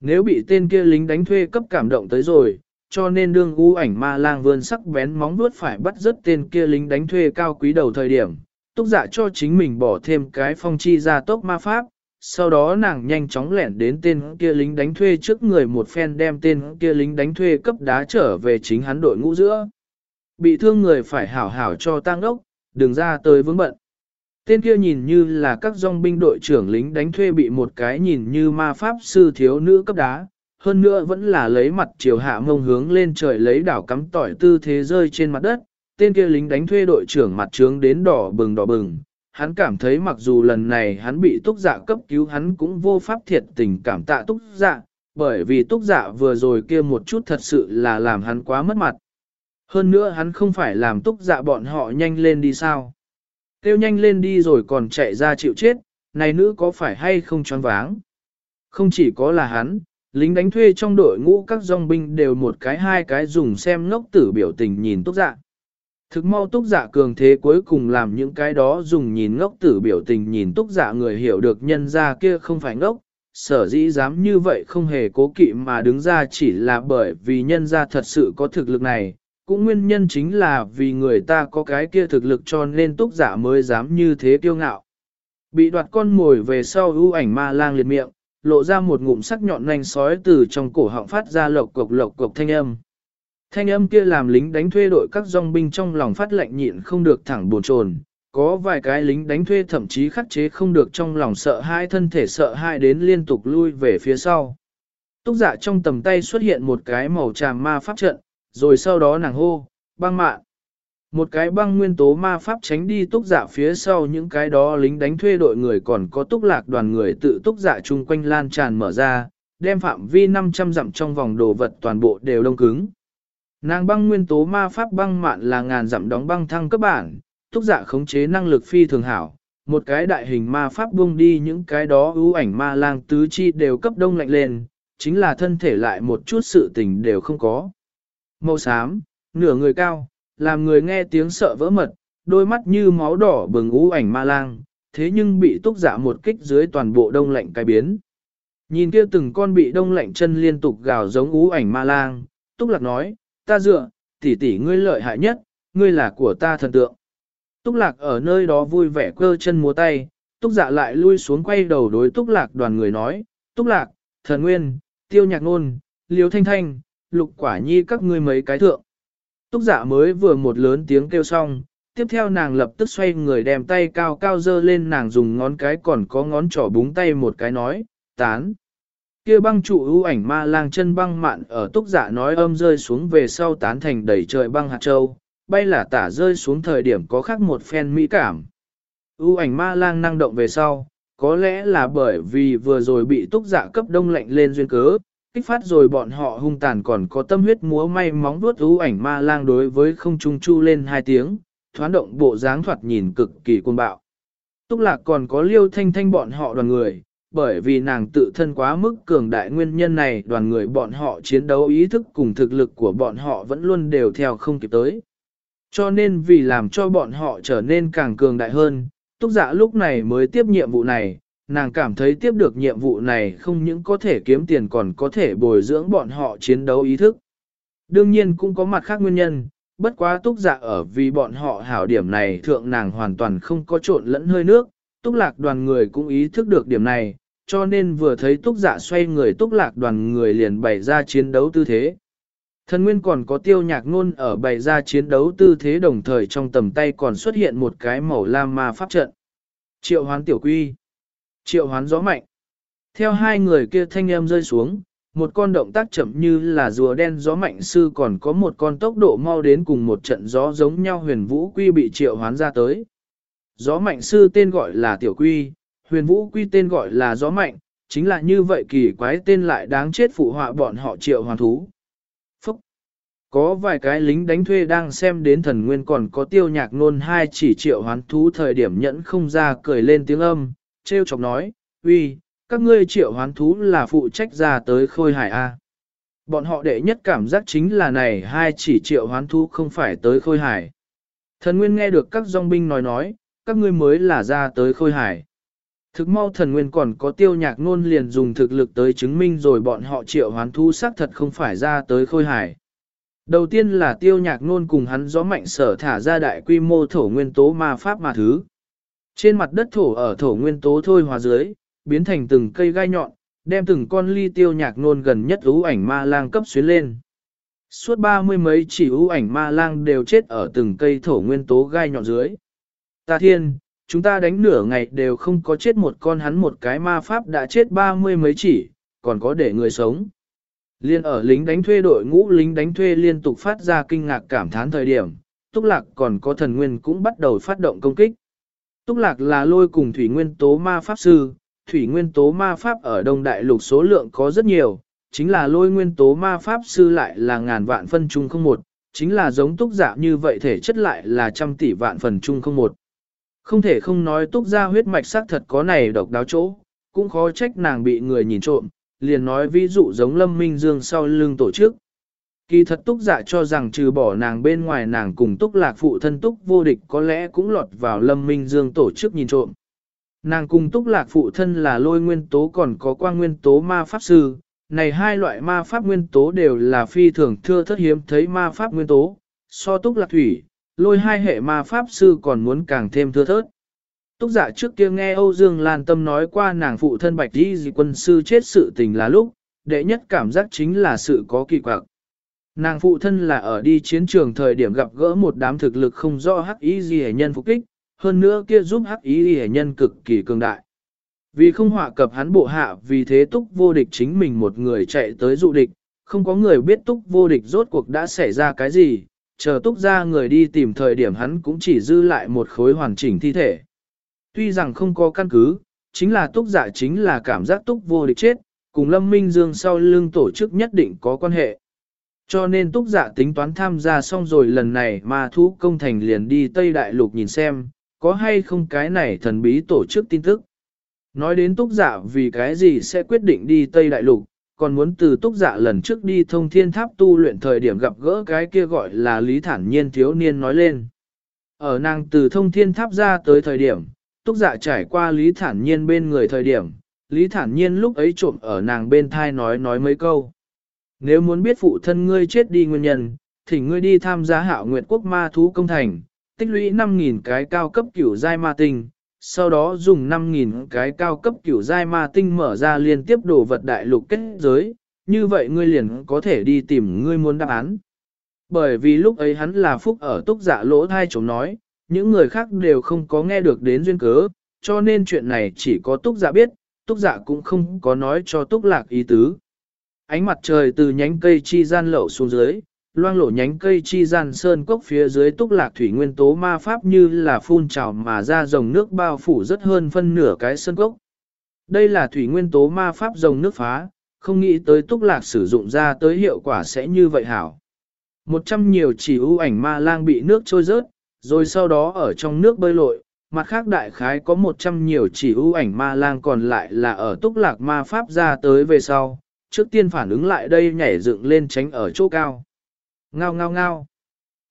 Nếu bị tên kia lính đánh thuê cấp cảm động tới rồi, cho nên đương u ảnh ma lang vươn sắc bén móng vuốt phải bắt rớt tên kia lính đánh thuê cao quý đầu thời điểm, túc dạ cho chính mình bỏ thêm cái phong chi ra tốc ma pháp, sau đó nàng nhanh chóng lẻn đến tên kia lính đánh thuê trước người một phen đem tên kia lính đánh thuê cấp đá trở về chính hắn đội ngũ giữa. Bị thương người phải hảo hảo cho tang ốc, đừng ra tới vướng bận. Tên kia nhìn như là các dòng binh đội trưởng lính đánh thuê bị một cái nhìn như ma pháp sư thiếu nữ cấp đá, hơn nữa vẫn là lấy mặt chiều hạ mông hướng lên trời lấy đảo cắm tỏi tư thế rơi trên mặt đất, tên kia lính đánh thuê đội trưởng mặt trướng đến đỏ bừng đỏ bừng. Hắn cảm thấy mặc dù lần này hắn bị túc dạ cấp cứu hắn cũng vô pháp thiệt tình cảm tạ túc dạ, bởi vì túc dạ vừa rồi kia một chút thật sự là làm hắn quá mất mặt. Hơn nữa hắn không phải làm túc dạ bọn họ nhanh lên đi sao. Kêu nhanh lên đi rồi còn chạy ra chịu chết, này nữ có phải hay không choáng váng. Không chỉ có là hắn, lính đánh thuê trong đội ngũ các dòng binh đều một cái hai cái dùng xem ngốc tử biểu tình nhìn túc dạ. Thực mau túc dạ cường thế cuối cùng làm những cái đó dùng nhìn ngốc tử biểu tình nhìn túc dạ người hiểu được nhân ra kia không phải ngốc, sở dĩ dám như vậy không hề cố kỵ mà đứng ra chỉ là bởi vì nhân ra thật sự có thực lực này, cũng nguyên nhân chính là vì người ta có cái kia thực lực cho nên túc giả mới dám như thế kiêu ngạo. Bị đoạt con mồi về sau ưu ảnh ma lang liệt miệng, lộ ra một ngụm sắc nhọn nanh sói từ trong cổ họng phát ra lộc cục lộc cục thanh âm. Thanh âm kia làm lính đánh thuê đội các dòng binh trong lòng phát lạnh nhịn không được thẳng buồn trồn. Có vài cái lính đánh thuê thậm chí khắc chế không được trong lòng sợ hai thân thể sợ hai đến liên tục lui về phía sau. Túc giả trong tầm tay xuất hiện một cái màu tràm ma pháp trận, rồi sau đó nàng hô, băng mạn. Một cái băng nguyên tố ma pháp tránh đi túc giả phía sau những cái đó lính đánh thuê đội người còn có túc lạc đoàn người tự túc giả chung quanh lan tràn mở ra, đem phạm vi 500 dặm trong vòng đồ vật toàn bộ đều đông cứng. Nàng băng nguyên tố ma pháp băng mạn là ngàn dặm đóng băng thăng cấp bản, túc giả khống chế năng lực phi thường hảo, một cái đại hình ma pháp buông đi những cái đó ưu ảnh ma lang tứ chi đều cấp đông lạnh lên, chính là thân thể lại một chút sự tình đều không có. Màu xám, nửa người cao, làm người nghe tiếng sợ vỡ mật, đôi mắt như máu đỏ bừng ú ảnh ma lang, thế nhưng bị túc giả dạ một kích dưới toàn bộ đông lạnh cái biến. Nhìn kia từng con bị đông lạnh chân liên tục gào giống ú ảnh ma lang, túc lạc nói, ta dựa, tỷ tỷ ngươi lợi hại nhất, ngươi là của ta thần tượng. Túc lạc ở nơi đó vui vẻ cơ chân múa tay, túc dạ lại lui xuống quay đầu đối túc lạc đoàn người nói, túc lạc, thần nguyên, tiêu nhạc nôn, liếu thanh thanh, lục quả nhi các ngươi mấy cái thượng. Túc giả mới vừa một lớn tiếng kêu xong, tiếp theo nàng lập tức xoay người đem tay cao cao dơ lên nàng dùng ngón cái còn có ngón trỏ búng tay một cái nói, tán. Kia băng trụ ưu ảnh ma lang chân băng mạn ở túc giả nói âm rơi xuống về sau tán thành đầy trời băng hạt châu, bay là tả rơi xuống thời điểm có khác một phen mỹ cảm. ưu ảnh ma lang năng động về sau, có lẽ là bởi vì vừa rồi bị túc giả cấp đông lạnh lên duyên cớ, kích phát rồi bọn họ hung tàn còn có tâm huyết múa may móng vuốt ưu ảnh ma lang đối với không trung chu lên hai tiếng, thoán động bộ dáng thoạt nhìn cực kỳ cuồng bạo. Túc lạc còn có liêu thanh thanh bọn họ đoàn người, bởi vì nàng tự thân quá mức cường đại nguyên nhân này đoàn người bọn họ chiến đấu ý thức cùng thực lực của bọn họ vẫn luôn đều theo không kịp tới. Cho nên vì làm cho bọn họ trở nên càng cường đại hơn, túc giả lúc này mới tiếp nhiệm vụ này, nàng cảm thấy tiếp được nhiệm vụ này không những có thể kiếm tiền còn có thể bồi dưỡng bọn họ chiến đấu ý thức. Đương nhiên cũng có mặt khác nguyên nhân, bất quá túc dạ ở vì bọn họ hảo điểm này thượng nàng hoàn toàn không có trộn lẫn hơi nước, túc lạc đoàn người cũng ý thức được điểm này, cho nên vừa thấy túc dạ xoay người túc lạc đoàn người liền bày ra chiến đấu tư thế. Thần nguyên còn có tiêu nhạc ngôn ở bày ra chiến đấu tư thế đồng thời trong tầm tay còn xuất hiện một cái màu lam ma pháp trận. Triệu hoán tiểu quy triệu hoán gió mạnh. Theo hai người kia thanh âm rơi xuống, một con động tác chậm như là rùa đen gió mạnh sư còn có một con tốc độ mau đến cùng một trận gió giống nhau huyền vũ quy bị triệu hoán ra tới. Gió mạnh sư tên gọi là tiểu quy, huyền vũ quy tên gọi là gió mạnh, chính là như vậy kỳ quái tên lại đáng chết phụ họa bọn họ triệu hoàn thú. Phúc! Có vài cái lính đánh thuê đang xem đến thần nguyên còn có tiêu nhạc nôn hai chỉ triệu hoán thú thời điểm nhẫn không ra cười lên tiếng âm, treo chọc nói, uy, các ngươi triệu hoán thú là phụ trách ra tới khôi hải A. Bọn họ đệ nhất cảm giác chính là này hai chỉ triệu hoán thú không phải tới khôi hải. Thần Nguyên nghe được các dòng binh nói nói, các ngươi mới là ra tới khôi hải. Thực mau thần nguyên còn có tiêu nhạc nôn liền dùng thực lực tới chứng minh rồi bọn họ triệu hoán thú xác thật không phải ra tới khôi hải. Đầu tiên là tiêu nhạc nôn cùng hắn gió mạnh sở thả ra đại quy mô thổ nguyên tố ma pháp mà thứ. Trên mặt đất thổ ở thổ nguyên tố thôi hòa dưới, biến thành từng cây gai nhọn, đem từng con ly tiêu nhạc nôn gần nhất ú ảnh ma lang cấp xuyến lên. Suốt ba mươi mấy chỉ ú ảnh ma lang đều chết ở từng cây thổ nguyên tố gai nhọn dưới. Ta thiên, chúng ta đánh nửa ngày đều không có chết một con hắn một cái ma pháp đã chết ba mươi mấy chỉ, còn có để người sống. Liên ở lính đánh thuê đội ngũ lính đánh thuê liên tục phát ra kinh ngạc cảm thán thời điểm, Túc Lạc còn có thần nguyên cũng bắt đầu phát động công kích. Túc Lạc là lôi cùng thủy nguyên tố ma pháp sư, thủy nguyên tố ma pháp ở Đông Đại Lục số lượng có rất nhiều, chính là lôi nguyên tố ma pháp sư lại là ngàn vạn phân chung không một, chính là giống túc giả như vậy thể chất lại là trăm tỷ vạn phần chung không một. Không thể không nói túc gia huyết mạch sắc thật có này độc đáo chỗ, cũng khó trách nàng bị người nhìn trộm, liền nói ví dụ giống Lâm Minh Dương sau lưng tổ chức. Kỳ thật túc dạ cho rằng trừ bỏ nàng bên ngoài nàng cùng túc lạc phụ thân túc vô địch có lẽ cũng lọt vào Lâm Minh Dương tổ chức nhìn trộm. Nàng cùng túc lạc phụ thân là lôi nguyên tố còn có quang nguyên tố ma pháp sư, này hai loại ma pháp nguyên tố đều là phi thường thưa thất hiếm thấy ma pháp nguyên tố, so túc lạc thủy, lôi hai hệ ma pháp sư còn muốn càng thêm thưa thớt. Túc giả trước kia nghe Âu Dương Lan Tâm nói qua nàng phụ thân bạch đi dị quân sư chết sự tình là lúc, đệ nhất cảm giác chính là sự có kỳ quặc. Nàng phụ thân là ở đi chiến trường thời điểm gặp gỡ một đám thực lực không rõ hắc ý gì hệ nhân phục kích, hơn nữa kia giúp hắc ý gì hệ nhân cực kỳ cường đại. Vì không họa cập hắn bộ hạ vì thế túc vô địch chính mình một người chạy tới dụ địch, không có người biết túc vô địch rốt cuộc đã xảy ra cái gì, chờ túc ra người đi tìm thời điểm hắn cũng chỉ dư lại một khối hoàn chỉnh thi thể. Tuy rằng không có căn cứ, chính là túc giả chính là cảm giác túc vô địch chết, cùng Lâm Minh Dương sau lưng tổ chức nhất định có quan hệ. Cho nên túc giả tính toán tham gia xong rồi lần này mà thú công thành liền đi Tây Đại Lục nhìn xem, có hay không cái này thần bí tổ chức tin tức. Nói đến túc giả vì cái gì sẽ quyết định đi Tây Đại Lục, còn muốn từ túc giả lần trước đi thông thiên tháp tu luyện thời điểm gặp gỡ cái kia gọi là lý thản nhiên thiếu niên nói lên. Ở nàng từ thông thiên tháp ra tới thời điểm, túc giả trải qua lý thản nhiên bên người thời điểm, lý thản nhiên lúc ấy trộm ở nàng bên thai nói nói mấy câu. Nếu muốn biết phụ thân ngươi chết đi nguyên nhân, thì ngươi đi tham gia hạo nguyệt quốc ma thú công thành, tích lũy 5.000 cái cao cấp kiểu giai ma tinh, sau đó dùng 5.000 cái cao cấp kiểu giai ma tinh mở ra liên tiếp đồ vật đại lục kết giới, như vậy ngươi liền có thể đi tìm ngươi muốn đáp án. Bởi vì lúc ấy hắn là phúc ở túc dạ lỗ thai chống nói, những người khác đều không có nghe được đến duyên cớ, cho nên chuyện này chỉ có túc dạ biết, túc dạ cũng không có nói cho túc lạc ý tứ. Ánh mặt trời từ nhánh cây chi gian lậu xuống dưới, loang lổ nhánh cây chi gian sơn cốc phía dưới túc lạc thủy nguyên tố ma pháp như là phun trào mà ra dòng nước bao phủ rất hơn phân nửa cái sơn cốc. Đây là thủy nguyên tố ma pháp dòng nước phá, không nghĩ tới túc lạc sử dụng ra tới hiệu quả sẽ như vậy hảo. Một trăm nhiều chỉ ưu ảnh ma lang bị nước trôi rớt, rồi sau đó ở trong nước bơi lội, mặt khác đại khái có một trăm nhiều chỉ ưu ảnh ma lang còn lại là ở túc lạc ma pháp ra tới về sau, trước tiên phản ứng lại đây nhảy dựng lên tránh ở chỗ cao. Ngao ngao ngao.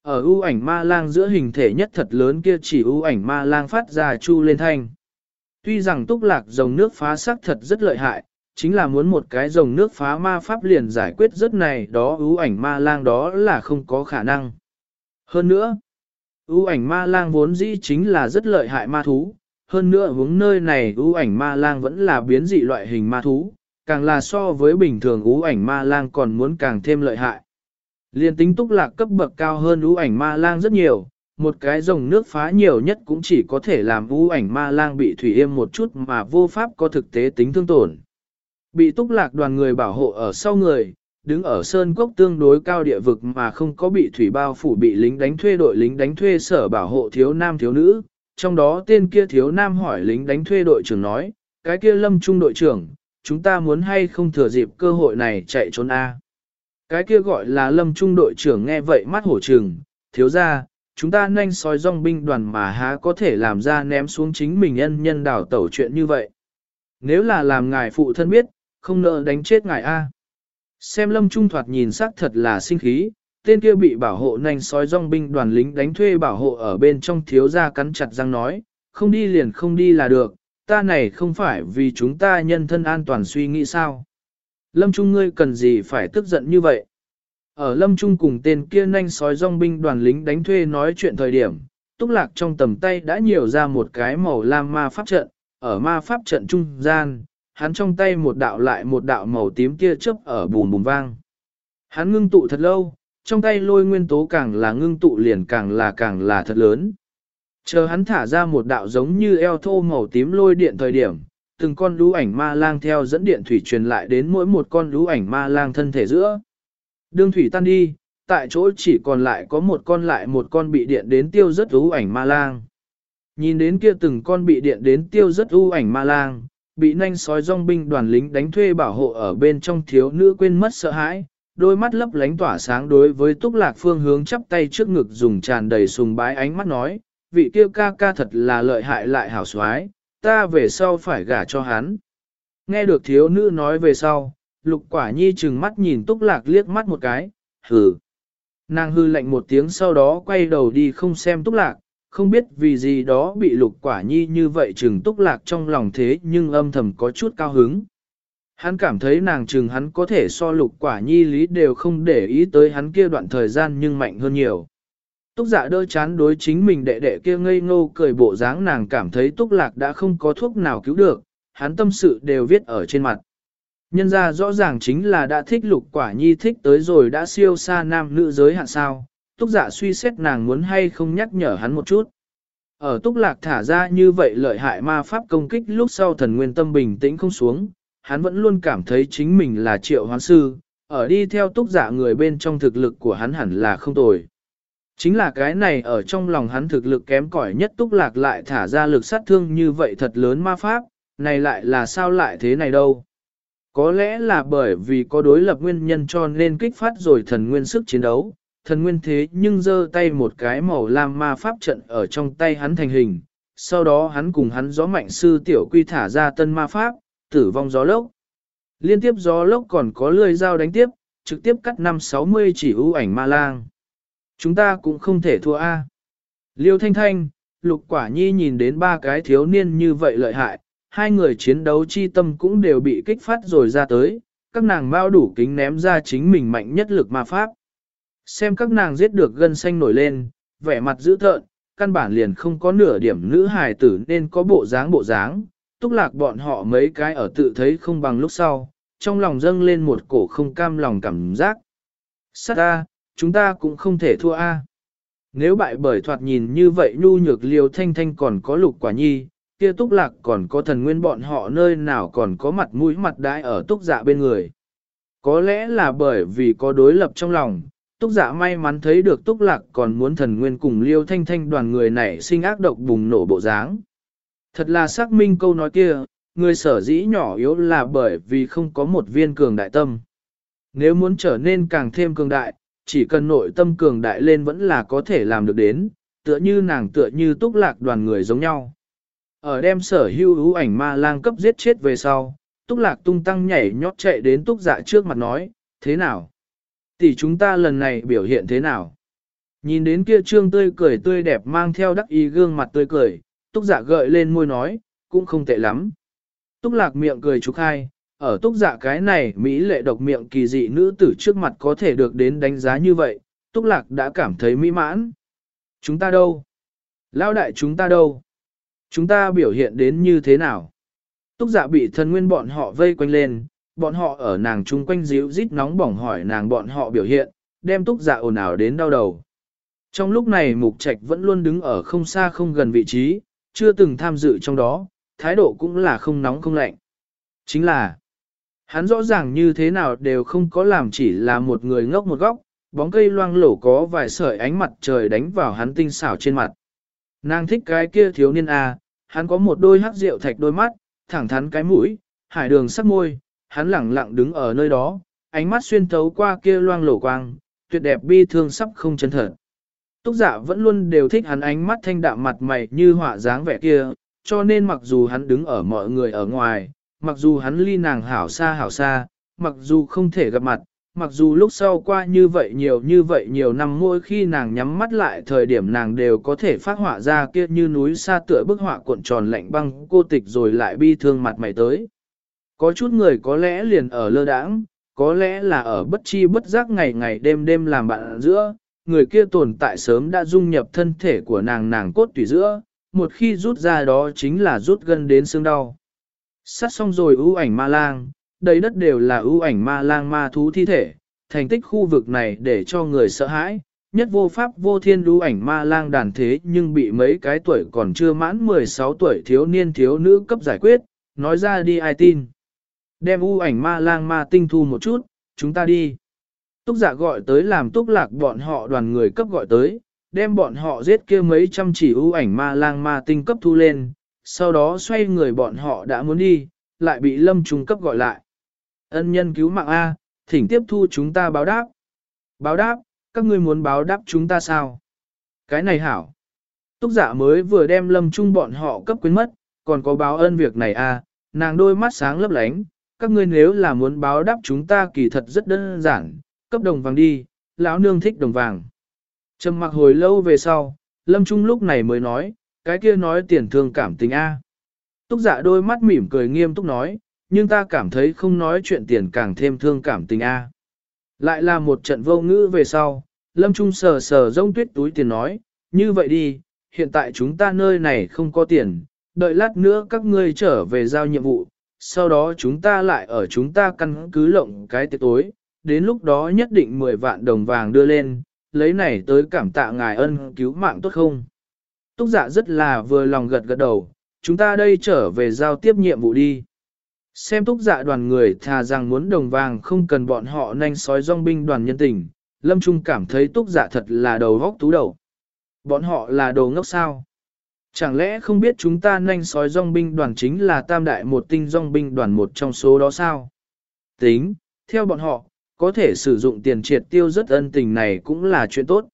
Ở ưu ảnh ma lang giữa hình thể nhất thật lớn kia chỉ ưu ảnh ma lang phát ra chu lên thanh. Tuy rằng túc lạc dòng nước phá sắc thật rất lợi hại, chính là muốn một cái dòng nước phá ma pháp liền giải quyết rất này đó ưu ảnh ma lang đó là không có khả năng. Hơn nữa, ưu ảnh ma lang vốn dĩ chính là rất lợi hại ma thú, hơn nữa hướng nơi này ưu ảnh ma lang vẫn là biến dị loại hình ma thú, càng là so với bình thường ú ảnh ma lang còn muốn càng thêm lợi hại. Liên tính túc lạc cấp bậc cao hơn ú ảnh ma lang rất nhiều, một cái dòng nước phá nhiều nhất cũng chỉ có thể làm ú ảnh ma lang bị thủy êm một chút mà vô pháp có thực tế tính thương tổn. Bị túc lạc đoàn người bảo hộ ở sau người, đứng ở sơn cốc tương đối cao địa vực mà không có bị thủy bao phủ bị lính đánh thuê đội lính đánh thuê sở bảo hộ thiếu nam thiếu nữ. Trong đó tên kia thiếu nam hỏi lính đánh thuê đội trưởng nói, cái kia lâm trung đội trưởng, chúng ta muốn hay không thừa dịp cơ hội này chạy trốn A. Cái kia gọi là lâm trung đội trưởng nghe vậy mắt hổ trừng, thiếu ra, chúng ta nhanh sói dòng binh đoàn mà há có thể làm ra ném xuống chính mình nhân nhân đảo tẩu chuyện như vậy. Nếu là làm ngài phụ thân biết, không nợ đánh chết ngài A. Xem lâm trung thoạt nhìn sắc thật là sinh khí, tên kia bị bảo hộ nhanh sói dòng binh đoàn lính đánh thuê bảo hộ ở bên trong thiếu gia cắn chặt răng nói, không đi liền không đi là được, ta này không phải vì chúng ta nhân thân an toàn suy nghĩ sao. Lâm Trung ngươi cần gì phải tức giận như vậy? Ở Lâm Trung cùng tên kia nhanh sói rong binh đoàn lính đánh thuê nói chuyện thời điểm, túc lạc trong tầm tay đã nhiều ra một cái màu lam ma pháp trận, ở ma pháp trận trung gian, hắn trong tay một đạo lại một đạo màu tím tia chớp ở bùm bùm vang. Hắn ngưng tụ thật lâu, trong tay lôi nguyên tố càng là ngưng tụ liền càng là càng là thật lớn. Chờ hắn thả ra một đạo giống như eo thô màu tím lôi điện thời điểm, từng con lũ ảnh ma lang theo dẫn điện thủy truyền lại đến mỗi một con lũ ảnh ma lang thân thể giữa. Đương thủy tan đi, tại chỗ chỉ còn lại có một con lại một con bị điện đến tiêu rất lũ ảnh ma lang. Nhìn đến kia từng con bị điện đến tiêu rất u ảnh ma lang, bị nanh sói rong binh đoàn lính đánh thuê bảo hộ ở bên trong thiếu nữ quên mất sợ hãi, đôi mắt lấp lánh tỏa sáng đối với túc lạc phương hướng chắp tay trước ngực dùng tràn đầy sùng bái ánh mắt nói, vị kia ca ca thật là lợi hại lại hảo xoái, ta về sau phải gả cho hắn. Nghe được thiếu nữ nói về sau, lục quả nhi chừng mắt nhìn túc lạc liếc mắt một cái, hừ. Nàng hư lạnh một tiếng sau đó quay đầu đi không xem túc lạc, không biết vì gì đó bị lục quả nhi như vậy chừng túc lạc trong lòng thế nhưng âm thầm có chút cao hứng. Hắn cảm thấy nàng chừng hắn có thể so lục quả nhi lý đều không để ý tới hắn kia đoạn thời gian nhưng mạnh hơn nhiều. Túc dạ đơ chán đối chính mình đệ đệ kia ngây ngô cười bộ dáng nàng cảm thấy túc lạc đã không có thuốc nào cứu được, hắn tâm sự đều viết ở trên mặt. Nhân ra rõ ràng chính là đã thích lục quả nhi thích tới rồi đã siêu xa nam nữ giới hạn sao, túc dạ suy xét nàng muốn hay không nhắc nhở hắn một chút. Ở túc lạc thả ra như vậy lợi hại ma pháp công kích lúc sau thần nguyên tâm bình tĩnh không xuống, hắn vẫn luôn cảm thấy chính mình là triệu hoán sư, ở đi theo túc dạ người bên trong thực lực của hắn hẳn là không tồi. Chính là cái này ở trong lòng hắn thực lực kém cỏi nhất túc lạc lại thả ra lực sát thương như vậy thật lớn ma pháp, này lại là sao lại thế này đâu. Có lẽ là bởi vì có đối lập nguyên nhân cho nên kích phát rồi thần nguyên sức chiến đấu, thần nguyên thế nhưng giơ tay một cái màu lam ma pháp trận ở trong tay hắn thành hình, sau đó hắn cùng hắn gió mạnh sư tiểu quy thả ra tân ma pháp, tử vong gió lốc. Liên tiếp gió lốc còn có lưỡi dao đánh tiếp, trực tiếp cắt năm 60 chỉ ưu ảnh ma lang. Chúng ta cũng không thể thua A. Liêu Thanh Thanh, Lục Quả Nhi nhìn đến ba cái thiếu niên như vậy lợi hại, hai người chiến đấu chi tâm cũng đều bị kích phát rồi ra tới, các nàng bao đủ kính ném ra chính mình mạnh nhất lực ma pháp. Xem các nàng giết được gân xanh nổi lên, vẻ mặt dữ thợn, căn bản liền không có nửa điểm nữ hài tử nên có bộ dáng bộ dáng, túc lạc bọn họ mấy cái ở tự thấy không bằng lúc sau, trong lòng dâng lên một cổ không cam lòng cảm giác. Sát a, chúng ta cũng không thể thua a. Nếu bại bởi thoạt nhìn như vậy nhu nhược liều thanh thanh còn có lục quả nhi, kia túc lạc còn có thần nguyên bọn họ nơi nào còn có mặt mũi mặt đãi ở túc dạ bên người. Có lẽ là bởi vì có đối lập trong lòng, túc dạ may mắn thấy được túc lạc còn muốn thần nguyên cùng liêu thanh thanh đoàn người này sinh ác độc bùng nổ bộ dáng. Thật là xác minh câu nói kia, người sở dĩ nhỏ yếu là bởi vì không có một viên cường đại tâm. Nếu muốn trở nên càng thêm cường đại, chỉ cần nội tâm cường đại lên vẫn là có thể làm được đến, tựa như nàng tựa như túc lạc đoàn người giống nhau. Ở đem sở hưu hữu ảnh ma lang cấp giết chết về sau, túc lạc tung tăng nhảy nhót chạy đến túc dạ trước mặt nói, thế nào? Tỷ chúng ta lần này biểu hiện thế nào? Nhìn đến kia trương tươi cười tươi đẹp mang theo đắc ý gương mặt tươi cười, túc dạ gợi lên môi nói, cũng không tệ lắm. Túc lạc miệng cười trúc hai, ở túc dạ cái này Mỹ lệ độc miệng kỳ dị nữ tử trước mặt có thể được đến đánh giá như vậy, túc lạc đã cảm thấy mỹ mãn. Chúng ta đâu? Lao đại chúng ta đâu? Chúng ta biểu hiện đến như thế nào? Túc dạ bị thần nguyên bọn họ vây quanh lên, bọn họ ở nàng chung quanh díu rít nóng bỏng hỏi nàng bọn họ biểu hiện, đem túc dạ ồn ào đến đau đầu. Trong lúc này mục trạch vẫn luôn đứng ở không xa không gần vị trí, chưa từng tham dự trong đó, thái độ cũng là không nóng không lạnh. Chính là, hắn rõ ràng như thế nào đều không có làm chỉ là một người ngốc một góc, bóng cây loang lổ có vài sợi ánh mặt trời đánh vào hắn tinh xảo trên mặt. Nàng thích cái kia thiếu niên à, hắn có một đôi hắc rượu thạch đôi mắt, thẳng thắn cái mũi, hải đường sắc môi, hắn lẳng lặng đứng ở nơi đó, ánh mắt xuyên thấu qua kia loang lổ quang, tuyệt đẹp bi thương sắp không chân thật. Túc giả vẫn luôn đều thích hắn ánh mắt thanh đạm mặt mày như họa dáng vẻ kia, cho nên mặc dù hắn đứng ở mọi người ở ngoài, mặc dù hắn ly nàng hảo xa hảo xa, mặc dù không thể gặp mặt, mặc dù lúc sau qua như vậy nhiều như vậy nhiều năm mỗi khi nàng nhắm mắt lại thời điểm nàng đều có thể phát họa ra kia như núi xa tựa bức họa cuộn tròn lạnh băng cô tịch rồi lại bi thương mặt mày tới. Có chút người có lẽ liền ở lơ đãng, có lẽ là ở bất chi bất giác ngày ngày đêm đêm làm bạn giữa, người kia tồn tại sớm đã dung nhập thân thể của nàng nàng cốt tủy giữa, một khi rút ra đó chính là rút gân đến xương đau. Sát xong rồi ưu ảnh ma lang, đầy đất đều là ưu ảnh ma lang ma thú thi thể, thành tích khu vực này để cho người sợ hãi, nhất vô pháp vô thiên ưu ảnh ma lang đàn thế nhưng bị mấy cái tuổi còn chưa mãn 16 tuổi thiếu niên thiếu nữ cấp giải quyết, nói ra đi ai tin. Đem ưu ảnh ma lang ma tinh thu một chút, chúng ta đi. Túc giả gọi tới làm túc lạc bọn họ đoàn người cấp gọi tới, đem bọn họ giết kia mấy trăm chỉ ưu ảnh ma lang ma tinh cấp thu lên, sau đó xoay người bọn họ đã muốn đi, lại bị lâm trung cấp gọi lại. Ân nhân cứu mạng A, thỉnh tiếp thu chúng ta báo đáp. Báo đáp, các ngươi muốn báo đáp chúng ta sao? Cái này hảo. Túc giả mới vừa đem lâm trung bọn họ cấp quyến mất, còn có báo ân việc này a nàng đôi mắt sáng lấp lánh, các ngươi nếu là muốn báo đáp chúng ta kỳ thật rất đơn giản, cấp đồng vàng đi, lão nương thích đồng vàng. Trầm mặc hồi lâu về sau, lâm trung lúc này mới nói, cái kia nói tiền thương cảm tình a Túc giả đôi mắt mỉm cười nghiêm túc nói, nhưng ta cảm thấy không nói chuyện tiền càng thêm thương cảm tình A. Lại là một trận vô ngữ về sau, Lâm Trung sờ sờ rông tuyết túi tiền nói, như vậy đi, hiện tại chúng ta nơi này không có tiền, đợi lát nữa các ngươi trở về giao nhiệm vụ, sau đó chúng ta lại ở chúng ta căn cứ lộng cái tiệc tối, đến lúc đó nhất định 10 vạn đồng vàng đưa lên, lấy này tới cảm tạ ngài ân cứu mạng tốt không? Túc giả rất là vừa lòng gật gật đầu, chúng ta đây trở về giao tiếp nhiệm vụ đi. Xem túc dạ đoàn người thà rằng muốn đồng vàng không cần bọn họ nhanh sói dòng binh đoàn nhân tình, Lâm Trung cảm thấy túc dạ thật là đầu góc tú đầu. Bọn họ là đồ ngốc sao? Chẳng lẽ không biết chúng ta nhanh sói dòng binh đoàn chính là tam đại một tinh dòng binh đoàn một trong số đó sao? Tính, theo bọn họ, có thể sử dụng tiền triệt tiêu rất ân tình này cũng là chuyện tốt.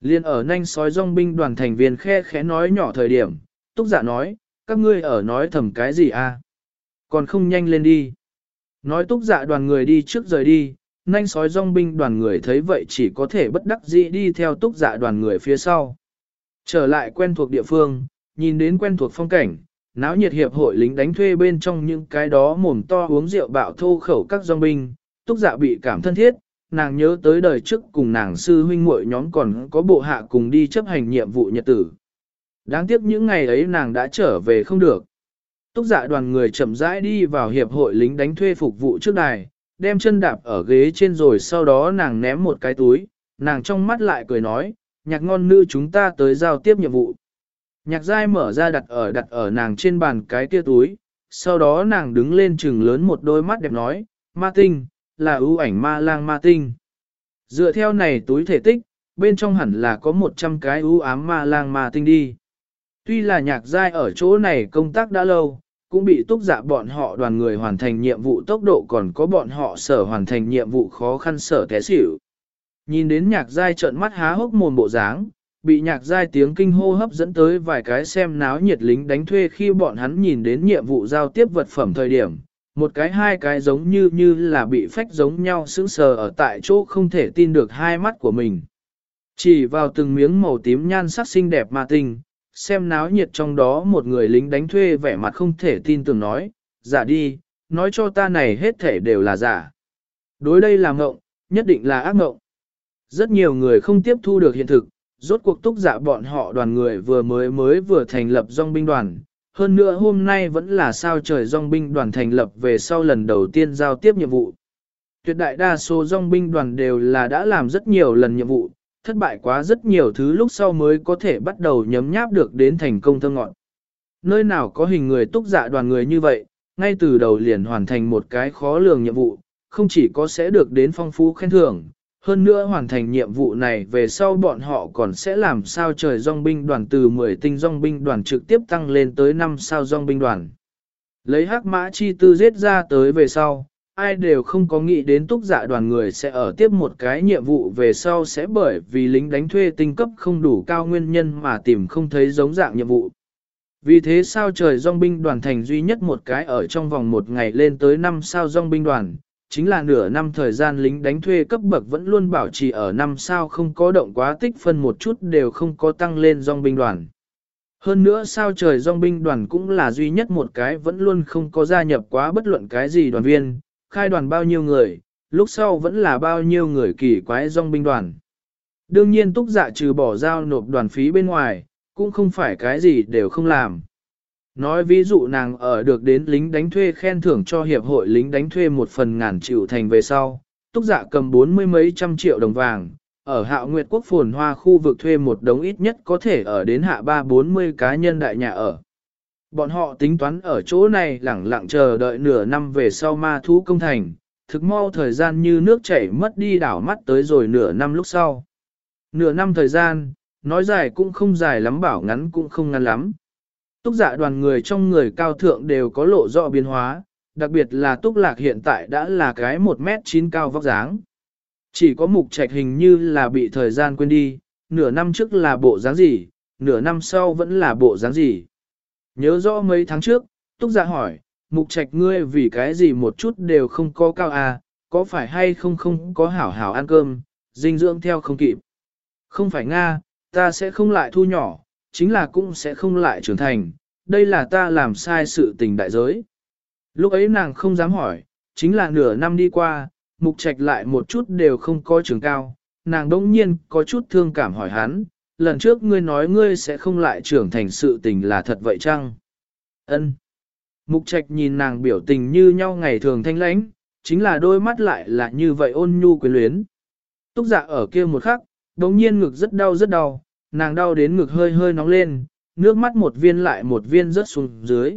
Liên ở nhanh sói rong binh đoàn thành viên khe khẽ nói nhỏ thời điểm, túc dạ nói, các ngươi ở nói thầm cái gì a? À? Còn không nhanh lên đi. Nói túc dạ đoàn người đi trước rời đi, nanh sói rong binh đoàn người thấy vậy chỉ có thể bất đắc dĩ đi theo túc dạ đoàn người phía sau. Trở lại quen thuộc địa phương, nhìn đến quen thuộc phong cảnh, náo nhiệt hiệp hội lính đánh thuê bên trong những cái đó mồm to uống rượu bạo thô khẩu các dòng binh, túc dạ bị cảm thân thiết, nàng nhớ tới đời trước cùng nàng sư huynh muội nhóm còn có bộ hạ cùng đi chấp hành nhiệm vụ nhật tử. Đáng tiếc những ngày ấy nàng đã trở về không được. Túc dạ đoàn người chậm rãi đi vào hiệp hội lính đánh thuê phục vụ trước đài, đem chân đạp ở ghế trên rồi sau đó nàng ném một cái túi, nàng trong mắt lại cười nói, nhạc ngon nữ chúng ta tới giao tiếp nhiệm vụ. Nhạc dai mở ra đặt ở đặt ở nàng trên bàn cái kia túi, sau đó nàng đứng lên chừng lớn một đôi mắt đẹp nói, ma tinh, là ưu ảnh ma lang ma tinh. Dựa theo này túi thể tích, bên trong hẳn là có 100 cái ưu ám ma lang ma tinh đi. Tuy là nhạc giai ở chỗ này công tác đã lâu, cũng bị túc dạ bọn họ đoàn người hoàn thành nhiệm vụ tốc độ còn có bọn họ sở hoàn thành nhiệm vụ khó khăn sở té xỉu. Nhìn đến nhạc giai trợn mắt há hốc mồm bộ dáng, bị nhạc giai tiếng kinh hô hấp dẫn tới vài cái xem náo nhiệt lính đánh thuê khi bọn hắn nhìn đến nhiệm vụ giao tiếp vật phẩm thời điểm. Một cái hai cái giống như như là bị phách giống nhau sững sờ ở tại chỗ không thể tin được hai mắt của mình. Chỉ vào từng miếng màu tím nhan sắc xinh đẹp mà tình xem náo nhiệt trong đó một người lính đánh thuê vẻ mặt không thể tin tưởng nói, giả đi, nói cho ta này hết thể đều là giả. Đối đây là ngộng, nhất định là ác ngộng. Rất nhiều người không tiếp thu được hiện thực, rốt cuộc túc giả bọn họ đoàn người vừa mới mới vừa thành lập dòng binh đoàn. Hơn nữa hôm nay vẫn là sao trời dòng binh đoàn thành lập về sau lần đầu tiên giao tiếp nhiệm vụ. Tuyệt đại đa số dòng binh đoàn đều là đã làm rất nhiều lần nhiệm vụ, thất bại quá rất nhiều thứ lúc sau mới có thể bắt đầu nhấm nháp được đến thành công thơ ngọn. Nơi nào có hình người túc dạ đoàn người như vậy, ngay từ đầu liền hoàn thành một cái khó lường nhiệm vụ, không chỉ có sẽ được đến phong phú khen thưởng, hơn nữa hoàn thành nhiệm vụ này về sau bọn họ còn sẽ làm sao trời dòng binh đoàn từ 10 tinh dòng binh đoàn trực tiếp tăng lên tới 5 sao dòng binh đoàn. Lấy hắc mã chi tư giết ra tới về sau, ai đều không có nghĩ đến túc dạ đoàn người sẽ ở tiếp một cái nhiệm vụ về sau sẽ bởi vì lính đánh thuê tinh cấp không đủ cao nguyên nhân mà tìm không thấy giống dạng nhiệm vụ. Vì thế sao trời dòng binh đoàn thành duy nhất một cái ở trong vòng một ngày lên tới 5 sao dòng binh đoàn, chính là nửa năm thời gian lính đánh thuê cấp bậc vẫn luôn bảo trì ở năm sao không có động quá tích phân một chút đều không có tăng lên dòng binh đoàn. Hơn nữa sao trời dòng binh đoàn cũng là duy nhất một cái vẫn luôn không có gia nhập quá bất luận cái gì đoàn viên, khai đoàn bao nhiêu người, lúc sau vẫn là bao nhiêu người kỳ quái dòng binh đoàn. Đương nhiên túc dạ trừ bỏ giao nộp đoàn phí bên ngoài, cũng không phải cái gì đều không làm. Nói ví dụ nàng ở được đến lính đánh thuê khen thưởng cho hiệp hội lính đánh thuê một phần ngàn triệu thành về sau, túc giả cầm bốn mươi mấy trăm triệu đồng vàng, ở hạo nguyệt quốc phồn hoa khu vực thuê một đống ít nhất có thể ở đến hạ ba bốn mươi cá nhân đại nhà ở. Bọn họ tính toán ở chỗ này lẳng lặng chờ đợi nửa năm về sau ma thú công thành, thực mau thời gian như nước chảy mất đi đảo mắt tới rồi nửa năm lúc sau. Nửa năm thời gian, nói dài cũng không dài lắm bảo ngắn cũng không ngắn lắm. Túc dạ đoàn người trong người cao thượng đều có lộ rõ biến hóa, đặc biệt là túc lạc hiện tại đã là cái 1m9 cao vóc dáng. Chỉ có mục trạch hình như là bị thời gian quên đi, nửa năm trước là bộ dáng gì, nửa năm sau vẫn là bộ dáng gì. Nhớ rõ mấy tháng trước, túc dạ hỏi, mục trạch ngươi vì cái gì một chút đều không có cao à, có phải hay không không có hảo hảo ăn cơm, dinh dưỡng theo không kịp. Không phải Nga, ta sẽ không lại thu nhỏ, chính là cũng sẽ không lại trưởng thành, đây là ta làm sai sự tình đại giới. Lúc ấy nàng không dám hỏi, chính là nửa năm đi qua, mục trạch lại một chút đều không có trường cao, nàng đông nhiên có chút thương cảm hỏi hắn, lần trước ngươi nói ngươi sẽ không lại trưởng thành sự tình là thật vậy chăng? Ân. Mục trạch nhìn nàng biểu tình như nhau ngày thường thanh lãnh, chính là đôi mắt lại là như vậy ôn nhu quyến luyến. Túc dạ ở kia một khắc, đồng nhiên ngực rất đau rất đau, nàng đau đến ngực hơi hơi nóng lên, nước mắt một viên lại một viên rớt xuống dưới.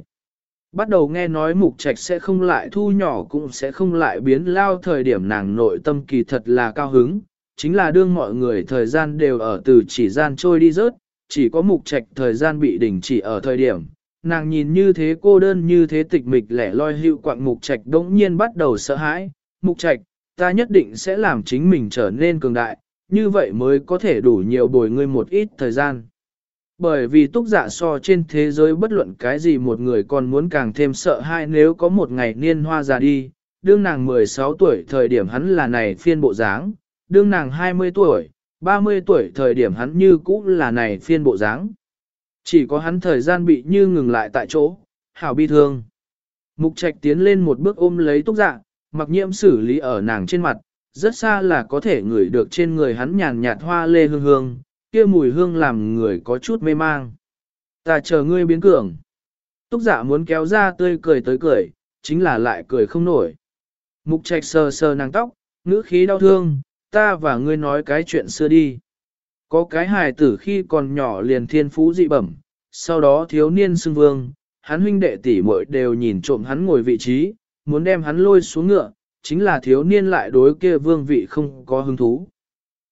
Bắt đầu nghe nói mục trạch sẽ không lại thu nhỏ cũng sẽ không lại biến lao thời điểm nàng nội tâm kỳ thật là cao hứng, chính là đương mọi người thời gian đều ở từ chỉ gian trôi đi rớt, chỉ có mục trạch thời gian bị đình chỉ ở thời điểm. Nàng nhìn như thế cô đơn như thế tịch mịch lẻ loi hữu quạng mục trạch đống nhiên bắt đầu sợ hãi, mục trạch, ta nhất định sẽ làm chính mình trở nên cường đại, như vậy mới có thể đủ nhiều bồi ngươi một ít thời gian. Bởi vì túc giả so trên thế giới bất luận cái gì một người còn muốn càng thêm sợ hai nếu có một ngày niên hoa già đi, đương nàng 16 tuổi thời điểm hắn là này phiên bộ dáng, đương nàng 20 tuổi, 30 tuổi thời điểm hắn như cũ là này phiên bộ dáng. Chỉ có hắn thời gian bị như ngừng lại tại chỗ, hảo bi thương. Mục trạch tiến lên một bước ôm lấy túc dạ, mặc nhiễm xử lý ở nàng trên mặt, rất xa là có thể ngửi được trên người hắn nhàn nhạt hoa lê hương hương, kia mùi hương làm người có chút mê mang. Ta chờ ngươi biến cường. Túc giả muốn kéo ra tươi cười tới cười, chính là lại cười không nổi. Mục trạch sờ sờ nàng tóc, ngữ khí đau thương, ta và ngươi nói cái chuyện xưa đi. Có cái hài tử khi còn nhỏ liền thiên phú dị bẩm, sau đó thiếu niên xưng vương, hắn huynh đệ tỷ muội đều nhìn trộm hắn ngồi vị trí, muốn đem hắn lôi xuống ngựa, chính là thiếu niên lại đối kia vương vị không có hứng thú.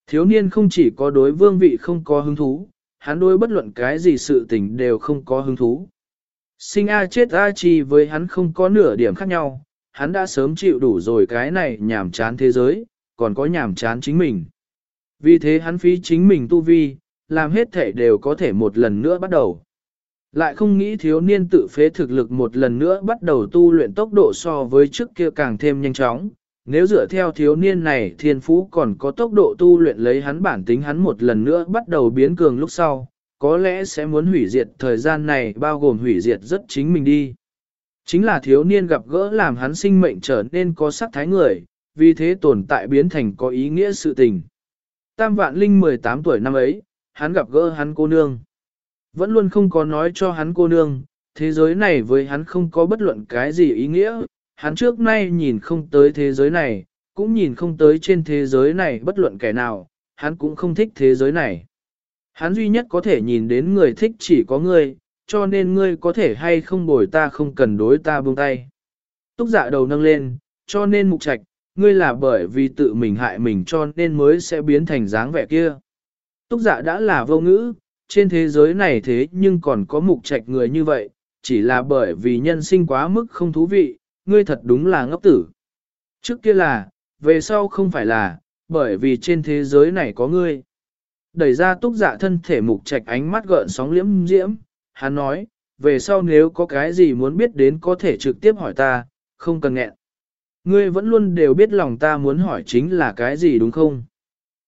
Thiếu niên không chỉ có đối vương vị không có hứng thú, hắn đối bất luận cái gì sự tình đều không có hứng thú. Sinh A chết A chi với hắn không có nửa điểm khác nhau, hắn đã sớm chịu đủ rồi cái này nhảm chán thế giới, còn có nhảm chán chính mình. Vì thế hắn phí chính mình tu vi, làm hết thể đều có thể một lần nữa bắt đầu. Lại không nghĩ thiếu niên tự phế thực lực một lần nữa bắt đầu tu luyện tốc độ so với trước kia càng thêm nhanh chóng. Nếu dựa theo thiếu niên này thiên phú còn có tốc độ tu luyện lấy hắn bản tính hắn một lần nữa bắt đầu biến cường lúc sau, có lẽ sẽ muốn hủy diệt thời gian này bao gồm hủy diệt rất chính mình đi. Chính là thiếu niên gặp gỡ làm hắn sinh mệnh trở nên có sắc thái người, vì thế tồn tại biến thành có ý nghĩa sự tình. Tam vạn linh 18 tuổi năm ấy, hắn gặp gỡ hắn cô nương. Vẫn luôn không có nói cho hắn cô nương, thế giới này với hắn không có bất luận cái gì ý nghĩa, hắn trước nay nhìn không tới thế giới này, cũng nhìn không tới trên thế giới này bất luận kẻ nào, hắn cũng không thích thế giới này. Hắn duy nhất có thể nhìn đến người thích chỉ có ngươi, cho nên ngươi có thể hay không bồi ta không cần đối ta buông tay. Túc dạ đầu nâng lên, cho nên mục trạch, ngươi là bởi vì tự mình hại mình cho nên mới sẽ biến thành dáng vẻ kia. Túc dạ đã là vô ngữ, trên thế giới này thế nhưng còn có mục trạch người như vậy, chỉ là bởi vì nhân sinh quá mức không thú vị, ngươi thật đúng là ngốc tử. Trước kia là, về sau không phải là, bởi vì trên thế giới này có ngươi. Đẩy ra túc dạ thân thể mục trạch ánh mắt gợn sóng liễm diễm, hắn nói, về sau nếu có cái gì muốn biết đến có thể trực tiếp hỏi ta, không cần nghẹn. Ngươi vẫn luôn đều biết lòng ta muốn hỏi chính là cái gì đúng không?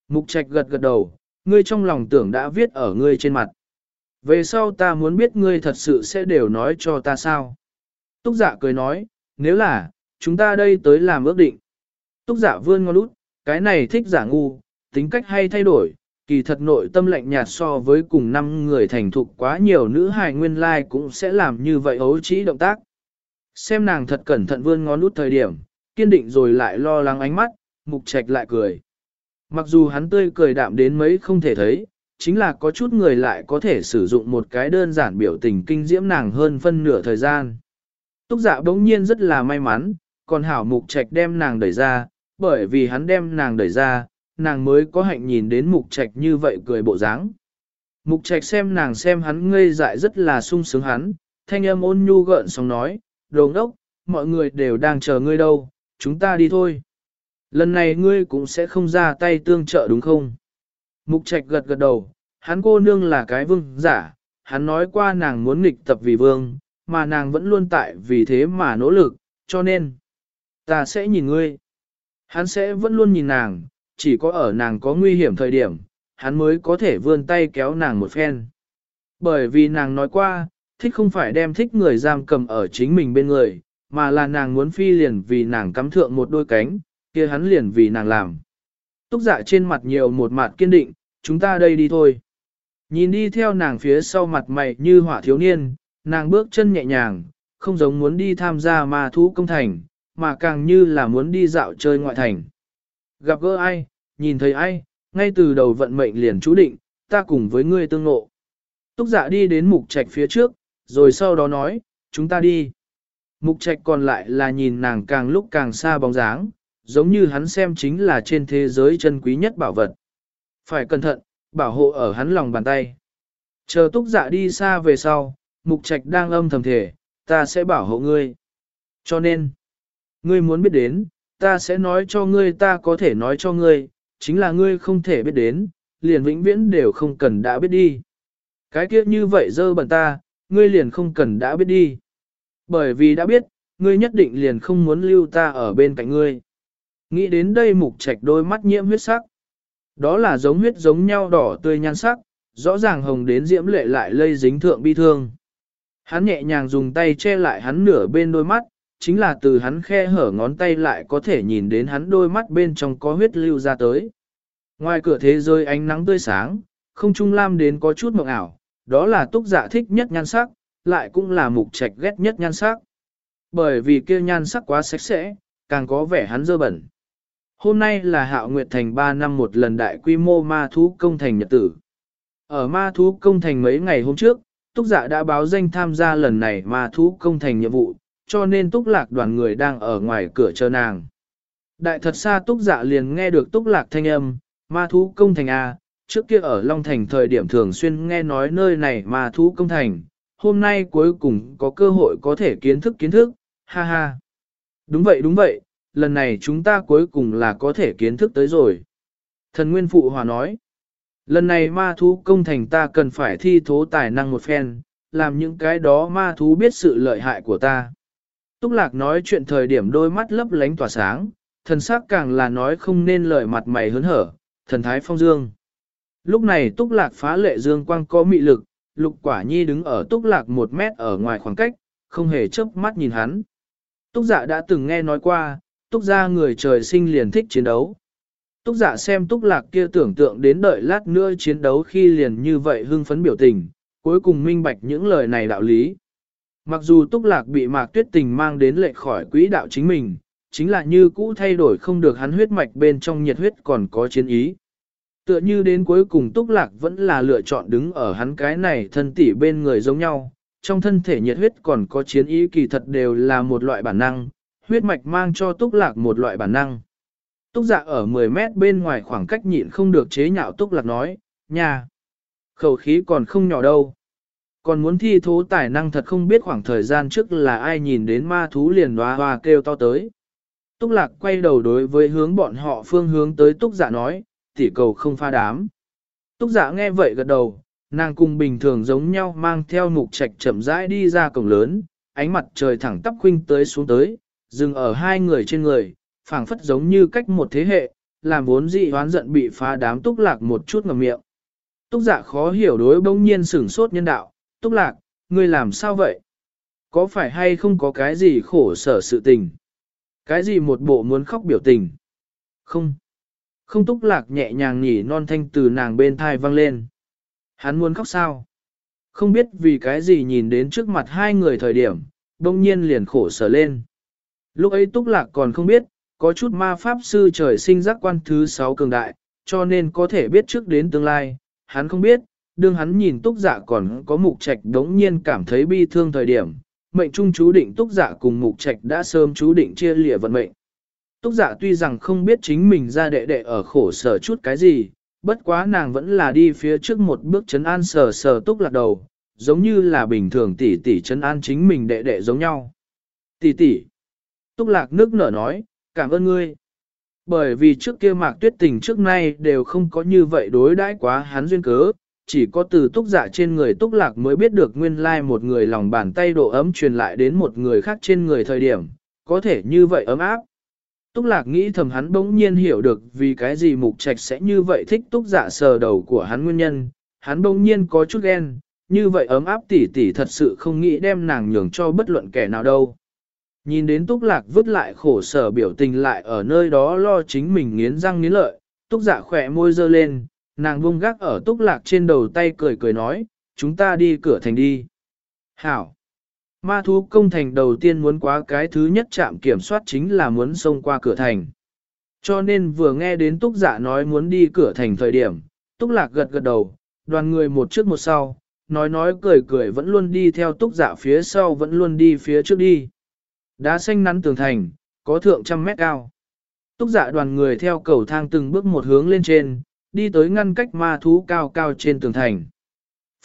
Mục trạch gật gật đầu, ngươi trong lòng tưởng đã viết ở ngươi trên mặt. Về sau ta muốn biết ngươi thật sự sẽ đều nói cho ta sao? Túc giả cười nói, nếu là, chúng ta đây tới làm ước định. Túc giả vươn ngon út, cái này thích giả ngu, tính cách hay thay đổi, kỳ thật nội tâm lạnh nhạt so với cùng năm người thành thục quá nhiều nữ hài nguyên lai like cũng sẽ làm như vậy ấu trĩ động tác. Xem nàng thật cẩn thận vươn ngón út thời điểm, kiên định rồi lại lo lắng ánh mắt, mục trạch lại cười. Mặc dù hắn tươi cười đạm đến mấy không thể thấy, chính là có chút người lại có thể sử dụng một cái đơn giản biểu tình kinh diễm nàng hơn phân nửa thời gian. Túc dạ bỗng nhiên rất là may mắn, còn hảo mục trạch đem nàng đẩy ra, bởi vì hắn đem nàng đẩy ra, nàng mới có hạnh nhìn đến mục trạch như vậy cười bộ dáng. Mục trạch xem nàng xem hắn ngây dại rất là sung sướng hắn, thanh âm ôn nhu gợn sóng nói, đồ ngốc, mọi người đều đang chờ ngươi đâu, chúng ta đi thôi. Lần này ngươi cũng sẽ không ra tay tương trợ đúng không? Mục trạch gật gật đầu, hắn cô nương là cái vương giả, hắn nói qua nàng muốn nghịch tập vì vương, mà nàng vẫn luôn tại vì thế mà nỗ lực, cho nên, ta sẽ nhìn ngươi. Hắn sẽ vẫn luôn nhìn nàng, chỉ có ở nàng có nguy hiểm thời điểm, hắn mới có thể vươn tay kéo nàng một phen. Bởi vì nàng nói qua, thích không phải đem thích người giam cầm ở chính mình bên người, mà là nàng muốn phi liền vì nàng cắm thượng một đôi cánh, kia hắn liền vì nàng làm. Túc dạ trên mặt nhiều một mặt kiên định, chúng ta đây đi thôi. Nhìn đi theo nàng phía sau mặt mày như hỏa thiếu niên, nàng bước chân nhẹ nhàng, không giống muốn đi tham gia ma thú công thành, mà càng như là muốn đi dạo chơi ngoại thành. Gặp gỡ ai, nhìn thấy ai, ngay từ đầu vận mệnh liền chú định, ta cùng với ngươi tương ngộ. Túc dạ đi đến mục trạch phía trước, rồi sau đó nói, chúng ta đi. Mục trạch còn lại là nhìn nàng càng lúc càng xa bóng dáng, giống như hắn xem chính là trên thế giới chân quý nhất bảo vật. Phải cẩn thận, bảo hộ ở hắn lòng bàn tay. Chờ túc dạ đi xa về sau, mục trạch đang âm thầm thể, ta sẽ bảo hộ ngươi. Cho nên, ngươi muốn biết đến, ta sẽ nói cho ngươi ta có thể nói cho ngươi, chính là ngươi không thể biết đến, liền vĩnh viễn đều không cần đã biết đi. Cái kia như vậy dơ bẩn ta, ngươi liền không cần đã biết đi. Bởi vì đã biết, ngươi nhất định liền không muốn lưu ta ở bên cạnh ngươi. Nghĩ đến đây mục trạch đôi mắt nhiễm huyết sắc. Đó là giống huyết giống nhau đỏ tươi nhan sắc, rõ ràng hồng đến diễm lệ lại lây dính thượng bi thương. Hắn nhẹ nhàng dùng tay che lại hắn nửa bên đôi mắt, chính là từ hắn khe hở ngón tay lại có thể nhìn đến hắn đôi mắt bên trong có huyết lưu ra tới. Ngoài cửa thế giới ánh nắng tươi sáng, không trung lam đến có chút mộng ảo, đó là túc giả thích nhất nhan sắc, lại cũng là mục trạch ghét nhất nhan sắc. Bởi vì kia nhan sắc quá sạch sẽ, càng có vẻ hắn dơ bẩn. Hôm nay là hạo nguyệt thành 3 năm một lần đại quy mô ma thú công thành nhật tử. Ở ma thú công thành mấy ngày hôm trước, Túc Dạ đã báo danh tham gia lần này ma thú công thành nhiệm vụ, cho nên Túc Lạc đoàn người đang ở ngoài cửa chờ nàng. Đại thật xa Túc Dạ liền nghe được Túc Lạc thanh âm, ma thú công thành A, trước kia ở Long Thành thời điểm thường xuyên nghe nói nơi này ma thú công thành, hôm nay cuối cùng có cơ hội có thể kiến thức kiến thức, ha ha. Đúng vậy đúng vậy, lần này chúng ta cuối cùng là có thể kiến thức tới rồi. Thần Nguyên Phụ Hòa nói, lần này ma thú công thành ta cần phải thi thố tài năng một phen, làm những cái đó ma thú biết sự lợi hại của ta. Túc Lạc nói chuyện thời điểm đôi mắt lấp lánh tỏa sáng, thần sắc càng là nói không nên lời mặt mày hớn hở, thần thái phong dương. Lúc này Túc Lạc phá lệ dương quang có mị lực, Lục Quả Nhi đứng ở Túc Lạc một mét ở ngoài khoảng cách, không hề chớp mắt nhìn hắn. Túc Dạ đã từng nghe nói qua, Túc gia người trời sinh liền thích chiến đấu. Túc Dạ xem Túc Lạc kia tưởng tượng đến đợi lát nữa chiến đấu khi liền như vậy hưng phấn biểu tình, cuối cùng minh bạch những lời này đạo lý. Mặc dù Túc Lạc bị Mạc Tuyết Tình mang đến lệ khỏi quỹ đạo chính mình, chính là như cũ thay đổi không được hắn huyết mạch bên trong nhiệt huyết còn có chiến ý. Tựa như đến cuối cùng Túc Lạc vẫn là lựa chọn đứng ở hắn cái này thân tỷ bên người giống nhau, trong thân thể nhiệt huyết còn có chiến ý kỳ thật đều là một loại bản năng, huyết mạch mang cho Túc Lạc một loại bản năng. Túc dạ ở 10 mét bên ngoài khoảng cách nhịn không được chế nhạo Túc Lạc nói, nhà, khẩu khí còn không nhỏ đâu. Còn muốn thi thố tài năng thật không biết khoảng thời gian trước là ai nhìn đến ma thú liền hoa hoa kêu to tới. Túc Lạc quay đầu đối với hướng bọn họ phương hướng tới Túc dạ nói, tỉ cầu không pha đám. Túc dạ nghe vậy gật đầu, nàng cùng bình thường giống nhau mang theo mục trạch chậm rãi đi ra cổng lớn, ánh mặt trời thẳng tắp khuynh tới xuống tới, dừng ở hai người trên người, phảng phất giống như cách một thế hệ, làm vốn dị hoán giận bị phá đám túc lạc một chút ngầm miệng. Túc dạ khó hiểu đối bỗng nhiên sửng sốt nhân đạo, túc lạc, ngươi làm sao vậy? Có phải hay không có cái gì khổ sở sự tình? Cái gì một bộ muốn khóc biểu tình? Không. Không túc lạc nhẹ nhàng nhỉ non thanh từ nàng bên thai vang lên. Hắn muốn khóc sao? Không biết vì cái gì nhìn đến trước mặt hai người thời điểm, bỗng nhiên liền khổ sở lên. Lúc ấy túc lạc còn không biết, có chút ma pháp sư trời sinh giác quan thứ sáu cường đại, cho nên có thể biết trước đến tương lai. Hắn không biết, đương hắn nhìn túc dạ còn có mục trạch đống nhiên cảm thấy bi thương thời điểm, mệnh trung chú định túc dạ cùng mục trạch đã sớm chú định chia lìa vận mệnh. Túc dạ tuy rằng không biết chính mình ra đệ đệ ở khổ sở chút cái gì, bất quá nàng vẫn là đi phía trước một bước chấn an sờ sờ túc lạc đầu, giống như là bình thường tỷ tỷ chấn an chính mình đệ đệ giống nhau. Tỷ tỷ. Túc lạc nước nở nói, cảm ơn ngươi. Bởi vì trước kia mạc tuyết tình trước nay đều không có như vậy đối đãi quá hắn duyên cớ, chỉ có từ túc dạ trên người túc lạc mới biết được nguyên lai một người lòng bàn tay độ ấm truyền lại đến một người khác trên người thời điểm, có thể như vậy ấm áp. Túc lạc nghĩ thầm hắn bỗng nhiên hiểu được vì cái gì mục trạch sẽ như vậy thích túc dạ sờ đầu của hắn nguyên nhân, hắn bỗng nhiên có chút ghen, như vậy ấm áp tỉ tỉ thật sự không nghĩ đem nàng nhường cho bất luận kẻ nào đâu. Nhìn đến túc lạc vứt lại khổ sở biểu tình lại ở nơi đó lo chính mình nghiến răng nghiến lợi, túc dạ khỏe môi dơ lên, nàng buông gác ở túc lạc trên đầu tay cười cười nói, chúng ta đi cửa thành đi. Hảo! Ma thú công thành đầu tiên muốn quá cái thứ nhất chạm kiểm soát chính là muốn xông qua cửa thành. Cho nên vừa nghe đến túc dạ nói muốn đi cửa thành thời điểm, túc lạc gật gật đầu, đoàn người một trước một sau, nói nói cười cười vẫn luôn đi theo túc dạ phía sau vẫn luôn đi phía trước đi. Đá xanh nắn tường thành, có thượng trăm mét cao. Túc dạ đoàn người theo cầu thang từng bước một hướng lên trên, đi tới ngăn cách ma thú cao cao trên tường thành.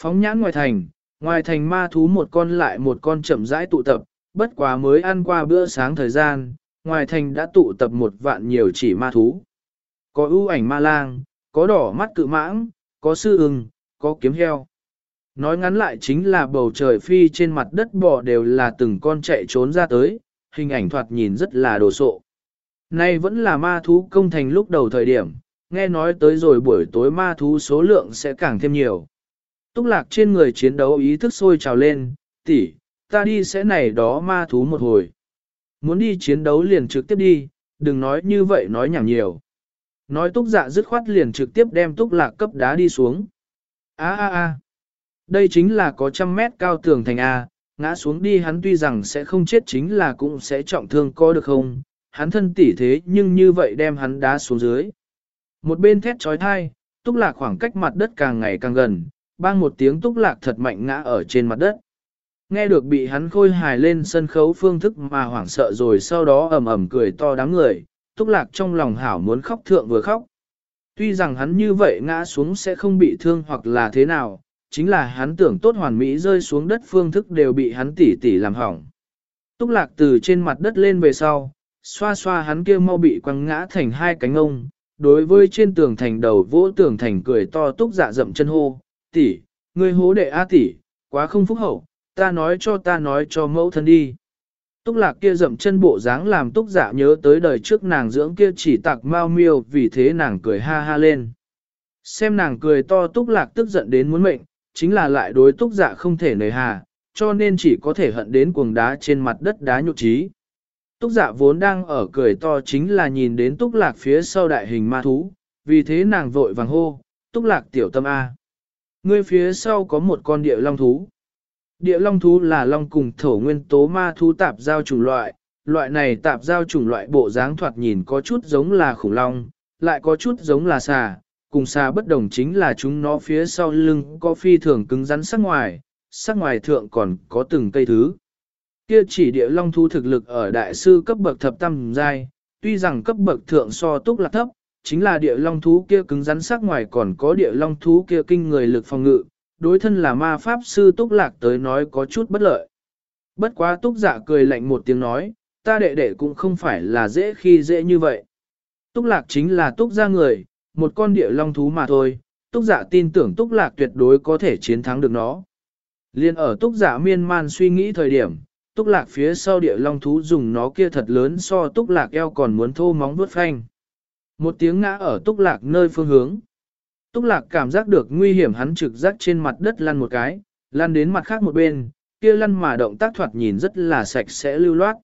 Phóng nhãn ngoài thành, ngoài thành ma thú một con lại một con chậm rãi tụ tập, bất quá mới ăn qua bữa sáng thời gian, ngoài thành đã tụ tập một vạn nhiều chỉ ma thú. Có ưu ảnh ma lang, có đỏ mắt cự mãng, có sư ưng, có kiếm heo. Nói ngắn lại chính là bầu trời phi trên mặt đất bò đều là từng con chạy trốn ra tới, hình ảnh thoạt nhìn rất là đồ sộ. Nay vẫn là ma thú công thành lúc đầu thời điểm, nghe nói tới rồi buổi tối ma thú số lượng sẽ càng thêm nhiều. Túc lạc trên người chiến đấu ý thức sôi trào lên, tỷ, ta đi sẽ này đó ma thú một hồi. Muốn đi chiến đấu liền trực tiếp đi, đừng nói như vậy nói nhảm nhiều. Nói túc dạ dứt khoát liền trực tiếp đem túc lạc cấp đá đi xuống. a a a đây chính là có trăm mét cao tường thành A, ngã xuống đi hắn tuy rằng sẽ không chết chính là cũng sẽ trọng thương có được không, hắn thân tỉ thế nhưng như vậy đem hắn đá xuống dưới. Một bên thét trói thai, túc lạc khoảng cách mặt đất càng ngày càng gần, bang một tiếng túc lạc thật mạnh ngã ở trên mặt đất. Nghe được bị hắn khôi hài lên sân khấu phương thức mà hoảng sợ rồi sau đó ầm ầm cười to đáng người, túc lạc trong lòng hảo muốn khóc thượng vừa khóc. Tuy rằng hắn như vậy ngã xuống sẽ không bị thương hoặc là thế nào, chính là hắn tưởng tốt hoàn mỹ rơi xuống đất phương thức đều bị hắn tỉ tỉ làm hỏng. Túc lạc từ trên mặt đất lên về sau, xoa xoa hắn kia mau bị quăng ngã thành hai cánh ông, đối với trên tường thành đầu vỗ tường thành cười to túc dạ dậm chân hô, tỷ, ngươi hố đệ A tỷ, quá không phúc hậu, ta nói cho ta nói cho mẫu thân đi. Túc lạc kia dậm chân bộ dáng làm túc dạ nhớ tới đời trước nàng dưỡng kia chỉ tạc mau miêu vì thế nàng cười ha ha lên. Xem nàng cười to túc lạc tức giận đến muốn mệnh, chính là lại đối túc dạ không thể nề hà, cho nên chỉ có thể hận đến cuồng đá trên mặt đất đá nhục trí. Túc dạ vốn đang ở cười to chính là nhìn đến túc lạc phía sau đại hình ma thú, vì thế nàng vội vàng hô, túc lạc tiểu tâm A. Ngươi phía sau có một con địa long thú. Địa long thú là long cùng thổ nguyên tố ma thú tạp giao chủng loại, loại này tạp giao chủng loại bộ dáng thoạt nhìn có chút giống là khủng long, lại có chút giống là xà, cùng xa bất đồng chính là chúng nó phía sau lưng có phi thường cứng rắn sắc ngoài, sắc ngoài thượng còn có từng cây thứ. Kia chỉ địa long thú thực lực ở đại sư cấp bậc thập tam giai, tuy rằng cấp bậc thượng so túc là thấp, chính là địa long thú kia cứng rắn sắc ngoài còn có địa long thú kia kinh người lực phòng ngự, đối thân là ma pháp sư túc lạc tới nói có chút bất lợi. Bất quá túc giả cười lạnh một tiếng nói, ta đệ đệ cũng không phải là dễ khi dễ như vậy. Túc lạc chính là túc ra người, một con địa long thú mà thôi, túc giả tin tưởng túc lạc tuyệt đối có thể chiến thắng được nó. Liên ở túc giả miên man suy nghĩ thời điểm, túc lạc phía sau địa long thú dùng nó kia thật lớn so túc lạc eo còn muốn thô móng vuốt phanh. Một tiếng ngã ở túc lạc nơi phương hướng. Túc lạc cảm giác được nguy hiểm hắn trực giác trên mặt đất lăn một cái, lăn đến mặt khác một bên, kia lăn mà động tác thoạt nhìn rất là sạch sẽ lưu loát.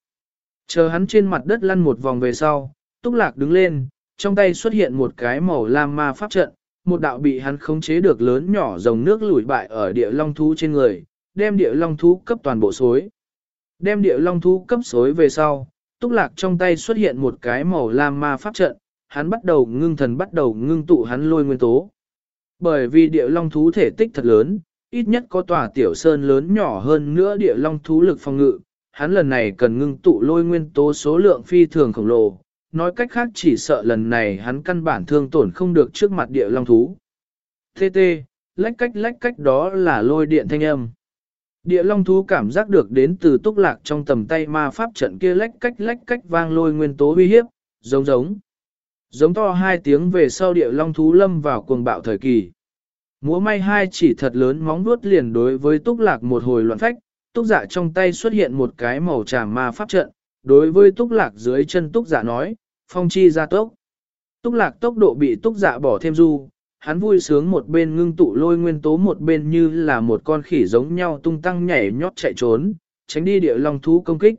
Chờ hắn trên mặt đất lăn một vòng về sau, túc lạc đứng lên, trong tay xuất hiện một cái màu lam ma pháp trận, một đạo bị hắn khống chế được lớn nhỏ dòng nước lùi bại ở địa long thú trên người, đem địa long thú cấp toàn bộ xối. Đem địa long thú cấp xối về sau, túc lạc trong tay xuất hiện một cái màu lam ma pháp trận, hắn bắt đầu ngưng thần bắt đầu ngưng tụ hắn lôi nguyên tố. Bởi vì địa long thú thể tích thật lớn, ít nhất có tòa tiểu sơn lớn nhỏ hơn nữa địa long thú lực phòng ngự, hắn lần này cần ngưng tụ lôi nguyên tố số lượng phi thường khổng lồ, nói cách khác chỉ sợ lần này hắn căn bản thương tổn không được trước mặt địa long thú. Tê tê, lách cách lách cách đó là lôi điện thanh âm. Địa long thú cảm giác được đến từ túc lạc trong tầm tay ma pháp trận kia lách cách lách cách vang lôi nguyên tố uy hiếp, giống giống. Giống to hai tiếng về sau địa long thú lâm vào cuồng bạo thời kỳ. Múa may hai chỉ thật lớn móng vuốt liền đối với túc lạc một hồi loạn phách, túc giả trong tay xuất hiện một cái màu tràm ma pháp trận, đối với túc lạc dưới chân túc giả nói, phong chi ra tốc. Túc lạc tốc độ bị túc dạ bỏ thêm du, hắn vui sướng một bên ngưng tụ lôi nguyên tố một bên như là một con khỉ giống nhau tung tăng nhảy nhót chạy trốn, tránh đi địa long thú công kích.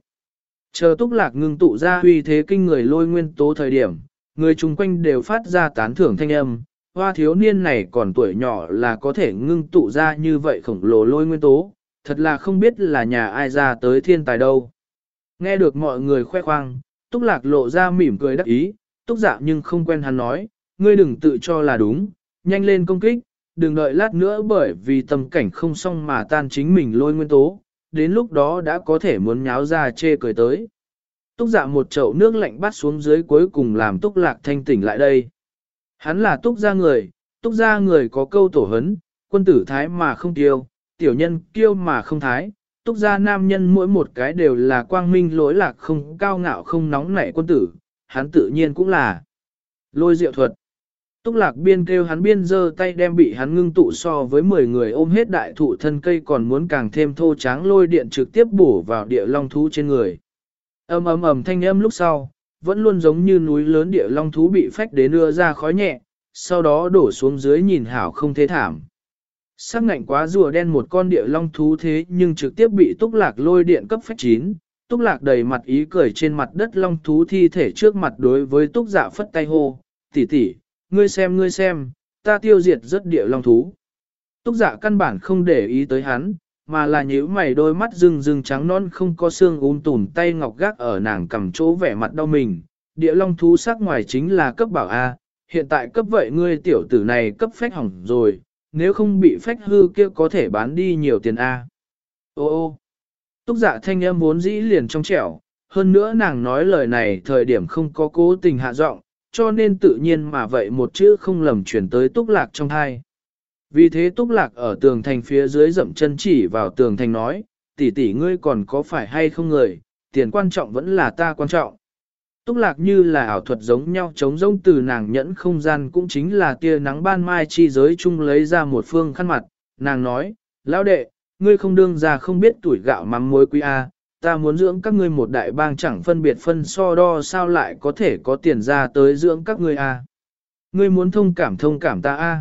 Chờ túc lạc ngưng tụ ra huy thế kinh người lôi nguyên tố thời điểm, người chung quanh đều phát ra tán thưởng thanh âm, hoa thiếu niên này còn tuổi nhỏ là có thể ngưng tụ ra như vậy khổng lồ lôi nguyên tố, thật là không biết là nhà ai ra tới thiên tài đâu. Nghe được mọi người khoe khoang, túc lạc lộ ra mỉm cười đắc ý, túc dạ nhưng không quen hắn nói, ngươi đừng tự cho là đúng, nhanh lên công kích, đừng đợi lát nữa bởi vì tâm cảnh không xong mà tan chính mình lôi nguyên tố, đến lúc đó đã có thể muốn nháo ra chê cười tới. Túc dạ một chậu nước lạnh bắt xuống dưới cuối cùng làm túc lạc thanh tỉnh lại đây. Hắn là túc gia người, túc gia người có câu tổ hấn, quân tử thái mà không tiêu, tiểu nhân kiêu mà không thái, túc gia nam nhân mỗi một cái đều là quang minh lỗi lạc không cao ngạo không nóng nảy quân tử, hắn tự nhiên cũng là lôi diệu thuật. Túc lạc biên kêu hắn biên giơ tay đem bị hắn ngưng tụ so với 10 người ôm hết đại thụ thân cây còn muốn càng thêm thô tráng lôi điện trực tiếp bổ vào địa long thú trên người. ầm ầm ầm thanh âm lúc sau, vẫn luôn giống như núi lớn địa long thú bị phách đến đưa ra khói nhẹ, sau đó đổ xuống dưới nhìn hảo không thế thảm. Sắc ngạnh quá rùa đen một con địa long thú thế nhưng trực tiếp bị túc lạc lôi điện cấp phách chín. Túc lạc đầy mặt ý cười trên mặt đất long thú thi thể trước mặt đối với túc dạ phất tay hô, tỷ tỷ, ngươi xem ngươi xem, ta tiêu diệt rất địa long thú. Túc dạ căn bản không để ý tới hắn, mà là nhíu mày đôi mắt rừng rừng trắng non không có xương ún tùn tay ngọc gác ở nàng cầm chỗ vẻ mặt đau mình. Địa long thú sắc ngoài chính là cấp bảo A, hiện tại cấp vậy ngươi tiểu tử này cấp phách hỏng rồi, nếu không bị phách hư kia có thể bán đi nhiều tiền A. Ô ô, túc dạ thanh âm vốn dĩ liền trong trẻo, hơn nữa nàng nói lời này thời điểm không có cố tình hạ giọng, cho nên tự nhiên mà vậy một chữ không lầm chuyển tới túc lạc trong hai. Vì thế túc lạc ở tường thành phía dưới dậm chân chỉ vào tường thành nói, tỷ tỷ ngươi còn có phải hay không người, tiền quan trọng vẫn là ta quan trọng. Túc lạc như là ảo thuật giống nhau chống giống từ nàng nhẫn không gian cũng chính là tia nắng ban mai chi giới chung lấy ra một phương khăn mặt, nàng nói, lão đệ, ngươi không đương ra không biết tuổi gạo mắm muối quý A, ta muốn dưỡng các ngươi một đại bang chẳng phân biệt phân so đo sao lại có thể có tiền ra tới dưỡng các ngươi A. Ngươi muốn thông cảm thông cảm ta A.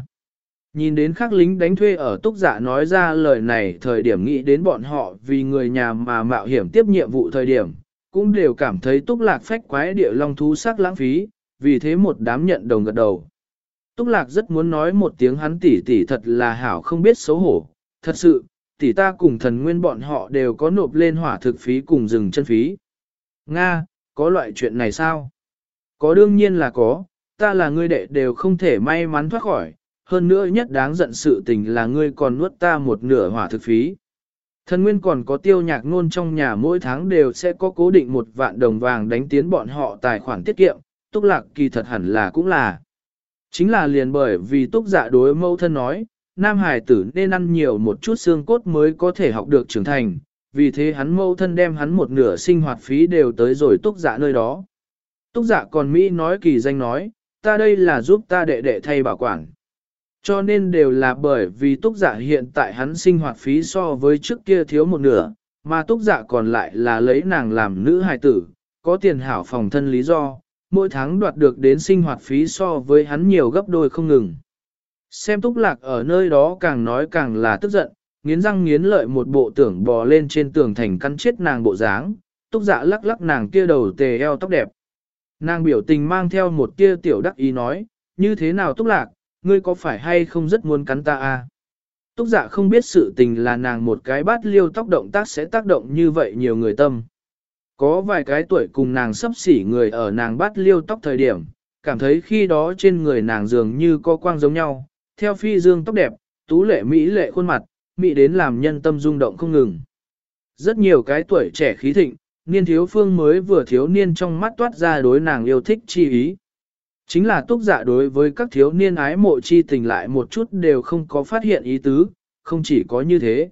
Nhìn đến khắc lính đánh thuê ở túc giả nói ra lời này thời điểm nghĩ đến bọn họ vì người nhà mà mạo hiểm tiếp nhiệm vụ thời điểm, cũng đều cảm thấy túc lạc phách quái địa long thú sắc lãng phí, vì thế một đám nhận đồng gật đầu. Túc lạc rất muốn nói một tiếng hắn tỉ tỉ thật là hảo không biết xấu hổ, thật sự, tỉ ta cùng thần nguyên bọn họ đều có nộp lên hỏa thực phí cùng rừng chân phí. Nga, có loại chuyện này sao? Có đương nhiên là có, ta là ngươi đệ đều không thể may mắn thoát khỏi, hơn nữa nhất đáng giận sự tình là ngươi còn nuốt ta một nửa hỏa thực phí. Thần nguyên còn có tiêu nhạc ngôn trong nhà mỗi tháng đều sẽ có cố định một vạn đồng vàng đánh tiến bọn họ tài khoản tiết kiệm, túc lạc kỳ thật hẳn là cũng là. Chính là liền bởi vì túc dạ đối mâu thân nói, nam hải tử nên ăn nhiều một chút xương cốt mới có thể học được trưởng thành, vì thế hắn mâu thân đem hắn một nửa sinh hoạt phí đều tới rồi túc dạ nơi đó. Túc dạ còn Mỹ nói kỳ danh nói, ta đây là giúp ta đệ đệ thay bảo quản. Cho nên đều là bởi vì túc giả hiện tại hắn sinh hoạt phí so với trước kia thiếu một nửa, mà túc dạ còn lại là lấy nàng làm nữ hài tử, có tiền hảo phòng thân lý do, mỗi tháng đoạt được đến sinh hoạt phí so với hắn nhiều gấp đôi không ngừng. Xem túc lạc ở nơi đó càng nói càng là tức giận, nghiến răng nghiến lợi một bộ tưởng bò lên trên tường thành căn chết nàng bộ dáng, túc dạ lắc lắc nàng kia đầu tề eo tóc đẹp. Nàng biểu tình mang theo một tia tiểu đắc ý nói, như thế nào túc lạc, ngươi có phải hay không rất muốn cắn ta à? Túc dạ không biết sự tình là nàng một cái bát liêu tóc động tác sẽ tác động như vậy nhiều người tâm. Có vài cái tuổi cùng nàng sắp xỉ người ở nàng bát liêu tóc thời điểm, cảm thấy khi đó trên người nàng dường như có quang giống nhau, theo phi dương tóc đẹp, tú lệ mỹ lệ khuôn mặt, mỹ đến làm nhân tâm rung động không ngừng. Rất nhiều cái tuổi trẻ khí thịnh, niên thiếu phương mới vừa thiếu niên trong mắt toát ra đối nàng yêu thích chi ý. Chính là túc dạ đối với các thiếu niên ái mộ chi tình lại một chút đều không có phát hiện ý tứ, không chỉ có như thế.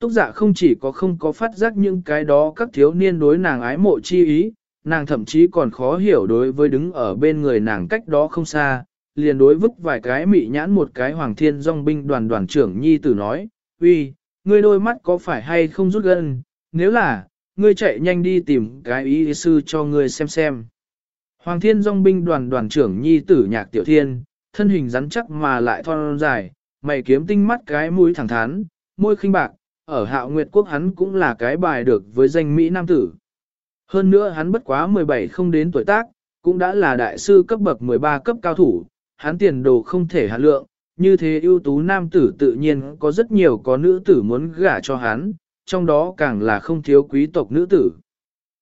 Túc dạ không chỉ có không có phát giác những cái đó các thiếu niên đối nàng ái mộ chi ý, nàng thậm chí còn khó hiểu đối với đứng ở bên người nàng cách đó không xa, liền đối vứt vài cái mị nhãn một cái hoàng thiên dòng binh đoàn đoàn trưởng nhi tử nói, uy, ngươi đôi mắt có phải hay không rút gần, nếu là, ngươi chạy nhanh đi tìm cái ý sư cho ngươi xem xem. Hoàng thiên dòng binh đoàn đoàn trưởng nhi tử nhạc tiểu thiên, thân hình rắn chắc mà lại thon dài, mày kiếm tinh mắt cái mũi thẳng thắn, môi khinh bạc, ở hạo nguyệt quốc hắn cũng là cái bài được với danh Mỹ Nam Tử. Hơn nữa hắn bất quá 17 không đến tuổi tác, cũng đã là đại sư cấp bậc 13 cấp cao thủ, hắn tiền đồ không thể hạn lượng, như thế ưu tú nam tử tự nhiên có rất nhiều có nữ tử muốn gả cho hắn, trong đó càng là không thiếu quý tộc nữ tử.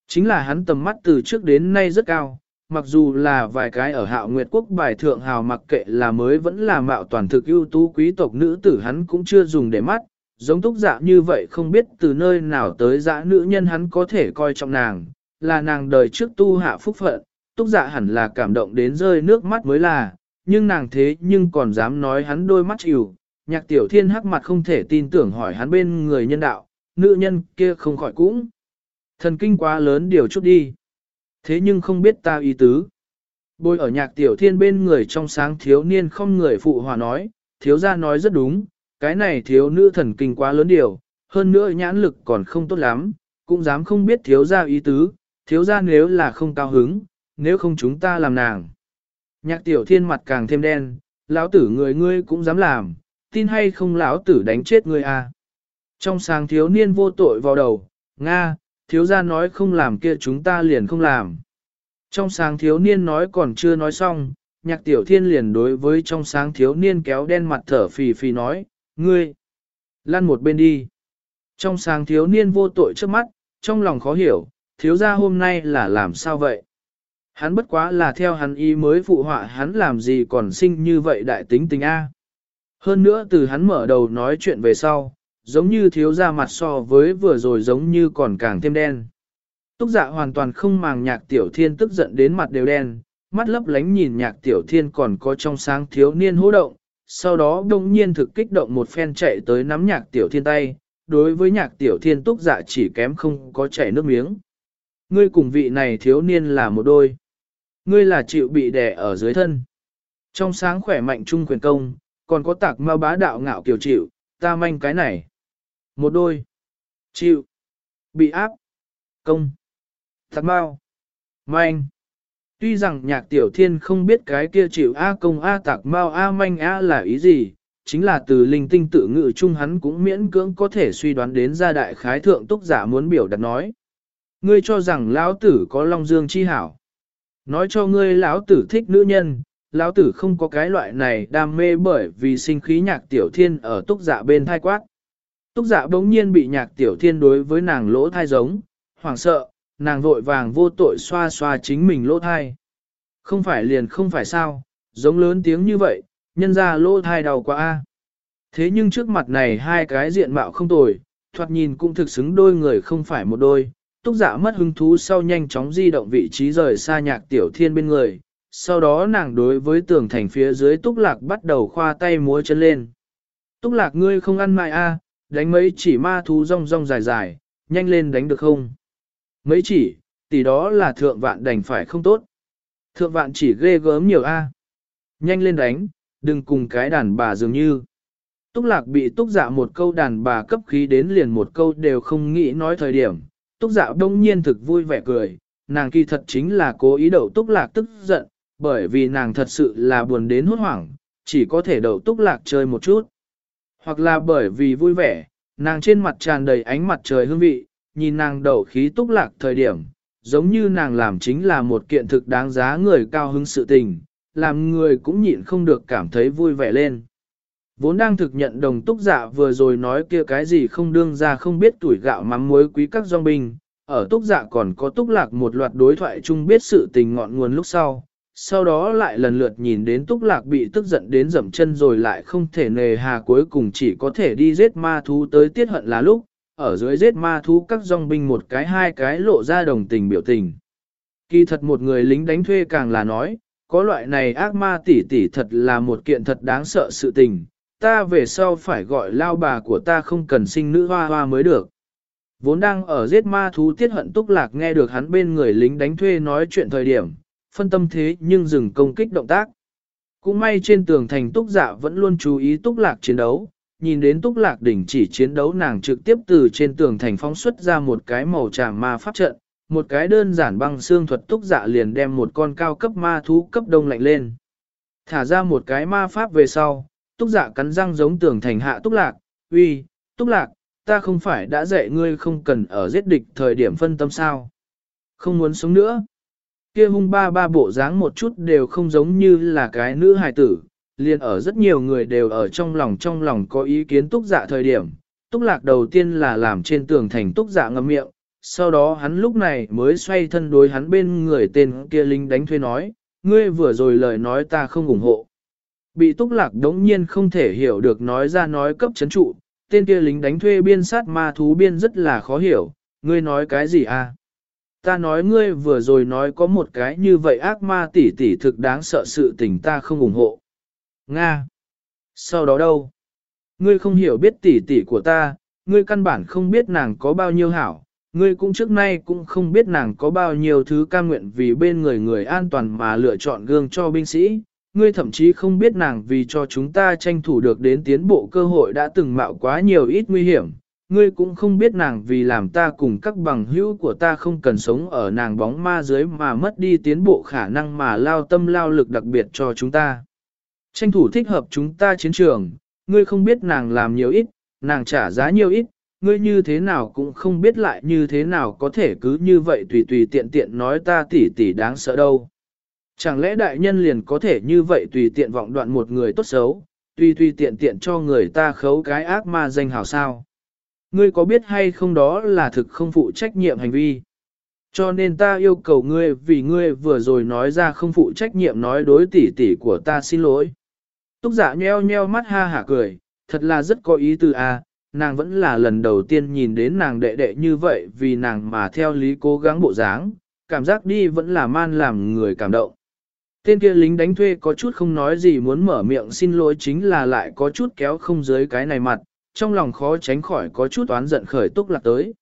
Chính là hắn tầm mắt từ trước đến nay rất cao, mặc dù là vài cái ở hạo nguyệt quốc bài thượng hào mặc kệ là mới vẫn là mạo toàn thực ưu tú quý tộc nữ tử hắn cũng chưa dùng để mắt, giống túc dạ như vậy không biết từ nơi nào tới dã nữ nhân hắn có thể coi trọng nàng, là nàng đời trước tu hạ phúc phận, túc dạ hẳn là cảm động đến rơi nước mắt mới là, nhưng nàng thế nhưng còn dám nói hắn đôi mắt chịu, nhạc tiểu thiên hắc mặt không thể tin tưởng hỏi hắn bên người nhân đạo, nữ nhân kia không khỏi cũng. Thần kinh quá lớn điều chút đi. Thế nhưng không biết ta ý tứ. Bôi ở nhạc tiểu thiên bên người trong sáng thiếu niên không người phụ hòa nói, thiếu gia nói rất đúng, cái này thiếu nữ thần kinh quá lớn điều, hơn nữa nhãn lực còn không tốt lắm, cũng dám không biết thiếu gia ý tứ, thiếu gia nếu là không cao hứng, nếu không chúng ta làm nàng. Nhạc tiểu thiên mặt càng thêm đen, lão tử người ngươi cũng dám làm, tin hay không lão tử đánh chết ngươi à. Trong sáng thiếu niên vô tội vào đầu, Nga, thiếu gia nói không làm kia chúng ta liền không làm. Trong sáng thiếu niên nói còn chưa nói xong, nhạc tiểu thiên liền đối với trong sáng thiếu niên kéo đen mặt thở phì phì nói, ngươi, lăn một bên đi. Trong sáng thiếu niên vô tội trước mắt, trong lòng khó hiểu, thiếu gia hôm nay là làm sao vậy? Hắn bất quá là theo hắn ý mới phụ họa hắn làm gì còn sinh như vậy đại tính tình A. Hơn nữa từ hắn mở đầu nói chuyện về sau, giống như thiếu ra mặt so với vừa rồi giống như còn càng thêm đen. Túc dạ hoàn toàn không màng nhạc tiểu thiên tức giận đến mặt đều đen, mắt lấp lánh nhìn nhạc tiểu thiên còn có trong sáng thiếu niên hô động, sau đó đông nhiên thực kích động một phen chạy tới nắm nhạc tiểu thiên tay, đối với nhạc tiểu thiên túc dạ chỉ kém không có chảy nước miếng. Ngươi cùng vị này thiếu niên là một đôi. Ngươi là chịu bị đè ở dưới thân. Trong sáng khỏe mạnh trung quyền công, còn có tạc ma bá đạo ngạo kiều chịu, ta manh cái này. Một đôi. Chịu. Bị áp. Công. Thật mau. Manh. Tuy rằng nhạc tiểu thiên không biết cái kia chịu A công A tạc mau A manh A là ý gì, chính là từ linh tinh tự ngự chung hắn cũng miễn cưỡng có thể suy đoán đến gia đại khái thượng túc giả muốn biểu đặt nói. Ngươi cho rằng lão tử có long dương chi hảo. Nói cho ngươi lão tử thích nữ nhân, lão tử không có cái loại này đam mê bởi vì sinh khí nhạc tiểu thiên ở túc giả bên thai quát. Túc dạ bỗng nhiên bị nhạc tiểu thiên đối với nàng lỗ thai giống, hoảng sợ, nàng vội vàng vô tội xoa xoa chính mình lỗ thai. Không phải liền không phải sao, giống lớn tiếng như vậy, nhân ra lỗ thai đau quá a. Thế nhưng trước mặt này hai cái diện mạo không tồi, thoạt nhìn cũng thực xứng đôi người không phải một đôi, túc dạ mất hứng thú sau nhanh chóng di động vị trí rời xa nhạc tiểu thiên bên người, sau đó nàng đối với tường thành phía dưới túc lạc bắt đầu khoa tay múa chân lên. Túc lạc ngươi không ăn mại a, đánh mấy chỉ ma thú rong rong dài dài, nhanh lên đánh được không? Mấy chỉ, tỷ đó là thượng vạn đành phải không tốt. Thượng vạn chỉ ghê gớm nhiều a. Nhanh lên đánh, đừng cùng cái đàn bà dường như. Túc lạc bị túc dạ một câu đàn bà cấp khí đến liền một câu đều không nghĩ nói thời điểm. Túc dạ đông nhiên thực vui vẻ cười, nàng kỳ thật chính là cố ý đậu túc lạc tức giận, bởi vì nàng thật sự là buồn đến hốt hoảng, chỉ có thể đậu túc lạc chơi một chút. Hoặc là bởi vì vui vẻ, nàng trên mặt tràn đầy ánh mặt trời hương vị, nhìn nàng đậu khí túc lạc thời điểm, giống như nàng làm chính là một kiện thực đáng giá người cao hứng sự tình, làm người cũng nhịn không được cảm thấy vui vẻ lên. Vốn đang thực nhận đồng túc giả vừa rồi nói kia cái gì không đương ra không biết tuổi gạo mắm muối quý các dòng binh, ở túc giả còn có túc lạc một loạt đối thoại chung biết sự tình ngọn nguồn lúc sau, sau đó lại lần lượt nhìn đến túc lạc bị tức giận đến dậm chân rồi lại không thể nề hà cuối cùng chỉ có thể đi giết ma thú tới tiết hận là lúc, ở dưới giết ma thú các dòng binh một cái hai cái lộ ra đồng tình biểu tình. Kỳ thật một người lính đánh thuê càng là nói, có loại này ác ma tỷ tỷ thật là một kiện thật đáng sợ sự tình, ta về sau phải gọi lao bà của ta không cần sinh nữ hoa hoa mới được. Vốn đang ở giết ma thú tiết hận túc lạc nghe được hắn bên người lính đánh thuê nói chuyện thời điểm, phân tâm thế nhưng dừng công kích động tác. Cũng may trên tường thành túc dạ vẫn luôn chú ý túc lạc chiến đấu, nhìn đến túc lạc đỉnh chỉ chiến đấu nàng trực tiếp từ trên tường thành phóng xuất ra một cái màu tràng ma pháp trận, một cái đơn giản băng xương thuật túc dạ liền đem một con cao cấp ma thú cấp đông lạnh lên. Thả ra một cái ma pháp về sau, túc dạ cắn răng giống tường thành hạ túc lạc, uy, túc lạc, ta không phải đã dạy ngươi không cần ở giết địch thời điểm phân tâm sao. Không muốn sống nữa. Kia hung ba ba bộ dáng một chút đều không giống như là cái nữ hài tử, liền ở rất nhiều người đều ở trong lòng trong lòng có ý kiến túc dạ thời điểm. Túc lạc đầu tiên là làm trên tường thành túc dạ ngậm miệng, sau đó hắn lúc này mới xoay thân đối hắn bên người tên kia linh đánh thuê nói, ngươi vừa rồi lời nói ta không ủng hộ. Bị túc lạc đống nhiên không thể hiểu được nói ra nói cấp chấn trụ, tên kia lính đánh thuê biên sát ma thú biên rất là khó hiểu, ngươi nói cái gì à? Ta nói ngươi vừa rồi nói có một cái như vậy ác ma tỷ tỷ thực đáng sợ sự tình ta không ủng hộ. Nga! Sau đó đâu? Ngươi không hiểu biết tỷ tỷ của ta, ngươi căn bản không biết nàng có bao nhiêu hảo, ngươi cũng trước nay cũng không biết nàng có bao nhiêu thứ cam nguyện vì bên người người an toàn mà lựa chọn gương cho binh sĩ, ngươi thậm chí không biết nàng vì cho chúng ta tranh thủ được đến tiến bộ cơ hội đã từng mạo quá nhiều ít nguy hiểm, ngươi cũng không biết nàng vì làm ta cùng các bằng hữu của ta không cần sống ở nàng bóng ma dưới mà mất đi tiến bộ khả năng mà lao tâm lao lực đặc biệt cho chúng ta. Tranh thủ thích hợp chúng ta chiến trường, ngươi không biết nàng làm nhiều ít, nàng trả giá nhiều ít, ngươi như thế nào cũng không biết lại như thế nào có thể cứ như vậy tùy tùy tiện tiện nói ta tỉ tỉ đáng sợ đâu. Chẳng lẽ đại nhân liền có thể như vậy tùy tiện vọng đoạn một người tốt xấu, tùy tùy tiện tiện cho người ta khấu cái ác ma danh hào sao? Ngươi có biết hay không đó là thực không phụ trách nhiệm hành vi? Cho nên ta yêu cầu ngươi vì ngươi vừa rồi nói ra không phụ trách nhiệm nói đối tỷ tỷ của ta xin lỗi. Túc giả nheo nheo mắt ha hả cười, thật là rất có ý tư a. À, nàng vẫn là lần đầu tiên nhìn đến nàng đệ đệ như vậy vì nàng mà theo lý cố gắng bộ dáng, cảm giác đi vẫn là man làm người cảm động. Tên kia lính đánh thuê có chút không nói gì muốn mở miệng xin lỗi chính là lại có chút kéo không dưới cái này mặt, trong lòng khó tránh khỏi có chút oán giận khởi túc lạc tới.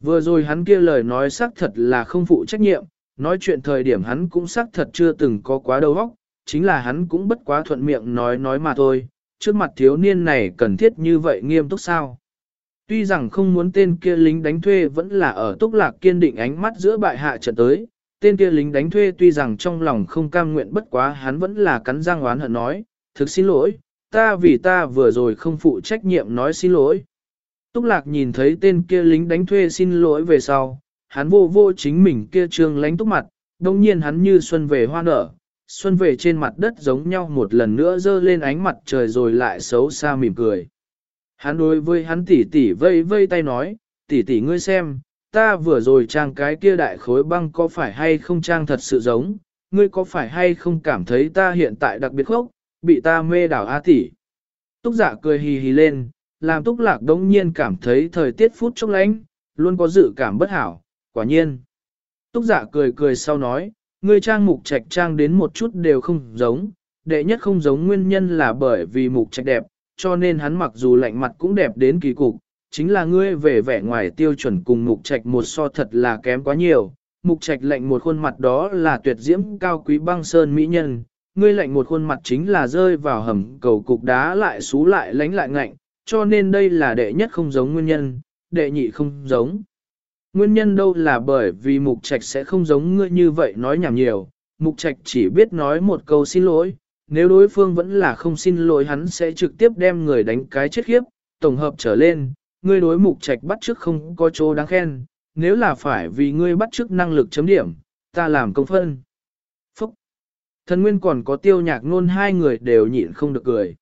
Vừa rồi hắn kia lời nói xác thật là không phụ trách nhiệm, nói chuyện thời điểm hắn cũng xác thật chưa từng có quá đầu óc, chính là hắn cũng bất quá thuận miệng nói nói mà thôi, trước mặt thiếu niên này cần thiết như vậy nghiêm túc sao. Tuy rằng không muốn tên kia lính đánh thuê vẫn là ở túc lạc kiên định ánh mắt giữa bại hạ trận tới, tên kia lính đánh thuê tuy rằng trong lòng không cam nguyện bất quá hắn vẫn là cắn răng oán hận nói, thực xin lỗi, ta vì ta vừa rồi không phụ trách nhiệm nói xin lỗi. Túc lạc nhìn thấy tên kia lính đánh thuê xin lỗi về sau, hắn vô vô chính mình kia trương lánh túc mặt, đồng nhiên hắn như xuân về hoa nở, xuân về trên mặt đất giống nhau một lần nữa dơ lên ánh mặt trời rồi lại xấu xa mỉm cười. Hắn đối với hắn tỷ tỷ vây vây tay nói, tỷ tỷ ngươi xem, ta vừa rồi trang cái kia đại khối băng có phải hay không trang thật sự giống, ngươi có phải hay không cảm thấy ta hiện tại đặc biệt khốc, bị ta mê đảo A tỷ. Túc giả cười hì hì lên, làm túc lạc đống nhiên cảm thấy thời tiết phút chốc lánh, luôn có dự cảm bất hảo, quả nhiên. Túc giả cười cười sau nói, ngươi trang mục trạch trang đến một chút đều không giống, đệ nhất không giống nguyên nhân là bởi vì mục trạch đẹp, cho nên hắn mặc dù lạnh mặt cũng đẹp đến kỳ cục, chính là ngươi về vẻ ngoài tiêu chuẩn cùng mục trạch một so thật là kém quá nhiều. Mục trạch lệnh một khuôn mặt đó là tuyệt diễm cao quý băng sơn mỹ nhân, ngươi lạnh một khuôn mặt chính là rơi vào hầm cầu cục đá lại xú lại lánh lại ngạnh, cho nên đây là đệ nhất không giống nguyên nhân, đệ nhị không giống. Nguyên nhân đâu là bởi vì mục trạch sẽ không giống ngươi như vậy nói nhảm nhiều, mục trạch chỉ biết nói một câu xin lỗi, nếu đối phương vẫn là không xin lỗi hắn sẽ trực tiếp đem người đánh cái chết khiếp, tổng hợp trở lên, ngươi đối mục trạch bắt trước không có chỗ đáng khen, nếu là phải vì ngươi bắt trước năng lực chấm điểm, ta làm công phân. Thần Nguyên còn có tiêu nhạc nôn hai người đều nhịn không được cười.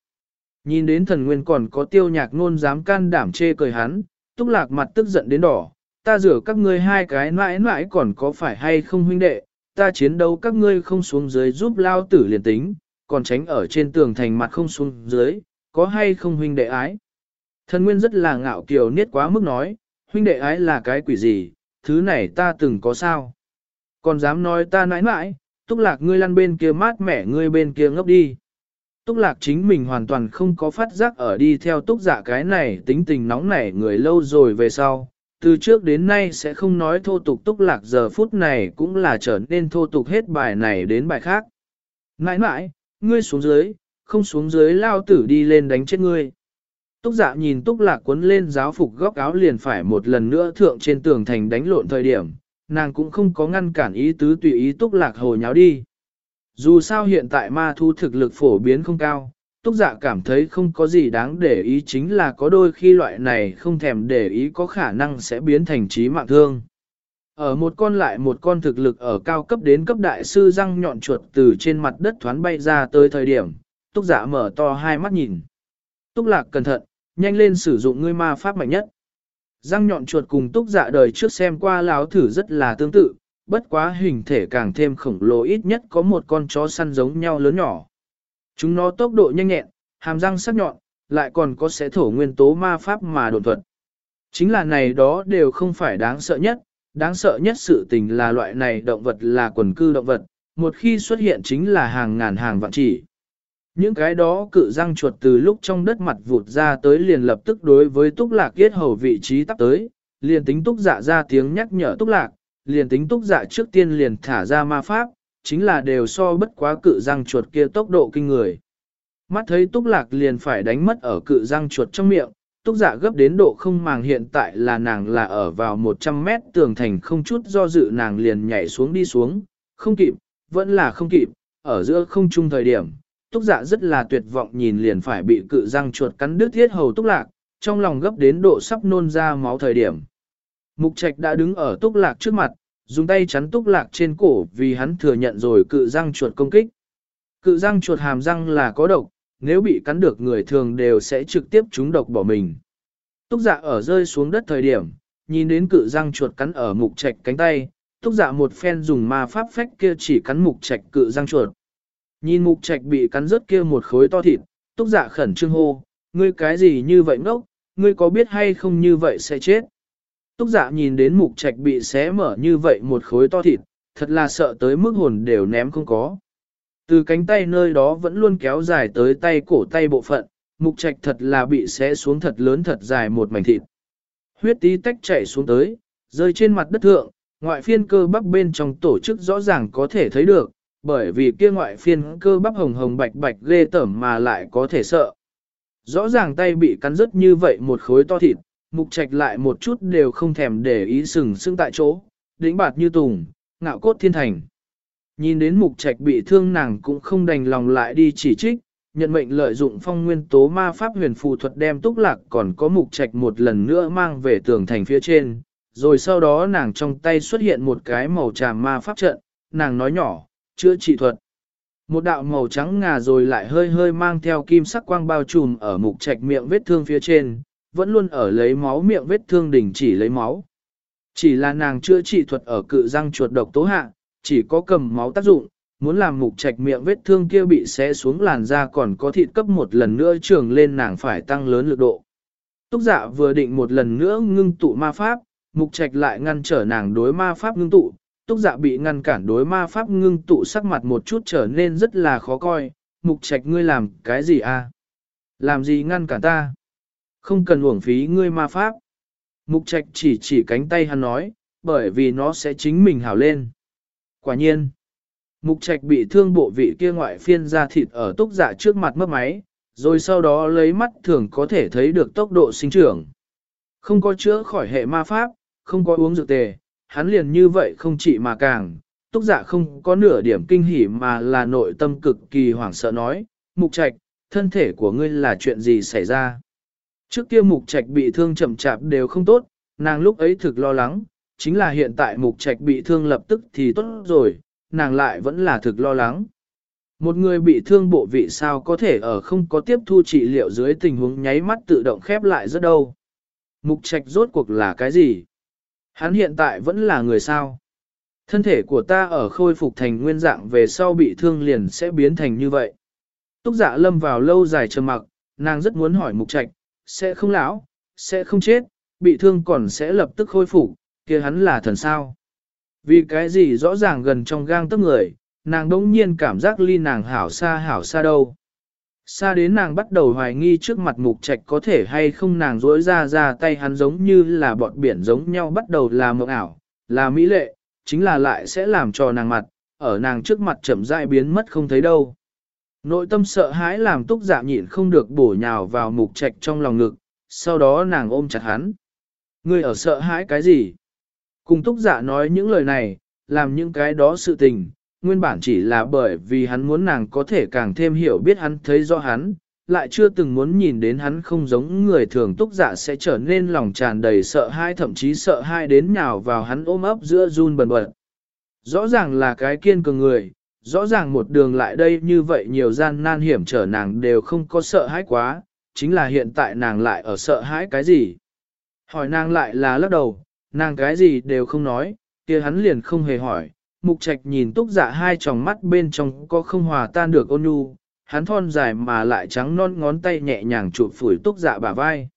Nhìn đến thần Nguyên còn có tiêu nhạc nôn dám can đảm chê cười hắn, túc lạc mặt tức giận đến đỏ, ta rửa các ngươi hai cái mãi mãi còn có phải hay không huynh đệ, ta chiến đấu các ngươi không xuống dưới giúp lao tử liền tính, còn tránh ở trên tường thành mặt không xuống dưới, có hay không huynh đệ ái. Thần Nguyên rất là ngạo kiều niết quá mức nói, huynh đệ ái là cái quỷ gì, thứ này ta từng có sao. Còn dám nói ta nãi nãi, túc lạc ngươi lăn bên kia mát mẻ ngươi bên kia ngốc đi. Túc lạc chính mình hoàn toàn không có phát giác ở đi theo túc giả dạ cái này tính tình nóng nảy người lâu rồi về sau. Từ trước đến nay sẽ không nói thô tục túc lạc giờ phút này cũng là trở nên thô tục hết bài này đến bài khác. Nãi nãi, ngươi xuống dưới, không xuống dưới lao tử đi lên đánh chết ngươi. Túc dạ nhìn túc lạc cuốn lên giáo phục góc áo liền phải một lần nữa thượng trên tường thành đánh lộn thời điểm, nàng cũng không có ngăn cản ý tứ tùy ý túc lạc hồ nháo đi. Dù sao hiện tại ma thu thực lực phổ biến không cao, túc dạ cảm thấy không có gì đáng để ý chính là có đôi khi loại này không thèm để ý có khả năng sẽ biến thành trí mạng thương. Ở một con lại một con thực lực ở cao cấp đến cấp đại sư răng nhọn chuột từ trên mặt đất thoán bay ra tới thời điểm, túc dạ mở to hai mắt nhìn. Túc lạc cẩn thận, nhanh lên sử dụng ngươi ma pháp mạnh nhất. Răng nhọn chuột cùng túc dạ đời trước xem qua láo thử rất là tương tự, bất quá hình thể càng thêm khổng lồ ít nhất có một con chó săn giống nhau lớn nhỏ. Chúng nó tốc độ nhanh nhẹn, hàm răng sắc nhọn, lại còn có sẽ thổ nguyên tố ma pháp mà đột thuật. Chính là này đó đều không phải đáng sợ nhất, đáng sợ nhất sự tình là loại này động vật là quần cư động vật, một khi xuất hiện chính là hàng ngàn hàng vạn chỉ. Những cái đó cự răng chuột từ lúc trong đất mặt vụt ra tới liền lập tức đối với túc lạc kết hầu vị trí tắp tới, liền tính túc dạ ra tiếng nhắc nhở túc lạc, liền tính túc dạ trước tiên liền thả ra ma pháp, chính là đều so bất quá cự răng chuột kia tốc độ kinh người. Mắt thấy túc lạc liền phải đánh mất ở cự răng chuột trong miệng, túc dạ gấp đến độ không màng hiện tại là nàng là ở vào 100 mét tường thành không chút do dự nàng liền nhảy xuống đi xuống, không kịp, vẫn là không kịp, ở giữa không chung thời điểm, túc dạ rất là tuyệt vọng nhìn liền phải bị cự răng chuột cắn đứt thiết hầu túc lạc, trong lòng gấp đến độ sắp nôn ra máu thời điểm. Mục trạch đã đứng ở túc lạc trước mặt, dùng tay chắn túc lạc trên cổ vì hắn thừa nhận rồi cự răng chuột công kích. Cự răng chuột hàm răng là có độc, nếu bị cắn được người thường đều sẽ trực tiếp trúng độc bỏ mình. Túc dạ ở rơi xuống đất thời điểm, nhìn đến cự răng chuột cắn ở mục trạch cánh tay, túc dạ một phen dùng ma pháp phách kia chỉ cắn mục trạch cự răng chuột. Nhìn mục trạch bị cắn rớt kia một khối to thịt, túc giả khẩn trương hô, ngươi cái gì như vậy ngốc, ngươi có biết hay không như vậy sẽ chết. Túc giả nhìn đến mục trạch bị xé mở như vậy một khối to thịt, thật là sợ tới mức hồn đều ném không có. Từ cánh tay nơi đó vẫn luôn kéo dài tới tay cổ tay bộ phận, mục trạch thật là bị xé xuống thật lớn thật dài một mảnh thịt. Huyết tí tách chảy xuống tới, rơi trên mặt đất thượng, ngoại phiên cơ bắp bên trong tổ chức rõ ràng có thể thấy được, bởi vì kia ngoại phiên cơ bắp hồng hồng bạch bạch ghê tởm mà lại có thể sợ. Rõ ràng tay bị cắn rứt như vậy một khối to thịt, mục trạch lại một chút đều không thèm để ý sừng sững tại chỗ, đĩnh bạt như tùng, ngạo cốt thiên thành. Nhìn đến mục trạch bị thương nàng cũng không đành lòng lại đi chỉ trích, nhận mệnh lợi dụng phong nguyên tố ma pháp huyền phù thuật đem túc lạc còn có mục trạch một lần nữa mang về tường thành phía trên, rồi sau đó nàng trong tay xuất hiện một cái màu tràm ma pháp trận, nàng nói nhỏ, chữa trị thuật. Một đạo màu trắng ngà rồi lại hơi hơi mang theo kim sắc quang bao trùm ở mục trạch miệng vết thương phía trên, vẫn luôn ở lấy máu miệng vết thương đỉnh chỉ lấy máu. Chỉ là nàng chữa trị thuật ở cự răng chuột độc tố hạ, chỉ có cầm máu tác dụng, muốn làm mục trạch miệng vết thương kia bị xé xuống làn da còn có thịt cấp một lần nữa trường lên nàng phải tăng lớn lực độ. Túc dạ vừa định một lần nữa ngưng tụ ma pháp, mục trạch lại ngăn trở nàng đối ma pháp ngưng tụ, túc dạ bị ngăn cản đối ma pháp ngưng tụ sắc mặt một chút trở nên rất là khó coi, mục trạch ngươi làm cái gì a? Làm gì ngăn cản ta? Không cần uổng phí ngươi ma pháp. Mục trạch chỉ chỉ cánh tay hắn nói, bởi vì nó sẽ chính mình hảo lên. Quả nhiên. Mục trạch bị thương bộ vị kia ngoại phiên ra thịt ở túc dạ trước mặt mất máy, rồi sau đó lấy mắt thường có thể thấy được tốc độ sinh trưởng. Không có chữa khỏi hệ ma pháp, không có uống dược tề, hắn liền như vậy không chỉ mà càng, túc dạ không có nửa điểm kinh hỉ mà là nội tâm cực kỳ hoảng sợ nói, mục trạch, thân thể của ngươi là chuyện gì xảy ra? Trước kia mục trạch bị thương chậm chạp đều không tốt, nàng lúc ấy thực lo lắng, chính là hiện tại mục trạch bị thương lập tức thì tốt rồi, nàng lại vẫn là thực lo lắng. Một người bị thương bộ vị sao có thể ở không có tiếp thu trị liệu dưới tình huống nháy mắt tự động khép lại rất đâu. Mục trạch rốt cuộc là cái gì? Hắn hiện tại vẫn là người sao? Thân thể của ta ở khôi phục thành nguyên dạng về sau bị thương liền sẽ biến thành như vậy. Túc dạ lâm vào lâu dài trầm mặc, nàng rất muốn hỏi mục trạch, sẽ không lão, sẽ không chết, bị thương còn sẽ lập tức khôi phục, kia hắn là thần sao. Vì cái gì rõ ràng gần trong gang tấc người, nàng đống nhiên cảm giác ly nàng hảo xa hảo xa đâu. Xa đến nàng bắt đầu hoài nghi trước mặt mục trạch có thể hay không nàng rỗi ra ra tay hắn giống như là bọt biển giống nhau bắt đầu là mộng ảo, là mỹ lệ, chính là lại sẽ làm cho nàng mặt, ở nàng trước mặt chậm rãi biến mất không thấy đâu. Nội tâm sợ hãi làm túc dạ nhịn không được bổ nhào vào mục trạch trong lòng ngực, sau đó nàng ôm chặt hắn. Ngươi ở sợ hãi cái gì? Cùng túc dạ nói những lời này, làm những cái đó sự tình, nguyên bản chỉ là bởi vì hắn muốn nàng có thể càng thêm hiểu biết hắn thấy rõ hắn, lại chưa từng muốn nhìn đến hắn không giống người thường túc giả sẽ trở nên lòng tràn đầy sợ hãi thậm chí sợ hãi đến nhào vào hắn ôm ấp giữa run bần bật. Rõ ràng là cái kiên cường người, rõ ràng một đường lại đây như vậy nhiều gian nan hiểm trở nàng đều không có sợ hãi quá, chính là hiện tại nàng lại ở sợ hãi cái gì. Hỏi nàng lại là lắc đầu, nàng cái gì đều không nói, kia hắn liền không hề hỏi. Mục trạch nhìn túc dạ hai tròng mắt bên trong có không hòa tan được ôn nhu, hắn thon dài mà lại trắng non ngón tay nhẹ nhàng chụp phủi túc dạ bả vai.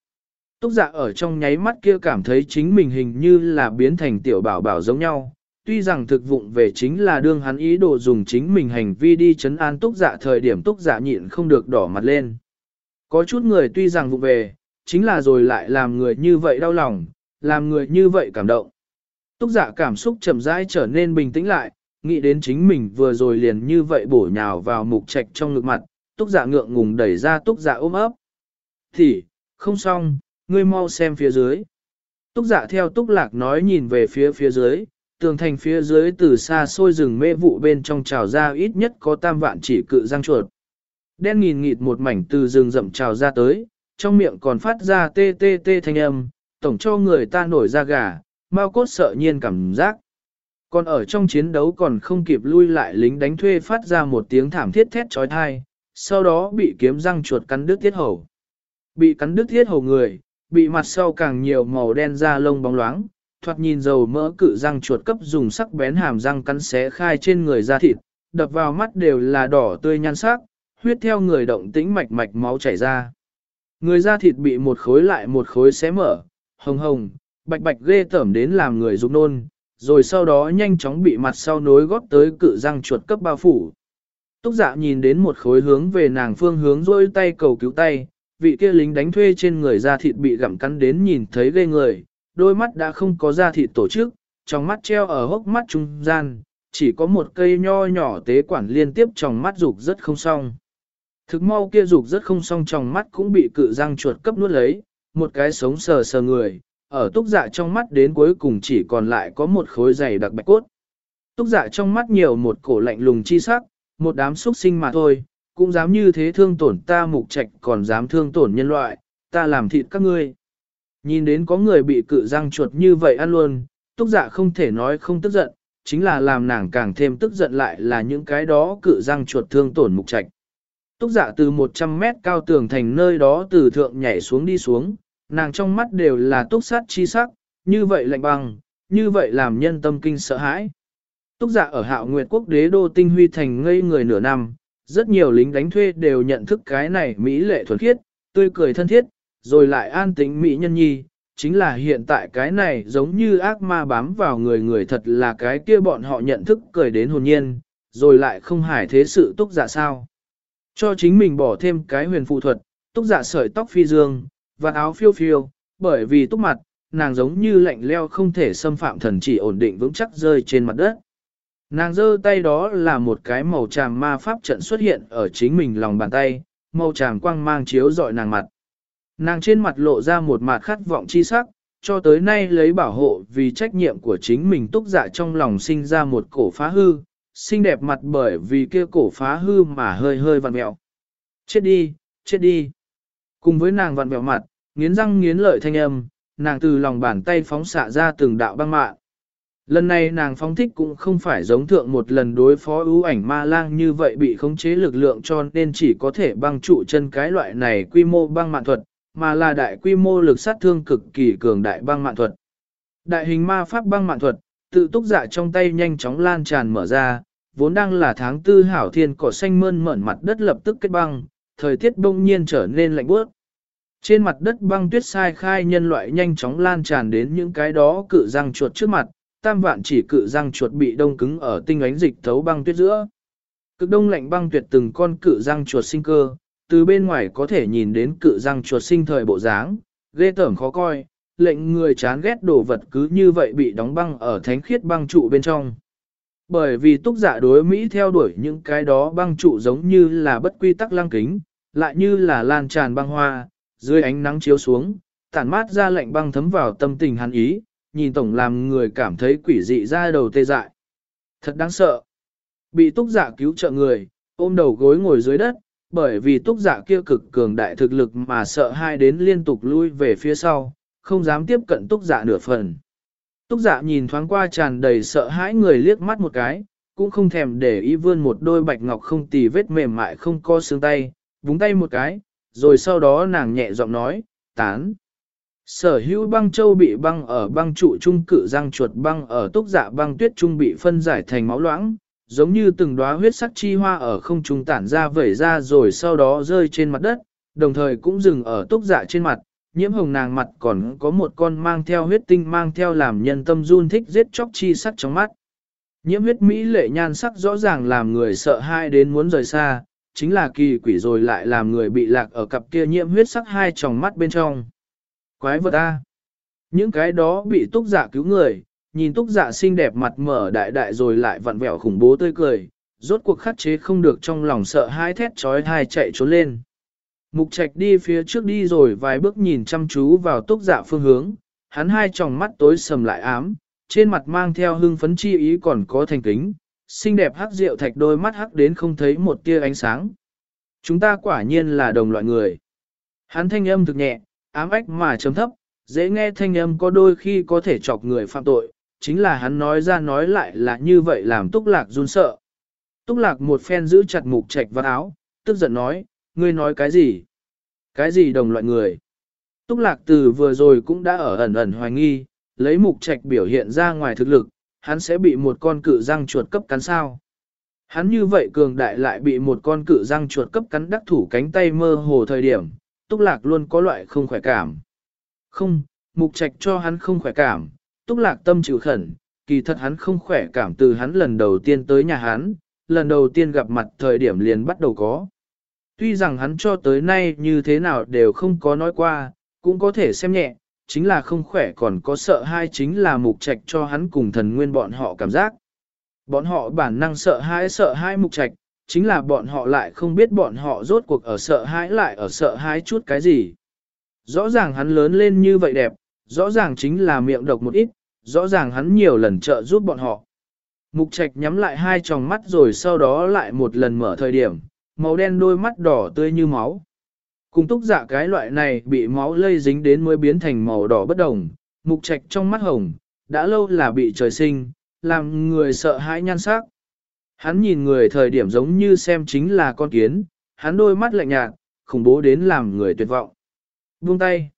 Túc dạ ở trong nháy mắt kia cảm thấy chính mình hình như là biến thành tiểu bảo bảo giống nhau. Tuy rằng thực vụng về chính là đương hắn ý đồ dùng chính mình hành vi đi chấn an túc dạ thời điểm túc dạ nhịn không được đỏ mặt lên. Có chút người tuy rằng vụng về, chính là rồi lại làm người như vậy đau lòng, làm người như vậy cảm động. Túc dạ cảm xúc chậm rãi trở nên bình tĩnh lại, nghĩ đến chính mình vừa rồi liền như vậy bổ nhào vào mục trạch trong ngực mặt, túc dạ ngượng ngùng đẩy ra túc dạ ôm ấp. Thì, không xong, ngươi mau xem phía dưới. Túc dạ theo túc lạc nói nhìn về phía phía dưới, tường thành phía dưới từ xa xôi rừng mê vụ bên trong trào ra ít nhất có tam vạn chỉ cự răng chuột. Đen nghìn nghịt một mảnh từ rừng rậm trào ra tới, trong miệng còn phát ra tê tê tê thanh âm, tổng cho người ta nổi da gà, mau cốt sợ nhiên cảm giác. Còn ở trong chiến đấu còn không kịp lui lại lính đánh thuê phát ra một tiếng thảm thiết thét trói thai, sau đó bị kiếm răng chuột cắn đứt thiết hầu. Bị cắn đứt thiết hầu người, bị mặt sau càng nhiều màu đen da lông bóng loáng, thoạt nhìn dầu mỡ cự răng chuột cấp dùng sắc bén hàm răng cắn xé khai trên người da thịt, đập vào mắt đều là đỏ tươi nhan sắc, huyết theo người động tĩnh mạch mạch máu chảy ra. Người da thịt bị một khối lại một khối xé mở, hồng hồng, bạch bạch ghê tởm đến làm người rụng nôn, rồi sau đó nhanh chóng bị mặt sau nối góp tới cự răng chuột cấp bao phủ. Túc dạ nhìn đến một khối hướng về nàng phương hướng rôi tay cầu cứu tay, vị kia lính đánh thuê trên người da thịt bị gặm cắn đến nhìn thấy ghê người, đôi mắt đã không có da thịt tổ chức, trong mắt treo ở hốc mắt trung gian, chỉ có một cây nho nhỏ tế quản liên tiếp trong mắt rục rất không xong. Thực mau kia rục rất không xong trong mắt cũng bị cự răng chuột cấp nuốt lấy, một cái sống sờ sờ người, ở túc dạ trong mắt đến cuối cùng chỉ còn lại có một khối dày đặc bạch cốt. Túc dạ trong mắt nhiều một cổ lạnh lùng chi sắc, một đám xuất sinh mà thôi, cũng dám như thế thương tổn ta mục trạch còn dám thương tổn nhân loại, ta làm thịt các ngươi. Nhìn đến có người bị cự răng chuột như vậy ăn luôn, túc dạ không thể nói không tức giận, chính là làm nàng càng thêm tức giận lại là những cái đó cự răng chuột thương tổn mục trạch. Túc dạ từ 100 mét cao tường thành nơi đó từ thượng nhảy xuống đi xuống, nàng trong mắt đều là túc sát chi sắc, như vậy lạnh băng, như vậy làm nhân tâm kinh sợ hãi. Túc giả ở hạo nguyệt quốc đế đô tinh huy thành ngây người nửa năm, rất nhiều lính đánh thuê đều nhận thức cái này mỹ lệ thuần khiết, tươi cười thân thiết, rồi lại an tĩnh mỹ nhân nhi, chính là hiện tại cái này giống như ác ma bám vào người người thật là cái kia bọn họ nhận thức cười đến hồn nhiên, rồi lại không hài thế sự túc giả sao. Cho chính mình bỏ thêm cái huyền phụ thuật, túc giả sợi tóc phi dương, và áo phiêu phiêu, bởi vì túc mặt, nàng giống như lạnh leo không thể xâm phạm thần chỉ ổn định vững chắc rơi trên mặt đất. Nàng giơ tay đó là một cái màu tràm ma pháp trận xuất hiện ở chính mình lòng bàn tay, màu tràm quang mang chiếu dọi nàng mặt. Nàng trên mặt lộ ra một mặt khát vọng chi sắc, cho tới nay lấy bảo hộ vì trách nhiệm của chính mình túc dạ trong lòng sinh ra một cổ phá hư, xinh đẹp mặt bởi vì kia cổ phá hư mà hơi hơi vặn mẹo. Chết đi, chết đi. Cùng với nàng vặn mẹo mặt, nghiến răng nghiến lợi thanh âm, nàng từ lòng bàn tay phóng xạ ra từng đạo băng mạng. Lần này nàng phóng thích cũng không phải giống thượng một lần đối phó ưu ảnh ma lang như vậy bị khống chế lực lượng cho nên chỉ có thể băng trụ chân cái loại này quy mô băng mạng thuật, mà là đại quy mô lực sát thương cực kỳ cường đại băng mạng thuật. Đại hình ma pháp băng mạng thuật, tự túc dạ trong tay nhanh chóng lan tràn mở ra, vốn đang là tháng tư hảo thiên cỏ xanh mơn mởn mặt đất lập tức kết băng, thời tiết bỗng nhiên trở nên lạnh bước. Trên mặt đất băng tuyết sai khai nhân loại nhanh chóng lan tràn đến những cái đó cự răng chuột trước mặt, tam vạn chỉ cự răng chuột bị đông cứng ở tinh ánh dịch thấu băng tuyết giữa. Cực đông lạnh băng tuyệt từng con cự răng chuột sinh cơ, từ bên ngoài có thể nhìn đến cự răng chuột sinh thời bộ dáng, ghê tởm khó coi, lệnh người chán ghét đồ vật cứ như vậy bị đóng băng ở thánh khiết băng trụ bên trong. Bởi vì túc giả đối Mỹ theo đuổi những cái đó băng trụ giống như là bất quy tắc lăng kính, lại như là lan tràn băng hoa, dưới ánh nắng chiếu xuống, tản mát ra lạnh băng thấm vào tâm tình hắn ý, nhìn tổng làm người cảm thấy quỷ dị ra đầu tê dại. Thật đáng sợ. Bị túc giả cứu trợ người, ôm đầu gối ngồi dưới đất, bởi vì túc giả kia cực cường đại thực lực mà sợ hai đến liên tục lui về phía sau, không dám tiếp cận túc giả nửa phần. Túc giả nhìn thoáng qua tràn đầy sợ hãi người liếc mắt một cái, cũng không thèm để ý vươn một đôi bạch ngọc không tì vết mềm mại không co xương tay, búng tay một cái, rồi sau đó nàng nhẹ giọng nói, tán. Sở hữu băng châu bị băng ở băng trụ trung cự răng chuột băng ở túc dạ băng tuyết trung bị phân giải thành máu loãng, giống như từng đóa huyết sắc chi hoa ở không trung tản ra vẩy ra rồi sau đó rơi trên mặt đất, đồng thời cũng dừng ở túc dạ trên mặt, nhiễm hồng nàng mặt còn có một con mang theo huyết tinh mang theo làm nhân tâm run thích giết chóc chi sắc trong mắt. Nhiễm huyết mỹ lệ nhan sắc rõ ràng làm người sợ hai đến muốn rời xa, chính là kỳ quỷ rồi lại làm người bị lạc ở cặp kia nhiễm huyết sắc hai tròng mắt bên trong. Quái vật A. Những cái đó bị túc giả cứu người, nhìn túc giả xinh đẹp mặt mở đại đại rồi lại vặn vẹo khủng bố tươi cười, rốt cuộc khắc chế không được trong lòng sợ hai thét trói thai chạy trốn lên. Mục trạch đi phía trước đi rồi vài bước nhìn chăm chú vào túc giả phương hướng, hắn hai tròng mắt tối sầm lại ám, trên mặt mang theo hưng phấn chi ý còn có thành kính, xinh đẹp hắc rượu thạch đôi mắt hắc đến không thấy một tia ánh sáng. Chúng ta quả nhiên là đồng loại người. Hắn thanh âm thực nhẹ, ám ách mà chấm thấp, dễ nghe thanh âm có đôi khi có thể chọc người phạm tội, chính là hắn nói ra nói lại là như vậy làm túc lạc run sợ. Túc lạc một phen giữ chặt mục trạch vào áo, tức giận nói, ngươi nói cái gì? Cái gì đồng loại người? Túc lạc từ vừa rồi cũng đã ở ẩn ẩn hoài nghi, lấy mục trạch biểu hiện ra ngoài thực lực, hắn sẽ bị một con cự răng chuột cấp cắn sao. Hắn như vậy cường đại lại bị một con cự răng chuột cấp cắn đắc thủ cánh tay mơ hồ thời điểm, túc lạc luôn có loại không khỏe cảm. Không, mục trạch cho hắn không khỏe cảm, túc lạc tâm chịu khẩn, kỳ thật hắn không khỏe cảm từ hắn lần đầu tiên tới nhà hắn, lần đầu tiên gặp mặt thời điểm liền bắt đầu có. Tuy rằng hắn cho tới nay như thế nào đều không có nói qua, cũng có thể xem nhẹ, chính là không khỏe còn có sợ hai chính là mục trạch cho hắn cùng thần nguyên bọn họ cảm giác. Bọn họ bản năng sợ hãi sợ hãi mục trạch, chính là bọn họ lại không biết bọn họ rốt cuộc ở sợ hãi lại ở sợ hãi chút cái gì. Rõ ràng hắn lớn lên như vậy đẹp, rõ ràng chính là miệng độc một ít, rõ ràng hắn nhiều lần trợ giúp bọn họ. Mục trạch nhắm lại hai tròng mắt rồi sau đó lại một lần mở thời điểm, màu đen đôi mắt đỏ tươi như máu. Cùng túc dạ cái loại này bị máu lây dính đến mới biến thành màu đỏ bất đồng, mục trạch trong mắt hồng, đã lâu là bị trời sinh, làm người sợ hãi nhan sắc. Hắn nhìn người thời điểm giống như xem chính là con kiến, hắn đôi mắt lạnh nhạt, khủng bố đến làm người tuyệt vọng. Buông tay.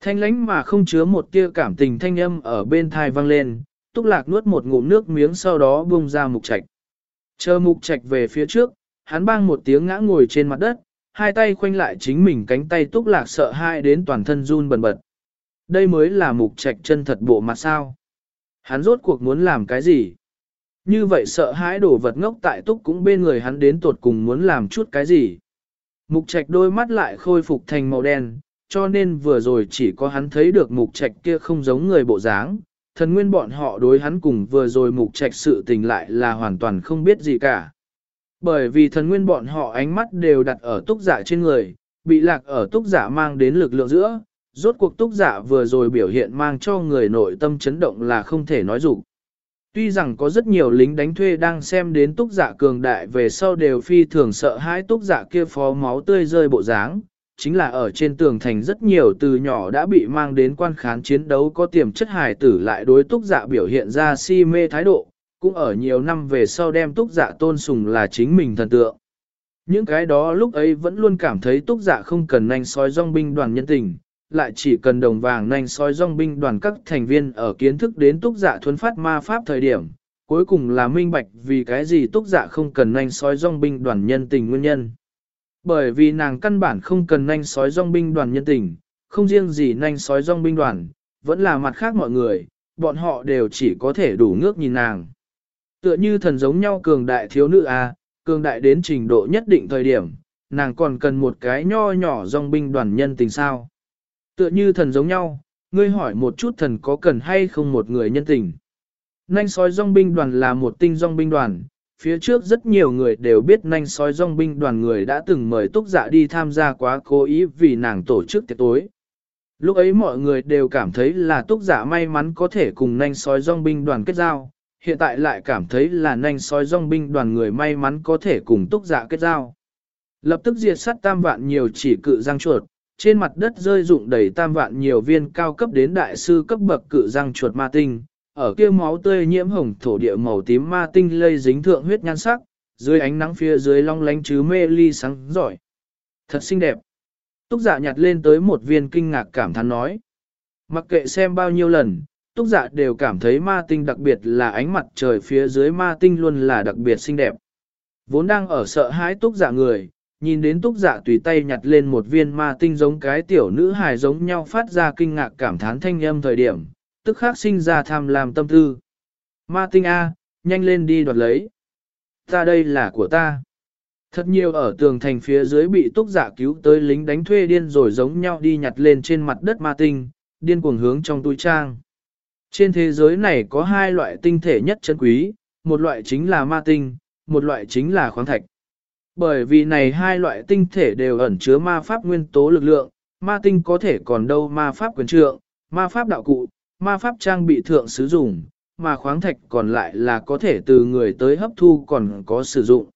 Thanh lánh mà không chứa một tia cảm tình thanh âm ở bên thai vang lên, túc lạc nuốt một ngụm nước miếng sau đó buông ra mục trạch. Chờ mục trạch về phía trước, hắn bang một tiếng ngã ngồi trên mặt đất, hai tay khoanh lại chính mình cánh tay túc lạc sợ hai đến toàn thân run bần bật. Đây mới là mục trạch chân thật bộ mặt sao. Hắn rốt cuộc muốn làm cái gì? Như vậy sợ hãi đổ vật ngốc tại túc cũng bên người hắn đến tột cùng muốn làm chút cái gì? Mục trạch đôi mắt lại khôi phục thành màu đen, cho nên vừa rồi chỉ có hắn thấy được mục trạch kia không giống người bộ dáng, thần nguyên bọn họ đối hắn cùng vừa rồi mục trạch sự tình lại là hoàn toàn không biết gì cả. Bởi vì thần nguyên bọn họ ánh mắt đều đặt ở túc giả trên người, bị lạc ở túc giả mang đến lực lượng giữa, rốt cuộc túc giả vừa rồi biểu hiện mang cho người nội tâm chấn động là không thể nói dục. Tuy rằng có rất nhiều lính đánh thuê đang xem đến túc giả cường đại về sau đều phi thường sợ hãi túc giả kia phó máu tươi rơi bộ dáng, chính là ở trên tường thành rất nhiều từ nhỏ đã bị mang đến quan khán chiến đấu có tiềm chất hài tử lại đối túc giả biểu hiện ra si mê thái độ, cũng ở nhiều năm về sau đem túc giả tôn sùng là chính mình thần tượng. Những cái đó lúc ấy vẫn luôn cảm thấy túc giả không cần nanh sói rong binh đoàn nhân tình, lại chỉ cần đồng vàng nanh sói rong binh đoàn các thành viên ở kiến thức đến túc giả thuấn phát ma pháp thời điểm, cuối cùng là minh bạch vì cái gì túc giả không cần nanh sói rong binh đoàn nhân tình nguyên nhân. Bởi vì nàng căn bản không cần nanh sói rong binh đoàn nhân tình, không riêng gì nanh sói rong binh đoàn, vẫn là mặt khác mọi người, bọn họ đều chỉ có thể đủ ngước nhìn nàng. Tựa như thần giống nhau cường đại thiếu nữ A, cường đại đến trình độ nhất định thời điểm, nàng còn cần một cái nho nhỏ dòng binh đoàn nhân tình sao. Tựa như thần giống nhau, ngươi hỏi một chút thần có cần hay không một người nhân tình. Nanh sói dòng binh đoàn là một tinh dòng binh đoàn, phía trước rất nhiều người đều biết nanh sói dòng binh đoàn người đã từng mời túc dạ đi tham gia quá cố ý vì nàng tổ chức tiệc tối. Lúc ấy mọi người đều cảm thấy là túc giả dạ may mắn có thể cùng nanh sói dòng binh đoàn kết giao, hiện tại lại cảm thấy là nanh sói rong binh đoàn người may mắn có thể cùng túc giả dạ kết giao. Lập tức diệt sát tam vạn nhiều chỉ cự răng chuột, trên mặt đất rơi rụng đầy tam vạn nhiều viên cao cấp đến đại sư cấp bậc cự răng chuột ma tinh, ở kia máu tươi nhiễm hồng thổ địa màu tím ma tinh lây dính thượng huyết nhan sắc, dưới ánh nắng phía dưới long lánh chứ mê ly sáng giỏi. Thật xinh đẹp. Túc giả dạ nhặt lên tới một viên kinh ngạc cảm thán nói. Mặc kệ xem bao nhiêu lần, túc dạ đều cảm thấy ma tinh đặc biệt là ánh mặt trời phía dưới ma tinh luôn là đặc biệt xinh đẹp. Vốn đang ở sợ hãi túc dạ người, nhìn đến túc dạ tùy tay nhặt lên một viên ma tinh giống cái tiểu nữ hài giống nhau phát ra kinh ngạc cảm thán thanh âm thời điểm, tức khắc sinh ra tham lam tâm tư. Ma tinh A, nhanh lên đi đoạt lấy. Ta đây là của ta. Thật nhiều ở tường thành phía dưới bị túc giả dạ cứu tới lính đánh thuê điên rồi giống nhau đi nhặt lên trên mặt đất ma tinh, điên cuồng hướng trong túi trang. Trên thế giới này có hai loại tinh thể nhất chân quý, một loại chính là ma tinh, một loại chính là khoáng thạch. Bởi vì này hai loại tinh thể đều ẩn chứa ma pháp nguyên tố lực lượng, ma tinh có thể còn đâu ma pháp quyền trượng, ma pháp đạo cụ, ma pháp trang bị thượng sử dụng, mà khoáng thạch còn lại là có thể từ người tới hấp thu còn có sử dụng.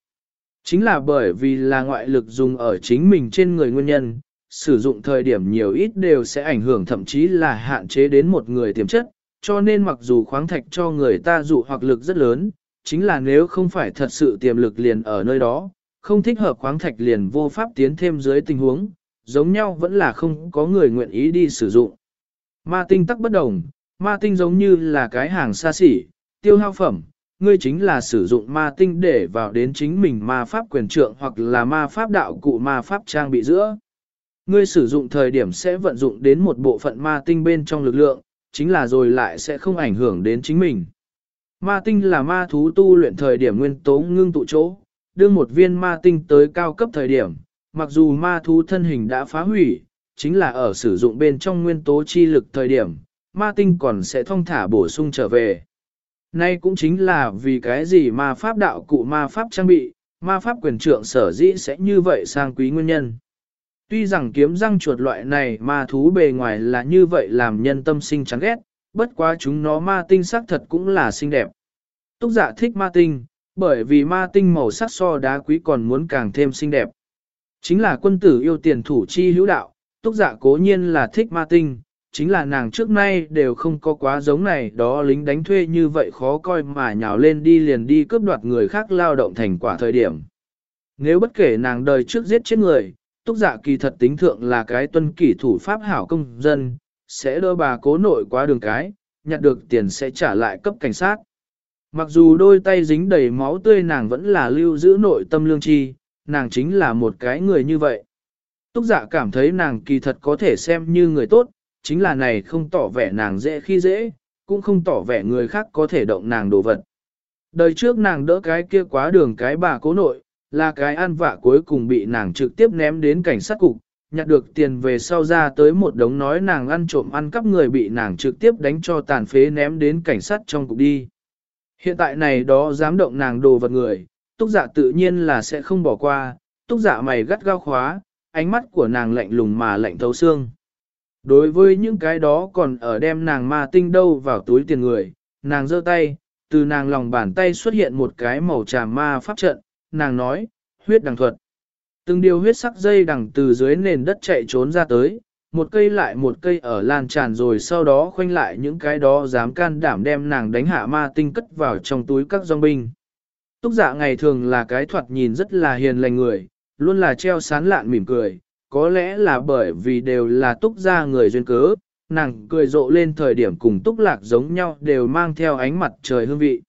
Chính là bởi vì là ngoại lực dùng ở chính mình trên người nguyên nhân, sử dụng thời điểm nhiều ít đều sẽ ảnh hưởng thậm chí là hạn chế đến một người tiềm chất, cho nên mặc dù khoáng thạch cho người ta dụ hoặc lực rất lớn, chính là nếu không phải thật sự tiềm lực liền ở nơi đó, không thích hợp khoáng thạch liền vô pháp tiến thêm dưới tình huống, giống nhau vẫn là không có người nguyện ý đi sử dụng. Ma tinh tắc bất đồng, ma tinh giống như là cái hàng xa xỉ, tiêu hao phẩm, ngươi chính là sử dụng ma tinh để vào đến chính mình ma pháp quyền trượng hoặc là ma pháp đạo cụ ma pháp trang bị giữa. Ngươi sử dụng thời điểm sẽ vận dụng đến một bộ phận ma tinh bên trong lực lượng, chính là rồi lại sẽ không ảnh hưởng đến chính mình. Ma tinh là ma thú tu luyện thời điểm nguyên tố ngưng tụ chỗ, đưa một viên ma tinh tới cao cấp thời điểm, mặc dù ma thú thân hình đã phá hủy, chính là ở sử dụng bên trong nguyên tố chi lực thời điểm, ma tinh còn sẽ thông thả bổ sung trở về. Nay cũng chính là vì cái gì ma pháp đạo cụ ma pháp trang bị, ma pháp quyền trượng sở dĩ sẽ như vậy sang quý nguyên nhân. Tuy rằng kiếm răng chuột loại này ma thú bề ngoài là như vậy làm nhân tâm sinh chán ghét, bất quá chúng nó ma tinh sắc thật cũng là xinh đẹp. Túc giả thích ma tinh, bởi vì ma tinh màu sắc so đá quý còn muốn càng thêm xinh đẹp. Chính là quân tử yêu tiền thủ chi hữu đạo, túc giả cố nhiên là thích ma tinh, chính là nàng trước nay đều không có quá giống này đó lính đánh thuê như vậy khó coi mà nhào lên đi liền đi cướp đoạt người khác lao động thành quả thời điểm. Nếu bất kể nàng đời trước giết chết người, túc dạ kỳ thật tính thượng là cái tuân kỷ thủ pháp hảo công dân, sẽ đỡ bà cố nội qua đường cái, nhặt được tiền sẽ trả lại cấp cảnh sát. Mặc dù đôi tay dính đầy máu tươi nàng vẫn là lưu giữ nội tâm lương tri, nàng chính là một cái người như vậy. Túc dạ cảm thấy nàng kỳ thật có thể xem như người tốt, chính là này không tỏ vẻ nàng dễ khi dễ, cũng không tỏ vẻ người khác có thể động nàng đồ vật. Đời trước nàng đỡ cái kia quá đường cái bà cố nội, là cái ăn vạ cuối cùng bị nàng trực tiếp ném đến cảnh sát cục, nhặt được tiền về sau ra tới một đống nói nàng ăn trộm ăn cắp người bị nàng trực tiếp đánh cho tàn phế ném đến cảnh sát trong cục đi. Hiện tại này đó dám động nàng đồ vật người, túc giả tự nhiên là sẽ không bỏ qua, túc giả mày gắt gao khóa, ánh mắt của nàng lạnh lùng mà lạnh thấu xương. Đối với những cái đó còn ở đem nàng ma tinh đâu vào túi tiền người, nàng giơ tay, từ nàng lòng bàn tay xuất hiện một cái màu trà ma pháp trận, nàng nói, huyết đằng thuật. Từng điều huyết sắc dây đằng từ dưới nền đất chạy trốn ra tới, một cây lại một cây ở lan tràn rồi sau đó khoanh lại những cái đó dám can đảm đem nàng đánh hạ ma tinh cất vào trong túi các dòng binh. Túc dạ ngày thường là cái thoạt nhìn rất là hiền lành người, luôn là treo sán lạn mỉm cười, có lẽ là bởi vì đều là túc gia người duyên cớ, nàng cười rộ lên thời điểm cùng túc lạc giống nhau đều mang theo ánh mặt trời hương vị.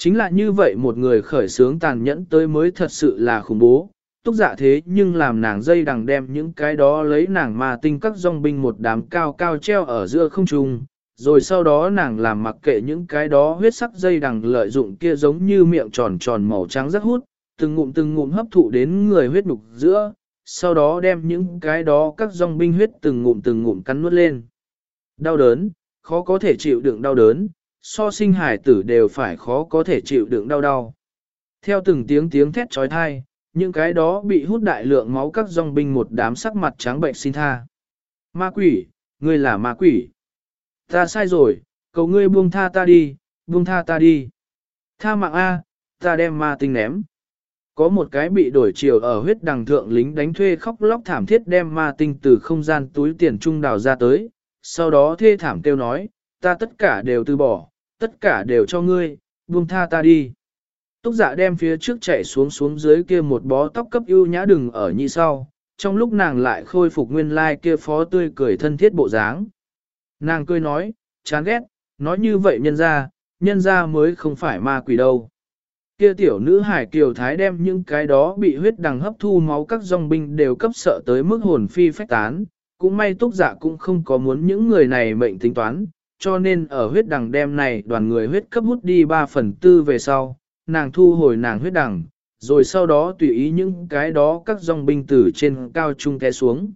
Chính là như vậy một người khởi sướng tàn nhẫn tới mới thật sự là khủng bố, túc giả thế nhưng làm nàng dây đằng đem những cái đó lấy nàng mà tinh các dòng binh một đám cao cao treo ở giữa không trung, rồi sau đó nàng làm mặc kệ những cái đó huyết sắc dây đằng lợi dụng kia giống như miệng tròn tròn màu trắng rất hút, từng ngụm từng ngụm hấp thụ đến người huyết nục giữa, sau đó đem những cái đó các dòng binh huyết từng ngụm từng ngụm cắn nuốt lên. Đau đớn, khó có thể chịu đựng đau đớn, so sinh hải tử đều phải khó có thể chịu đựng đau đau. Theo từng tiếng tiếng thét trói thai, những cái đó bị hút đại lượng máu các dòng binh một đám sắc mặt trắng bệnh xin tha. Ma quỷ, ngươi là ma quỷ. Ta sai rồi, cầu ngươi buông tha ta đi, buông tha ta đi. Tha mạng A, ta đem ma tinh ném. Có một cái bị đổi chiều ở huyết đằng thượng lính đánh thuê khóc lóc thảm thiết đem ma tinh từ không gian túi tiền trung đào ra tới, sau đó thê thảm kêu nói, ta tất cả đều từ bỏ, tất cả đều cho ngươi, buông tha ta đi. Túc dạ đem phía trước chạy xuống xuống dưới kia một bó tóc cấp ưu nhã đừng ở nhị sau, trong lúc nàng lại khôi phục nguyên lai like kia phó tươi cười thân thiết bộ dáng. Nàng cười nói, chán ghét, nói như vậy nhân ra, nhân ra mới không phải ma quỷ đâu. Kia tiểu nữ hải kiều thái đem những cái đó bị huyết đằng hấp thu máu các dòng binh đều cấp sợ tới mức hồn phi phách tán, cũng may túc giả dạ cũng không có muốn những người này mệnh tính toán, cho nên ở huyết đằng đem này đoàn người huyết cấp hút đi 3 phần tư về sau, nàng thu hồi nàng huyết đằng, rồi sau đó tùy ý những cái đó các dòng binh tử trên cao trung té xuống.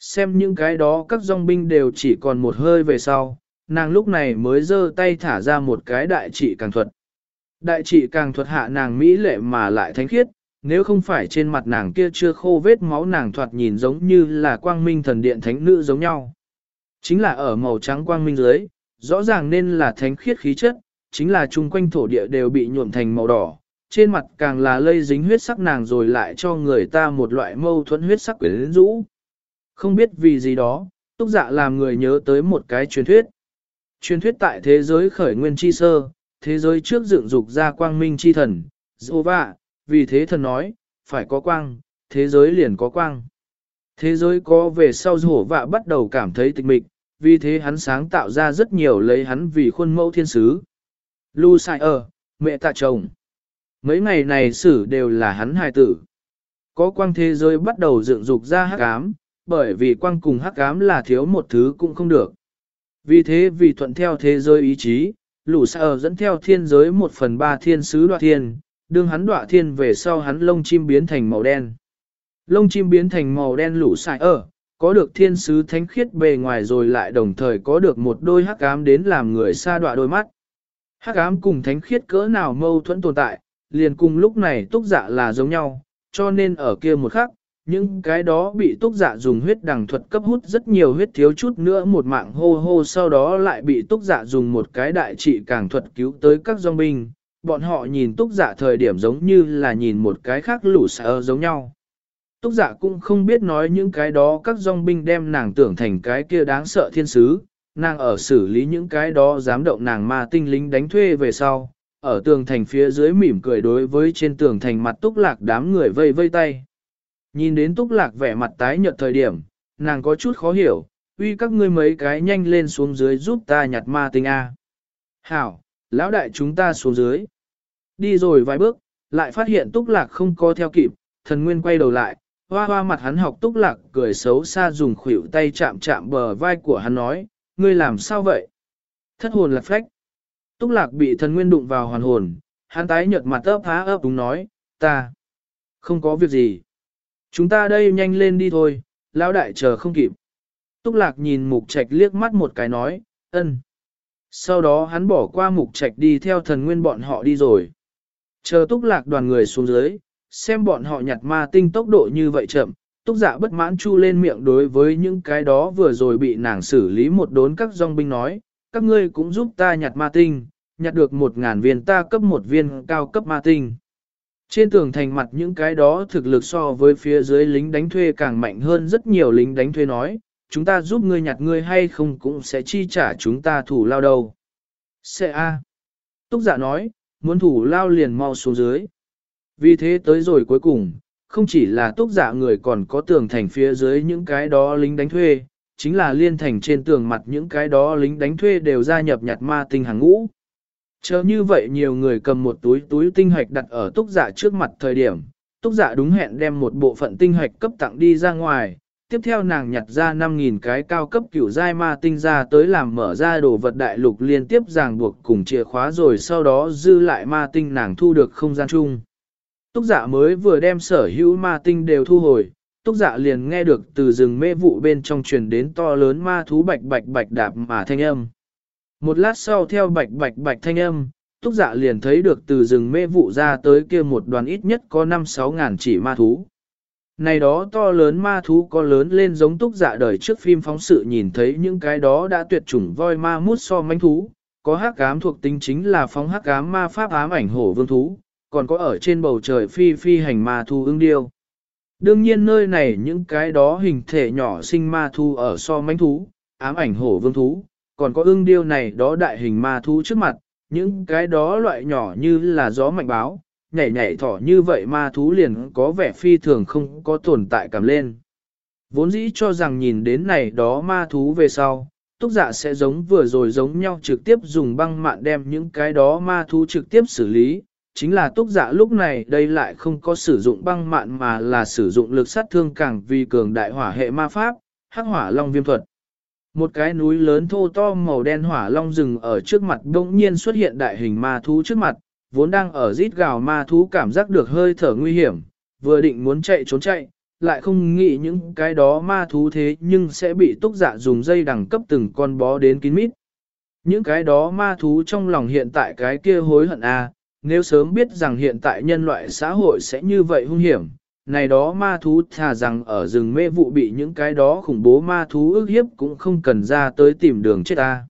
Xem những cái đó các dòng binh đều chỉ còn một hơi về sau, nàng lúc này mới giơ tay thả ra một cái đại trị càng thuật. Đại trị càng thuật hạ nàng mỹ lệ mà lại thánh khiết, nếu không phải trên mặt nàng kia chưa khô vết máu nàng thoạt nhìn giống như là quang minh thần điện thánh nữ giống nhau. Chính là ở màu trắng quang minh dưới, rõ ràng nên là thánh khiết khí chất, chính là chung quanh thổ địa đều bị nhuộm thành màu đỏ, trên mặt càng là lây dính huyết sắc nàng rồi lại cho người ta một loại mâu thuẫn huyết sắc quyến rũ. Không biết vì gì đó, túc dạ làm người nhớ tới một cái truyền thuyết. Truyền thuyết tại thế giới khởi nguyên chi sơ, thế giới trước dựng dục ra quang minh chi thần, Jehovah, vì thế thần nói, phải có quang, thế giới liền có quang. Thế giới có về sau rổ vạ bắt đầu cảm thấy tịch mịch, vì thế hắn sáng tạo ra rất nhiều lấy hắn vì khuôn mẫu thiên sứ. Lu sai ở, mẹ tạ chồng. Mấy ngày này xử đều là hắn hài tử. Có quang thế giới bắt đầu dựng dục ra hắc ám, bởi vì quang cùng hắc ám là thiếu một thứ cũng không được. Vì thế vì thuận theo thế giới ý chí, lũ dẫn theo thiên giới một phần ba thiên sứ đoạ thiên, đương hắn đoạ thiên về sau hắn lông chim biến thành màu đen. Lông chim biến thành màu đen lũ ở, có được thiên sứ thánh khiết bề ngoài rồi lại đồng thời có được một đôi hắc ám đến làm người xa đoạ đôi mắt. Hắc ám cùng thánh khiết cỡ nào mâu thuẫn tồn tại, liền cùng lúc này túc dạ là giống nhau, cho nên ở kia một khắc, những cái đó bị túc dạ dùng huyết đằng thuật cấp hút rất nhiều huyết thiếu chút nữa một mạng hô hô sau đó lại bị túc dạ dùng một cái đại trị càng thuật cứu tới các dòng binh. Bọn họ nhìn túc dạ thời điểm giống như là nhìn một cái khác lũ sợ giống nhau. Túc dạ cũng không biết nói những cái đó các dòng binh đem nàng tưởng thành cái kia đáng sợ thiên sứ, nàng ở xử lý những cái đó dám động nàng ma tinh lính đánh thuê về sau, ở tường thành phía dưới mỉm cười đối với trên tường thành mặt túc lạc đám người vây vây tay. Nhìn đến túc lạc vẻ mặt tái nhợt thời điểm, nàng có chút khó hiểu, uy các ngươi mấy cái nhanh lên xuống dưới giúp ta nhặt ma tinh A. Hảo, lão đại chúng ta xuống dưới. Đi rồi vài bước, lại phát hiện túc lạc không có theo kịp, thần nguyên quay đầu lại, hoa hoa mặt hắn học túc lạc cười xấu xa dùng khuỷu tay chạm chạm bờ vai của hắn nói, ngươi làm sao vậy? Thất hồn lạc phách. Túc lạc bị thần nguyên đụng vào hoàn hồn, hắn tái nhợt mặt ấp há ấp đúng nói, ta, không có việc gì. Chúng ta đây nhanh lên đi thôi, lão đại chờ không kịp. Túc lạc nhìn mục trạch liếc mắt một cái nói, ân. Sau đó hắn bỏ qua mục trạch đi theo thần nguyên bọn họ đi rồi. Chờ túc lạc đoàn người xuống dưới, xem bọn họ nhặt ma tinh tốc độ như vậy chậm, túc giả bất mãn chu lên miệng đối với những cái đó vừa rồi bị nàng xử lý một đốn các dòng binh nói, các ngươi cũng giúp ta nhặt ma tinh, nhặt được một ngàn viên ta cấp một viên cao cấp ma tinh. Trên tường thành mặt những cái đó thực lực so với phía dưới lính đánh thuê càng mạnh hơn rất nhiều lính đánh thuê nói, chúng ta giúp ngươi nhặt ngươi hay không cũng sẽ chi trả chúng ta thủ lao đâu. Sẽ A. Túc giả nói, muốn thủ lao liền mau xuống dưới. Vì thế tới rồi cuối cùng, không chỉ là túc giả dạ người còn có tường thành phía dưới những cái đó lính đánh thuê, chính là liên thành trên tường mặt những cái đó lính đánh thuê đều gia nhập nhặt ma tinh hàng ngũ. Chờ như vậy nhiều người cầm một túi túi tinh hạch đặt ở túc giả dạ trước mặt thời điểm, túc giả đúng hẹn đem một bộ phận tinh hạch cấp tặng đi ra ngoài, tiếp theo nàng nhặt ra 5.000 cái cao cấp kiểu giai ma tinh ra tới làm mở ra đồ vật đại lục liên tiếp ràng buộc cùng chìa khóa rồi sau đó dư lại ma tinh nàng thu được không gian chung. Túc giả dạ mới vừa đem sở hữu ma tinh đều thu hồi, túc giả dạ liền nghe được từ rừng mê vụ bên trong truyền đến to lớn ma thú bạch bạch bạch đạp mà thanh âm. Một lát sau theo bạch bạch bạch thanh âm, túc giả dạ liền thấy được từ rừng mê vụ ra tới kia một đoàn ít nhất có 5-6 ngàn chỉ ma thú. Này đó to lớn ma thú có lớn lên giống túc dạ đời trước phim phóng sự nhìn thấy những cái đó đã tuyệt chủng voi ma mút so manh thú, có hắc ám thuộc tính chính là phóng hắc ám ma pháp ám ảnh hổ vương thú, còn có ở trên bầu trời phi phi hành ma thu ưng điêu. Đương nhiên nơi này những cái đó hình thể nhỏ sinh ma thu ở so mánh thú, ám ảnh hổ vương thú, còn có ưng điêu này đó đại hình ma thú trước mặt, những cái đó loại nhỏ như là gió mạnh báo, nhảy nhảy thỏ như vậy ma thú liền có vẻ phi thường không có tồn tại cảm lên. Vốn dĩ cho rằng nhìn đến này đó ma thú về sau, túc dạ sẽ giống vừa rồi giống nhau trực tiếp dùng băng mạn đem những cái đó ma thú trực tiếp xử lý. Chính là túc dạ lúc này đây lại không có sử dụng băng mạn mà là sử dụng lực sát thương càng vì cường đại hỏa hệ ma pháp, hắc hỏa long viêm thuật. Một cái núi lớn thô to màu đen hỏa long rừng ở trước mặt bỗng nhiên xuất hiện đại hình ma thú trước mặt, vốn đang ở rít gào ma thú cảm giác được hơi thở nguy hiểm, vừa định muốn chạy trốn chạy, lại không nghĩ những cái đó ma thú thế nhưng sẽ bị túc dạ dùng dây đẳng cấp từng con bó đến kín mít. Những cái đó ma thú trong lòng hiện tại cái kia hối hận a, à, nếu sớm biết rằng hiện tại nhân loại xã hội sẽ như vậy hung hiểm, này đó ma thú thà rằng ở rừng mê vụ bị những cái đó khủng bố ma thú ức hiếp cũng không cần ra tới tìm đường chết ta.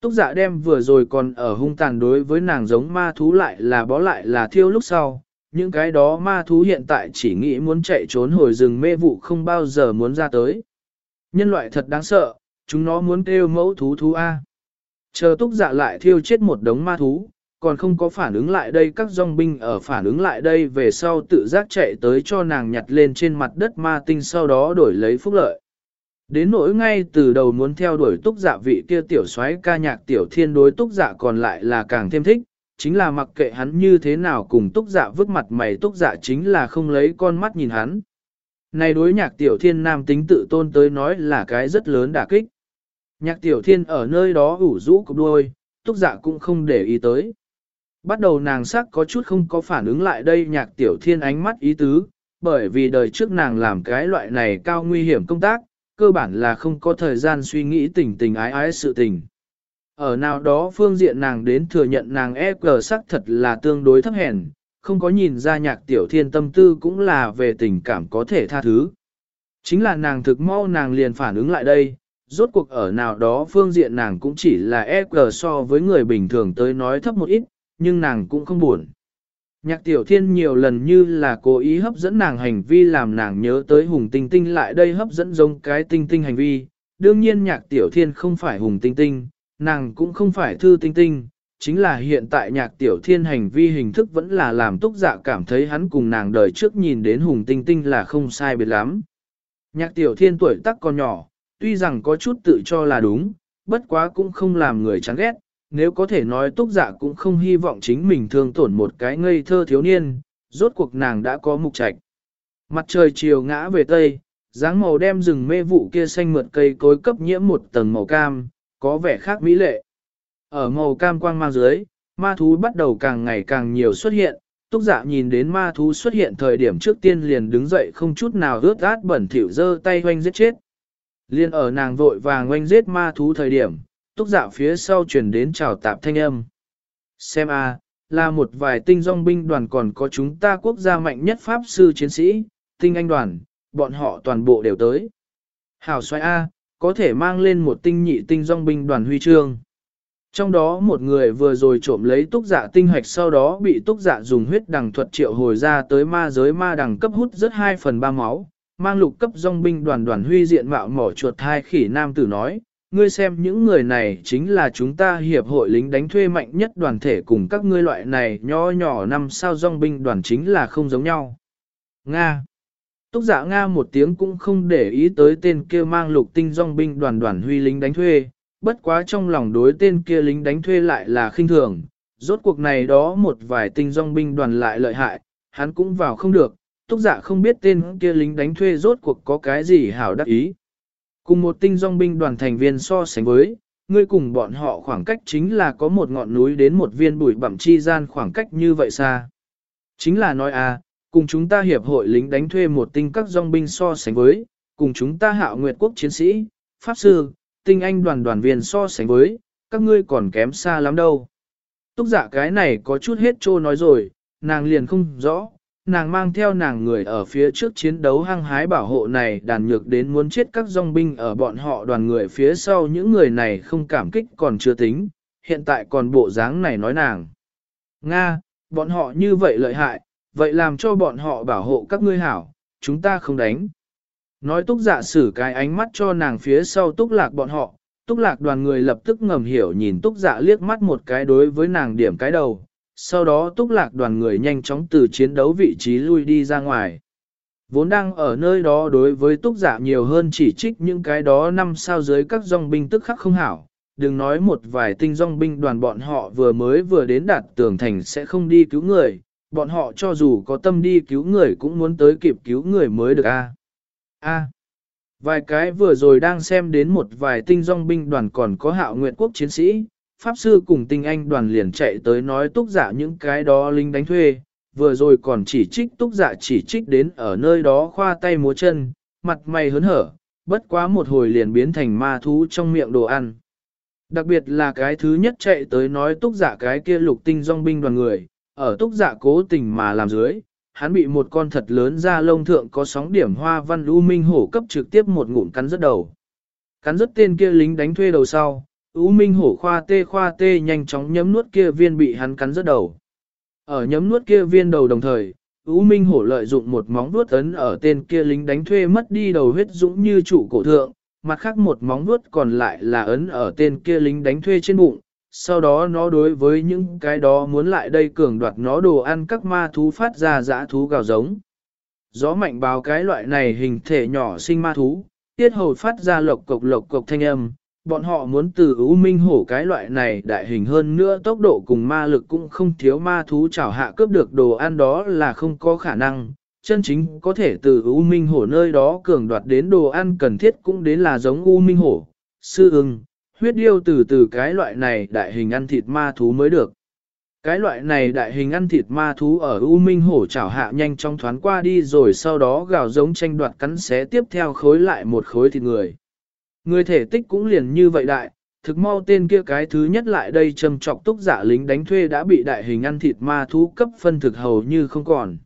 Túc dạ đem vừa rồi còn ở hung tàn đối với nàng giống ma thú lại là bó lại là thiêu lúc sau, những cái đó ma thú hiện tại chỉ nghĩ muốn chạy trốn hồi rừng mê vụ không bao giờ muốn ra tới. Nhân loại thật đáng sợ, chúng nó muốn kêu mẫu thú thú A. Chờ túc dạ lại thiêu chết một đống ma thú, còn không có phản ứng lại đây các dòng binh ở phản ứng lại đây về sau tự giác chạy tới cho nàng nhặt lên trên mặt đất ma tinh sau đó đổi lấy phúc lợi. Đến nỗi ngay từ đầu muốn theo đuổi túc giả vị kia tiểu soái ca nhạc tiểu thiên đối túc giả còn lại là càng thêm thích, chính là mặc kệ hắn như thế nào cùng túc giả vứt mặt mày túc giả chính là không lấy con mắt nhìn hắn. Này đối nhạc tiểu thiên nam tính tự tôn tới nói là cái rất lớn đả kích. Nhạc tiểu thiên ở nơi đó ủ rũ cục đuôi, túc giả cũng không để ý tới. Bắt đầu nàng sắc có chút không có phản ứng lại đây nhạc tiểu thiên ánh mắt ý tứ, bởi vì đời trước nàng làm cái loại này cao nguy hiểm công tác, cơ bản là không có thời gian suy nghĩ tình tình ái ái sự tình. Ở nào đó phương diện nàng đến thừa nhận nàng e cờ sắc thật là tương đối thấp hèn, không có nhìn ra nhạc tiểu thiên tâm tư cũng là về tình cảm có thể tha thứ. Chính là nàng thực mau nàng liền phản ứng lại đây, rốt cuộc ở nào đó phương diện nàng cũng chỉ là e cờ so với người bình thường tới nói thấp một ít, nhưng nàng cũng không buồn. Nhạc tiểu thiên nhiều lần như là cố ý hấp dẫn nàng hành vi làm nàng nhớ tới hùng tinh tinh lại đây hấp dẫn giống cái tinh tinh hành vi. Đương nhiên nhạc tiểu thiên không phải hùng tinh tinh, nàng cũng không phải thư tinh tinh, chính là hiện tại nhạc tiểu thiên hành vi hình thức vẫn là làm túc dạ cảm thấy hắn cùng nàng đời trước nhìn đến hùng tinh tinh là không sai biệt lắm. Nhạc tiểu thiên tuổi tác còn nhỏ, tuy rằng có chút tự cho là đúng, bất quá cũng không làm người chán ghét, nếu có thể nói túc giả cũng không hy vọng chính mình thương tổn một cái ngây thơ thiếu niên, rốt cuộc nàng đã có mục trạch. Mặt trời chiều ngã về tây, dáng màu đem rừng mê vụ kia xanh mượt cây cối cấp nhiễm một tầng màu cam, có vẻ khác mỹ lệ. Ở màu cam quang mang dưới, ma thú bắt đầu càng ngày càng nhiều xuất hiện, túc giả nhìn đến ma thú xuất hiện thời điểm trước tiên liền đứng dậy không chút nào ướt át bẩn thỉu giơ tay hoanh giết chết. Liên ở nàng vội vàng oanh giết ma thú thời điểm, túc dạ phía sau chuyển đến chào tạp thanh âm. Xem a, là một vài tinh dòng binh đoàn còn có chúng ta quốc gia mạnh nhất pháp sư chiến sĩ, tinh anh đoàn, bọn họ toàn bộ đều tới. Hảo xoay A, có thể mang lên một tinh nhị tinh dòng binh đoàn huy chương. Trong đó một người vừa rồi trộm lấy túc dạ tinh hạch sau đó bị túc dạ dùng huyết đằng thuật triệu hồi ra tới ma giới ma đằng cấp hút rất 2 phần 3 máu, mang lục cấp dòng binh đoàn đoàn huy diện mạo mỏ chuột hai khỉ nam tử nói, ngươi xem những người này chính là chúng ta hiệp hội lính đánh thuê mạnh nhất đoàn thể cùng các ngươi loại này nho nhỏ năm sao dòng binh đoàn chính là không giống nhau. Nga Túc giả dạ Nga một tiếng cũng không để ý tới tên kia mang lục tinh dòng binh đoàn đoàn huy lính đánh thuê, bất quá trong lòng đối tên kia lính đánh thuê lại là khinh thường, rốt cuộc này đó một vài tinh dòng binh đoàn lại lợi hại, hắn cũng vào không được, túc giả dạ không biết tên kia lính đánh thuê rốt cuộc có cái gì hảo đắc ý. Cùng một tinh dòng binh đoàn thành viên so sánh với, ngươi cùng bọn họ khoảng cách chính là có một ngọn núi đến một viên bụi bẩm chi gian khoảng cách như vậy xa. Chính là nói à, cùng chúng ta hiệp hội lính đánh thuê một tinh các dòng binh so sánh với, cùng chúng ta hạo nguyệt quốc chiến sĩ, pháp sư, tinh anh đoàn đoàn viên so sánh với, các ngươi còn kém xa lắm đâu. Túc giả dạ cái này có chút hết trô nói rồi, nàng liền không rõ, nàng mang theo nàng người ở phía trước chiến đấu hăng hái bảo hộ này đàn nhược đến muốn chết các dòng binh ở bọn họ đoàn người phía sau những người này không cảm kích còn chưa tính, hiện tại còn bộ dáng này nói nàng. Nga, bọn họ như vậy lợi hại, vậy làm cho bọn họ bảo hộ các ngươi hảo, chúng ta không đánh. Nói túc dạ sử cái ánh mắt cho nàng phía sau túc lạc bọn họ, túc lạc đoàn người lập tức ngầm hiểu nhìn túc dạ liếc mắt một cái đối với nàng điểm cái đầu, sau đó túc lạc đoàn người nhanh chóng từ chiến đấu vị trí lui đi ra ngoài. Vốn đang ở nơi đó đối với túc giả nhiều hơn chỉ trích những cái đó năm sao dưới các dòng binh tức khắc không hảo. Đừng nói một vài tinh dòng binh đoàn bọn họ vừa mới vừa đến đạt tường thành sẽ không đi cứu người, bọn họ cho dù có tâm đi cứu người cũng muốn tới kịp cứu người mới được a. A. Vài cái vừa rồi đang xem đến một vài tinh dòng binh đoàn còn có hạo nguyện quốc chiến sĩ, Pháp sư cùng tinh anh đoàn liền chạy tới nói túc giả những cái đó linh đánh thuê, vừa rồi còn chỉ trích túc giả chỉ trích đến ở nơi đó khoa tay múa chân, mặt mày hớn hở, bất quá một hồi liền biến thành ma thú trong miệng đồ ăn. Đặc biệt là cái thứ nhất chạy tới nói túc giả cái kia lục tinh dòng binh đoàn người, ở túc giả cố tình mà làm dưới, hắn bị một con thật lớn ra lông thượng có sóng điểm hoa văn lưu minh hổ cấp trực tiếp một ngụm cắn rớt đầu. Cắn rớt tên kia lính đánh thuê đầu sau, U Minh hổ khoa tê khoa tê nhanh chóng nhấm nuốt kia viên bị hắn cắn rất đầu. Ở nhấm nuốt kia viên đầu đồng thời, U Minh hổ lợi dụng một móng vuốt ấn ở tên kia lính đánh thuê mất đi đầu huyết dũng như trụ cổ thượng, mặt khác một móng vuốt còn lại là ấn ở tên kia lính đánh thuê trên bụng. Sau đó nó đối với những cái đó muốn lại đây cường đoạt nó đồ ăn các ma thú phát ra dã thú gào giống. Gió mạnh báo cái loại này hình thể nhỏ sinh ma thú, tiết hầu phát ra lộc cộc lộc cộc thanh âm, bọn họ muốn từ U minh hổ cái loại này đại hình hơn nữa tốc độ cùng ma lực cũng không thiếu ma thú chảo hạ cướp được đồ ăn đó là không có khả năng. Chân chính có thể từ U minh hổ nơi đó cường đoạt đến đồ ăn cần thiết cũng đến là giống U minh hổ, sư ưng, huyết điêu từ từ cái loại này đại hình ăn thịt ma thú mới được. Cái loại này đại hình ăn thịt ma thú ở U Minh Hổ chảo hạ nhanh trong thoáng qua đi rồi sau đó gào giống tranh đoạt cắn xé tiếp theo khối lại một khối thịt người. Người thể tích cũng liền như vậy đại, thực mau tên kia cái thứ nhất lại đây châm trọc túc giả lính đánh thuê đã bị đại hình ăn thịt ma thú cấp phân thực hầu như không còn.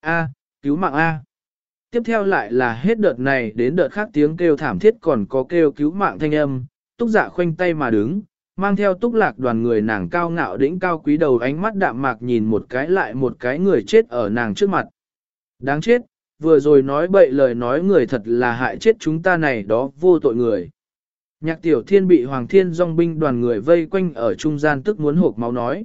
A, cứu mạng A. Tiếp theo lại là hết đợt này đến đợt khác tiếng kêu thảm thiết còn có kêu cứu mạng thanh âm, túc giả khoanh tay mà đứng, mang theo túc lạc đoàn người nàng cao ngạo đỉnh cao quý đầu ánh mắt đạm mạc nhìn một cái lại một cái người chết ở nàng trước mặt. Đáng chết, vừa rồi nói bậy lời nói người thật là hại chết chúng ta này đó vô tội người. Nhạc tiểu thiên bị Hoàng Thiên dòng binh đoàn người vây quanh ở trung gian tức muốn hộp máu nói.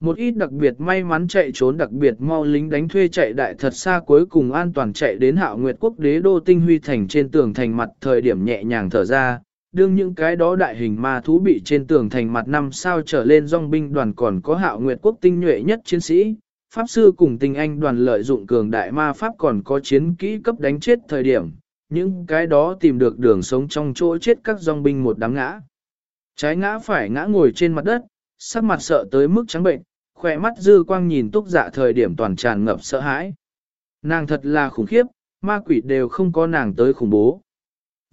Một ít đặc biệt may mắn chạy trốn đặc biệt mau lính đánh thuê chạy đại thật xa cuối cùng an toàn chạy đến hạo nguyệt quốc đế đô tinh huy thành trên tường thành mặt thời điểm nhẹ nhàng thở ra. Đương những cái đó đại hình ma thú bị trên tường thành mặt năm sao trở lên dòng binh đoàn còn có hạo nguyệt quốc tinh nhuệ nhất chiến sĩ, Pháp sư cùng tình anh đoàn lợi dụng cường đại ma pháp còn có chiến kỹ cấp đánh chết thời điểm, những cái đó tìm được đường sống trong chỗ chết các dòng binh một đám ngã. Trái ngã phải ngã ngồi trên mặt đất, sắc mặt sợ tới mức trắng bệnh, khỏe mắt dư quang nhìn túc dạ thời điểm toàn tràn ngập sợ hãi. Nàng thật là khủng khiếp, ma quỷ đều không có nàng tới khủng bố.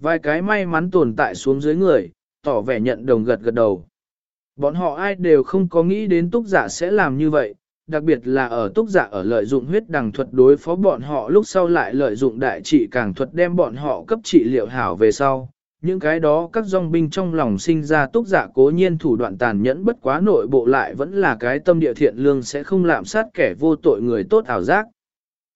Vài cái may mắn tồn tại xuống dưới người, tỏ vẻ nhận đồng gật gật đầu. Bọn họ ai đều không có nghĩ đến túc giả sẽ làm như vậy, đặc biệt là ở túc giả ở lợi dụng huyết đằng thuật đối phó bọn họ lúc sau lại lợi dụng đại trị càng thuật đem bọn họ cấp trị liệu hảo về sau. Những cái đó các dòng binh trong lòng sinh ra túc giả cố nhiên thủ đoạn tàn nhẫn bất quá nội bộ lại vẫn là cái tâm địa thiện lương sẽ không lạm sát kẻ vô tội người tốt ảo giác.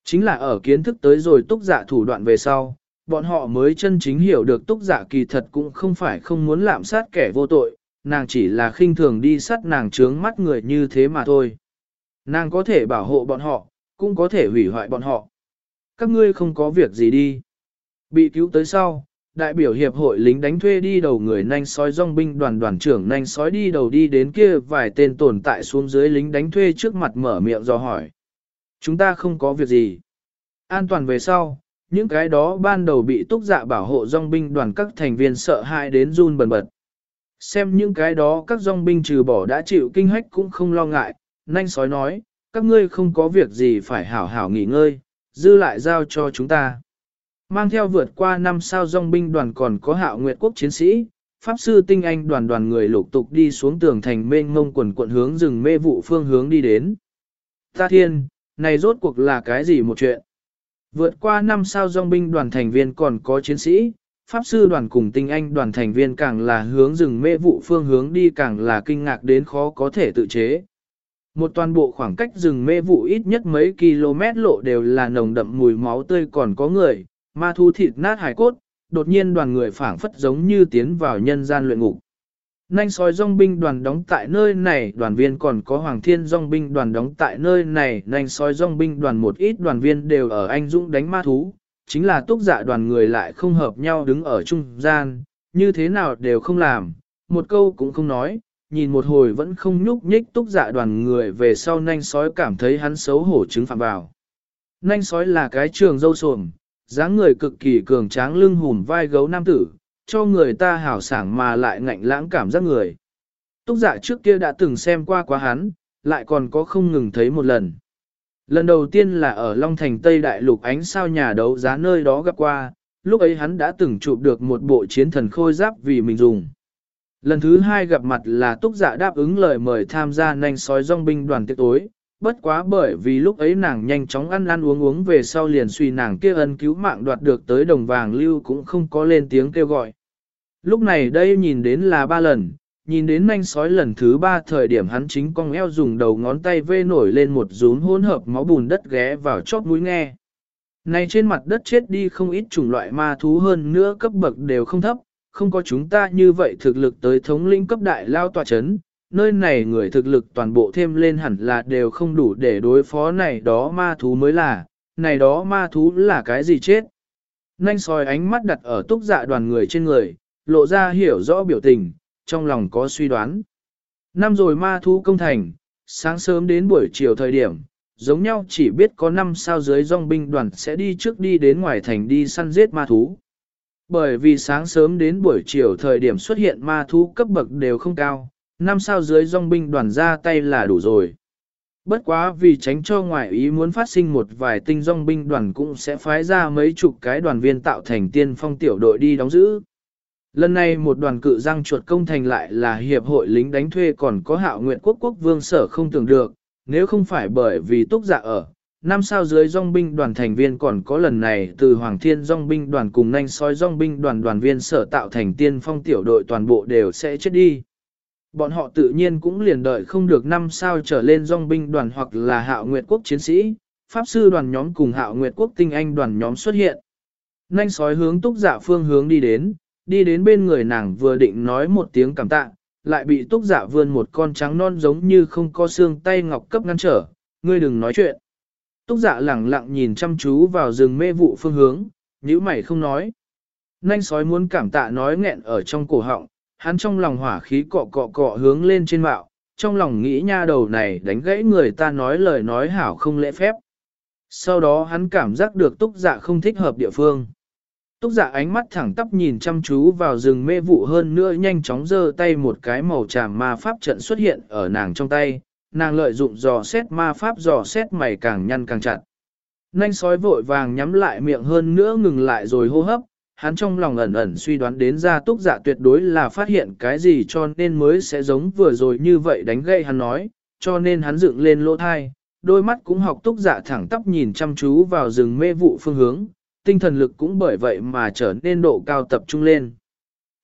Chính là ở kiến thức tới rồi túc giả thủ đoạn về sau, bọn họ mới chân chính hiểu được túc giả kỳ thật cũng không phải không muốn lạm sát kẻ vô tội, nàng chỉ là khinh thường đi sát nàng trướng mắt người như thế mà thôi. Nàng có thể bảo hộ bọn họ, cũng có thể hủy hoại bọn họ. Các ngươi không có việc gì đi. Bị cứu tới sau, đại biểu hiệp hội lính đánh thuê đi đầu người nanh sói dòng binh đoàn đoàn trưởng nanh sói đi đầu đi đến kia vài tên tồn tại xuống dưới lính đánh thuê trước mặt mở miệng do hỏi. Chúng ta không có việc gì. An toàn về sau, những cái đó ban đầu bị túc dạ bảo hộ dòng binh đoàn các thành viên sợ hãi đến run bần bật. Xem những cái đó các dòng binh trừ bỏ đã chịu kinh hách cũng không lo ngại, nanh sói nói, các ngươi không có việc gì phải hảo hảo nghỉ ngơi, dư lại giao cho chúng ta. Mang theo vượt qua năm sao dòng binh đoàn còn có hạo nguyệt quốc chiến sĩ, Pháp sư tinh anh đoàn đoàn người lục tục đi xuống tường thành mênh ngông quần quận hướng rừng mê vụ phương hướng đi đến. Ta thiên, này rốt cuộc là cái gì một chuyện? Vượt qua năm sao dòng binh đoàn thành viên còn có chiến sĩ, Pháp sư đoàn cùng tinh anh đoàn thành viên càng là hướng rừng mê vụ phương hướng đi càng là kinh ngạc đến khó có thể tự chế. Một toàn bộ khoảng cách rừng mê vụ ít nhất mấy km lộ đều là nồng đậm mùi máu tươi còn có người, ma thu thịt nát hải cốt, đột nhiên đoàn người phảng phất giống như tiến vào nhân gian luyện ngục. Nanh sói dòng binh đoàn đóng tại nơi này, đoàn viên còn có Hoàng Thiên dòng binh đoàn đóng tại nơi này, nanh sói dòng binh đoàn một ít đoàn viên đều ở anh dũng đánh ma thú, chính là túc dạ đoàn người lại không hợp nhau đứng ở trung gian, như thế nào đều không làm, một câu cũng không nói, nhìn một hồi vẫn không nhúc nhích túc dạ đoàn người về sau nanh sói cảm thấy hắn xấu hổ chứng phạm vào. Nanh sói là cái trường dâu sồm, dáng người cực kỳ cường tráng lưng hùm vai gấu nam tử, cho người ta hảo sảng mà lại ngạnh lãng cảm giác người. Túc dạ trước kia đã từng xem qua quá hắn, lại còn có không ngừng thấy một lần. Lần đầu tiên là ở Long Thành Tây Đại Lục ánh sao nhà đấu giá nơi đó gặp qua, lúc ấy hắn đã từng chụp được một bộ chiến thần khôi giáp vì mình dùng. Lần thứ hai gặp mặt là túc dạ đáp ứng lời mời tham gia nanh sói rong binh đoàn tiệc tối, bất quá bởi vì lúc ấy nàng nhanh chóng ăn ăn uống uống về sau liền suy nàng kia ân cứu mạng đoạt được tới đồng vàng lưu cũng không có lên tiếng kêu gọi. Lúc này đây nhìn đến là ba lần, nhìn đến nanh sói lần thứ ba thời điểm hắn chính cong eo dùng đầu ngón tay vê nổi lên một rún hỗn hợp máu bùn đất ghé vào chót mũi nghe. Này trên mặt đất chết đi không ít chủng loại ma thú hơn nữa cấp bậc đều không thấp, không có chúng ta như vậy thực lực tới thống lĩnh cấp đại lao tòa chấn, nơi này người thực lực toàn bộ thêm lên hẳn là đều không đủ để đối phó này đó ma thú mới là, này đó ma thú là cái gì chết. Nanh soi ánh mắt đặt ở túc dạ đoàn người trên người, lộ ra hiểu rõ biểu tình, trong lòng có suy đoán. Năm rồi ma thú công thành, sáng sớm đến buổi chiều thời điểm, giống nhau chỉ biết có năm sao dưới dòng binh đoàn sẽ đi trước đi đến ngoài thành đi săn giết ma thú. Bởi vì sáng sớm đến buổi chiều thời điểm xuất hiện ma thú cấp bậc đều không cao, năm sao dưới dòng binh đoàn ra tay là đủ rồi. Bất quá vì tránh cho ngoại ý muốn phát sinh một vài tinh dòng binh đoàn cũng sẽ phái ra mấy chục cái đoàn viên tạo thành tiên phong tiểu đội đi đóng giữ. Lần này một đoàn cự răng chuột công thành lại là hiệp hội lính đánh thuê còn có hạo nguyện quốc quốc vương sở không tưởng được, nếu không phải bởi vì túc giả ở, năm sao dưới dòng binh đoàn thành viên còn có lần này từ Hoàng Thiên dòng binh đoàn cùng nanh soi dòng binh đoàn đoàn viên sở tạo thành tiên phong tiểu đội toàn bộ đều sẽ chết đi. Bọn họ tự nhiên cũng liền đợi không được năm sao trở lên dòng binh đoàn hoặc là hạo nguyệt quốc chiến sĩ, pháp sư đoàn nhóm cùng hạo nguyệt quốc tinh anh đoàn nhóm xuất hiện. Nanh sói hướng túc giả phương hướng đi đến, đi đến bên người nàng vừa định nói một tiếng cảm tạ, lại bị túc giả vươn một con trắng non giống như không có xương tay ngọc cấp ngăn trở, ngươi đừng nói chuyện. Túc dạ lẳng lặng nhìn chăm chú vào rừng mê vụ phương hướng, nhữ mày không nói. Nanh sói muốn cảm tạ nói nghẹn ở trong cổ họng, hắn trong lòng hỏa khí cọ cọ cọ hướng lên trên mạo, trong lòng nghĩ nha đầu này đánh gãy người ta nói lời nói hảo không lễ phép. Sau đó hắn cảm giác được túc dạ không thích hợp địa phương. Túc dạ ánh mắt thẳng tắp nhìn chăm chú vào rừng mê vụ hơn nữa nhanh chóng giơ tay một cái màu tràm ma pháp trận xuất hiện ở nàng trong tay, nàng lợi dụng dò xét ma pháp dò xét mày càng nhăn càng chặt. Nanh sói vội vàng nhắm lại miệng hơn nữa ngừng lại rồi hô hấp, hắn trong lòng ẩn ẩn suy đoán đến ra túc giả tuyệt đối là phát hiện cái gì cho nên mới sẽ giống vừa rồi như vậy đánh gậy hắn nói, cho nên hắn dựng lên lỗ thai, đôi mắt cũng học túc giả thẳng tắp nhìn chăm chú vào rừng mê vụ phương hướng, tinh thần lực cũng bởi vậy mà trở nên độ cao tập trung lên.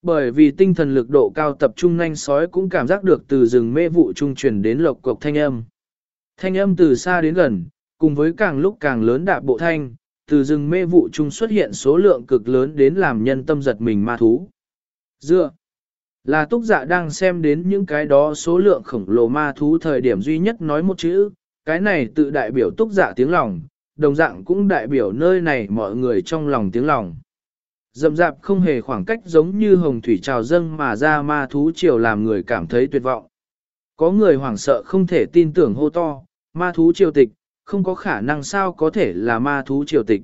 Bởi vì tinh thần lực độ cao tập trung nhanh sói cũng cảm giác được từ rừng mê vụ trung truyền đến lộc cộc thanh âm. Thanh âm từ xa đến gần, cùng với càng lúc càng lớn đạp bộ thanh, từ rừng mê vụ trung xuất hiện số lượng cực lớn đến làm nhân tâm giật mình ma thú. Dựa, là túc dạ đang xem đến những cái đó số lượng khổng lồ ma thú thời điểm duy nhất nói một chữ, cái này tự đại biểu túc dạ tiếng lòng, đồng dạng cũng đại biểu nơi này mọi người trong lòng tiếng lòng. Dậm dạp không hề khoảng cách giống như hồng thủy trào dâng mà ra ma thú triều làm người cảm thấy tuyệt vọng. Có người hoảng sợ không thể tin tưởng hô to, ma thú triều tịch, không có khả năng sao có thể là ma thú triều tịch.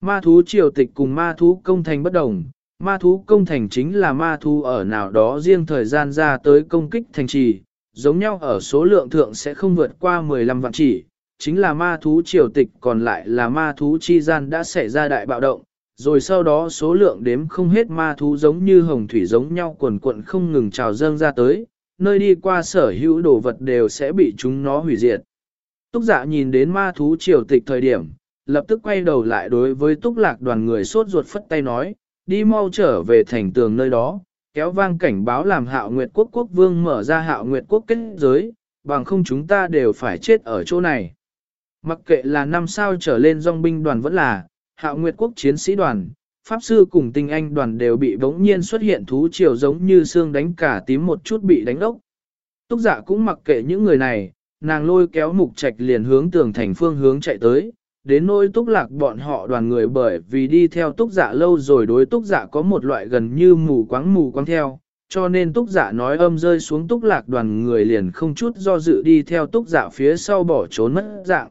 Ma thú triều tịch cùng ma thú công thành bất đồng, ma thú công thành chính là ma thú ở nào đó riêng thời gian ra tới công kích thành trì, giống nhau ở số lượng thượng sẽ không vượt qua 15 vạn chỉ, chính là ma thú triều tịch còn lại là ma thú chi gian đã xảy ra đại bạo động, rồi sau đó số lượng đếm không hết ma thú giống như hồng thủy giống nhau quần quận không ngừng trào dâng ra tới, nơi đi qua sở hữu đồ vật đều sẽ bị chúng nó hủy diệt. Túc dạ nhìn đến ma thú triều tịch thời điểm, lập tức quay đầu lại đối với túc lạc đoàn người sốt ruột phất tay nói, đi mau trở về thành tường nơi đó, kéo vang cảnh báo làm hạo nguyệt quốc quốc vương mở ra hạo nguyệt quốc kết giới, bằng không chúng ta đều phải chết ở chỗ này. Mặc kệ là năm sao trở lên dòng binh đoàn vẫn là, hạo nguyệt quốc chiến sĩ đoàn, pháp sư cùng tinh anh đoàn đều bị bỗng nhiên xuất hiện thú triều giống như xương đánh cả tím một chút bị đánh ốc. Túc giả dạ cũng mặc kệ những người này, nàng lôi kéo mục trạch liền hướng tường thành phương hướng chạy tới, đến nỗi túc lạc bọn họ đoàn người bởi vì đi theo túc giả dạ lâu rồi đối túc giả dạ có một loại gần như mù quáng mù quáng theo, cho nên túc giả nói âm rơi xuống túc lạc đoàn người liền không chút do dự đi theo túc giả phía sau bỏ trốn mất dạng.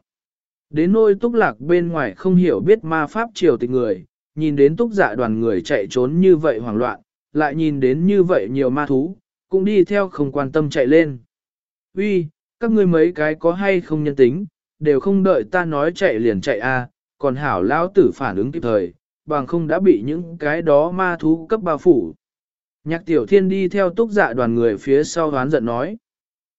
Đến nôi túc lạc bên ngoài không hiểu biết ma pháp triều tịch người, nhìn đến túc dạ đoàn người chạy trốn như vậy hoảng loạn, lại nhìn đến như vậy nhiều ma thú, cũng đi theo không quan tâm chạy lên. Uy, các ngươi mấy cái có hay không nhân tính, đều không đợi ta nói chạy liền chạy a, còn hảo lão tử phản ứng kịp thời, bằng không đã bị những cái đó ma thú cấp bao phủ. Nhạc tiểu thiên đi theo túc dạ đoàn người phía sau hoán giận nói.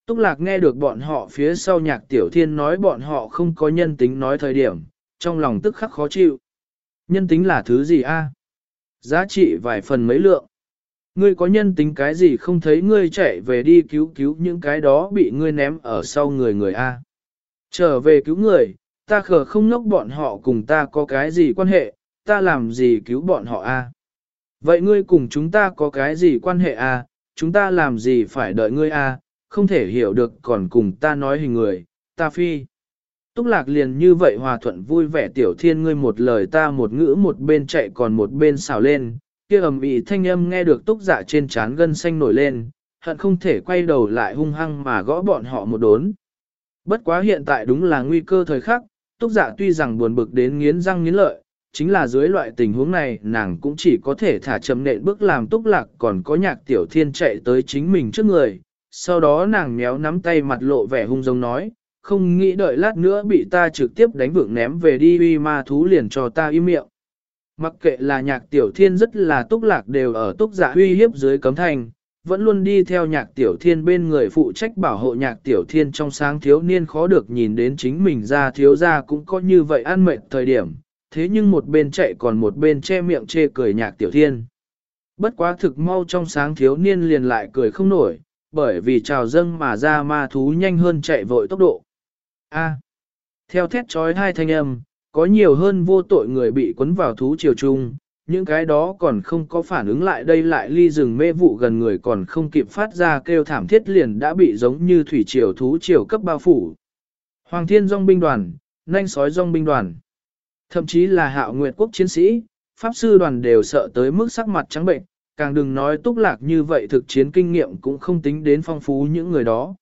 Túc lạc nghe được bọn họ phía sau nhạc tiểu thiên nói bọn họ không có nhân tính nói thời điểm, trong lòng tức khắc khó chịu. Nhân tính là thứ gì a? Giá trị vài phần mấy lượng. Ngươi có nhân tính cái gì không thấy ngươi chạy về đi cứu cứu những cái đó bị ngươi ném ở sau người người a? Trở về cứu người, ta khờ không ngốc bọn họ cùng ta có cái gì quan hệ, ta làm gì cứu bọn họ a? Vậy ngươi cùng chúng ta có cái gì quan hệ a? Chúng ta làm gì phải đợi ngươi a? Không thể hiểu được còn cùng ta nói hình người, ta phi. Túc lạc liền như vậy hòa thuận vui vẻ tiểu thiên ngươi một lời ta một ngữ một bên chạy còn một bên xào lên, kia ầm ĩ thanh âm nghe được túc dạ trên trán gân xanh nổi lên, hận không thể quay đầu lại hung hăng mà gõ bọn họ một đốn. Bất quá hiện tại đúng là nguy cơ thời khắc, túc dạ tuy rằng buồn bực đến nghiến răng nghiến lợi, chính là dưới loại tình huống này nàng cũng chỉ có thể thả chậm nện bước làm túc lạc còn có nhạc tiểu thiên chạy tới chính mình trước người, sau đó nàng méo nắm tay mặt lộ vẻ hung giống nói, không nghĩ đợi lát nữa bị ta trực tiếp đánh vượng ném về đi uy ma thú liền cho ta im miệng. Mặc kệ là nhạc tiểu thiên rất là túc lạc đều ở túc giả uy hiếp dưới cấm thành, vẫn luôn đi theo nhạc tiểu thiên bên người phụ trách bảo hộ nhạc tiểu thiên trong sáng thiếu niên khó được nhìn đến chính mình ra thiếu ra cũng có như vậy an mệnh thời điểm, thế nhưng một bên chạy còn một bên che miệng chê cười nhạc tiểu thiên. Bất quá thực mau trong sáng thiếu niên liền lại cười không nổi, bởi vì trào dâng mà ra ma thú nhanh hơn chạy vội tốc độ. A. Theo thét trói hai thanh âm, có nhiều hơn vô tội người bị cuốn vào thú triều trung. những cái đó còn không có phản ứng lại đây lại ly rừng mê vụ gần người còn không kịp phát ra kêu thảm thiết liền đã bị giống như thủy triều thú triều cấp bao phủ. Hoàng thiên dòng binh đoàn, nanh sói dòng binh đoàn, thậm chí là hạo nguyệt quốc chiến sĩ, pháp sư đoàn đều sợ tới mức sắc mặt trắng bệnh, càng đừng nói túc lạc như vậy thực chiến kinh nghiệm cũng không tính đến phong phú những người đó.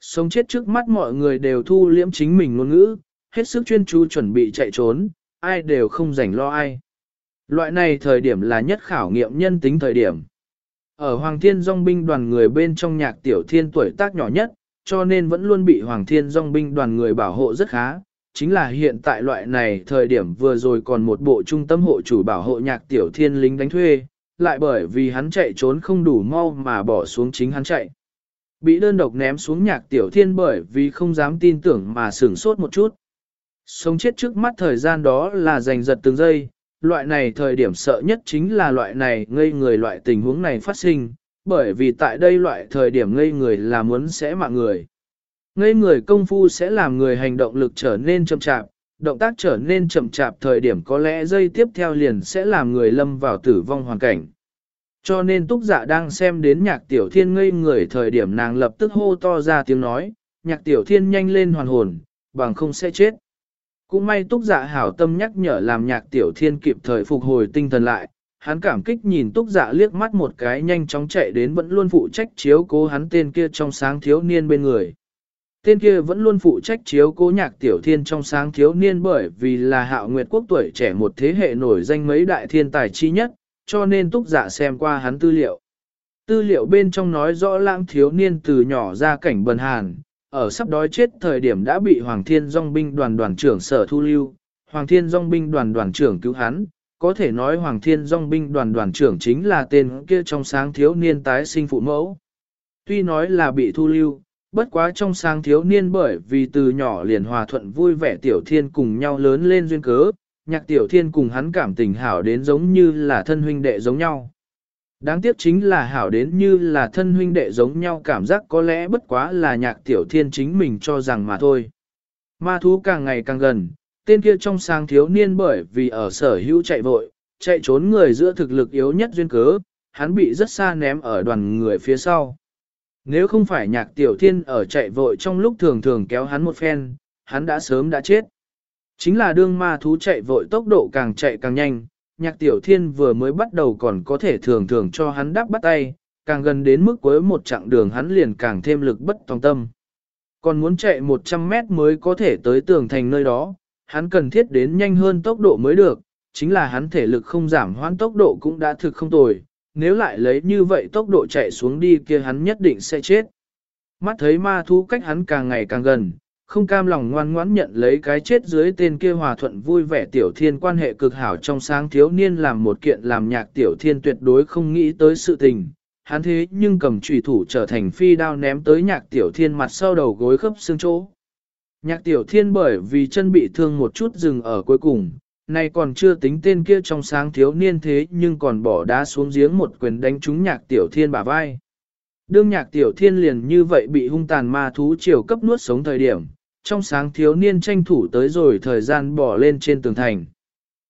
Sống chết trước mắt mọi người đều thu liễm chính mình ngôn ngữ, hết sức chuyên chú chuẩn bị chạy trốn, ai đều không rảnh lo ai. Loại này thời điểm là nhất khảo nghiệm nhân tính thời điểm. Ở Hoàng Thiên Dòng binh đoàn người bên trong nhạc tiểu thiên tuổi tác nhỏ nhất, cho nên vẫn luôn bị Hoàng Thiên Dòng binh đoàn người bảo hộ rất khá. Chính là hiện tại loại này thời điểm vừa rồi còn một bộ trung tâm hộ chủ bảo hộ nhạc tiểu thiên lính đánh thuê, lại bởi vì hắn chạy trốn không đủ mau mà bỏ xuống chính hắn chạy. Bị đơn độc ném xuống nhạc tiểu thiên bởi vì không dám tin tưởng mà sửng sốt một chút. Sống chết trước mắt thời gian đó là giành giật từng giây, loại này thời điểm sợ nhất chính là loại này ngây người loại tình huống này phát sinh, bởi vì tại đây loại thời điểm ngây người là muốn sẽ mạng người. Ngây người công phu sẽ làm người hành động lực trở nên chậm chạp, động tác trở nên chậm chạp thời điểm có lẽ dây tiếp theo liền sẽ làm người lâm vào tử vong hoàn cảnh. Cho nên túc dạ đang xem đến nhạc tiểu thiên ngây người thời điểm nàng lập tức hô to ra tiếng nói, nhạc tiểu thiên nhanh lên hoàn hồn, bằng không sẽ chết. Cũng may túc dạ hảo tâm nhắc nhở làm nhạc tiểu thiên kịp thời phục hồi tinh thần lại, hắn cảm kích nhìn túc dạ liếc mắt một cái nhanh chóng chạy đến vẫn luôn phụ trách chiếu cố hắn tên kia trong sáng thiếu niên bên người. Tên kia vẫn luôn phụ trách chiếu cố nhạc tiểu thiên trong sáng thiếu niên bởi vì là hạo nguyệt quốc tuổi trẻ một thế hệ nổi danh mấy đại thiên tài chi nhất, cho nên túc giả xem qua hắn tư liệu. Tư liệu bên trong nói rõ lãng thiếu niên từ nhỏ ra cảnh bần hàn, ở sắp đói chết thời điểm đã bị Hoàng Thiên Dòng binh đoàn đoàn trưởng sở thu lưu, Hoàng Thiên Dòng binh đoàn đoàn trưởng cứu hắn, có thể nói Hoàng Thiên Dòng binh đoàn đoàn trưởng chính là tên kia trong sáng thiếu niên tái sinh phụ mẫu. Tuy nói là bị thu lưu, bất quá trong sáng thiếu niên bởi vì từ nhỏ liền hòa thuận vui vẻ tiểu thiên cùng nhau lớn lên duyên cớ, nhạc tiểu thiên cùng hắn cảm tình hảo đến giống như là thân huynh đệ giống nhau. Đáng tiếc chính là hảo đến như là thân huynh đệ giống nhau cảm giác có lẽ bất quá là nhạc tiểu thiên chính mình cho rằng mà thôi. Ma thú càng ngày càng gần, tên kia trong sáng thiếu niên bởi vì ở sở hữu chạy vội, chạy trốn người giữa thực lực yếu nhất duyên cớ, hắn bị rất xa ném ở đoàn người phía sau. Nếu không phải nhạc tiểu thiên ở chạy vội trong lúc thường thường kéo hắn một phen, hắn đã sớm đã chết. Chính là đương ma thú chạy vội tốc độ càng chạy càng nhanh, nhạc tiểu thiên vừa mới bắt đầu còn có thể thường thường cho hắn đắp bắt tay, càng gần đến mức cuối một chặng đường hắn liền càng thêm lực bất tòng tâm. Còn muốn chạy 100 mét mới có thể tới tường thành nơi đó, hắn cần thiết đến nhanh hơn tốc độ mới được, chính là hắn thể lực không giảm hoãn tốc độ cũng đã thực không tồi, nếu lại lấy như vậy tốc độ chạy xuống đi kia hắn nhất định sẽ chết. Mắt thấy ma thú cách hắn càng ngày càng gần, không cam lòng ngoan ngoãn nhận lấy cái chết dưới tên kia hòa thuận vui vẻ tiểu thiên quan hệ cực hảo trong sáng thiếu niên làm một kiện làm nhạc tiểu thiên tuyệt đối không nghĩ tới sự tình. Hắn thế nhưng cầm trùy thủ trở thành phi đao ném tới nhạc tiểu thiên mặt sau đầu gối khớp xương chỗ. Nhạc tiểu thiên bởi vì chân bị thương một chút dừng ở cuối cùng, nay còn chưa tính tên kia trong sáng thiếu niên thế nhưng còn bỏ đá xuống giếng một quyền đánh trúng nhạc tiểu thiên bả vai. Đương nhạc tiểu thiên liền như vậy bị hung tàn ma thú chiều cấp nuốt sống thời điểm, trong sáng thiếu niên tranh thủ tới rồi thời gian bỏ lên trên tường thành.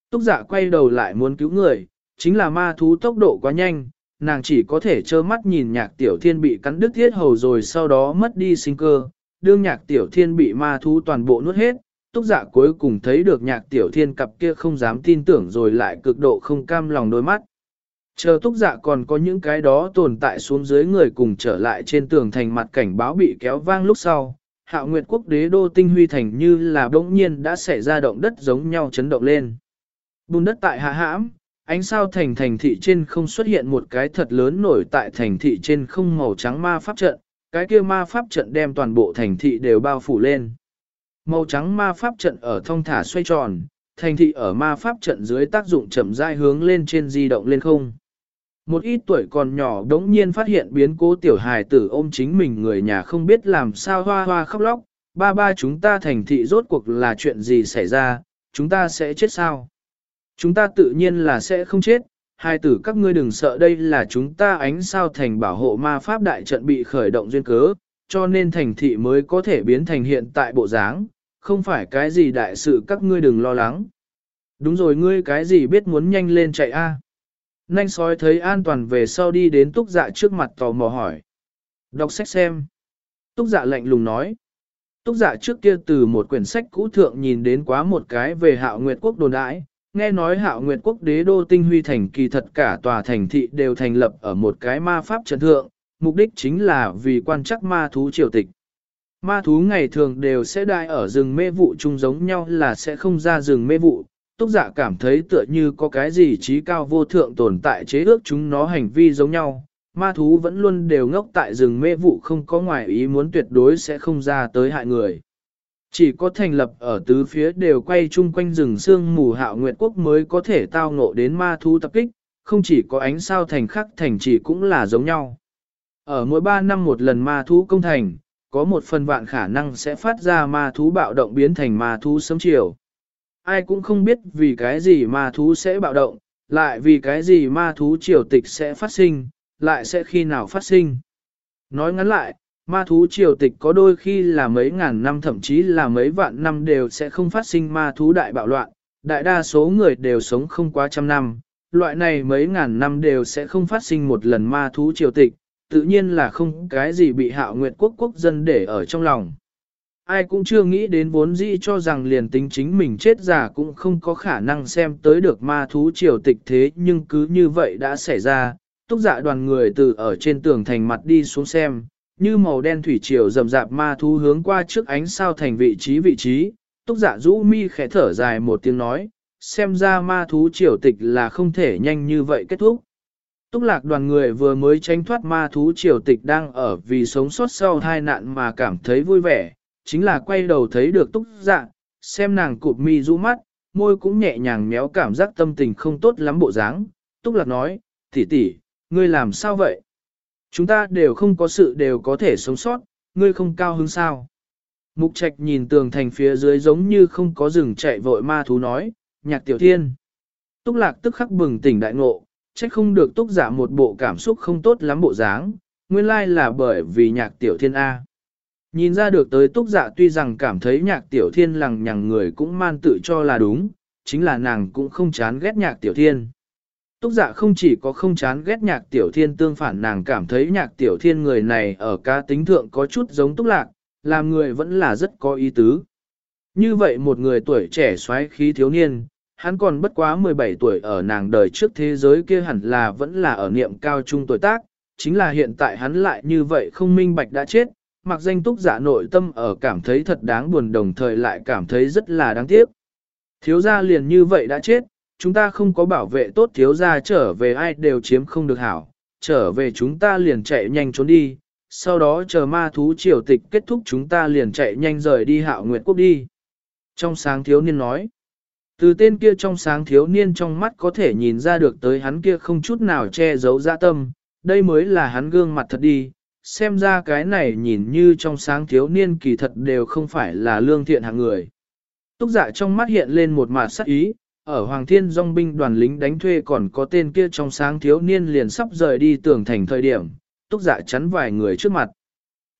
Túc giả quay đầu lại muốn cứu người, chính là ma thú tốc độ quá nhanh, nàng chỉ có thể trơ mắt nhìn nhạc tiểu thiên bị cắn đứt thiết hầu rồi sau đó mất đi sinh cơ, đương nhạc tiểu thiên bị ma thú toàn bộ nuốt hết, túc giả dạ cuối cùng thấy được nhạc tiểu thiên cặp kia không dám tin tưởng rồi lại cực độ không cam lòng đôi mắt. Chờ túc dạ còn có những cái đó tồn tại xuống dưới người cùng trở lại trên tường thành mặt cảnh báo bị kéo vang lúc sau, hạo nguyệt quốc đế đô tinh huy thành như là bỗng nhiên đã xảy ra động đất giống nhau chấn động lên. Bùn đất tại hạ hãm, ánh sao thành thành thị trên không xuất hiện một cái thật lớn nổi tại thành thị trên không màu trắng ma pháp trận, cái kia ma pháp trận đem toàn bộ thành thị đều bao phủ lên. Màu trắng ma pháp trận ở thông thả xoay tròn, thành thị ở ma pháp trận dưới tác dụng chậm rãi hướng lên trên di động lên không. Một ít tuổi còn nhỏ đống nhiên phát hiện biến cố tiểu hài tử ôm chính mình người nhà không biết làm sao hoa hoa khóc lóc, ba ba chúng ta thành thị rốt cuộc là chuyện gì xảy ra, chúng ta sẽ chết sao? Chúng ta tự nhiên là sẽ không chết, hai tử các ngươi đừng sợ đây là chúng ta ánh sao thành bảo hộ ma pháp đại trận bị khởi động duyên cớ, cho nên thành thị mới có thể biến thành hiện tại bộ dáng, không phải cái gì đại sự các ngươi đừng lo lắng. Đúng rồi ngươi cái gì biết muốn nhanh lên chạy a? Nanh sói thấy an toàn về sau đi đến túc dạ trước mặt tò mò hỏi. Đọc sách xem. Túc dạ lạnh lùng nói. Túc dạ trước kia từ một quyển sách cũ thượng nhìn đến quá một cái về hạo nguyệt quốc đồn đãi, nghe nói hạo nguyệt quốc đế đô tinh huy thành kỳ thật cả tòa thành thị đều thành lập ở một cái ma pháp trận thượng, mục đích chính là vì quan chắc ma thú triều tịch. Ma thú ngày thường đều sẽ đại ở rừng mê vụ chung giống nhau là sẽ không ra rừng mê vụ, Túc giả cảm thấy tựa như có cái gì trí cao vô thượng tồn tại chế ước chúng nó hành vi giống nhau, ma thú vẫn luôn đều ngốc tại rừng mê vụ không có ngoài ý muốn tuyệt đối sẽ không ra tới hại người. Chỉ có thành lập ở tứ phía đều quay chung quanh rừng sương mù hạo nguyệt quốc mới có thể tao ngộ đến ma thú tập kích, không chỉ có ánh sao thành khắc thành chỉ cũng là giống nhau. Ở mỗi 3 năm một lần ma thú công thành, có một phần vạn khả năng sẽ phát ra ma thú bạo động biến thành ma thú sớm chiều. Ai cũng không biết vì cái gì ma thú sẽ bạo động, lại vì cái gì ma thú triều tịch sẽ phát sinh, lại sẽ khi nào phát sinh. Nói ngắn lại, ma thú triều tịch có đôi khi là mấy ngàn năm thậm chí là mấy vạn năm đều sẽ không phát sinh ma thú đại bạo loạn, đại đa số người đều sống không quá trăm năm, loại này mấy ngàn năm đều sẽ không phát sinh một lần ma thú triều tịch, tự nhiên là không cái gì bị hạo nguyệt quốc quốc dân để ở trong lòng. Ai cũng chưa nghĩ đến vốn dĩ cho rằng liền tính chính mình chết già cũng không có khả năng xem tới được ma thú triều tịch thế nhưng cứ như vậy đã xảy ra, túc dạ đoàn người từ ở trên tường thành mặt đi xuống xem, như màu đen thủy triều rầm rạp ma thú hướng qua trước ánh sao thành vị trí vị trí, túc dạ rũ mi khẽ thở dài một tiếng nói, xem ra ma thú triều tịch là không thể nhanh như vậy kết thúc. Túc lạc đoàn người vừa mới tránh thoát ma thú triều tịch đang ở vì sống sót sau hai nạn mà cảm thấy vui vẻ, chính là quay đầu thấy được túc dạ, xem nàng cụp mi rũ mắt, môi cũng nhẹ nhàng méo cảm giác tâm tình không tốt lắm bộ dáng. Túc lạc nói, tỷ tỷ, ngươi làm sao vậy? Chúng ta đều không có sự đều có thể sống sót, ngươi không cao hứng sao? Mục trạch nhìn tường thành phía dưới giống như không có rừng chạy vội ma thú nói, nhạc tiểu thiên. Túc lạc tức khắc bừng tỉnh đại ngộ, trách không được túc giả một bộ cảm xúc không tốt lắm bộ dáng, nguyên lai là bởi vì nhạc tiểu thiên A. Nhìn ra được tới túc dạ tuy rằng cảm thấy nhạc tiểu thiên lằng nhằng người cũng man tự cho là đúng, chính là nàng cũng không chán ghét nhạc tiểu thiên. Túc dạ không chỉ có không chán ghét nhạc tiểu thiên tương phản nàng cảm thấy nhạc tiểu thiên người này ở cá tính thượng có chút giống túc lạc, làm người vẫn là rất có ý tứ. Như vậy một người tuổi trẻ xoáy khí thiếu niên, hắn còn bất quá 17 tuổi ở nàng đời trước thế giới kia hẳn là vẫn là ở niệm cao trung tuổi tác, chính là hiện tại hắn lại như vậy không minh bạch đã chết, mặc danh túc giả nội tâm ở cảm thấy thật đáng buồn đồng thời lại cảm thấy rất là đáng tiếc. Thiếu gia liền như vậy đã chết, chúng ta không có bảo vệ tốt thiếu gia trở về ai đều chiếm không được hảo, trở về chúng ta liền chạy nhanh trốn đi, sau đó chờ ma thú triều tịch kết thúc chúng ta liền chạy nhanh rời đi hạo nguyệt quốc đi. Trong sáng thiếu niên nói, từ tên kia trong sáng thiếu niên trong mắt có thể nhìn ra được tới hắn kia không chút nào che giấu dạ tâm, đây mới là hắn gương mặt thật đi, xem ra cái này nhìn như trong sáng thiếu niên kỳ thật đều không phải là lương thiện hạng người. Túc dạ trong mắt hiện lên một mặt sắc ý, ở Hoàng Thiên Dòng binh đoàn lính đánh thuê còn có tên kia trong sáng thiếu niên liền sắp rời đi tưởng thành thời điểm, túc dạ chắn vài người trước mặt.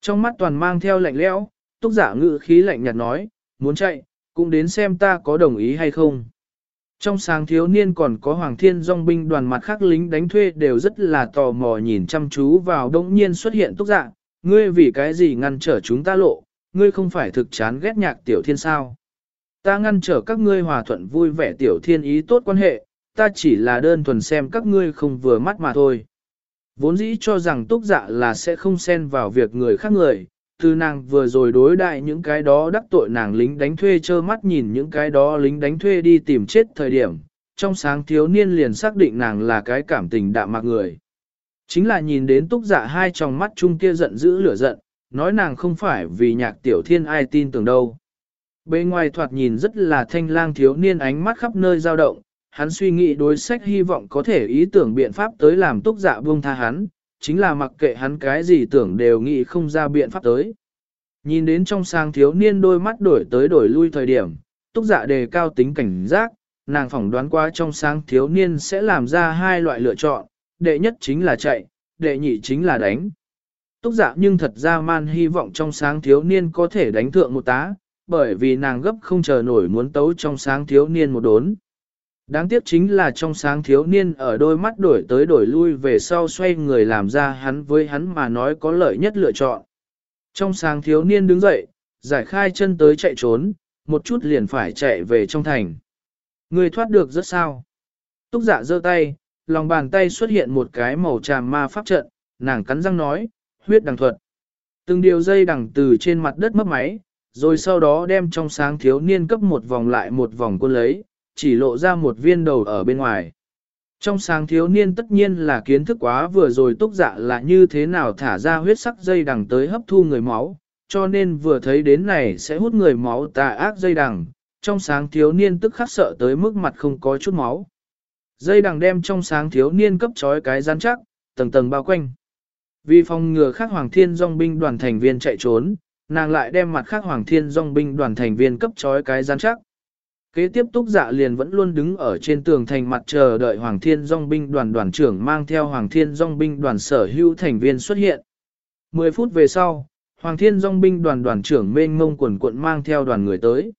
Trong mắt toàn mang theo lạnh lẽo, túc dạ ngự khí lạnh nhạt nói, muốn chạy, cũng đến xem ta có đồng ý hay không. Trong sáng thiếu niên còn có Hoàng Thiên Dòng binh đoàn mặt khác lính đánh thuê đều rất là tò mò nhìn chăm chú vào đống nhiên xuất hiện túc dạng. ngươi vì cái gì ngăn trở chúng ta lộ, ngươi không phải thực chán ghét nhạc tiểu thiên sao. Ta ngăn trở các ngươi hòa thuận vui vẻ tiểu thiên ý tốt quan hệ, ta chỉ là đơn thuần xem các ngươi không vừa mắt mà thôi. Vốn dĩ cho rằng túc dạ là sẽ không xen vào việc người khác người, từ nàng vừa rồi đối đại những cái đó đắc tội nàng lính đánh thuê trơ mắt nhìn những cái đó lính đánh thuê đi tìm chết thời điểm, trong sáng thiếu niên liền xác định nàng là cái cảm tình đạm mạc người. Chính là nhìn đến túc dạ hai trong mắt chung kia giận dữ lửa giận, nói nàng không phải vì nhạc tiểu thiên ai tin tưởng đâu. Bề ngoài thoạt nhìn rất là thanh lang thiếu niên ánh mắt khắp nơi dao động, hắn suy nghĩ đối sách hy vọng có thể ý tưởng biện pháp tới làm túc dạ buông tha hắn, chính là mặc kệ hắn cái gì tưởng đều nghĩ không ra biện pháp tới. Nhìn đến trong sang thiếu niên đôi mắt đổi tới đổi lui thời điểm, túc dạ đề cao tính cảnh giác, nàng phỏng đoán qua trong sáng thiếu niên sẽ làm ra hai loại lựa chọn, đệ nhất chính là chạy, đệ nhị chính là đánh. Túc dạ nhưng thật ra man hy vọng trong sáng thiếu niên có thể đánh thượng một tá, bởi vì nàng gấp không chờ nổi muốn tấu trong sáng thiếu niên một đốn. Đáng tiếc chính là trong sáng thiếu niên ở đôi mắt đổi tới đổi lui về sau xoay người làm ra hắn với hắn mà nói có lợi nhất lựa chọn. Trong sáng thiếu niên đứng dậy, giải khai chân tới chạy trốn, một chút liền phải chạy về trong thành. Người thoát được rất sao. Túc giả giơ tay, lòng bàn tay xuất hiện một cái màu tràm ma pháp trận, nàng cắn răng nói, huyết đằng thuật. Từng điều dây đằng từ trên mặt đất mất máy, rồi sau đó đem trong sáng thiếu niên cấp một vòng lại một vòng quân lấy, chỉ lộ ra một viên đầu ở bên ngoài. Trong sáng thiếu niên tất nhiên là kiến thức quá vừa rồi túc dạ là như thế nào thả ra huyết sắc dây đằng tới hấp thu người máu, cho nên vừa thấy đến này sẽ hút người máu tà ác dây đằng, trong sáng thiếu niên tức khắc sợ tới mức mặt không có chút máu. Dây đằng đem trong sáng thiếu niên cấp trói cái rắn chắc, tầng tầng bao quanh. Vì phòng ngừa khác Hoàng Thiên Dòng binh đoàn thành viên chạy trốn, nàng lại đem mặt khác Hoàng Thiên Dòng binh đoàn thành viên cấp trói cái rắn chắc. Kế tiếp túc dạ liền vẫn luôn đứng ở trên tường thành mặt chờ đợi Hoàng Thiên Dòng binh đoàn đoàn trưởng mang theo Hoàng Thiên Dòng binh đoàn sở hữu thành viên xuất hiện. 10 phút về sau, Hoàng Thiên Dòng binh đoàn đoàn trưởng mênh mông quần cuộn mang theo đoàn người tới.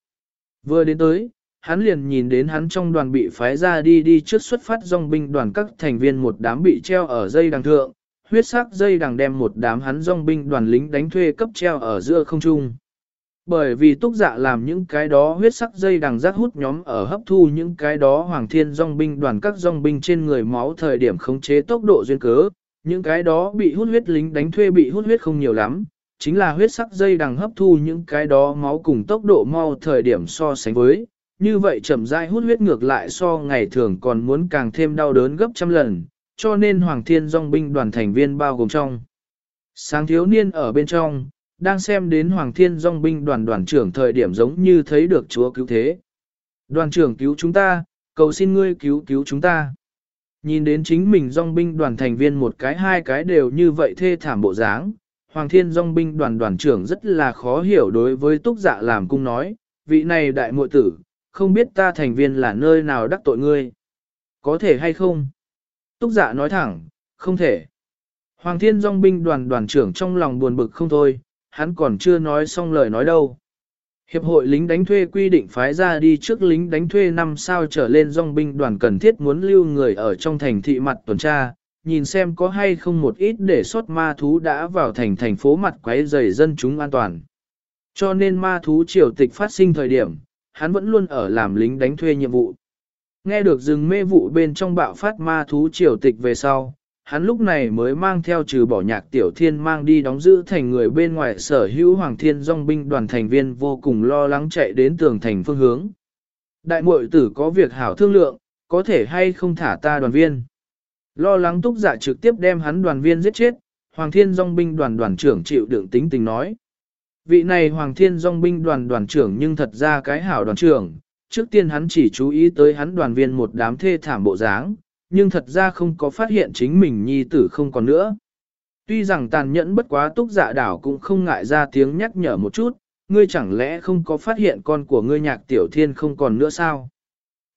Vừa đến tới, hắn liền nhìn đến hắn trong đoàn bị phái ra đi đi trước xuất phát dòng binh đoàn các thành viên một đám bị treo ở dây đằng thượng, huyết sắc dây đằng đem một đám hắn dòng binh đoàn lính đánh thuê cấp treo ở giữa không trung. Bởi vì túc dạ làm những cái đó huyết sắc dây đằng rác hút nhóm ở hấp thu những cái đó hoàng thiên dòng binh đoàn các dòng binh trên người máu thời điểm khống chế tốc độ duyên cớ, những cái đó bị hút huyết lính đánh thuê bị hút huyết không nhiều lắm, chính là huyết sắc dây đằng hấp thu những cái đó máu cùng tốc độ mau thời điểm so sánh với, như vậy chậm rãi hút huyết ngược lại so ngày thường còn muốn càng thêm đau đớn gấp trăm lần, cho nên Hoàng Thiên Dòng binh đoàn thành viên bao gồm trong. Sáng thiếu niên ở bên trong, đang xem đến Hoàng Thiên Dòng binh đoàn đoàn trưởng thời điểm giống như thấy được Chúa cứu thế. Đoàn trưởng cứu chúng ta, cầu xin ngươi cứu cứu chúng ta. Nhìn đến chính mình dòng binh đoàn thành viên một cái hai cái đều như vậy thê thảm bộ dáng, Hoàng Thiên Dòng binh đoàn đoàn trưởng rất là khó hiểu đối với túc dạ làm cung nói, vị này đại muội tử, không biết ta thành viên là nơi nào đắc tội ngươi. Có thể hay không? Túc dạ nói thẳng, không thể. Hoàng thiên dòng binh đoàn đoàn trưởng trong lòng buồn bực không thôi, hắn còn chưa nói xong lời nói đâu. Hiệp hội lính đánh thuê quy định phái ra đi trước lính đánh thuê năm sao trở lên dòng binh đoàn cần thiết muốn lưu người ở trong thành thị mặt tuần tra, nhìn xem có hay không một ít để sót ma thú đã vào thành thành phố mặt quấy rầy dân chúng an toàn. Cho nên ma thú triều tịch phát sinh thời điểm, hắn vẫn luôn ở làm lính đánh thuê nhiệm vụ. Nghe được rừng mê vụ bên trong bạo phát ma thú triều tịch về sau, hắn lúc này mới mang theo trừ bỏ nhạc tiểu thiên mang đi đóng giữ thành người bên ngoài sở hữu hoàng thiên dòng binh đoàn thành viên vô cùng lo lắng chạy đến tường thành phương hướng. Đại muội tử có việc hảo thương lượng, có thể hay không thả ta đoàn viên. Lo lắng túc giả trực tiếp đem hắn đoàn viên giết chết, hoàng thiên dòng binh đoàn đoàn trưởng chịu đựng tính tình nói. Vị này Hoàng Thiên Dòng binh đoàn đoàn trưởng nhưng thật ra cái hảo đoàn trưởng, trước tiên hắn chỉ chú ý tới hắn đoàn viên một đám thê thảm bộ dáng, nhưng thật ra không có phát hiện chính mình nhi tử không còn nữa. Tuy rằng tàn nhẫn bất quá túc dạ đảo cũng không ngại ra tiếng nhắc nhở một chút, ngươi chẳng lẽ không có phát hiện con của ngươi nhạc tiểu thiên không còn nữa sao?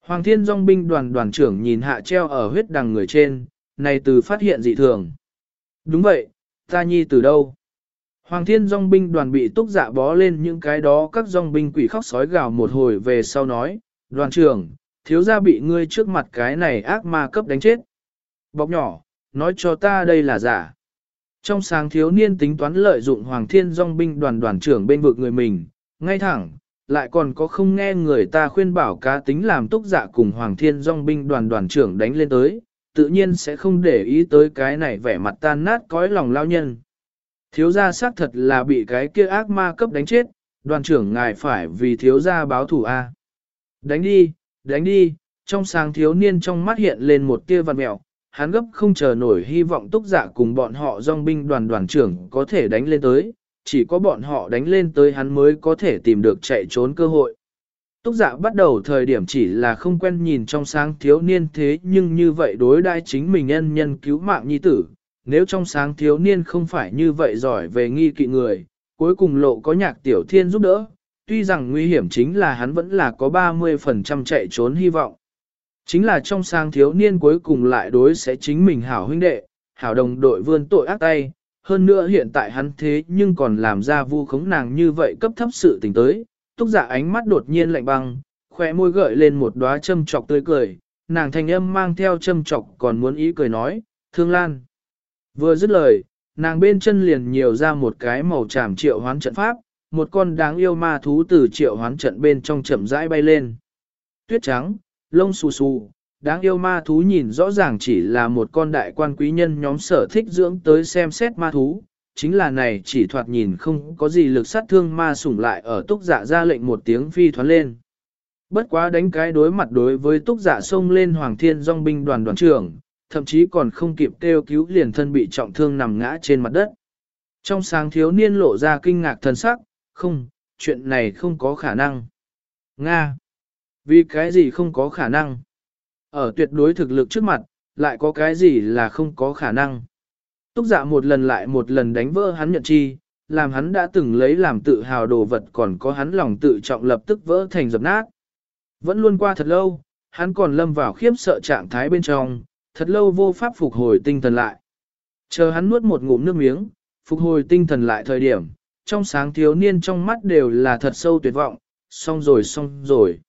Hoàng thiên dòng binh đoàn đoàn trưởng nhìn hạ treo ở huyết đằng người trên, này từ phát hiện dị thường. Đúng vậy, ta nhi từ đâu? Hoàng thiên dòng binh đoàn bị túc dạ bó lên những cái đó các dòng binh quỷ khóc sói gào một hồi về sau nói, đoàn trưởng, thiếu gia bị ngươi trước mặt cái này ác ma cấp đánh chết. Bọc nhỏ, nói cho ta đây là giả. Trong sáng thiếu niên tính toán lợi dụng Hoàng thiên dòng binh đoàn đoàn trưởng bên vực người mình, ngay thẳng, lại còn có không nghe người ta khuyên bảo cá tính làm túc giả cùng Hoàng thiên dòng binh đoàn đoàn trưởng đánh lên tới, tự nhiên sẽ không để ý tới cái này vẻ mặt tan nát cõi lòng lao nhân. Thiếu gia xác thật là bị cái kia ác ma cấp đánh chết, đoàn trưởng ngài phải vì thiếu gia báo thù A. Đánh đi, đánh đi, trong sáng thiếu niên trong mắt hiện lên một tia văn mẹo, hắn gấp không chờ nổi hy vọng túc giả cùng bọn họ dòng binh đoàn đoàn trưởng có thể đánh lên tới, chỉ có bọn họ đánh lên tới hắn mới có thể tìm được chạy trốn cơ hội. Túc giả bắt đầu thời điểm chỉ là không quen nhìn trong sáng thiếu niên thế nhưng như vậy đối đãi chính mình nhân nhân cứu mạng nhi tử, nếu trong sáng thiếu niên không phải như vậy giỏi về nghi kỵ người, cuối cùng lộ có nhạc tiểu thiên giúp đỡ, tuy rằng nguy hiểm chính là hắn vẫn là có 30% chạy trốn hy vọng. Chính là trong sang thiếu niên cuối cùng lại đối sẽ chính mình hảo huynh đệ, hảo đồng đội vươn tội ác tay, hơn nữa hiện tại hắn thế nhưng còn làm ra vu khống nàng như vậy cấp thấp sự tình tới, túc giả dạ ánh mắt đột nhiên lạnh băng, khỏe môi gợi lên một đóa châm chọc tươi cười, nàng thanh âm mang theo châm chọc còn muốn ý cười nói, thương lan. Vừa dứt lời, nàng bên chân liền nhiều ra một cái màu tràm triệu hoán trận pháp, một con đáng yêu ma thú từ triệu hoán trận bên trong chậm rãi bay lên. Tuyết trắng, lông xù xù, đáng yêu ma thú nhìn rõ ràng chỉ là một con đại quan quý nhân nhóm sở thích dưỡng tới xem xét ma thú, chính là này chỉ thoạt nhìn không có gì lực sát thương ma sủng lại ở túc giả ra lệnh một tiếng phi thoán lên. bất quá đánh cái đối mặt đối với túc giả xông lên Hoàng Thiên Dòng binh đoàn đoàn trưởng, thậm chí còn không kịp kêu cứu liền thân bị trọng thương nằm ngã trên mặt đất. Trong sáng thiếu niên lộ ra kinh ngạc thần sắc, không, chuyện này không có khả năng. Nga! Vì cái gì không có khả năng? Ở tuyệt đối thực lực trước mặt, lại có cái gì là không có khả năng? Túc giả một lần lại một lần đánh vỡ hắn nhận chi, làm hắn đã từng lấy làm tự hào đồ vật còn có hắn lòng tự trọng lập tức vỡ thành dập nát. Vẫn luôn qua thật lâu, hắn còn lâm vào khiếp sợ trạng thái bên trong, thật lâu vô pháp phục hồi tinh thần lại. Chờ hắn nuốt một ngụm nước miếng, phục hồi tinh thần lại thời điểm, trong sáng thiếu niên trong mắt đều là thật sâu tuyệt vọng, xong rồi xong rồi.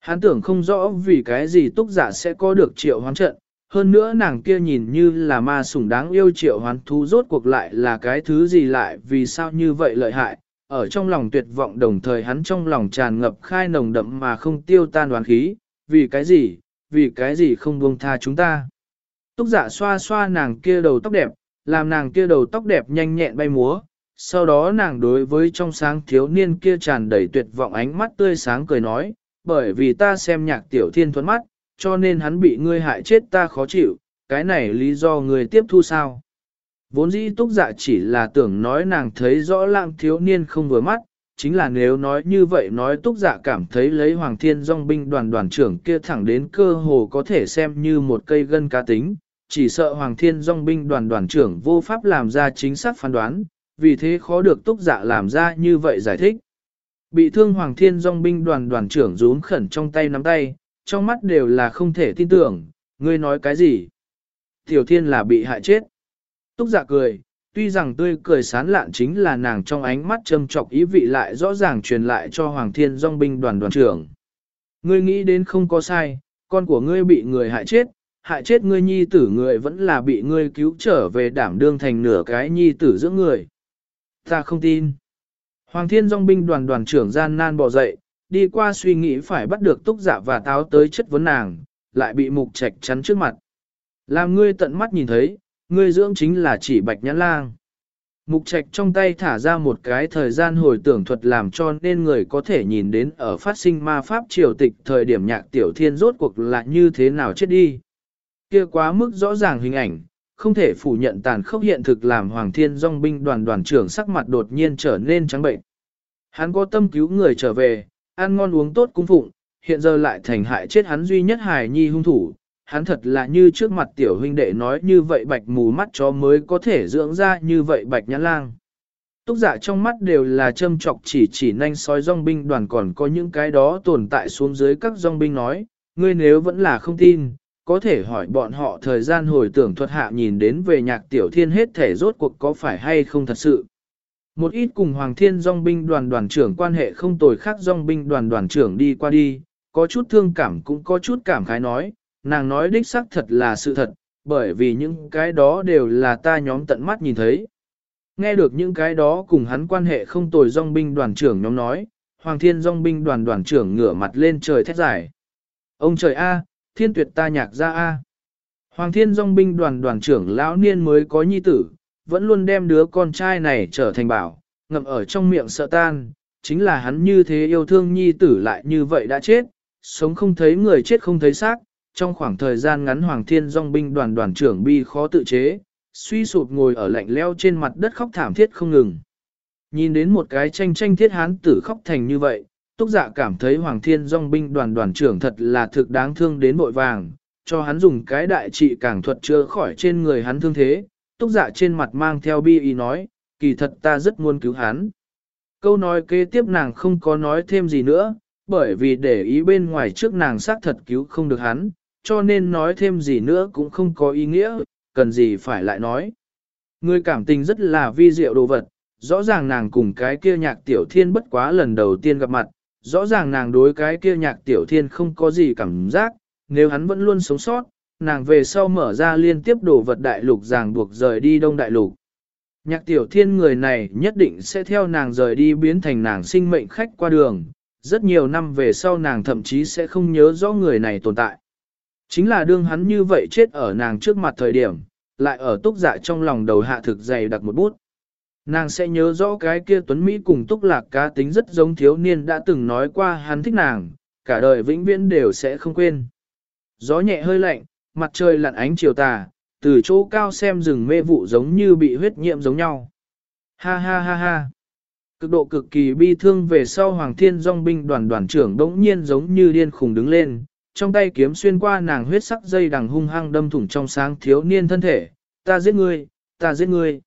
Hắn tưởng không rõ vì cái gì túc giả sẽ có được triệu hoán trận, hơn nữa nàng kia nhìn như là ma sủng đáng yêu triệu hoán thú rốt cuộc lại là cái thứ gì lại vì sao như vậy lợi hại. Ở trong lòng tuyệt vọng đồng thời hắn trong lòng tràn ngập khai nồng đậm mà không tiêu tan đoán khí, vì cái gì, vì cái gì không buông tha chúng ta. Túc giả xoa xoa nàng kia đầu tóc đẹp, làm nàng kia đầu tóc đẹp nhanh nhẹn bay múa, sau đó nàng đối với trong sáng thiếu niên kia tràn đầy tuyệt vọng ánh mắt tươi sáng cười nói, bởi vì ta xem nhạc tiểu thiên thuẫn mắt, cho nên hắn bị ngươi hại chết ta khó chịu, cái này lý do người tiếp thu sao. Vốn dĩ túc dạ chỉ là tưởng nói nàng thấy rõ lãng thiếu niên không vừa mắt, chính là nếu nói như vậy nói túc dạ cảm thấy lấy Hoàng Thiên Dòng binh đoàn đoàn trưởng kia thẳng đến cơ hồ có thể xem như một cây gân cá tính, chỉ sợ Hoàng Thiên Dòng binh đoàn đoàn trưởng vô pháp làm ra chính xác phán đoán, vì thế khó được túc dạ làm ra như vậy giải thích. Bị thương Hoàng Thiên Dòng binh đoàn đoàn trưởng rún khẩn trong tay nắm tay, trong mắt đều là không thể tin tưởng, ngươi nói cái gì? Tiểu Thiên là bị hại chết. Túc giả cười, tuy rằng tươi cười sán lạn chính là nàng trong ánh mắt châm trọc ý vị lại rõ ràng truyền lại cho Hoàng Thiên Dòng binh đoàn đoàn trưởng. Ngươi nghĩ đến không có sai, con của ngươi bị người hại chết, hại chết ngươi nhi tử người vẫn là bị ngươi cứu trở về đảm đương thành nửa cái nhi tử giữa người. Ta không tin. Hoàng thiên dòng binh đoàn đoàn trưởng gian nan bỏ dậy, đi qua suy nghĩ phải bắt được túc giả và táo tới chất vấn nàng, lại bị mục trạch chắn trước mặt. Làm ngươi tận mắt nhìn thấy, ngươi dưỡng chính là chỉ bạch nhãn lang. Mục trạch trong tay thả ra một cái thời gian hồi tưởng thuật làm cho nên người có thể nhìn đến ở phát sinh ma pháp triều tịch thời điểm nhạc tiểu thiên rốt cuộc là như thế nào chết đi. kia quá mức rõ ràng hình ảnh, không thể phủ nhận tàn khốc hiện thực làm Hoàng Thiên Dòng binh đoàn đoàn trưởng sắc mặt đột nhiên trở nên trắng bệnh. Hắn có tâm cứu người trở về, ăn ngon uống tốt cung phụng, hiện giờ lại thành hại chết hắn duy nhất hài nhi hung thủ. Hắn thật là như trước mặt tiểu huynh đệ nói như vậy bạch mù mắt chó mới có thể dưỡng ra như vậy bạch nhãn lang. Túc giả trong mắt đều là châm chọc chỉ chỉ nhanh sói dòng binh đoàn còn có những cái đó tồn tại xuống dưới các dòng binh nói, ngươi nếu vẫn là không tin, có thể hỏi bọn họ thời gian hồi tưởng thuật hạ nhìn đến về nhạc tiểu thiên hết thể rốt cuộc có phải hay không thật sự. Một ít cùng Hoàng Thiên dòng binh đoàn đoàn trưởng quan hệ không tồi khác dòng binh đoàn đoàn trưởng đi qua đi, có chút thương cảm cũng có chút cảm khái nói, nàng nói đích xác thật là sự thật, bởi vì những cái đó đều là ta nhóm tận mắt nhìn thấy. Nghe được những cái đó cùng hắn quan hệ không tồi dòng binh đoàn trưởng nhóm nói, Hoàng Thiên dòng binh đoàn đoàn trưởng ngửa mặt lên trời thét giải. Ông trời A, thiên tuyệt ta nhạc ra A. Hoàng thiên dòng binh đoàn đoàn trưởng lão niên mới có nhi tử, vẫn luôn đem đứa con trai này trở thành bảo, ngậm ở trong miệng sợ tan, chính là hắn như thế yêu thương nhi tử lại như vậy đã chết, sống không thấy người chết không thấy xác. Trong khoảng thời gian ngắn Hoàng Thiên dòng binh đoàn đoàn trưởng bi khó tự chế, suy sụp ngồi ở lạnh leo trên mặt đất khóc thảm thiết không ngừng. Nhìn đến một cái tranh tranh thiết hán tử khóc thành như vậy, Túc Dạ cảm thấy Hoàng Thiên Dòng binh đoàn đoàn trưởng thật là thực đáng thương đến bội vàng, cho hắn dùng cái đại trị càng thuật chữa khỏi trên người hắn thương thế. Túc Dạ trên mặt mang theo bi ý nói, kỳ thật ta rất muốn cứu hắn. Câu nói kế tiếp nàng không có nói thêm gì nữa, bởi vì để ý bên ngoài trước nàng xác thật cứu không được hắn, cho nên nói thêm gì nữa cũng không có ý nghĩa, cần gì phải lại nói. Người cảm tình rất là vi diệu đồ vật, rõ ràng nàng cùng cái kia nhạc tiểu thiên bất quá lần đầu tiên gặp mặt, rõ ràng nàng đối cái kia nhạc tiểu thiên không có gì cảm giác, nếu hắn vẫn luôn sống sót, nàng về sau mở ra liên tiếp đổ vật đại lục ràng buộc rời đi đông đại lục. Nhạc tiểu thiên người này nhất định sẽ theo nàng rời đi biến thành nàng sinh mệnh khách qua đường, rất nhiều năm về sau nàng thậm chí sẽ không nhớ rõ người này tồn tại. Chính là đương hắn như vậy chết ở nàng trước mặt thời điểm, lại ở túc dạ trong lòng đầu hạ thực dày đặt một bút. Nàng sẽ nhớ rõ cái kia Tuấn Mỹ cùng Túc Lạc cá tính rất giống thiếu niên đã từng nói qua hắn thích nàng, cả đời vĩnh viễn đều sẽ không quên. Gió nhẹ hơi lạnh, mặt trời lặn ánh chiều tà, từ chỗ cao xem rừng mê vụ giống như bị huyết nhiễm giống nhau. Ha ha ha ha. Cực độ cực kỳ bi thương về sau Hoàng Thiên Dòng binh đoàn đoàn trưởng đống nhiên giống như điên khùng đứng lên, trong tay kiếm xuyên qua nàng huyết sắc dây đằng hung hăng đâm thủng trong sáng thiếu niên thân thể, ta giết ngươi, ta giết ngươi.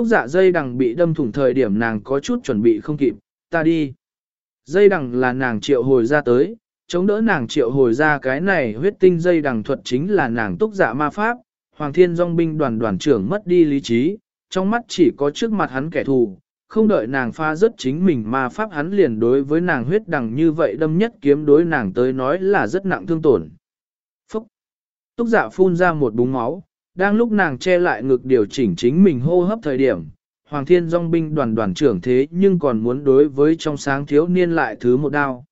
Túc dạ dây đằng bị đâm thủng thời điểm nàng có chút chuẩn bị không kịp, ta đi. Dây đằng là nàng triệu hồi ra tới, chống đỡ nàng triệu hồi ra cái này huyết tinh dây đằng thuật chính là nàng túc dạ ma pháp, Hoàng Thiên Dòng binh đoàn đoàn trưởng mất đi lý trí, trong mắt chỉ có trước mặt hắn kẻ thù, không đợi nàng pha rất chính mình ma pháp hắn liền đối với nàng huyết đằng như vậy đâm nhất kiếm đối nàng tới nói là rất nặng thương tổn. Phúc! Túc dạ phun ra một búng máu, đang lúc nàng che lại ngực điều chỉnh chính mình hô hấp thời điểm, Hoàng Thiên Dòng binh đoàn đoàn trưởng thế nhưng còn muốn đối với trong sáng thiếu niên lại thứ một đao.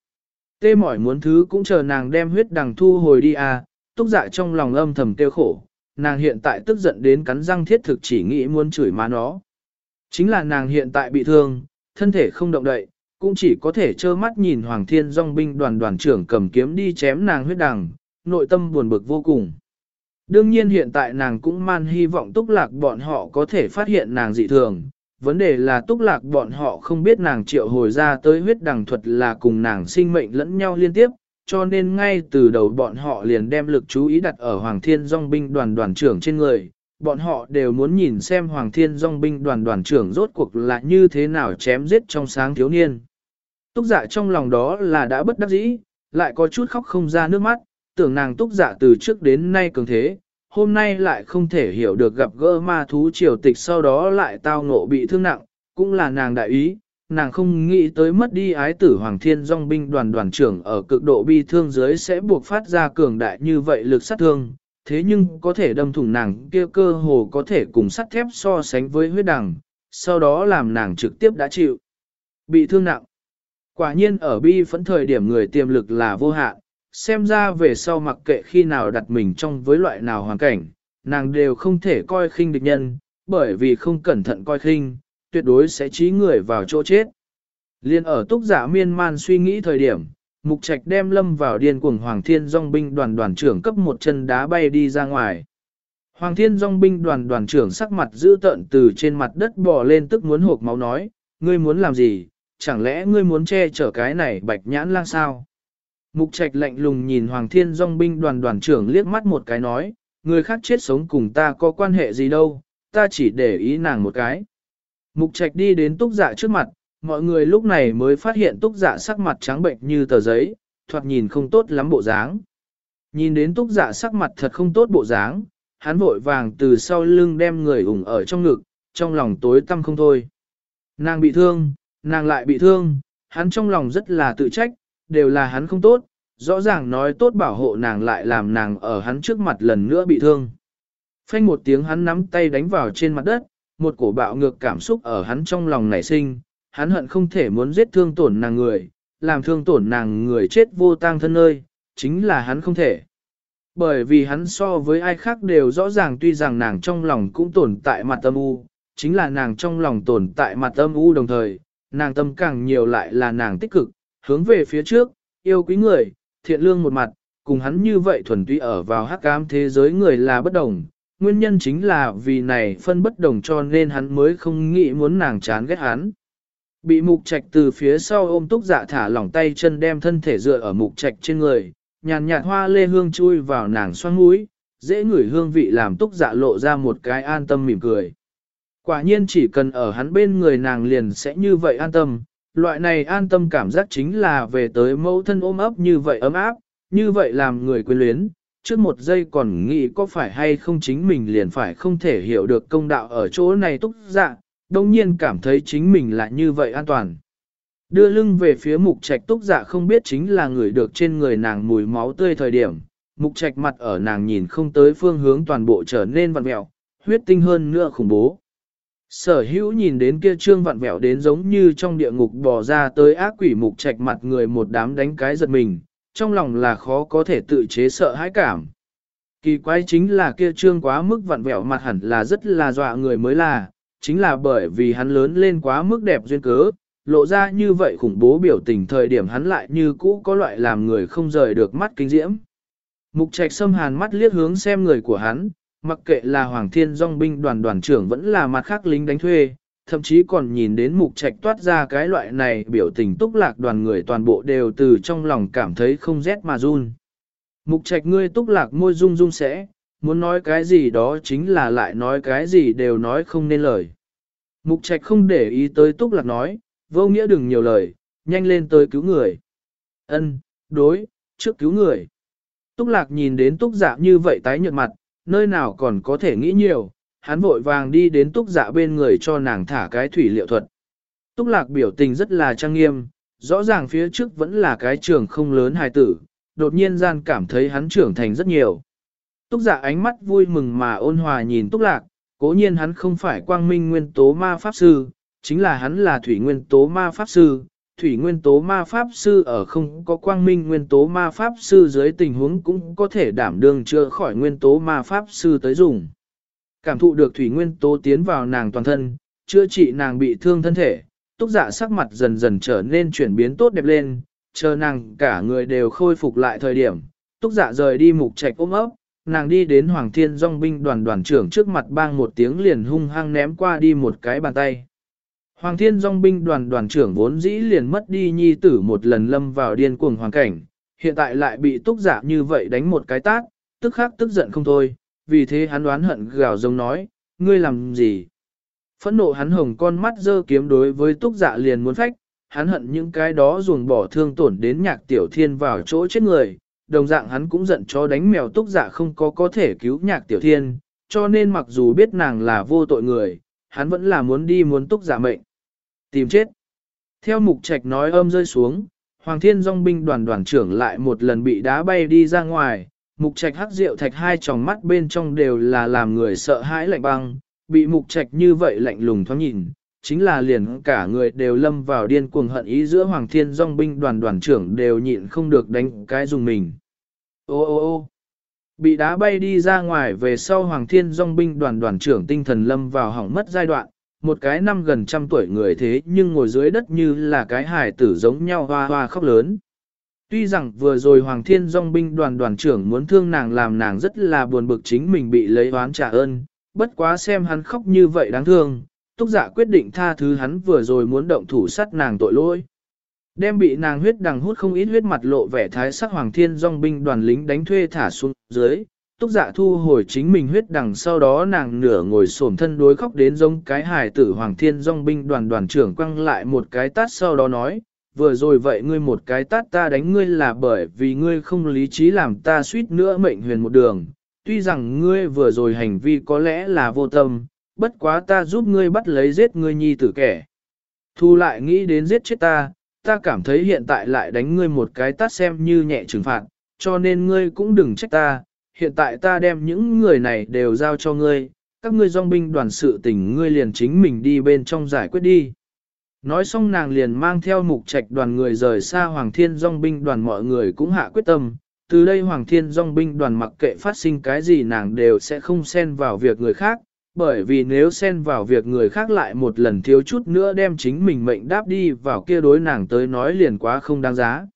Tê mỏi muốn thứ cũng chờ nàng đem huyết đằng thu hồi đi à, túc dạ trong lòng âm thầm tiêu khổ, nàng hiện tại tức giận đến cắn răng thiết thực chỉ nghĩ muốn chửi má nó. Chính là nàng hiện tại bị thương, thân thể không động đậy, cũng chỉ có thể trơ mắt nhìn Hoàng Thiên Dòng binh đoàn đoàn trưởng cầm kiếm đi chém nàng huyết đằng, nội tâm buồn bực vô cùng. Đương nhiên hiện tại nàng cũng man hy vọng túc lạc bọn họ có thể phát hiện nàng dị thường. Vấn đề là túc lạc bọn họ không biết nàng triệu hồi ra tới huyết đằng thuật là cùng nàng sinh mệnh lẫn nhau liên tiếp, cho nên ngay từ đầu bọn họ liền đem lực chú ý đặt ở Hoàng Thiên Dòng binh đoàn đoàn trưởng trên người. Bọn họ đều muốn nhìn xem Hoàng Thiên Dòng binh đoàn đoàn trưởng rốt cuộc là như thế nào chém giết trong sáng thiếu niên. Túc dạ trong lòng đó là đã bất đắc dĩ, lại có chút khóc không ra nước mắt, tưởng nàng túc dạ từ trước đến nay cường thế, hôm nay lại không thể hiểu được gặp gỡ ma thú triều tịch sau đó lại tao ngộ bị thương nặng, cũng là nàng đại ý, nàng không nghĩ tới mất đi ái tử Hoàng Thiên Dòng binh đoàn đoàn trưởng ở cực độ bi thương dưới sẽ buộc phát ra cường đại như vậy lực sát thương, thế nhưng có thể đâm thủng nàng kia cơ hồ có thể cùng sắt thép so sánh với huyết đằng, sau đó làm nàng trực tiếp đã chịu. Bị thương nặng. Quả nhiên ở bi phẫn thời điểm người tiềm lực là vô hạn, xem ra về sau mặc kệ khi nào đặt mình trong với loại nào hoàn cảnh, nàng đều không thể coi khinh địch nhân, bởi vì không cẩn thận coi khinh, tuyệt đối sẽ trí người vào chỗ chết. Liên ở túc giả miên man suy nghĩ thời điểm, mục trạch đem lâm vào điên cuồng Hoàng Thiên Dòng binh đoàn đoàn trưởng cấp một chân đá bay đi ra ngoài. Hoàng Thiên Dòng binh đoàn đoàn trưởng sắc mặt giữ tợn từ trên mặt đất bò lên tức muốn hộp máu nói, ngươi muốn làm gì, chẳng lẽ ngươi muốn che chở cái này bạch nhãn lang sao? Mục trạch lạnh lùng nhìn Hoàng Thiên Dòng binh đoàn đoàn trưởng liếc mắt một cái nói, người khác chết sống cùng ta có quan hệ gì đâu, ta chỉ để ý nàng một cái. Mục trạch đi đến túc dạ trước mặt, mọi người lúc này mới phát hiện túc dạ sắc mặt trắng bệnh như tờ giấy, thoạt nhìn không tốt lắm bộ dáng. Nhìn đến túc dạ sắc mặt thật không tốt bộ dáng, hắn vội vàng từ sau lưng đem người ủng ở trong ngực, trong lòng tối tăm không thôi. Nàng bị thương, nàng lại bị thương, hắn trong lòng rất là tự trách, đều là hắn không tốt, rõ ràng nói tốt bảo hộ nàng lại làm nàng ở hắn trước mặt lần nữa bị thương. Phanh một tiếng hắn nắm tay đánh vào trên mặt đất, một cổ bạo ngược cảm xúc ở hắn trong lòng nảy sinh, hắn hận không thể muốn giết thương tổn nàng người, làm thương tổn nàng người chết vô tang thân ơi, chính là hắn không thể. Bởi vì hắn so với ai khác đều rõ ràng tuy rằng nàng trong lòng cũng tồn tại mặt âm u, chính là nàng trong lòng tồn tại mặt âm u đồng thời, nàng tâm càng nhiều lại là nàng tích cực, hướng về phía trước, yêu quý người, thiện lương một mặt, cùng hắn như vậy thuần túy ở vào hắc ám thế giới người là bất đồng. Nguyên nhân chính là vì này phân bất đồng cho nên hắn mới không nghĩ muốn nàng chán ghét hắn. Bị mục trạch từ phía sau ôm túc dạ thả lỏng tay chân đem thân thể dựa ở mục trạch trên người, nhàn nhạt hoa lê hương chui vào nàng xoang mũi, dễ ngửi hương vị làm túc dạ lộ ra một cái an tâm mỉm cười. Quả nhiên chỉ cần ở hắn bên người nàng liền sẽ như vậy an tâm, loại này an tâm cảm giác chính là về tới mẫu thân ôm ấp như vậy ấm áp, như vậy làm người quyến luyến, trước một giây còn nghĩ có phải hay không chính mình liền phải không thể hiểu được công đạo ở chỗ này túc dạ, đồng nhiên cảm thấy chính mình là như vậy an toàn. Đưa lưng về phía mục trạch túc dạ không biết chính là người được trên người nàng mùi máu tươi thời điểm, mục trạch mặt ở nàng nhìn không tới phương hướng toàn bộ trở nên vặn mẹo, huyết tinh hơn nữa khủng bố. Sở hữu nhìn đến kia trương vặn vẹo đến giống như trong địa ngục bò ra tới ác quỷ mục trạch mặt người một đám đánh cái giật mình, trong lòng là khó có thể tự chế sợ hãi cảm. Kỳ quái chính là kia trương quá mức vặn vẹo mặt hẳn là rất là dọa người mới là, chính là bởi vì hắn lớn lên quá mức đẹp duyên cớ, lộ ra như vậy khủng bố biểu tình thời điểm hắn lại như cũ có loại làm người không rời được mắt kinh diễm. Mục trạch xâm hàn mắt liếc hướng xem người của hắn, mặc kệ là Hoàng Thiên Dòng binh đoàn đoàn trưởng vẫn là mặt khác lính đánh thuê, thậm chí còn nhìn đến mục trạch toát ra cái loại này biểu tình túc lạc đoàn người toàn bộ đều từ trong lòng cảm thấy không rét mà run. Mục trạch ngươi túc lạc môi rung rung sẽ, muốn nói cái gì đó chính là lại nói cái gì đều nói không nên lời. Mục trạch không để ý tới túc lạc nói, vô nghĩa đừng nhiều lời, nhanh lên tới cứu người. Ân, đối, trước cứu người. Túc lạc nhìn đến túc dạ như vậy tái nhợt mặt, nơi nào còn có thể nghĩ nhiều, hắn vội vàng đi đến túc dạ bên người cho nàng thả cái thủy liệu thuật. Túc lạc biểu tình rất là trang nghiêm, rõ ràng phía trước vẫn là cái trường không lớn hài tử, đột nhiên gian cảm thấy hắn trưởng thành rất nhiều. Túc dạ ánh mắt vui mừng mà ôn hòa nhìn túc lạc, cố nhiên hắn không phải quang minh nguyên tố ma pháp sư, chính là hắn là thủy nguyên tố ma pháp sư. Thủy nguyên tố ma pháp sư ở không có quang minh nguyên tố ma pháp sư dưới tình huống cũng có thể đảm đương chữa khỏi nguyên tố ma pháp sư tới dùng. Cảm thụ được thủy nguyên tố tiến vào nàng toàn thân, chữa trị nàng bị thương thân thể, túc dạ sắc mặt dần dần trở nên chuyển biến tốt đẹp lên, chờ nàng cả người đều khôi phục lại thời điểm, túc dạ rời đi mục trạch ôm ấp, nàng đi đến Hoàng Thiên Dòng binh đoàn đoàn trưởng trước mặt bang một tiếng liền hung hăng ném qua đi một cái bàn tay. Hoàng Thiên Dòng binh đoàn đoàn trưởng vốn dĩ liền mất đi nhi tử một lần lâm vào điên cuồng hoàn cảnh, hiện tại lại bị túc giả như vậy đánh một cái tát, tức khắc tức giận không thôi, vì thế hắn đoán hận gào giống nói, ngươi làm gì? Phẫn nộ hắn hồng con mắt dơ kiếm đối với túc dạ liền muốn phách, hắn hận những cái đó ruồng bỏ thương tổn đến nhạc tiểu thiên vào chỗ chết người, đồng dạng hắn cũng giận cho đánh mèo túc dạ không có có thể cứu nhạc tiểu thiên, cho nên mặc dù biết nàng là vô tội người, hắn vẫn là muốn đi muốn túc giả mệnh. Tìm chết. Theo mục trạch nói âm rơi xuống, Hoàng Thiên Dòng binh đoàn đoàn trưởng lại một lần bị đá bay đi ra ngoài, mục trạch hắc rượu thạch hai tròng mắt bên trong đều là làm người sợ hãi lạnh băng, bị mục trạch như vậy lạnh lùng thoáng nhìn, chính là liền cả người đều lâm vào điên cuồng hận ý giữa Hoàng Thiên Dòng binh đoàn đoàn trưởng đều nhịn không được đánh cái dùng mình. Ô ô ô bị đá bay đi ra ngoài về sau Hoàng Thiên Dòng binh đoàn đoàn trưởng tinh thần lâm vào hỏng mất giai đoạn, một cái năm gần trăm tuổi người thế nhưng ngồi dưới đất như là cái hài tử giống nhau hoa hoa khóc lớn. Tuy rằng vừa rồi Hoàng Thiên Dòng binh đoàn đoàn trưởng muốn thương nàng làm nàng rất là buồn bực chính mình bị lấy oán trả ơn, bất quá xem hắn khóc như vậy đáng thương, túc giả dạ quyết định tha thứ hắn vừa rồi muốn động thủ sát nàng tội lỗi. Đem bị nàng huyết đằng hút không ít huyết mặt lộ vẻ thái sắc Hoàng Thiên Dòng binh đoàn lính đánh thuê thả xuống dưới, túc dạ thu hồi chính mình huyết đằng sau đó nàng nửa ngồi xổm thân đối khóc đến giống cái hài tử Hoàng Thiên Dòng binh đoàn đoàn trưởng quăng lại một cái tát sau đó nói, vừa rồi vậy ngươi một cái tát ta đánh ngươi là bởi vì ngươi không lý trí làm ta suýt nữa mệnh huyền một đường, tuy rằng ngươi vừa rồi hành vi có lẽ là vô tâm, bất quá ta giúp ngươi bắt lấy giết ngươi nhi tử kẻ. Thu lại nghĩ đến giết chết ta, ta cảm thấy hiện tại lại đánh ngươi một cái tát xem như nhẹ trừng phạt, cho nên ngươi cũng đừng trách ta, hiện tại ta đem những người này đều giao cho ngươi, các ngươi dòng binh đoàn sự tình ngươi liền chính mình đi bên trong giải quyết đi. Nói xong nàng liền mang theo mục trạch đoàn người rời xa Hoàng Thiên Dòng binh đoàn mọi người cũng hạ quyết tâm, từ đây Hoàng Thiên Dòng binh đoàn mặc kệ phát sinh cái gì nàng đều sẽ không xen vào việc người khác, bởi vì nếu xen vào việc người khác lại một lần thiếu chút nữa đem chính mình mệnh đáp đi vào kia đối nàng tới nói liền quá không đáng giá.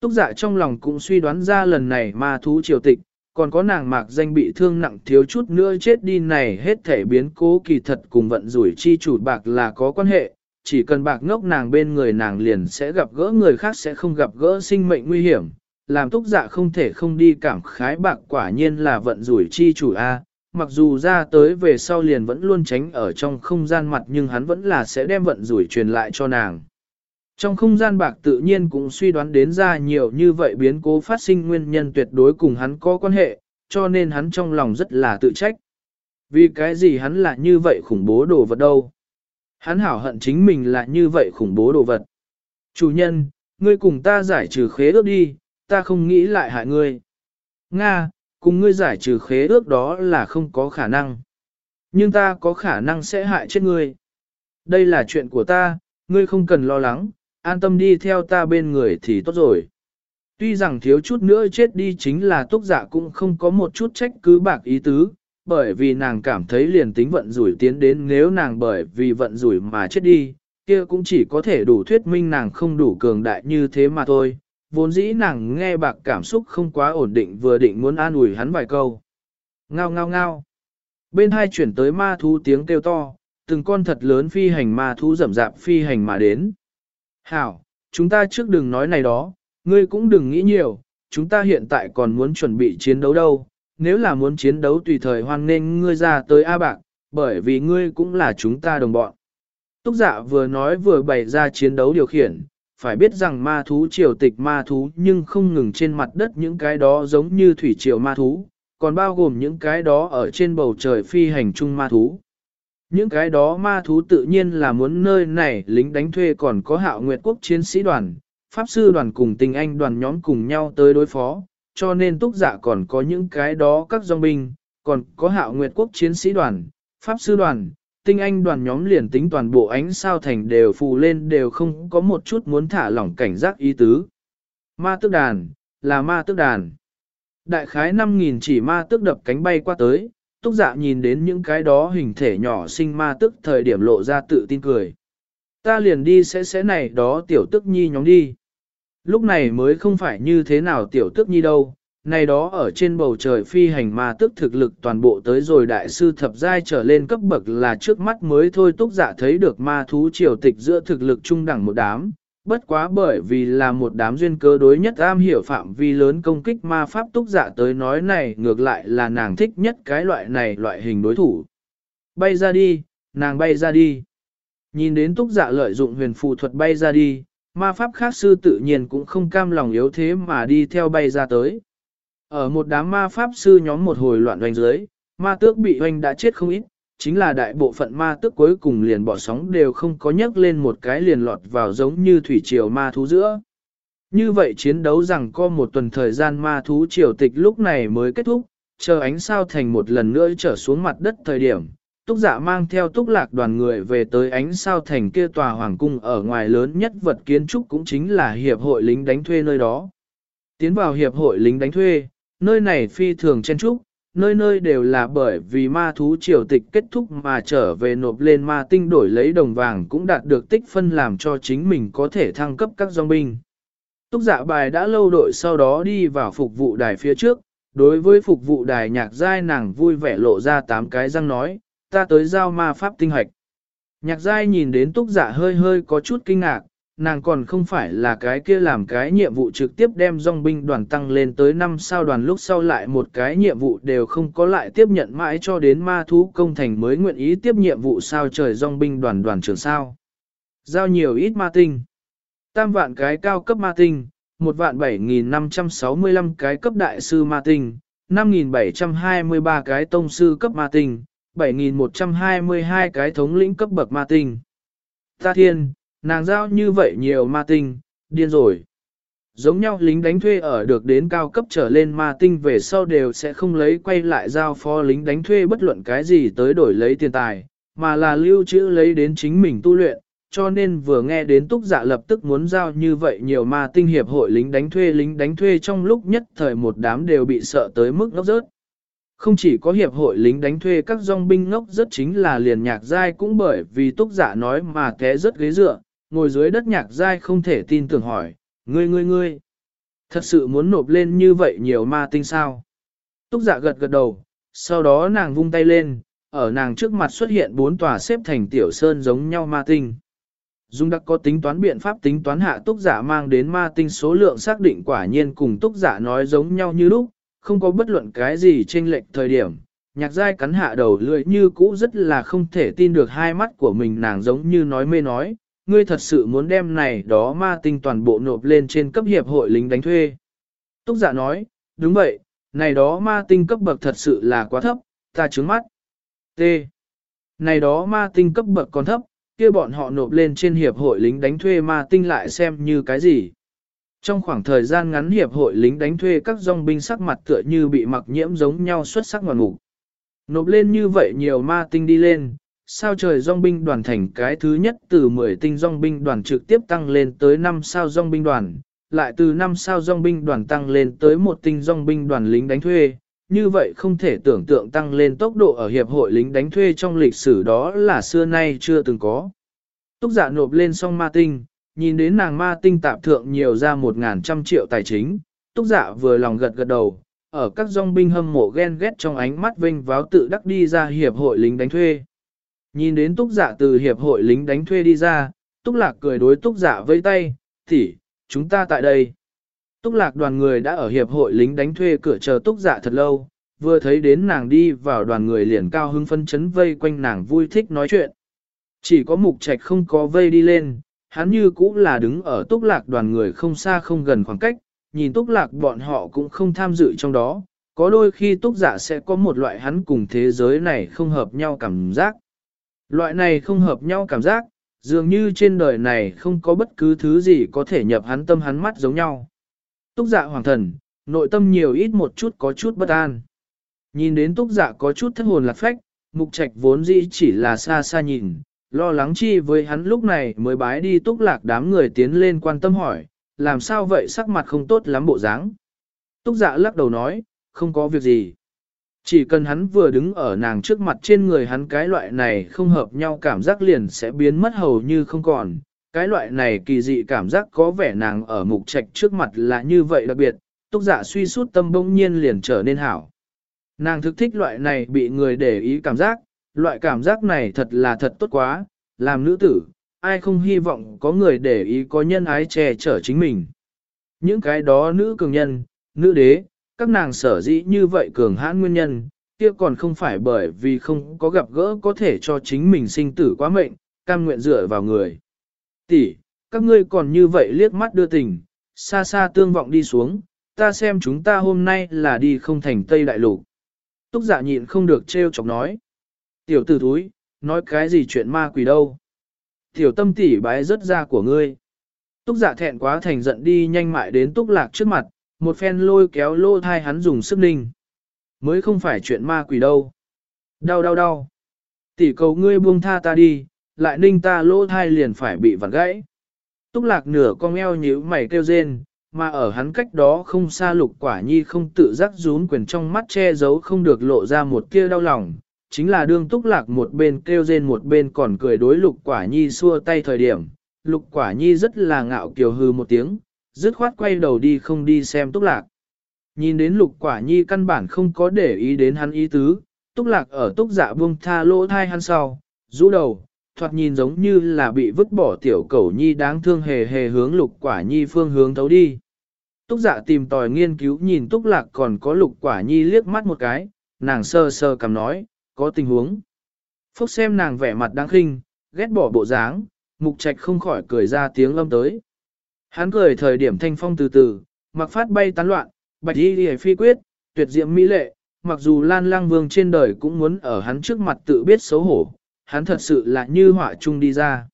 Túc giả trong lòng cũng suy đoán ra lần này ma thú triều tịch, còn có nàng mạc danh bị thương nặng thiếu chút nữa chết đi này hết thể biến cố kỳ thật cùng vận rủi chi chủ bạc là có quan hệ, chỉ cần bạc ngốc nàng bên người nàng liền sẽ gặp gỡ người khác sẽ không gặp gỡ sinh mệnh nguy hiểm, làm túc dạ không thể không đi cảm khái bạc quả nhiên là vận rủi chi chủ A, mặc dù ra tới về sau liền vẫn luôn tránh ở trong không gian mặt nhưng hắn vẫn là sẽ đem vận rủi truyền lại cho nàng. Trong không gian bạc tự nhiên cũng suy đoán đến ra nhiều như vậy biến cố phát sinh nguyên nhân tuyệt đối cùng hắn có quan hệ, cho nên hắn trong lòng rất là tự trách. Vì cái gì hắn là như vậy khủng bố đồ vật đâu? Hắn hảo hận chính mình là như vậy khủng bố đồ vật. Chủ nhân, ngươi cùng ta giải trừ khế ước đi, ta không nghĩ lại hại ngươi. Nga, cùng ngươi giải trừ khế ước đó là không có khả năng. Nhưng ta có khả năng sẽ hại chết ngươi. Đây là chuyện của ta, ngươi không cần lo lắng, an tâm đi theo ta bên người thì tốt rồi. Tuy rằng thiếu chút nữa chết đi chính là túc giả dạ cũng không có một chút trách cứ bạc ý tứ, bởi vì nàng cảm thấy liền tính vận rủi tiến đến nếu nàng bởi vì vận rủi mà chết đi, kia cũng chỉ có thể đủ thuyết minh nàng không đủ cường đại như thế mà thôi. Vốn dĩ nàng nghe bạc cảm xúc không quá ổn định vừa định muốn an ủi hắn vài câu. Ngao ngao ngao. Bên hai chuyển tới ma thú tiếng kêu to, từng con thật lớn phi hành ma thú rậm rạp phi hành mà đến. Hảo, chúng ta trước đừng nói này đó, ngươi cũng đừng nghĩ nhiều, chúng ta hiện tại còn muốn chuẩn bị chiến đấu đâu, nếu là muốn chiến đấu tùy thời hoan nên ngươi ra tới A Bạc, bởi vì ngươi cũng là chúng ta đồng bọn. Túc dạ vừa nói vừa bày ra chiến đấu điều khiển, phải biết rằng ma thú triều tịch ma thú nhưng không ngừng trên mặt đất những cái đó giống như thủy triều ma thú, còn bao gồm những cái đó ở trên bầu trời phi hành chung ma thú. Những cái đó ma thú tự nhiên là muốn nơi này lính đánh thuê còn có hạo nguyệt quốc chiến sĩ đoàn, pháp sư đoàn cùng tình anh đoàn nhóm cùng nhau tới đối phó, cho nên túc giả còn có những cái đó các dòng binh, còn có hạo nguyệt quốc chiến sĩ đoàn, pháp sư đoàn, tinh anh đoàn nhóm liền tính toàn bộ ánh sao thành đều phù lên đều không có một chút muốn thả lỏng cảnh giác ý tứ. Ma tước đàn, là ma tước đàn. Đại khái 5.000 chỉ ma tước đập cánh bay qua tới, túc dạ nhìn đến những cái đó hình thể nhỏ sinh ma tức thời điểm lộ ra tự tin cười. Ta liền đi sẽ sẽ này đó tiểu tức nhi nhóm đi. Lúc này mới không phải như thế nào tiểu tức nhi đâu, này đó ở trên bầu trời phi hành ma tức thực lực toàn bộ tới rồi đại sư thập giai trở lên cấp bậc là trước mắt mới thôi túc dạ thấy được ma thú triều tịch giữa thực lực trung đẳng một đám, bất quá bởi vì là một đám duyên cơ đối nhất am hiểu phạm vi lớn công kích ma pháp túc dạ tới nói này ngược lại là nàng thích nhất cái loại này loại hình đối thủ. Bay ra đi, nàng bay ra đi. Nhìn đến túc dạ lợi dụng huyền phù thuật bay ra đi, ma pháp khác sư tự nhiên cũng không cam lòng yếu thế mà đi theo bay ra tới. Ở một đám ma pháp sư nhóm một hồi loạn doanh dưới, ma tước bị hoành đã chết không ít, chính là đại bộ phận ma tước cuối cùng liền bỏ sóng đều không có nhấc lên một cái liền lọt vào giống như thủy triều ma thú giữa. Như vậy chiến đấu rằng có một tuần thời gian ma thú triều tịch lúc này mới kết thúc, chờ ánh sao thành một lần nữa trở xuống mặt đất thời điểm. Túc giả dạ mang theo túc lạc đoàn người về tới ánh sao thành kia tòa hoàng cung ở ngoài lớn nhất vật kiến trúc cũng chính là hiệp hội lính đánh thuê nơi đó. Tiến vào hiệp hội lính đánh thuê, nơi này phi thường chen trúc, nơi nơi đều là bởi vì ma thú triều tịch kết thúc mà trở về nộp lên ma tinh đổi lấy đồng vàng cũng đạt được tích phân làm cho chính mình có thể thăng cấp các dòng binh. Túc dạ bài đã lâu đội sau đó đi vào phục vụ đài phía trước, đối với phục vụ đài nhạc giai nàng vui vẻ lộ ra tám cái răng nói, ta tới giao ma pháp tinh hạch. Nhạc giai nhìn đến túc dạ hơi hơi có chút kinh ngạc, nàng còn không phải là cái kia làm cái nhiệm vụ trực tiếp đem dòng binh đoàn tăng lên tới 5 sao đoàn lúc sau lại một cái nhiệm vụ đều không có lại tiếp nhận mãi cho đến ma thú công thành mới nguyện ý tiếp nhiệm vụ sao trời dòng binh đoàn đoàn trưởng sao. Giao nhiều ít ma tinh. Tam vạn cái cao cấp ma tinh, một vạn 7.565 cái cấp đại sư ma tinh, 5.723 cái tông sư cấp ma tinh, 7.122 cái thống lĩnh cấp bậc ma tinh. Ta thiên, nàng giao như vậy nhiều ma tinh, điên rồi. Giống nhau lính đánh thuê ở được đến cao cấp trở lên ma tinh về sau đều sẽ không lấy quay lại giao phó lính đánh thuê bất luận cái gì tới đổi lấy tiền tài, mà là lưu trữ lấy đến chính mình tu luyện, cho nên vừa nghe đến túc giả lập tức muốn giao như vậy nhiều ma tinh hiệp hội lính đánh thuê lính đánh thuê trong lúc nhất thời một đám đều bị sợ tới mức ngốc rớt. Không chỉ có hiệp hội lính đánh thuê các dòng binh ngốc rất chính là liền nhạc giai cũng bởi vì túc giả nói mà té rất ghế dựa, ngồi dưới đất nhạc dai không thể tin tưởng hỏi, ngươi ngươi ngươi, thật sự muốn nộp lên như vậy nhiều ma tinh sao? Túc dạ gật gật đầu, sau đó nàng vung tay lên, ở nàng trước mặt xuất hiện bốn tòa xếp thành tiểu sơn giống nhau ma tinh. Dung đặc có tính toán biện pháp tính toán hạ túc giả mang đến ma tinh số lượng xác định quả nhiên cùng túc giả nói giống nhau như lúc, không có bất luận cái gì chênh lệch thời điểm. Nhạc dai cắn hạ đầu lưỡi như cũ rất là không thể tin được hai mắt của mình nàng giống như nói mê nói, ngươi thật sự muốn đem này đó ma tinh toàn bộ nộp lên trên cấp hiệp hội lính đánh thuê. Túc giả nói, đúng vậy, này đó ma tinh cấp bậc thật sự là quá thấp, ta trướng mắt. T. Này đó ma tinh cấp bậc còn thấp, kia bọn họ nộp lên trên hiệp hội lính đánh thuê ma tinh lại xem như cái gì. Trong khoảng thời gian ngắn hiệp hội lính đánh thuê các dòng binh sắc mặt tựa như bị mặc nhiễm giống nhau xuất sắc ngoạn mục. Nộp lên như vậy nhiều ma tinh đi lên, sao trời dòng binh đoàn thành cái thứ nhất từ 10 tinh dòng binh đoàn trực tiếp tăng lên tới 5 sao dòng binh đoàn, lại từ 5 sao dòng binh đoàn tăng lên tới một tinh dòng binh đoàn lính đánh thuê, như vậy không thể tưởng tượng tăng lên tốc độ ở hiệp hội lính đánh thuê trong lịch sử đó là xưa nay chưa từng có. Túc giả nộp lên xong ma tinh, nhìn đến nàng ma tinh tạp thượng nhiều ra một ngàn trăm triệu tài chính, túc dạ vừa lòng gật gật đầu, ở các dòng binh hâm mộ ghen ghét trong ánh mắt vinh váo tự đắc đi ra hiệp hội lính đánh thuê. Nhìn đến túc giả từ hiệp hội lính đánh thuê đi ra, túc lạc cười đối túc dạ giả vây tay, tỷ, chúng ta tại đây. Túc lạc đoàn người đã ở hiệp hội lính đánh thuê cửa chờ túc giả thật lâu, vừa thấy đến nàng đi vào đoàn người liền cao hưng phân chấn vây quanh nàng vui thích nói chuyện. Chỉ có mục trạch không có vây đi lên, hắn như cũ là đứng ở túc lạc đoàn người không xa không gần khoảng cách, nhìn túc lạc bọn họ cũng không tham dự trong đó, có đôi khi túc giả sẽ có một loại hắn cùng thế giới này không hợp nhau cảm giác. Loại này không hợp nhau cảm giác, dường như trên đời này không có bất cứ thứ gì có thể nhập hắn tâm hắn mắt giống nhau. Túc dạ hoàng thần, nội tâm nhiều ít một chút có chút bất an. Nhìn đến túc dạ có chút thất hồn lạc phách, mục trạch vốn dĩ chỉ là xa xa nhìn, lo lắng chi với hắn lúc này mới bái đi túc lạc đám người tiến lên quan tâm hỏi, làm sao vậy sắc mặt không tốt lắm bộ dáng. Túc dạ lắc đầu nói, không có việc gì. Chỉ cần hắn vừa đứng ở nàng trước mặt trên người hắn cái loại này không hợp nhau cảm giác liền sẽ biến mất hầu như không còn. Cái loại này kỳ dị cảm giác có vẻ nàng ở mục trạch trước mặt là như vậy đặc biệt, túc dạ suy sút tâm bỗng nhiên liền trở nên hảo. Nàng thực thích loại này bị người để ý cảm giác, loại cảm giác này thật là thật tốt quá, làm nữ tử, ai không hy vọng có người để ý có nhân ái che chở chính mình. Những cái đó nữ cường nhân, nữ đế, các nàng sở dĩ như vậy cường hãn nguyên nhân, kia còn không phải bởi vì không có gặp gỡ có thể cho chính mình sinh tử quá mệnh, cam nguyện dựa vào người. Tỷ, các ngươi còn như vậy liếc mắt đưa tình, xa xa tương vọng đi xuống, ta xem chúng ta hôm nay là đi không thành Tây Đại Lục. Túc giả nhịn không được trêu chọc nói. Tiểu tử túi, nói cái gì chuyện ma quỷ đâu. Tiểu tâm tỷ bái rất ra của ngươi. Túc giả thẹn quá thành giận đi nhanh mại đến túc lạc trước mặt, một phen lôi kéo lô thai hắn dùng sức ninh. Mới không phải chuyện ma quỷ đâu. Đau đau đau. Tỷ cầu ngươi buông tha ta đi, lại ninh ta lô thai liền phải bị vặn gãy. Túc lạc nửa con eo nhíu mày kêu rên, mà ở hắn cách đó không xa lục quả nhi không tự giác rún quyền trong mắt che giấu không được lộ ra một kia đau lòng, chính là đương túc lạc một bên kêu rên một bên còn cười đối lục quả nhi xua tay thời điểm, lục quả nhi rất là ngạo kiều hư một tiếng, dứt khoát quay đầu đi không đi xem túc lạc. Nhìn đến lục quả nhi căn bản không có để ý đến hắn ý tứ, túc lạc ở túc dạ buông tha lỗ thai hắn sau, rũ đầu, thoạt nhìn giống như là bị vứt bỏ tiểu cẩu nhi đáng thương hề hề hướng lục quả nhi phương hướng thấu đi. Túc dạ tìm tòi nghiên cứu nhìn túc lạc còn có lục quả nhi liếc mắt một cái, nàng sơ sơ cầm nói, có tình huống. Phúc xem nàng vẻ mặt đáng khinh, ghét bỏ bộ dáng, mục trạch không khỏi cười ra tiếng âm tới. Hắn cười thời điểm thanh phong từ từ, mặc phát bay tán loạn, bạch y đi phi quyết, tuyệt diệm mỹ lệ, mặc dù lan lang vương trên đời cũng muốn ở hắn trước mặt tự biết xấu hổ, hắn thật sự là như họa chung đi ra.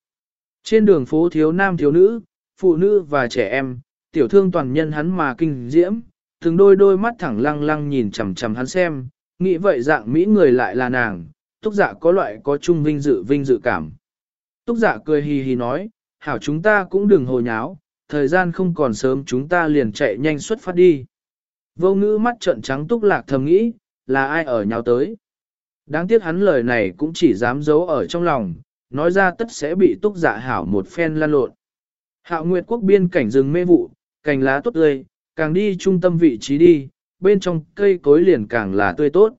Trên đường phố thiếu nam thiếu nữ, phụ nữ và trẻ em, tiểu thương toàn nhân hắn mà kinh diễm, từng đôi đôi mắt thẳng lăng lăng nhìn chằm chằm hắn xem, nghĩ vậy dạng Mỹ người lại là nàng, túc dạ có loại có chung vinh dự vinh dự cảm. Túc dạ cười hì hì nói, hảo chúng ta cũng đừng hồ nháo, thời gian không còn sớm chúng ta liền chạy nhanh xuất phát đi. Vô ngữ mắt trợn trắng túc lạc thầm nghĩ, là ai ở nhau tới. Đáng tiếc hắn lời này cũng chỉ dám giấu ở trong lòng, nói ra tất sẽ bị túc dạ hảo một phen lan lộn. Hạo Nguyệt quốc biên cảnh rừng mê vụ, cành lá tốt tươi, càng đi trung tâm vị trí đi, bên trong cây cối liền càng là tươi tốt.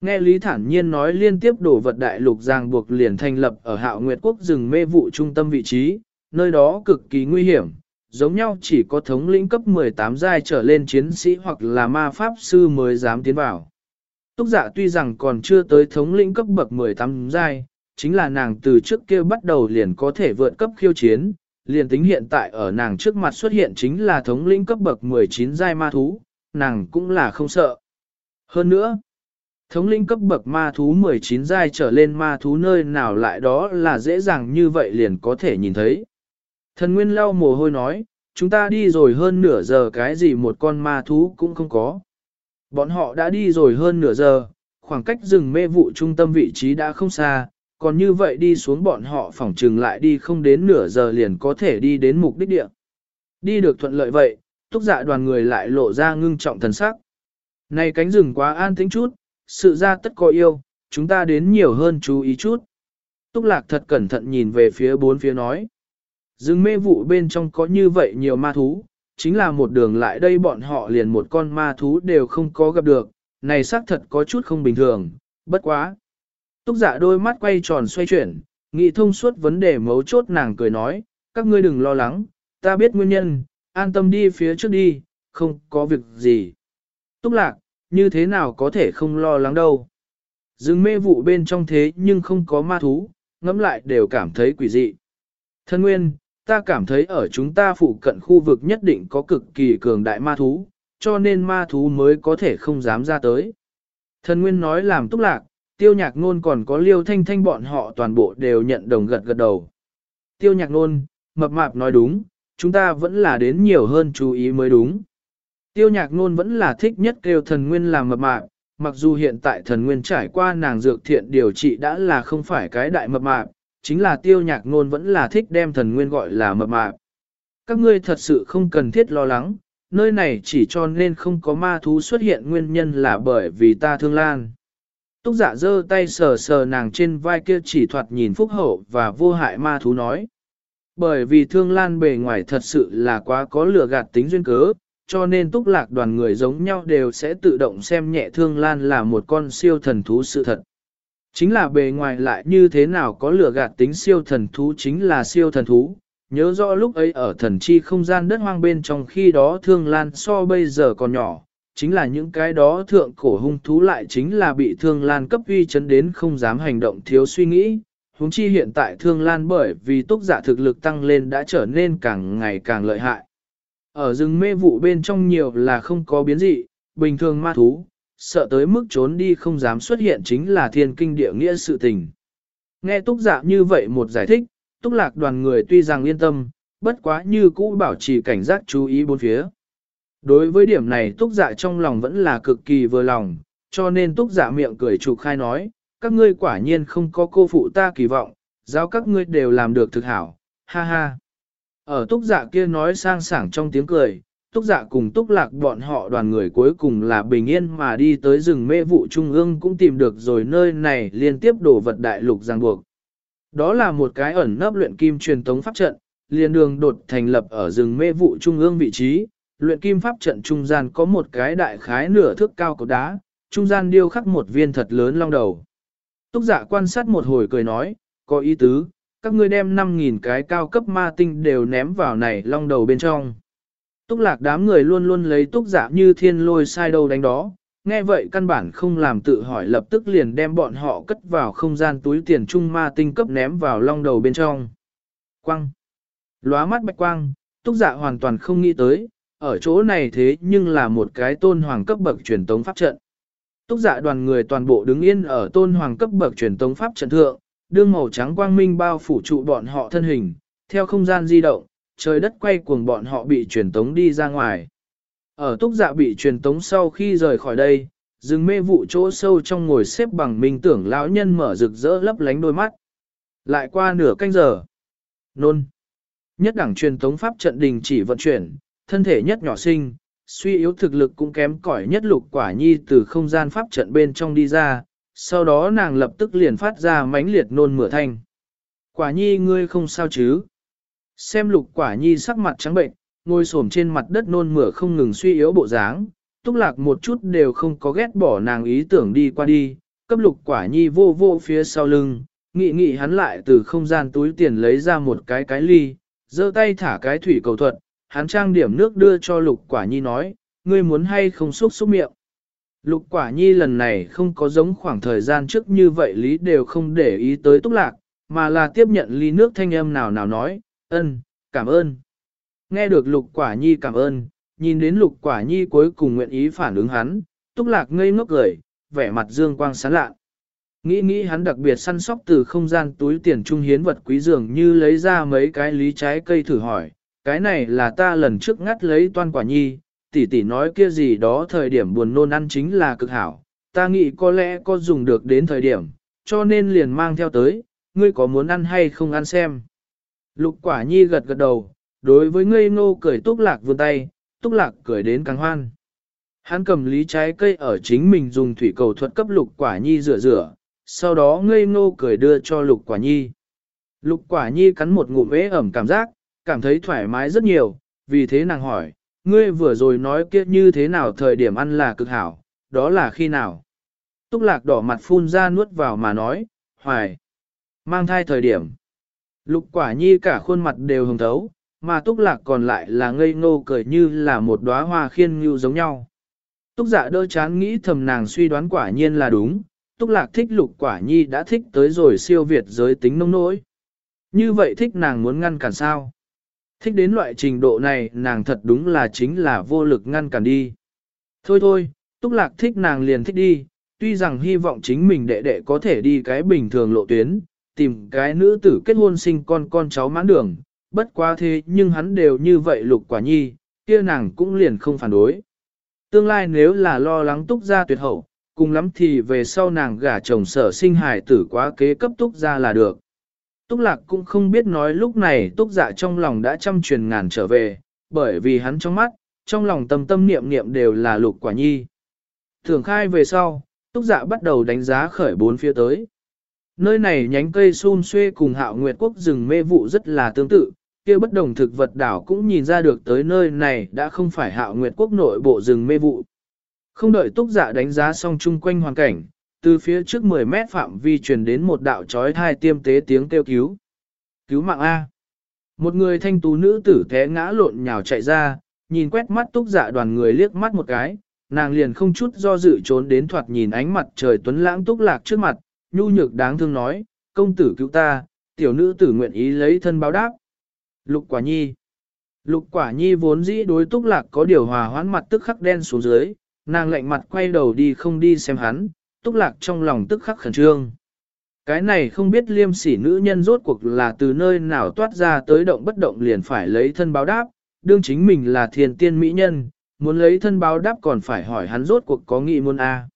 Nghe Lý Thản Nhiên nói liên tiếp đổ vật đại lục giang buộc liền thành lập ở Hạo Nguyệt quốc rừng mê vụ trung tâm vị trí, nơi đó cực kỳ nguy hiểm, giống nhau chỉ có thống lĩnh cấp 18 giai trở lên chiến sĩ hoặc là ma pháp sư mới dám tiến vào. Túc giả dạ tuy rằng còn chưa tới thống lĩnh cấp bậc 18 giai, chính là nàng từ trước kia bắt đầu liền có thể vượt cấp khiêu chiến, liền tính hiện tại ở nàng trước mặt xuất hiện chính là thống lĩnh cấp bậc 19 giai ma thú, nàng cũng là không sợ. Hơn nữa, thống lĩnh cấp bậc ma thú 19 giai trở lên ma thú nơi nào lại đó là dễ dàng như vậy liền có thể nhìn thấy. Thần Nguyên lau mồ hôi nói, chúng ta đi rồi hơn nửa giờ cái gì một con ma thú cũng không có. Bọn họ đã đi rồi hơn nửa giờ, khoảng cách rừng mê vụ trung tâm vị trí đã không xa, còn như vậy đi xuống bọn họ phỏng trừng lại đi không đến nửa giờ liền có thể đi đến mục đích địa. Đi được thuận lợi vậy, túc dạ đoàn người lại lộ ra ngưng trọng thần sắc. Này cánh rừng quá an tĩnh chút, sự ra tất có yêu, chúng ta đến nhiều hơn chú ý chút. Túc lạc thật cẩn thận nhìn về phía bốn phía nói. Rừng mê vụ bên trong có như vậy nhiều ma thú, chính là một đường lại đây bọn họ liền một con ma thú đều không có gặp được, này xác thật có chút không bình thường, bất quá. Túc giả dạ đôi mắt quay tròn xoay chuyển, nghĩ thông suốt vấn đề mấu chốt nàng cười nói, các ngươi đừng lo lắng, ta biết nguyên nhân, an tâm đi phía trước đi, không có việc gì. Túc lạc, như thế nào có thể không lo lắng đâu. Dừng mê vụ bên trong thế nhưng không có ma thú, ngẫm lại đều cảm thấy quỷ dị. Thân nguyên, ta cảm thấy ở chúng ta phụ cận khu vực nhất định có cực kỳ cường đại ma thú, cho nên ma thú mới có thể không dám ra tới. Thần Nguyên nói làm túc lạc, tiêu nhạc nôn còn có liêu thanh thanh bọn họ toàn bộ đều nhận đồng gật gật đầu. Tiêu nhạc nôn, mập mạp nói đúng, chúng ta vẫn là đến nhiều hơn chú ý mới đúng. Tiêu nhạc nôn vẫn là thích nhất kêu thần Nguyên làm mập mạp, mặc dù hiện tại thần Nguyên trải qua nàng dược thiện điều trị đã là không phải cái đại mập mạp, chính là tiêu nhạc ngôn vẫn là thích đem thần nguyên gọi là mập mạp. Các ngươi thật sự không cần thiết lo lắng, nơi này chỉ cho nên không có ma thú xuất hiện nguyên nhân là bởi vì ta thương lan. Túc giả dạ giơ tay sờ sờ nàng trên vai kia chỉ thoạt nhìn phúc hậu và vô hại ma thú nói. Bởi vì thương lan bề ngoài thật sự là quá có lửa gạt tính duyên cớ, cho nên túc lạc đoàn người giống nhau đều sẽ tự động xem nhẹ thương lan là một con siêu thần thú sự thật. Chính là bề ngoài lại như thế nào có lửa gạt tính siêu thần thú chính là siêu thần thú. Nhớ rõ lúc ấy ở thần chi không gian đất hoang bên trong khi đó thương lan so bây giờ còn nhỏ, chính là những cái đó thượng cổ hung thú lại chính là bị thương lan cấp uy chấn đến không dám hành động thiếu suy nghĩ. Húng chi hiện tại thương lan bởi vì túc giả thực lực tăng lên đã trở nên càng ngày càng lợi hại. Ở rừng mê vụ bên trong nhiều là không có biến dị, bình thường ma thú, sợ tới mức trốn đi không dám xuất hiện chính là thiên kinh địa nghĩa sự tình. Nghe túc dạ như vậy một giải thích, túc lạc đoàn người tuy rằng yên tâm, bất quá như cũ bảo trì cảnh giác chú ý bốn phía. Đối với điểm này túc dạ trong lòng vẫn là cực kỳ vừa lòng, cho nên túc dạ miệng cười trục khai nói, các ngươi quả nhiên không có cô phụ ta kỳ vọng, giáo các ngươi đều làm được thực hảo, ha ha. Ở túc dạ kia nói sang sảng trong tiếng cười, túc dạ cùng túc lạc bọn họ đoàn người cuối cùng là bình yên mà đi tới rừng mê vụ trung ương cũng tìm được rồi nơi này liên tiếp đổ vật đại lục giang buộc. Đó là một cái ẩn nấp luyện kim truyền tống pháp trận, Liên đường đột thành lập ở rừng mê vụ trung ương vị trí, luyện kim pháp trận trung gian có một cái đại khái nửa thước cao cột đá, trung gian điêu khắc một viên thật lớn long đầu. Túc dạ quan sát một hồi cười nói, có ý tứ, các ngươi đem 5.000 cái cao cấp ma tinh đều ném vào này long đầu bên trong. Túc lạc đám người luôn luôn lấy túc giả như thiên lôi sai đâu đánh đó, nghe vậy căn bản không làm tự hỏi lập tức liền đem bọn họ cất vào không gian túi tiền trung ma tinh cấp ném vào long đầu bên trong. Quang! Lóa mắt bạch quang, túc giả hoàn toàn không nghĩ tới, ở chỗ này thế nhưng là một cái tôn hoàng cấp bậc truyền tống pháp trận. Túc giả đoàn người toàn bộ đứng yên ở tôn hoàng cấp bậc truyền tống pháp trận thượng, đương màu trắng quang minh bao phủ trụ bọn họ thân hình, theo không gian di động, trời đất quay cuồng bọn họ bị truyền tống đi ra ngoài. Ở túc dạ bị truyền tống sau khi rời khỏi đây, rừng mê vụ chỗ sâu trong ngồi xếp bằng minh tưởng lão nhân mở rực rỡ lấp lánh đôi mắt. Lại qua nửa canh giờ. Nôn. Nhất đẳng truyền tống pháp trận đình chỉ vận chuyển, thân thể nhất nhỏ sinh, suy yếu thực lực cũng kém cỏi nhất lục quả nhi từ không gian pháp trận bên trong đi ra, sau đó nàng lập tức liền phát ra mãnh liệt nôn mửa thanh. Quả nhi ngươi không sao chứ? Xem lục quả nhi sắc mặt trắng bệnh, ngồi xổm trên mặt đất nôn mửa không ngừng suy yếu bộ dáng, túc lạc một chút đều không có ghét bỏ nàng ý tưởng đi qua đi, cấp lục quả nhi vô vô phía sau lưng, nghị nghị hắn lại từ không gian túi tiền lấy ra một cái cái ly, giơ tay thả cái thủy cầu thuật, hắn trang điểm nước đưa cho lục quả nhi nói, ngươi muốn hay không xúc xúc miệng. Lục quả nhi lần này không có giống khoảng thời gian trước như vậy lý đều không để ý tới túc lạc, mà là tiếp nhận ly nước thanh âm nào nào nói, ân, cảm ơn. Nghe được lục quả nhi cảm ơn, nhìn đến lục quả nhi cuối cùng nguyện ý phản ứng hắn, túc lạc ngây ngốc cười, vẻ mặt dương quang sáng lạ. Nghĩ nghĩ hắn đặc biệt săn sóc từ không gian túi tiền trung hiến vật quý dường như lấy ra mấy cái lý trái cây thử hỏi, cái này là ta lần trước ngắt lấy toan quả nhi, tỷ tỷ nói kia gì đó thời điểm buồn nôn ăn chính là cực hảo, ta nghĩ có lẽ có dùng được đến thời điểm, cho nên liền mang theo tới, ngươi có muốn ăn hay không ăn xem. Lục quả nhi gật gật đầu, đối với ngây ngô cười túc lạc vươn tay, túc lạc cười đến càng hoan. Hắn cầm lý trái cây ở chính mình dùng thủy cầu thuật cấp lục quả nhi rửa rửa, sau đó ngây ngô cười đưa cho lục quả nhi. Lục quả nhi cắn một ngụm ế ẩm cảm giác, cảm thấy thoải mái rất nhiều, vì thế nàng hỏi, ngươi vừa rồi nói kia như thế nào thời điểm ăn là cực hảo, đó là khi nào? Túc lạc đỏ mặt phun ra nuốt vào mà nói, hoài, mang thai thời điểm. Lục quả nhi cả khuôn mặt đều hồng thấu, mà túc lạc còn lại là ngây ngô cười như là một đóa hoa khiên như giống nhau. Túc dạ đỡ chán nghĩ thầm nàng suy đoán quả nhiên là đúng, túc lạc thích lục quả nhi đã thích tới rồi siêu việt giới tính nông nỗi. Như vậy thích nàng muốn ngăn cản sao? Thích đến loại trình độ này nàng thật đúng là chính là vô lực ngăn cản đi. Thôi thôi, túc lạc thích nàng liền thích đi, tuy rằng hy vọng chính mình đệ đệ có thể đi cái bình thường lộ tuyến, tìm cái nữ tử kết hôn sinh con con cháu mãn đường, bất quá thế nhưng hắn đều như vậy lục quả nhi, kia nàng cũng liền không phản đối. Tương lai nếu là lo lắng túc gia tuyệt hậu, cùng lắm thì về sau nàng gả chồng sở sinh hài tử quá kế cấp túc gia là được. Túc lạc cũng không biết nói lúc này túc dạ trong lòng đã trăm truyền ngàn trở về, bởi vì hắn trong mắt, trong lòng tâm tâm niệm niệm đều là lục quả nhi. Thường khai về sau, túc dạ bắt đầu đánh giá khởi bốn phía tới. Nơi này nhánh cây xun xuê cùng hạo nguyệt quốc rừng mê vụ rất là tương tự, kia bất đồng thực vật đảo cũng nhìn ra được tới nơi này đã không phải hạo nguyệt quốc nội bộ rừng mê vụ. Không đợi túc giả đánh giá xong chung quanh hoàn cảnh, từ phía trước 10 mét phạm vi truyền đến một đạo trói thai tiêm tế tiếng kêu cứu. Cứu mạng A. Một người thanh tú nữ tử té ngã lộn nhào chạy ra, nhìn quét mắt túc giả đoàn người liếc mắt một cái, nàng liền không chút do dự trốn đến thoạt nhìn ánh mặt trời tuấn lãng túc lạc trước mặt, nhu nhược đáng thương nói, công tử cứu ta, tiểu nữ tử nguyện ý lấy thân báo đáp. Lục quả nhi Lục quả nhi vốn dĩ đối túc lạc có điều hòa hoãn mặt tức khắc đen xuống dưới, nàng lạnh mặt quay đầu đi không đi xem hắn, túc lạc trong lòng tức khắc khẩn trương. Cái này không biết liêm sỉ nữ nhân rốt cuộc là từ nơi nào toát ra tới động bất động liền phải lấy thân báo đáp, đương chính mình là thiền tiên mỹ nhân, muốn lấy thân báo đáp còn phải hỏi hắn rốt cuộc có nghị muốn a.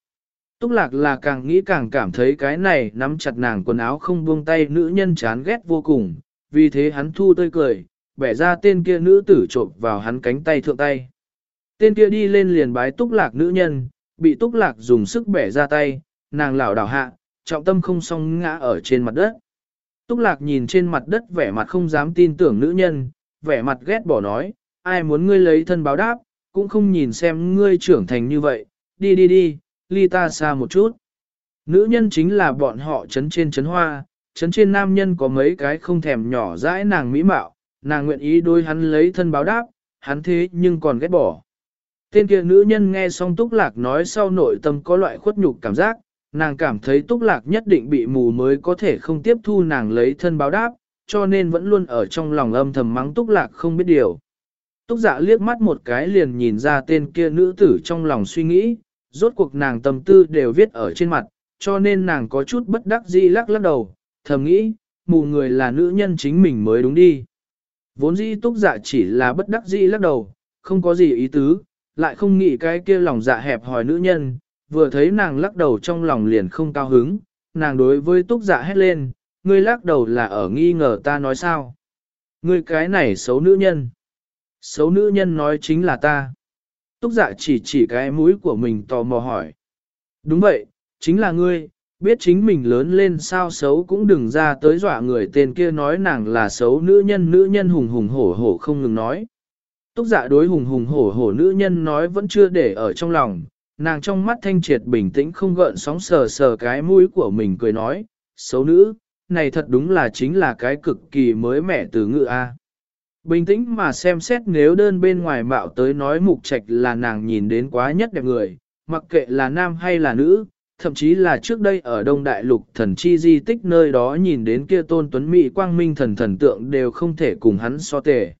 Túc lạc là càng nghĩ càng cảm thấy cái này nắm chặt nàng quần áo không buông tay nữ nhân chán ghét vô cùng, vì thế hắn thu tươi cười, bẻ ra tên kia nữ tử trộm vào hắn cánh tay thượng tay. Tên kia đi lên liền bái túc lạc nữ nhân, bị túc lạc dùng sức bẻ ra tay, nàng lảo đảo hạ, trọng tâm không song ngã ở trên mặt đất. Túc lạc nhìn trên mặt đất vẻ mặt không dám tin tưởng nữ nhân, vẻ mặt ghét bỏ nói, ai muốn ngươi lấy thân báo đáp, cũng không nhìn xem ngươi trưởng thành như vậy, đi đi đi, ly ta xa một chút. Nữ nhân chính là bọn họ chấn trên chấn hoa, chấn trên nam nhân có mấy cái không thèm nhỏ dãi nàng mỹ mạo, nàng nguyện ý đôi hắn lấy thân báo đáp, hắn thế nhưng còn ghét bỏ. Tên kia nữ nhân nghe xong túc lạc nói sau nội tâm có loại khuất nhục cảm giác, nàng cảm thấy túc lạc nhất định bị mù mới có thể không tiếp thu nàng lấy thân báo đáp, cho nên vẫn luôn ở trong lòng âm thầm mắng túc lạc không biết điều. Túc dạ liếc mắt một cái liền nhìn ra tên kia nữ tử trong lòng suy nghĩ, rốt cuộc nàng tâm tư đều viết ở trên mặt, cho nên nàng có chút bất đắc dĩ lắc lắc đầu, thầm nghĩ, mù người là nữ nhân chính mình mới đúng đi. Vốn dĩ túc dạ chỉ là bất đắc dĩ lắc đầu, không có gì ý tứ, lại không nghĩ cái kia lòng dạ hẹp hỏi nữ nhân, vừa thấy nàng lắc đầu trong lòng liền không cao hứng, nàng đối với túc dạ hét lên, ngươi lắc đầu là ở nghi ngờ ta nói sao. Ngươi cái này xấu nữ nhân. Xấu nữ nhân nói chính là ta. Túc dạ chỉ chỉ cái mũi của mình tò mò hỏi. Đúng vậy, chính là ngươi, biết chính mình lớn lên sao xấu cũng đừng ra tới dọa người tên kia nói nàng là xấu nữ nhân nữ nhân hùng hùng hổ hổ không ngừng nói. Túc dạ đối hùng hùng hổ hổ nữ nhân nói vẫn chưa để ở trong lòng, nàng trong mắt thanh triệt bình tĩnh không gợn sóng sờ sờ cái mũi của mình cười nói, xấu nữ, này thật đúng là chính là cái cực kỳ mới mẻ từ ngữ A. Bình tĩnh mà xem xét nếu đơn bên ngoài mạo tới nói mục trạch là nàng nhìn đến quá nhất đẹp người, mặc kệ là nam hay là nữ, thậm chí là trước đây ở Đông Đại Lục thần chi di tích nơi đó nhìn đến kia tôn tuấn mỹ quang minh thần thần tượng đều không thể cùng hắn so tề.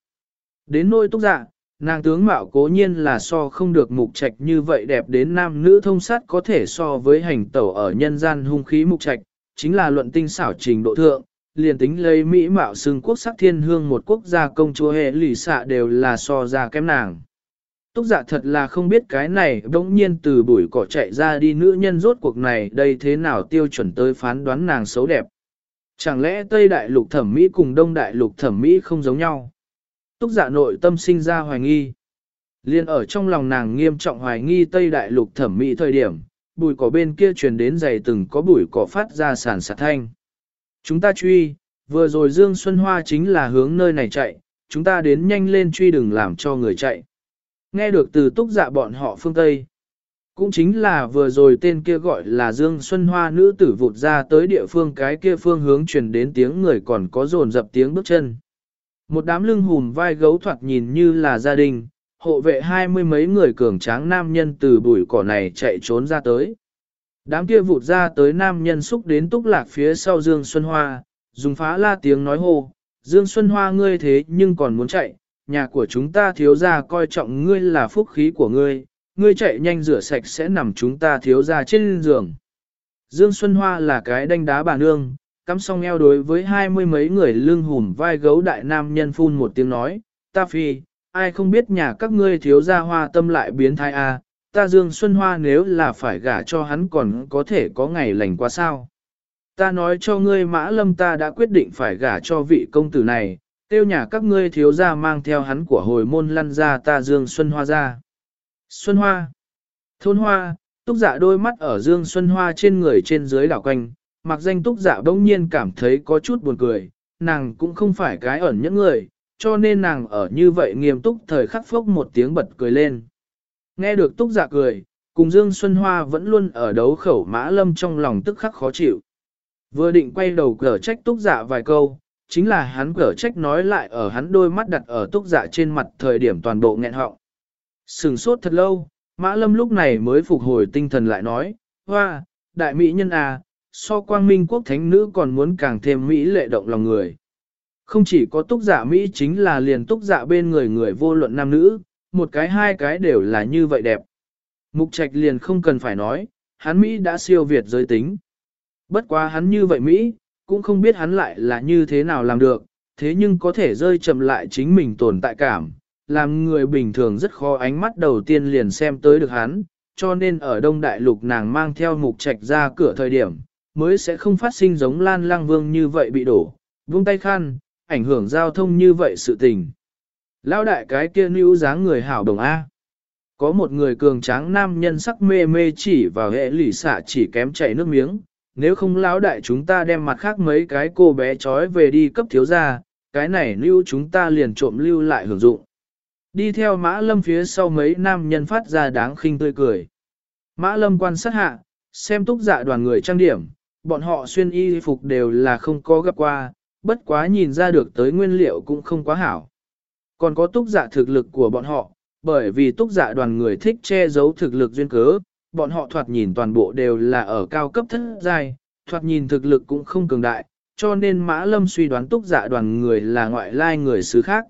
Đến nôi túc dạ, nàng tướng mạo cố nhiên là so không được mục trạch như vậy đẹp đến nam nữ thông sát có thể so với hành tẩu ở nhân gian hung khí mục trạch, chính là luận tinh xảo trình độ thượng, liền tính lấy Mỹ mạo xưng quốc sắc thiên hương một quốc gia công chúa hệ lì xạ đều là so ra kém nàng. Túc dạ thật là không biết cái này đống nhiên từ bụi cỏ chạy ra đi nữ nhân rốt cuộc này đây thế nào tiêu chuẩn tới phán đoán nàng xấu đẹp. Chẳng lẽ Tây Đại Lục thẩm mỹ cùng Đông Đại Lục thẩm mỹ không giống nhau? Túc dạ nội tâm sinh ra hoài nghi. Liên ở trong lòng nàng nghiêm trọng hoài nghi Tây Đại Lục thẩm mỹ thời điểm, bụi cỏ bên kia truyền đến dày từng có bụi cỏ phát ra sản sạt thanh. Chúng ta truy, vừa rồi Dương Xuân Hoa chính là hướng nơi này chạy, chúng ta đến nhanh lên truy đừng làm cho người chạy. Nghe được từ túc dạ bọn họ phương Tây. Cũng chính là vừa rồi tên kia gọi là Dương Xuân Hoa nữ tử vụt ra tới địa phương cái kia phương hướng truyền đến tiếng người còn có rồn dập tiếng bước chân. Một đám lưng hùm vai gấu thoạt nhìn như là gia đình, hộ vệ hai mươi mấy người cường tráng nam nhân từ bụi cỏ này chạy trốn ra tới. Đám kia vụt ra tới nam nhân xúc đến túc lạc phía sau Dương Xuân Hoa, dùng phá la tiếng nói hô, Dương Xuân Hoa ngươi thế nhưng còn muốn chạy, nhà của chúng ta thiếu ra coi trọng ngươi là phúc khí của ngươi, ngươi chạy nhanh rửa sạch sẽ nằm chúng ta thiếu ra trên giường. Dương Xuân Hoa là cái đanh đá bà nương, cắm song eo đối với hai mươi mấy người lưng hùm vai gấu đại nam nhân phun một tiếng nói, ta phi, ai không biết nhà các ngươi thiếu ra hoa tâm lại biến thai a à, ta Dương Xuân Hoa nếu là phải gả cho hắn còn có thể có ngày lành qua sao. Ta nói cho ngươi mã lâm ta đã quyết định phải gả cho vị công tử này, tiêu nhà các ngươi thiếu ra mang theo hắn của hồi môn lăn ra ta Dương Xuân Hoa ra. Xuân Hoa Thôn Hoa, túc dạ đôi mắt ở Dương Xuân Hoa trên người trên dưới đảo quanh, mặc danh túc dạ bỗng nhiên cảm thấy có chút buồn cười, nàng cũng không phải cái ẩn những người, cho nên nàng ở như vậy nghiêm túc thời khắc phốc một tiếng bật cười lên. Nghe được túc dạ cười, cùng Dương Xuân Hoa vẫn luôn ở đấu khẩu mã lâm trong lòng tức khắc khó chịu. Vừa định quay đầu cở trách túc dạ vài câu, chính là hắn cở trách nói lại ở hắn đôi mắt đặt ở túc dạ trên mặt thời điểm toàn bộ nghẹn họng. Sừng sốt thật lâu, mã lâm lúc này mới phục hồi tinh thần lại nói, hoa, đại mỹ nhân à, so quang minh quốc thánh nữ còn muốn càng thêm mỹ lệ động lòng người. Không chỉ có túc dạ Mỹ chính là liền túc dạ bên người người vô luận nam nữ, một cái hai cái đều là như vậy đẹp. Mục trạch liền không cần phải nói, hắn Mỹ đã siêu việt giới tính. Bất quá hắn như vậy Mỹ, cũng không biết hắn lại là như thế nào làm được, thế nhưng có thể rơi chậm lại chính mình tồn tại cảm, làm người bình thường rất khó ánh mắt đầu tiên liền xem tới được hắn, cho nên ở Đông Đại Lục nàng mang theo mục trạch ra cửa thời điểm, mới sẽ không phát sinh giống Lan Lang Vương như vậy bị đổ, vung tay khăn, ảnh hưởng giao thông như vậy sự tình. Lão đại cái kia nữ dáng người hảo đồng A. Có một người cường tráng nam nhân sắc mê mê chỉ vào hệ lỷ xạ chỉ kém chảy nước miếng, nếu không lão đại chúng ta đem mặt khác mấy cái cô bé trói về đi cấp thiếu gia, cái này lưu chúng ta liền trộm lưu lại hưởng dụng. Đi theo mã lâm phía sau mấy nam nhân phát ra đáng khinh tươi cười. Mã lâm quan sát hạ, xem túc dạ đoàn người trang điểm, bọn họ xuyên y phục đều là không có gặp qua, bất quá nhìn ra được tới nguyên liệu cũng không quá hảo. Còn có túc giả thực lực của bọn họ, bởi vì túc giả đoàn người thích che giấu thực lực duyên cớ, bọn họ thoạt nhìn toàn bộ đều là ở cao cấp thất giai, thoạt nhìn thực lực cũng không cường đại, cho nên Mã Lâm suy đoán túc giả đoàn người là ngoại lai người xứ khác.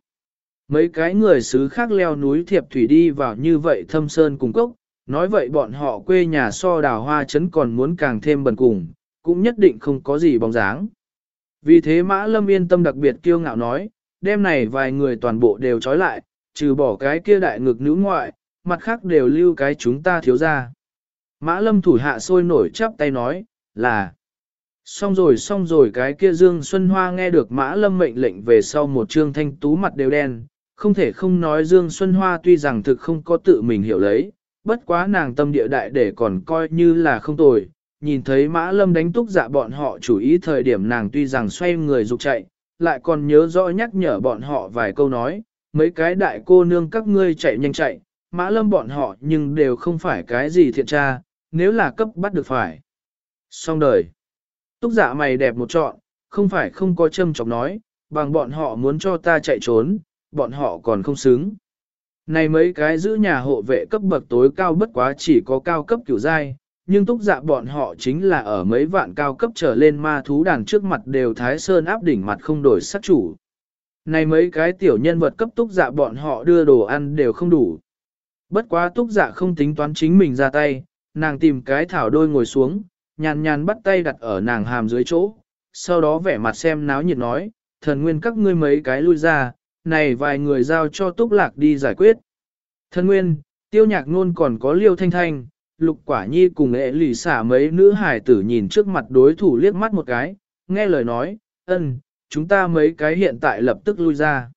Mấy cái người xứ khác leo núi thiệp thủy đi vào như vậy thâm sơn cùng cốc, nói vậy bọn họ quê nhà so đào hoa chấn còn muốn càng thêm bần cùng, cũng nhất định không có gì bóng dáng. Vì thế Mã Lâm yên tâm đặc biệt kiêu ngạo nói, đêm này vài người toàn bộ đều trói lại, trừ bỏ cái kia đại ngực nữ ngoại, mặt khác đều lưu cái chúng ta thiếu ra. Mã Lâm thủ hạ sôi nổi chắp tay nói, là Xong rồi xong rồi cái kia Dương Xuân Hoa nghe được Mã Lâm mệnh lệnh về sau một trương thanh tú mặt đều đen, không thể không nói Dương Xuân Hoa tuy rằng thực không có tự mình hiểu lấy, bất quá nàng tâm địa đại để còn coi như là không tồi, nhìn thấy Mã Lâm đánh túc dạ bọn họ chủ ý thời điểm nàng tuy rằng xoay người dục chạy, lại còn nhớ rõ nhắc nhở bọn họ vài câu nói, mấy cái đại cô nương các ngươi chạy nhanh chạy, Mã Lâm bọn họ nhưng đều không phải cái gì thiện tra, nếu là cấp bắt được phải. Xong đời. Túc giả mày đẹp một trọn, không phải không có châm chọc nói, bằng bọn họ muốn cho ta chạy trốn, bọn họ còn không xứng. Này mấy cái giữ nhà hộ vệ cấp bậc tối cao bất quá chỉ có cao cấp kiểu giai, nhưng túc dạ bọn họ chính là ở mấy vạn cao cấp trở lên ma thú đàn trước mặt đều thái sơn áp đỉnh mặt không đổi sắc chủ. Này mấy cái tiểu nhân vật cấp túc dạ bọn họ đưa đồ ăn đều không đủ. Bất quá túc dạ không tính toán chính mình ra tay, nàng tìm cái thảo đôi ngồi xuống, nhàn nhàn bắt tay đặt ở nàng hàm dưới chỗ, sau đó vẻ mặt xem náo nhiệt nói, thần nguyên các ngươi mấy cái lui ra, này vài người giao cho túc lạc đi giải quyết. Thần nguyên, tiêu nhạc nôn còn có liêu thanh thanh, lục quả nhi cùng ệ lì xả mấy nữ hải tử nhìn trước mặt đối thủ liếc mắt một cái, nghe lời nói, ân, chúng ta mấy cái hiện tại lập tức lui ra.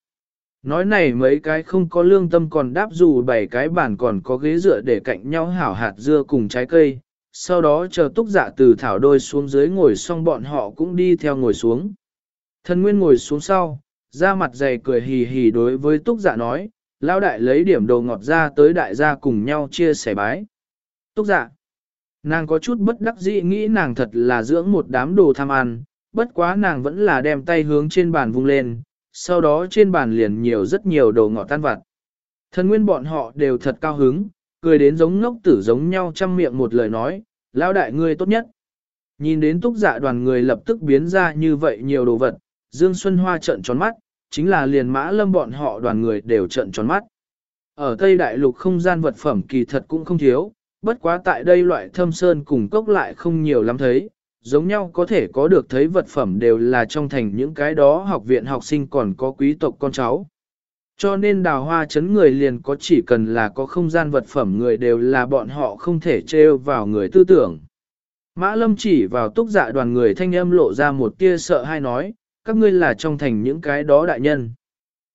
Nói này mấy cái không có lương tâm còn đáp dù bảy cái bàn còn có ghế dựa để cạnh nhau hảo hạt dưa cùng trái cây, sau đó chờ túc dạ từ thảo đôi xuống dưới ngồi xong bọn họ cũng đi theo ngồi xuống. Thần nguyên ngồi xuống sau, ra mặt dày cười hì hì đối với túc dạ nói, lao đại lấy điểm đồ ngọt ra tới đại gia cùng nhau chia sẻ bái. Túc dạ, nàng có chút bất đắc dĩ nghĩ nàng thật là dưỡng một đám đồ tham ăn, bất quá nàng vẫn là đem tay hướng trên bàn vung lên, sau đó trên bàn liền nhiều rất nhiều đồ ngọt tan vặt. Thần nguyên bọn họ đều thật cao hứng, cười đến giống ngốc tử giống nhau chăm miệng một lời nói, lão đại ngươi tốt nhất. Nhìn đến túc dạ đoàn người lập tức biến ra như vậy nhiều đồ vật, Dương Xuân Hoa trận tròn mắt, chính là liền mã lâm bọn họ đoàn người đều trận tròn mắt. Ở Tây Đại Lục không gian vật phẩm kỳ thật cũng không thiếu, bất quá tại đây loại thâm sơn cùng cốc lại không nhiều lắm thấy, giống nhau có thể có được thấy vật phẩm đều là trong thành những cái đó học viện học sinh còn có quý tộc con cháu. Cho nên đào hoa chấn người liền có chỉ cần là có không gian vật phẩm người đều là bọn họ không thể trêu vào người tư tưởng. Mã lâm chỉ vào túc dạ đoàn người thanh âm lộ ra một tia sợ hay nói, các ngươi là trong thành những cái đó đại nhân.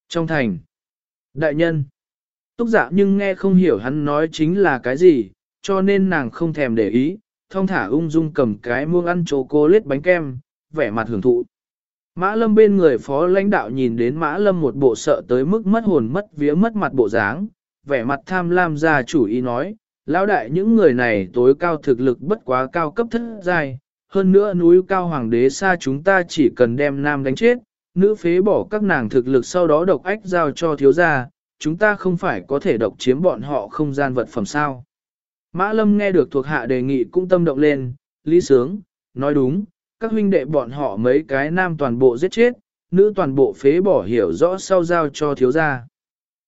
Trong thành, đại nhân, túc dạ nhưng nghe không hiểu hắn nói chính là cái gì, cho nên nàng không thèm để ý, thong thả ung dung cầm cái muông ăn chỗ cô lết bánh kem, vẻ mặt hưởng thụ. Mã lâm bên người phó lãnh đạo nhìn đến mã lâm một bộ sợ tới mức mất hồn mất vía mất mặt bộ dáng, vẻ mặt tham lam ra chủ ý nói, lão đại những người này tối cao thực lực bất quá cao cấp thất dài, hơn nữa núi cao hoàng đế xa chúng ta chỉ cần đem nam đánh chết, nữ phế bỏ các nàng thực lực sau đó độc ách giao cho thiếu gia, chúng ta không phải có thể độc chiếm bọn họ không gian vật phẩm sao. Mã Lâm nghe được thuộc hạ đề nghị cũng tâm động lên, lý sướng, nói đúng, các huynh đệ bọn họ mấy cái nam toàn bộ giết chết, nữ toàn bộ phế bỏ hiểu rõ sau giao cho thiếu gia.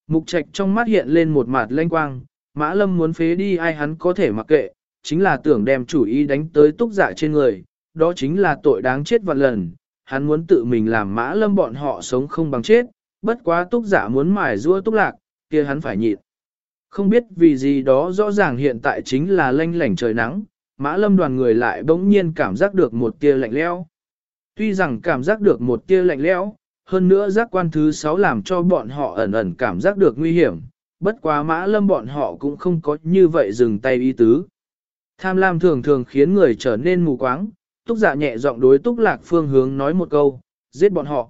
Mục trạch trong mắt hiện lên một mặt lanh quang, Mã Lâm muốn phế đi ai hắn có thể mặc kệ, chính là tưởng đem chủ ý đánh tới túc giả trên người, đó chính là tội đáng chết vạn lần, hắn muốn tự mình làm Mã Lâm bọn họ sống không bằng chết, bất quá túc giả muốn mài rua túc lạc, kia hắn phải nhịn. Không biết vì gì đó rõ ràng hiện tại chính là lanh lảnh trời nắng, mã lâm đoàn người lại bỗng nhiên cảm giác được một tia lạnh lẽo. Tuy rằng cảm giác được một tia lạnh lẽo, hơn nữa giác quan thứ sáu làm cho bọn họ ẩn ẩn cảm giác được nguy hiểm, bất quá mã lâm bọn họ cũng không có như vậy dừng tay ý tứ. Tham lam thường thường khiến người trở nên mù quáng, túc dạ nhẹ giọng đối túc lạc phương hướng nói một câu, giết bọn họ.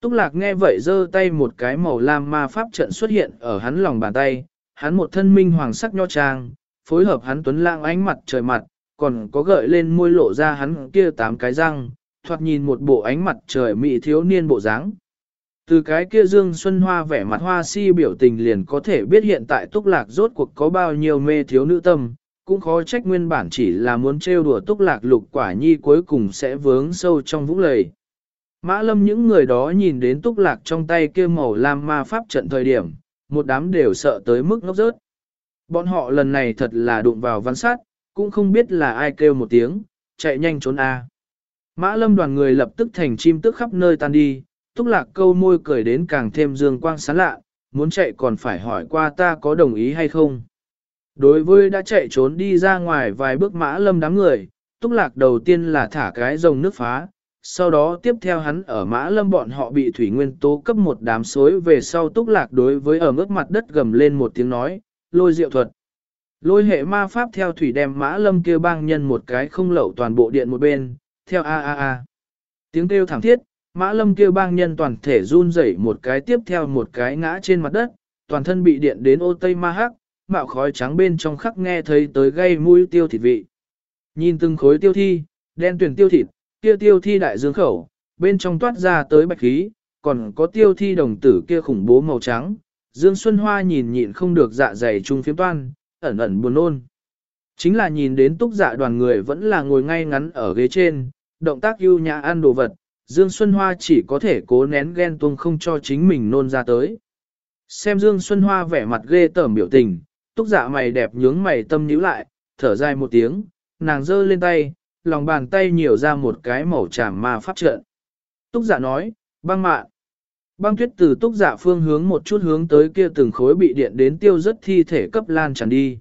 Túc lạc nghe vậy giơ tay một cái màu lam ma pháp trận xuất hiện ở hắn lòng bàn tay, hắn một thân minh hoàng sắc nho trang, phối hợp hắn tuấn lãng ánh mặt trời mặt, còn có gợi lên môi lộ ra hắn kia tám cái răng, thoạt nhìn một bộ ánh mặt trời mỹ thiếu niên bộ dáng. Từ cái kia dương xuân hoa vẻ mặt hoa si biểu tình liền có thể biết hiện tại túc lạc rốt cuộc có bao nhiêu mê thiếu nữ tâm, cũng khó trách nguyên bản chỉ là muốn trêu đùa túc lạc lục quả nhi cuối cùng sẽ vướng sâu trong vũng lầy. Mã lâm những người đó nhìn đến túc lạc trong tay kia màu lam ma pháp trận thời điểm, một đám đều sợ tới mức ngốc rớt. Bọn họ lần này thật là đụng vào văn sát, cũng không biết là ai kêu một tiếng, chạy nhanh trốn a. Mã lâm đoàn người lập tức thành chim tức khắp nơi tan đi, túc lạc câu môi cười đến càng thêm dương quang sáng lạ, muốn chạy còn phải hỏi qua ta có đồng ý hay không. Đối với đã chạy trốn đi ra ngoài vài bước mã lâm đám người, túc lạc đầu tiên là thả cái rồng nước phá, sau đó tiếp theo hắn ở mã lâm bọn họ bị thủy nguyên tố cấp một đám xối về sau túc lạc đối với ở ngước mặt đất gầm lên một tiếng nói, lôi diệu thuật. Lôi hệ ma pháp theo thủy đem mã lâm kêu bang nhân một cái không lậu toàn bộ điện một bên, theo a a a. Tiếng kêu thảm thiết, mã lâm kêu bang nhân toàn thể run rẩy một cái tiếp theo một cái ngã trên mặt đất, toàn thân bị điện đến ô tây ma hắc, mạo khói trắng bên trong khắc nghe thấy tới gây mũi tiêu thịt vị. Nhìn từng khối tiêu thi, đen tuyển tiêu thịt, kia tiêu thi đại dương khẩu, bên trong toát ra tới bạch khí, còn có tiêu thi đồng tử kia khủng bố màu trắng. Dương Xuân Hoa nhìn nhịn không được dạ dày trung phiếm toan, ẩn ẩn buồn nôn. Chính là nhìn đến túc dạ đoàn người vẫn là ngồi ngay ngắn ở ghế trên, động tác ưu nhã ăn đồ vật, Dương Xuân Hoa chỉ có thể cố nén ghen tuông không cho chính mình nôn ra tới. Xem Dương Xuân Hoa vẻ mặt ghê tởm biểu tình, túc dạ mày đẹp nhướng mày tâm nhíu lại, thở dài một tiếng, nàng giơ lên tay, lòng bàn tay nhiều ra một cái màu tràm ma pháp trận. Túc giả nói, băng mạn. Băng tuyết từ túc giả phương hướng một chút hướng tới kia từng khối bị điện đến tiêu rất thi thể cấp lan tràn đi.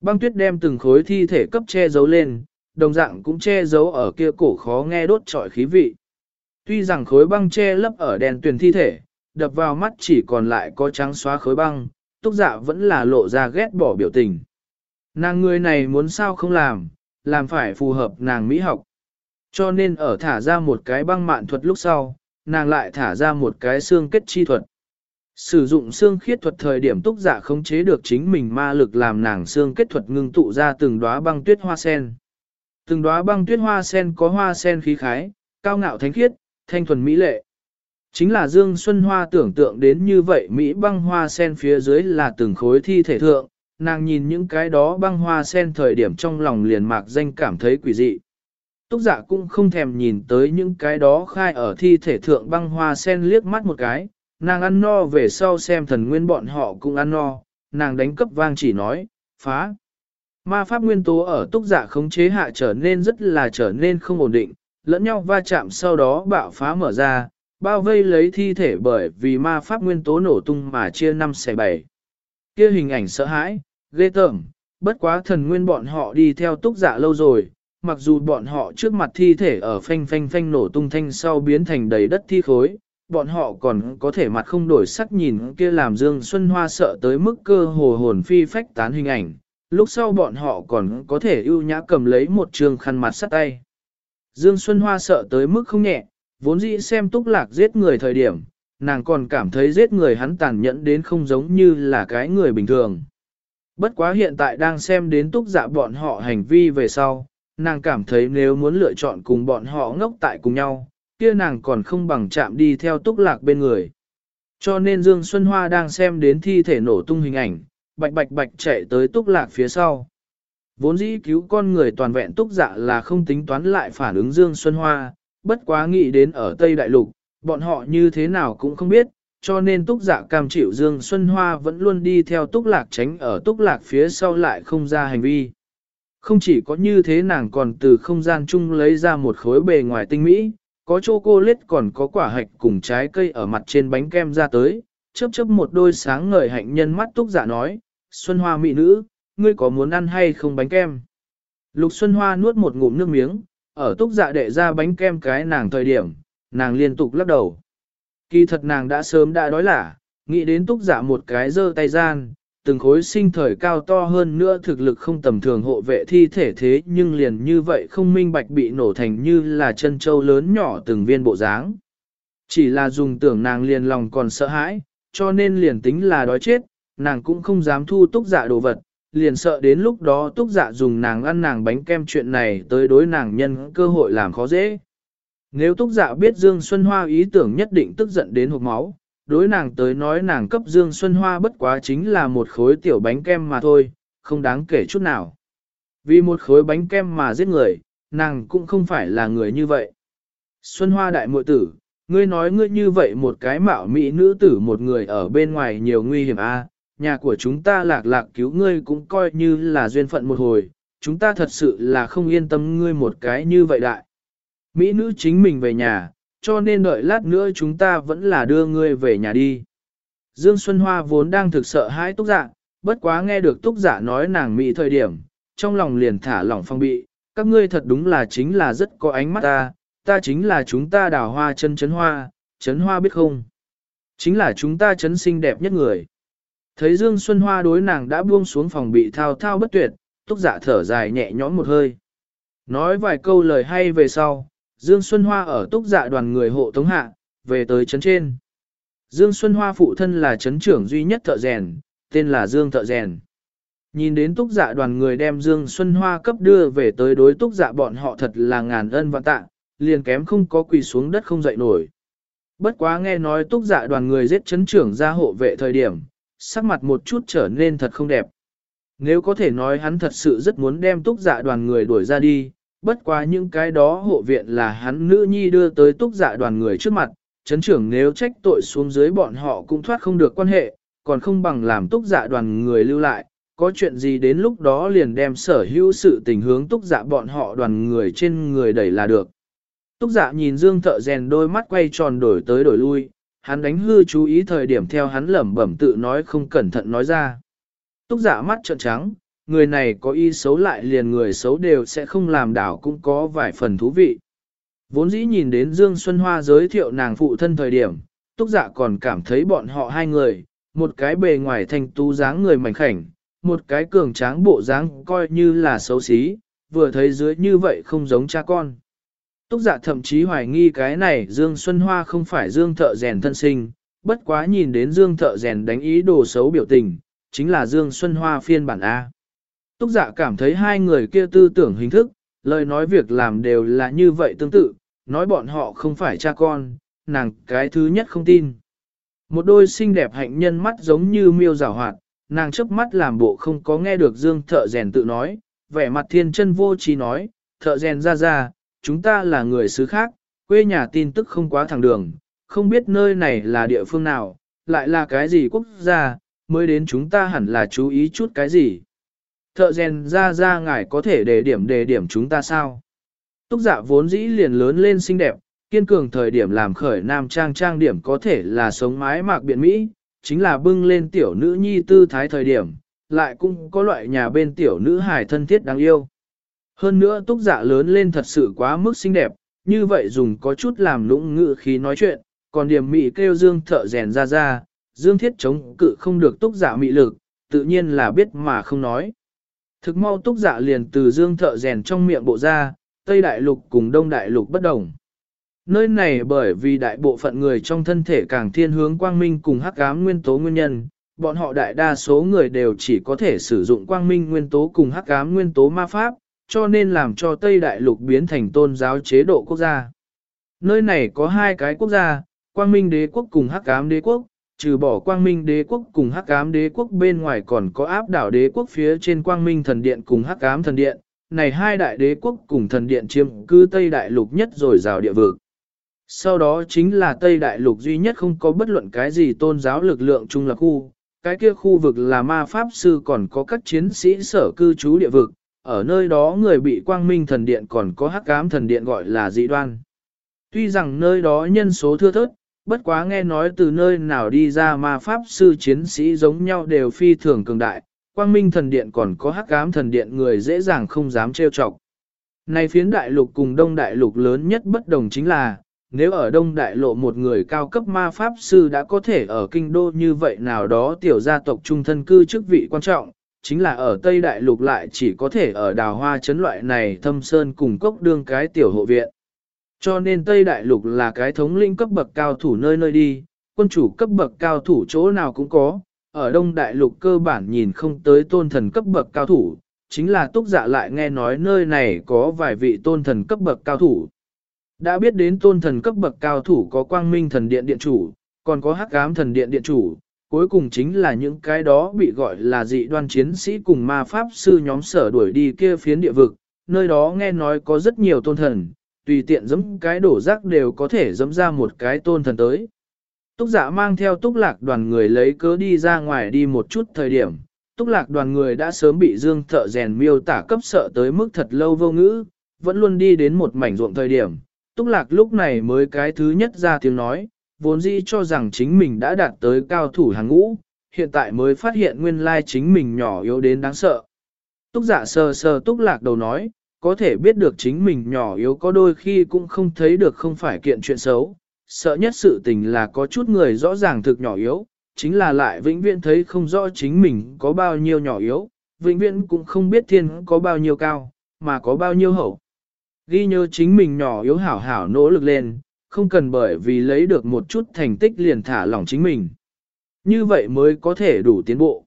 Băng tuyết đem từng khối thi thể cấp che giấu lên, đồng dạng cũng che giấu ở kia cổ khó nghe đốt trọi khí vị. Tuy rằng khối băng che lấp ở đèn tuyển thi thể, đập vào mắt chỉ còn lại có trắng xóa khối băng, túc giả vẫn là lộ ra ghét bỏ biểu tình. Nàng người này muốn sao không làm, làm phải phù hợp nàng mỹ học. Cho nên ở thả ra một cái băng mạn thuật lúc sau, nàng lại thả ra một cái xương kết chi thuật. Sử dụng xương khiết thuật thời điểm túc giả khống chế được chính mình ma lực làm nàng xương kết thuật ngưng tụ ra từng đóa băng tuyết hoa sen. Từng đóa băng tuyết hoa sen có hoa sen khí khái, cao ngạo thánh khiết, thanh thuần mỹ lệ. Chính là Dương Xuân Hoa tưởng tượng đến như vậy Mỹ băng hoa sen phía dưới là từng khối thi thể thượng, nàng nhìn những cái đó băng hoa sen thời điểm trong lòng liền mạc danh cảm thấy quỷ dị. Túc giả dạ cũng không thèm nhìn tới những cái đó khai ở thi thể thượng băng hoa sen liếc mắt một cái, nàng ăn no về sau xem thần nguyên bọn họ cũng ăn no, nàng đánh cấp vang chỉ nói, phá. Ma pháp nguyên tố ở túc giả dạ khống chế hạ trở nên rất là trở nên không ổn định, lẫn nhau va chạm sau đó bạo phá mở ra, bao vây lấy thi thể bởi vì ma pháp nguyên tố nổ tung mà chia năm xẻ bảy. Kia hình ảnh sợ hãi, ghê tởm, bất quá thần nguyên bọn họ đi theo túc giả dạ lâu rồi, mặc dù bọn họ trước mặt thi thể ở phanh phanh phanh nổ tung thanh sau biến thành đầy đất thi khối, bọn họ còn có thể mặt không đổi sắc nhìn kia làm Dương Xuân Hoa sợ tới mức cơ hồ hồn phi phách tán hình ảnh, lúc sau bọn họ còn có thể ưu nhã cầm lấy một trường khăn mặt sắt tay. Dương Xuân Hoa sợ tới mức không nhẹ, vốn dĩ xem túc lạc giết người thời điểm, nàng còn cảm thấy giết người hắn tàn nhẫn đến không giống như là cái người bình thường. Bất quá hiện tại đang xem đến túc dạ bọn họ hành vi về sau, nàng cảm thấy nếu muốn lựa chọn cùng bọn họ ngốc tại cùng nhau, kia nàng còn không bằng chạm đi theo túc lạc bên người. Cho nên Dương Xuân Hoa đang xem đến thi thể nổ tung hình ảnh, bạch bạch bạch chạy tới túc lạc phía sau. Vốn dĩ cứu con người toàn vẹn túc dạ là không tính toán lại phản ứng Dương Xuân Hoa, bất quá nghĩ đến ở Tây Đại Lục, bọn họ như thế nào cũng không biết, cho nên túc dạ cam chịu Dương Xuân Hoa vẫn luôn đi theo túc lạc tránh ở túc lạc phía sau lại không ra hành vi. Không chỉ có như thế nàng còn từ không gian chung lấy ra một khối bề ngoài tinh mỹ, có chocolate còn có quả hạch cùng trái cây ở mặt trên bánh kem ra tới, chớp chớp một đôi sáng ngời hạnh nhân mắt túc dạ nói, Xuân Hoa mỹ nữ, ngươi có muốn ăn hay không bánh kem? Lục Xuân Hoa nuốt một ngụm nước miếng, ở túc dạ đệ ra bánh kem cái nàng thời điểm, nàng liên tục lắc đầu. Kỳ thật nàng đã sớm đã đói lả, nghĩ đến túc giả một cái giơ tay gian, từng khối sinh thời cao to hơn nữa thực lực không tầm thường hộ vệ thi thể thế nhưng liền như vậy không minh bạch bị nổ thành như là chân châu lớn nhỏ từng viên bộ dáng. Chỉ là dùng tưởng nàng liền lòng còn sợ hãi, cho nên liền tính là đói chết, nàng cũng không dám thu túc giả đồ vật, liền sợ đến lúc đó túc giả dùng nàng ăn nàng bánh kem chuyện này tới đối nàng nhân cơ hội làm khó dễ. Nếu túc dạ biết Dương Xuân Hoa ý tưởng nhất định tức giận đến hộp máu, đối nàng tới nói nàng cấp Dương Xuân Hoa bất quá chính là một khối tiểu bánh kem mà thôi, không đáng kể chút nào. Vì một khối bánh kem mà giết người, nàng cũng không phải là người như vậy. Xuân Hoa đại muội tử, ngươi nói ngươi như vậy một cái mạo mỹ nữ tử một người ở bên ngoài nhiều nguy hiểm a, nhà của chúng ta lạc lạc cứu ngươi cũng coi như là duyên phận một hồi, chúng ta thật sự là không yên tâm ngươi một cái như vậy đại. Mỹ nữ chính mình về nhà, cho nên đợi lát nữa chúng ta vẫn là đưa ngươi về nhà đi. Dương Xuân Hoa vốn đang thực sợ hãi túc dạ, bất quá nghe được túc dạ nói nàng mỹ thời điểm, trong lòng liền thả lỏng phong bị, các ngươi thật đúng là chính là rất có ánh mắt ta, ta chính là chúng ta đào hoa chân chấn hoa, chấn hoa biết không? Chính là chúng ta chấn xinh đẹp nhất người. Thấy Dương Xuân Hoa đối nàng đã buông xuống phòng bị thao thao bất tuyệt, túc dạ thở dài nhẹ nhõm một hơi. Nói vài câu lời hay về sau, Dương Xuân Hoa ở túc dạ đoàn người hộ tống hạ, về tới trấn trên. Dương Xuân Hoa phụ thân là trấn trưởng duy nhất thợ rèn, tên là Dương thợ rèn. Nhìn đến túc dạ đoàn người đem Dương Xuân Hoa cấp đưa về tới đối túc dạ bọn họ thật là ngàn ân và tạ, liền kém không có quỳ xuống đất không dậy nổi. Bất quá nghe nói túc dạ đoàn người giết chấn trưởng ra hộ vệ thời điểm, sắc mặt một chút trở nên thật không đẹp. Nếu có thể nói hắn thật sự rất muốn đem túc dạ đoàn người đuổi ra đi, bất quá những cái đó hộ viện là hắn nữ nhi đưa tới túc dạ đoàn người trước mặt, chấn trưởng nếu trách tội xuống dưới bọn họ cũng thoát không được quan hệ, còn không bằng làm túc dạ đoàn người lưu lại, có chuyện gì đến lúc đó liền đem sở hữu sự tình hướng túc dạ bọn họ đoàn người trên người đẩy là được. Túc dạ nhìn dương thợ rèn đôi mắt quay tròn đổi tới đổi lui, hắn đánh hư chú ý thời điểm theo hắn lẩm bẩm tự nói không cẩn thận nói ra. Túc dạ mắt trợn trắng, người này có ý xấu lại liền người xấu đều sẽ không làm đảo cũng có vài phần thú vị. Vốn dĩ nhìn đến Dương Xuân Hoa giới thiệu nàng phụ thân thời điểm, túc dạ còn cảm thấy bọn họ hai người, một cái bề ngoài thành tú dáng người mảnh khảnh, một cái cường tráng bộ dáng coi như là xấu xí, vừa thấy dưới như vậy không giống cha con. Túc dạ thậm chí hoài nghi cái này Dương Xuân Hoa không phải Dương thợ rèn thân sinh, bất quá nhìn đến Dương thợ rèn đánh ý đồ xấu biểu tình, chính là Dương Xuân Hoa phiên bản A. Túc giả cảm thấy hai người kia tư tưởng hình thức, lời nói việc làm đều là như vậy tương tự, nói bọn họ không phải cha con, nàng cái thứ nhất không tin. Một đôi xinh đẹp hạnh nhân mắt giống như miêu rào hoạt, nàng chớp mắt làm bộ không có nghe được Dương thợ rèn tự nói, vẻ mặt thiên chân vô trí nói, thợ rèn ra ra, chúng ta là người xứ khác, quê nhà tin tức không quá thẳng đường, không biết nơi này là địa phương nào, lại là cái gì quốc gia, mới đến chúng ta hẳn là chú ý chút cái gì. Thợ rèn ra ra ngài có thể đề điểm đề điểm chúng ta sao? Túc dạ vốn dĩ liền lớn lên xinh đẹp, kiên cường thời điểm làm khởi nam trang trang điểm có thể là sống mái mạc biện Mỹ, chính là bưng lên tiểu nữ nhi tư thái thời điểm, lại cũng có loại nhà bên tiểu nữ hài thân thiết đáng yêu. Hơn nữa túc dạ lớn lên thật sự quá mức xinh đẹp, như vậy dùng có chút làm lũng ngự khí nói chuyện, còn điểm mị kêu dương thợ rèn ra ra, dương thiết chống cự không được túc dạ mị lực, tự nhiên là biết mà không nói. Thực mau túc dạ liền từ dương thợ rèn trong miệng bộ ra, Tây Đại Lục cùng Đông Đại Lục bất đồng. Nơi này bởi vì đại bộ phận người trong thân thể càng thiên hướng quang minh cùng hắc ám nguyên tố nguyên nhân, bọn họ đại đa số người đều chỉ có thể sử dụng quang minh nguyên tố cùng hắc ám nguyên tố ma pháp, cho nên làm cho Tây Đại Lục biến thành tôn giáo chế độ quốc gia. Nơi này có hai cái quốc gia, quang minh đế quốc cùng hắc ám đế quốc, trừ bỏ quang minh đế quốc cùng hắc ám đế quốc bên ngoài còn có áp đảo đế quốc phía trên quang minh thần điện cùng hắc ám thần điện, này hai đại đế quốc cùng thần điện chiếm cư Tây Đại Lục nhất rồi rào địa vực. Sau đó chính là Tây Đại Lục duy nhất không có bất luận cái gì tôn giáo lực lượng trung lập khu, cái kia khu vực là ma pháp sư còn có các chiến sĩ sở cư trú địa vực, ở nơi đó người bị quang minh thần điện còn có hắc ám thần điện gọi là dị đoan. Tuy rằng nơi đó nhân số thưa thớt, bất quá nghe nói từ nơi nào đi ra ma pháp sư chiến sĩ giống nhau đều phi thường cường đại, quang minh thần điện còn có hắc ám thần điện người dễ dàng không dám trêu chọc. Này phiến đại lục cùng đông đại lục lớn nhất bất đồng chính là, nếu ở đông đại lộ một người cao cấp ma pháp sư đã có thể ở kinh đô như vậy nào đó tiểu gia tộc trung thân cư chức vị quan trọng, chính là ở Tây Đại Lục lại chỉ có thể ở đào hoa chấn loại này thâm sơn cùng cốc đương cái tiểu hộ viện. Cho nên Tây Đại Lục là cái thống lĩnh cấp bậc cao thủ nơi nơi đi, quân chủ cấp bậc cao thủ chỗ nào cũng có, ở Đông Đại Lục cơ bản nhìn không tới tôn thần cấp bậc cao thủ, chính là túc dạ lại nghe nói nơi này có vài vị tôn thần cấp bậc cao thủ. Đã biết đến tôn thần cấp bậc cao thủ có quang minh thần điện điện chủ, còn có hắc ám thần điện điện chủ, cuối cùng chính là những cái đó bị gọi là dị đoan chiến sĩ cùng ma pháp sư nhóm sở đuổi đi kia phiến địa vực, nơi đó nghe nói có rất nhiều tôn thần, tùy tiện giẫm cái đổ rác đều có thể giẫm ra một cái tôn thần tới. Túc giả dạ mang theo túc lạc đoàn người lấy cớ đi ra ngoài đi một chút thời điểm, túc lạc đoàn người đã sớm bị dương thợ rèn miêu tả cấp sợ tới mức thật lâu vô ngữ, vẫn luôn đi đến một mảnh ruộng thời điểm. Túc lạc lúc này mới cái thứ nhất ra tiếng nói, vốn dĩ cho rằng chính mình đã đạt tới cao thủ hàng ngũ, hiện tại mới phát hiện nguyên lai chính mình nhỏ yếu đến đáng sợ. Túc giả sờ sờ túc lạc đầu nói, có thể biết được chính mình nhỏ yếu có đôi khi cũng không thấy được không phải kiện chuyện xấu. Sợ nhất sự tình là có chút người rõ ràng thực nhỏ yếu, chính là lại vĩnh viễn thấy không rõ chính mình có bao nhiêu nhỏ yếu, vĩnh viễn cũng không biết thiên có bao nhiêu cao, mà có bao nhiêu hậu. Ghi nhớ chính mình nhỏ yếu hảo hảo nỗ lực lên, không cần bởi vì lấy được một chút thành tích liền thả lỏng chính mình. Như vậy mới có thể đủ tiến bộ.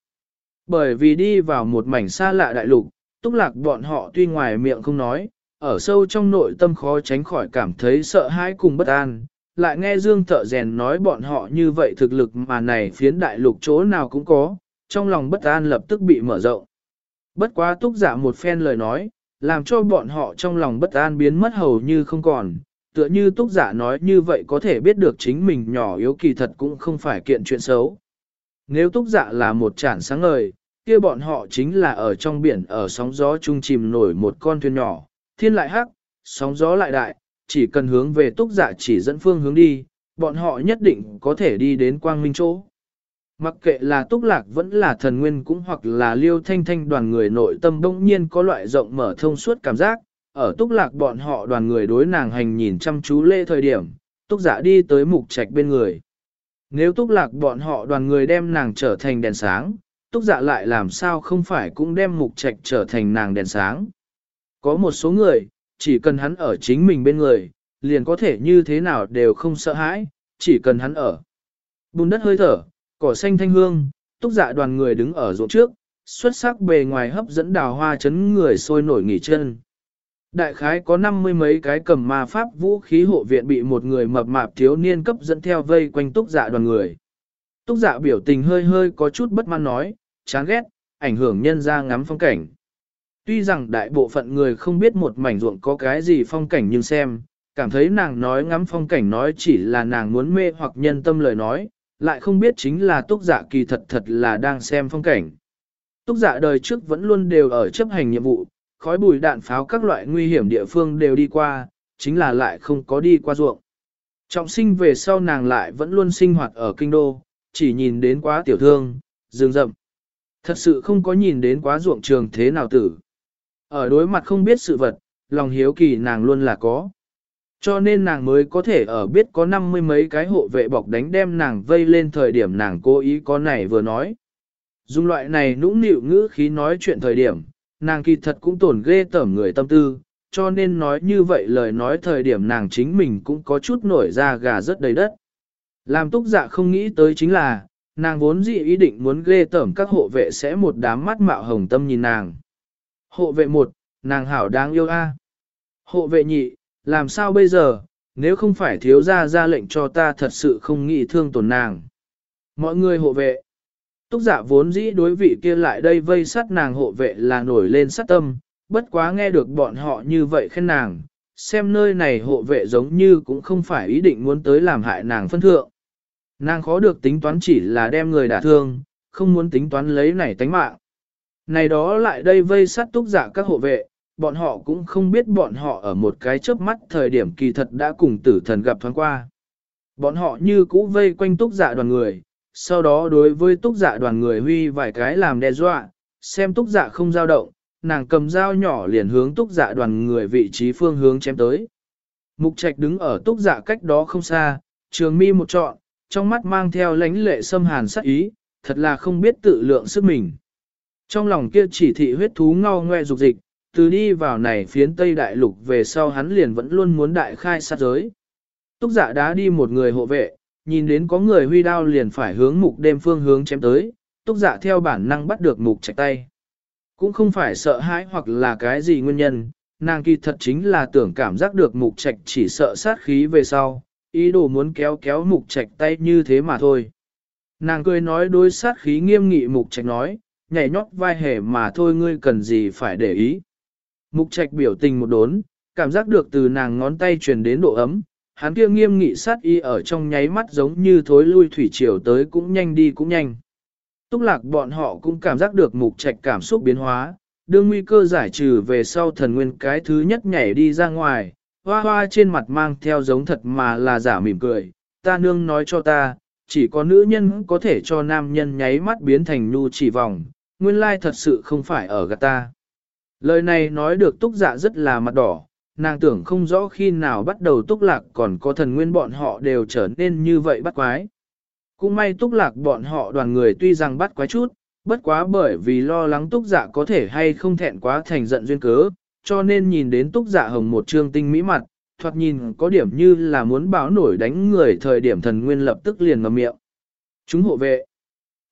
Bởi vì đi vào một mảnh xa lạ đại lục, túc lạc bọn họ tuy ngoài miệng không nói, ở sâu trong nội tâm khó tránh khỏi cảm thấy sợ hãi cùng bất an, lại nghe Dương Thợ Rèn nói bọn họ như vậy thực lực mà này phiến đại lục chỗ nào cũng có, trong lòng bất an lập tức bị mở rộng. Bất quá túc giả một phen lời nói, làm cho bọn họ trong lòng bất an biến mất hầu như không còn, tựa như túc giả nói như vậy có thể biết được chính mình nhỏ yếu kỳ thật cũng không phải kiện chuyện xấu. Nếu túc giả là một chản sáng ngời, kia bọn họ chính là ở trong biển ở sóng gió chung chìm nổi một con thuyền nhỏ, thiên lại hắc, sóng gió lại đại, chỉ cần hướng về túc giả chỉ dẫn phương hướng đi, bọn họ nhất định có thể đi đến quang minh chỗ. Mặc kệ là túc lạc vẫn là thần nguyên cũng hoặc là liêu thanh thanh đoàn người nội tâm bỗng nhiên có loại rộng mở thông suốt cảm giác, ở túc lạc bọn họ đoàn người đối nàng hành nhìn chăm chú lê thời điểm, túc giả đi tới mục trạch bên người. Nếu túc lạc bọn họ đoàn người đem nàng trở thành đèn sáng, túc dạ lại làm sao không phải cũng đem mục trạch trở thành nàng đèn sáng. Có một số người, chỉ cần hắn ở chính mình bên người, liền có thể như thế nào đều không sợ hãi, chỉ cần hắn ở. Bùn đất hơi thở, cỏ xanh thanh hương, túc dạ đoàn người đứng ở ruộng trước, xuất sắc bề ngoài hấp dẫn đào hoa chấn người sôi nổi nghỉ chân. Đại khái có năm mươi mấy cái cầm ma pháp vũ khí hộ viện bị một người mập mạp thiếu niên cấp dẫn theo vây quanh túc dạ đoàn người. Túc dạ biểu tình hơi hơi có chút bất mãn nói, chán ghét, ảnh hưởng nhân ra ngắm phong cảnh. Tuy rằng đại bộ phận người không biết một mảnh ruộng có cái gì phong cảnh nhưng xem, cảm thấy nàng nói ngắm phong cảnh nói chỉ là nàng muốn mê hoặc nhân tâm lời nói, lại không biết chính là túc dạ kỳ thật thật là đang xem phong cảnh. Túc dạ đời trước vẫn luôn đều ở chấp hành nhiệm vụ, khói bụi đạn pháo các loại nguy hiểm địa phương đều đi qua, chính là lại không có đi qua ruộng. Trọng sinh về sau nàng lại vẫn luôn sinh hoạt ở kinh đô, chỉ nhìn đến quá tiểu thương, rừng rậm. Thật sự không có nhìn đến quá ruộng trường thế nào tử. Ở đối mặt không biết sự vật, lòng hiếu kỳ nàng luôn là có. Cho nên nàng mới có thể ở biết có năm mươi mấy cái hộ vệ bọc đánh đem nàng vây lên thời điểm nàng cố ý có này vừa nói. Dùng loại này nũng nịu ngữ khí nói chuyện thời điểm, nàng kỳ thật cũng tổn ghê tởm người tâm tư, cho nên nói như vậy lời nói thời điểm nàng chính mình cũng có chút nổi ra gà rất đầy đất. Làm túc dạ không nghĩ tới chính là, nàng vốn dị ý định muốn ghê tởm các hộ vệ sẽ một đám mắt mạo hồng tâm nhìn nàng. Hộ vệ một, nàng hảo đáng yêu a. Hộ vệ nhị, làm sao bây giờ, nếu không phải thiếu gia ra lệnh cho ta thật sự không nghĩ thương tổn nàng. Mọi người hộ vệ. Túc giả vốn dĩ đối vị kia lại đây vây sát nàng hộ vệ là nổi lên sát tâm, bất quá nghe được bọn họ như vậy khen nàng, xem nơi này hộ vệ giống như cũng không phải ý định muốn tới làm hại nàng phân thượng. Nàng khó được tính toán chỉ là đem người đả thương, không muốn tính toán lấy này tánh mạng. Này đó lại đây vây sát túc giả các hộ vệ, bọn họ cũng không biết bọn họ ở một cái chớp mắt thời điểm kỳ thật đã cùng tử thần gặp thoáng qua. Bọn họ như cũ vây quanh túc giả đoàn người, sau đó đối với túc giả đoàn người huy vài cái làm đe dọa, xem túc giả không dao động, nàng cầm dao nhỏ liền hướng túc giả đoàn người vị trí phương hướng chém tới. Mục trạch đứng ở túc giả cách đó không xa, trường mi một trọn, trong mắt mang theo lánh lệ xâm hàn sắc ý, thật là không biết tự lượng sức mình. Trong lòng kia chỉ thị huyết thú ngao ngoe dục dịch, từ đi vào này phiến Tây Đại Lục về sau hắn liền vẫn luôn muốn đại khai sát giới. Túc giả đá đi một người hộ vệ, nhìn đến có người huy đao liền phải hướng mục đêm phương hướng chém tới, túc giả theo bản năng bắt được mục chạy tay. Cũng không phải sợ hãi hoặc là cái gì nguyên nhân, nàng kỳ thật chính là tưởng cảm giác được mục trạch chỉ sợ sát khí về sau, ý đồ muốn kéo kéo mục trạch tay như thế mà thôi. Nàng cười nói đối sát khí nghiêm nghị mục trạch nói, nhảy nhót vai hề mà thôi ngươi cần gì phải để ý. Mục trạch biểu tình một đốn, cảm giác được từ nàng ngón tay truyền đến độ ấm, hắn kia nghiêm nghị sát y ở trong nháy mắt giống như thối lui thủy triều tới cũng nhanh đi cũng nhanh. Túc lạc bọn họ cũng cảm giác được mục trạch cảm xúc biến hóa, đương nguy cơ giải trừ về sau thần nguyên cái thứ nhất nhảy đi ra ngoài, hoa hoa trên mặt mang theo giống thật mà là giả mỉm cười, ta nương nói cho ta, chỉ có nữ nhân có thể cho nam nhân nháy mắt biến thành nu chỉ vòng, nguyên lai thật sự không phải ở gạt ta. Lời này nói được túc dạ rất là mặt đỏ, nàng tưởng không rõ khi nào bắt đầu túc lạc còn có thần nguyên bọn họ đều trở nên như vậy bắt quái. Cũng may túc lạc bọn họ đoàn người tuy rằng bắt quái chút, bất quá bởi vì lo lắng túc dạ có thể hay không thẹn quá thành giận duyên cớ, cho nên nhìn đến túc dạ hồng một trương tinh mỹ mặt, thoạt nhìn có điểm như là muốn báo nổi đánh người thời điểm thần nguyên lập tức liền ngầm miệng. Chúng hộ vệ.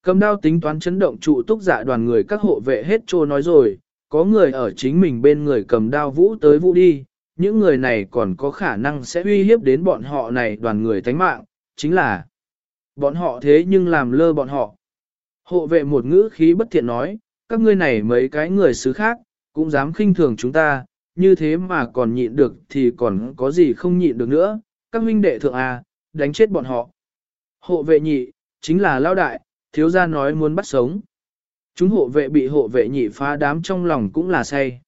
Cầm đao tính toán chấn động trụ túc dạ đoàn người các hộ vệ hết trô nói rồi, có người ở chính mình bên người cầm đao vũ tới vũ đi, những người này còn có khả năng sẽ uy hiếp đến bọn họ này đoàn người tánh mạng, chính là bọn họ thế nhưng làm lơ bọn họ. Hộ vệ một ngữ khí bất thiện nói, các ngươi này mấy cái người xứ khác, cũng dám khinh thường chúng ta, như thế mà còn nhịn được thì còn có gì không nhịn được nữa, các huynh đệ thượng à, đánh chết bọn họ. Hộ vệ nhị, chính là lao đại, thiếu gia nói muốn bắt sống. Chúng hộ vệ bị hộ vệ nhị phá đám trong lòng cũng là say.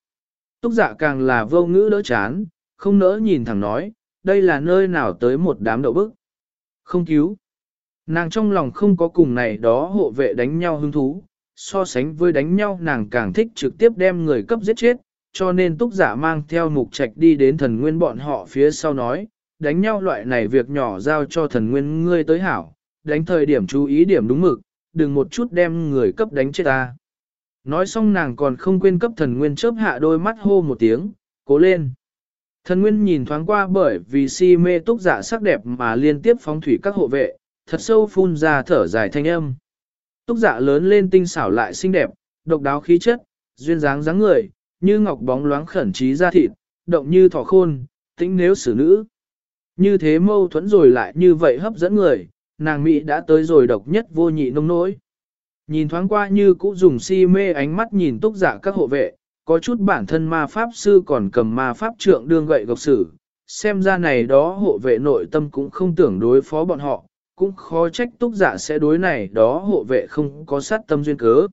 Túc dạ càng là vô ngữ đỡ chán, không nỡ nhìn thẳng nói, đây là nơi nào tới một đám đậu bức. Không cứu. Nàng trong lòng không có cùng này đó hộ vệ đánh nhau hứng thú, so sánh với đánh nhau nàng càng thích trực tiếp đem người cấp giết chết, cho nên túc giả mang theo mục trạch đi đến thần nguyên bọn họ phía sau nói, đánh nhau loại này việc nhỏ giao cho thần nguyên ngươi tới hảo, đánh thời điểm chú ý điểm đúng mực, đừng một chút đem người cấp đánh chết ta. Nói xong nàng còn không quên cấp thần nguyên chớp hạ đôi mắt hô một tiếng, cố lên. Thần nguyên nhìn thoáng qua bởi vì si mê túc giả sắc đẹp mà liên tiếp phóng thủy các hộ vệ, thật sâu phun ra thở dài thanh âm. Túc Dạ lớn lên tinh xảo lại xinh đẹp, độc đáo khí chất, duyên dáng dáng người, như ngọc bóng loáng khẩn trí ra thịt, động như thỏ khôn, tĩnh nếu xử nữ. Như thế mâu thuẫn rồi lại như vậy hấp dẫn người, nàng Mỹ đã tới rồi độc nhất vô nhị nông nỗi. Nhìn thoáng qua như cũ dùng si mê ánh mắt nhìn túc giả các hộ vệ, có chút bản thân ma pháp sư còn cầm ma pháp trượng đương gậy gộc sử, xem ra này đó hộ vệ nội tâm cũng không tưởng đối phó bọn họ, cũng khó trách túc giả sẽ đối này đó hộ vệ không có sát tâm duyên cớ.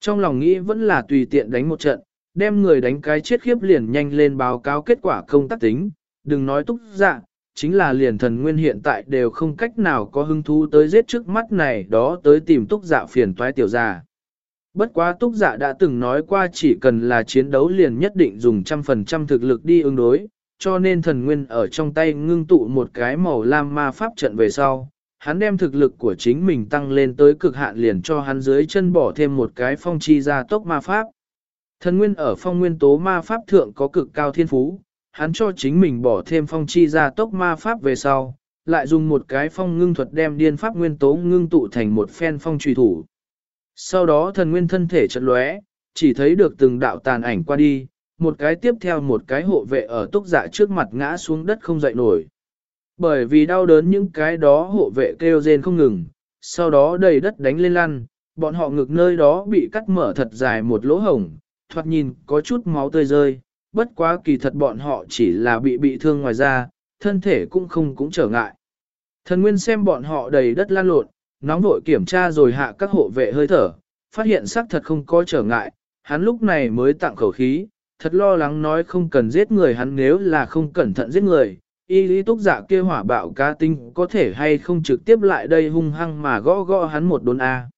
Trong lòng nghĩ vẫn là tùy tiện đánh một trận, đem người đánh cái chết khiếp liền nhanh lên báo cáo kết quả công tác tính, đừng nói túc giả, chính là liền thần nguyên hiện tại đều không cách nào có hứng thú tới giết trước mắt này đó tới tìm túc dạ phiền toái tiểu già. Bất quá túc dạ đã từng nói qua chỉ cần là chiến đấu liền nhất định dùng trăm phần trăm thực lực đi ứng đối, cho nên thần nguyên ở trong tay ngưng tụ một cái màu lam ma pháp trận về sau. Hắn đem thực lực của chính mình tăng lên tới cực hạn liền cho hắn dưới chân bỏ thêm một cái phong chi ra tốc ma pháp. Thần nguyên ở phong nguyên tố ma pháp thượng có cực cao thiên phú, hắn cho chính mình bỏ thêm phong chi ra tốc ma pháp về sau, lại dùng một cái phong ngưng thuật đem điên pháp nguyên tố ngưng tụ thành một phen phong trùy thủ. Sau đó thần nguyên thân thể chật lóe, chỉ thấy được từng đạo tàn ảnh qua đi, một cái tiếp theo một cái hộ vệ ở túc dạ trước mặt ngã xuống đất không dậy nổi. Bởi vì đau đớn những cái đó hộ vệ kêu rên không ngừng, sau đó đầy đất đánh lên lăn, bọn họ ngực nơi đó bị cắt mở thật dài một lỗ hổng, thoạt nhìn có chút máu tươi rơi, bất quá kỳ thật bọn họ chỉ là bị bị thương ngoài ra, thân thể cũng không cũng trở ngại. Thần Nguyên xem bọn họ đầy đất lan lộn, nóng vội kiểm tra rồi hạ các hộ vệ hơi thở, phát hiện xác thật không có trở ngại, hắn lúc này mới tặng khẩu khí, thật lo lắng nói không cần giết người hắn nếu là không cẩn thận giết người, y lý túc giả kia hỏa bạo ca tinh có thể hay không trực tiếp lại đây hung hăng mà gõ gõ hắn một đốn A.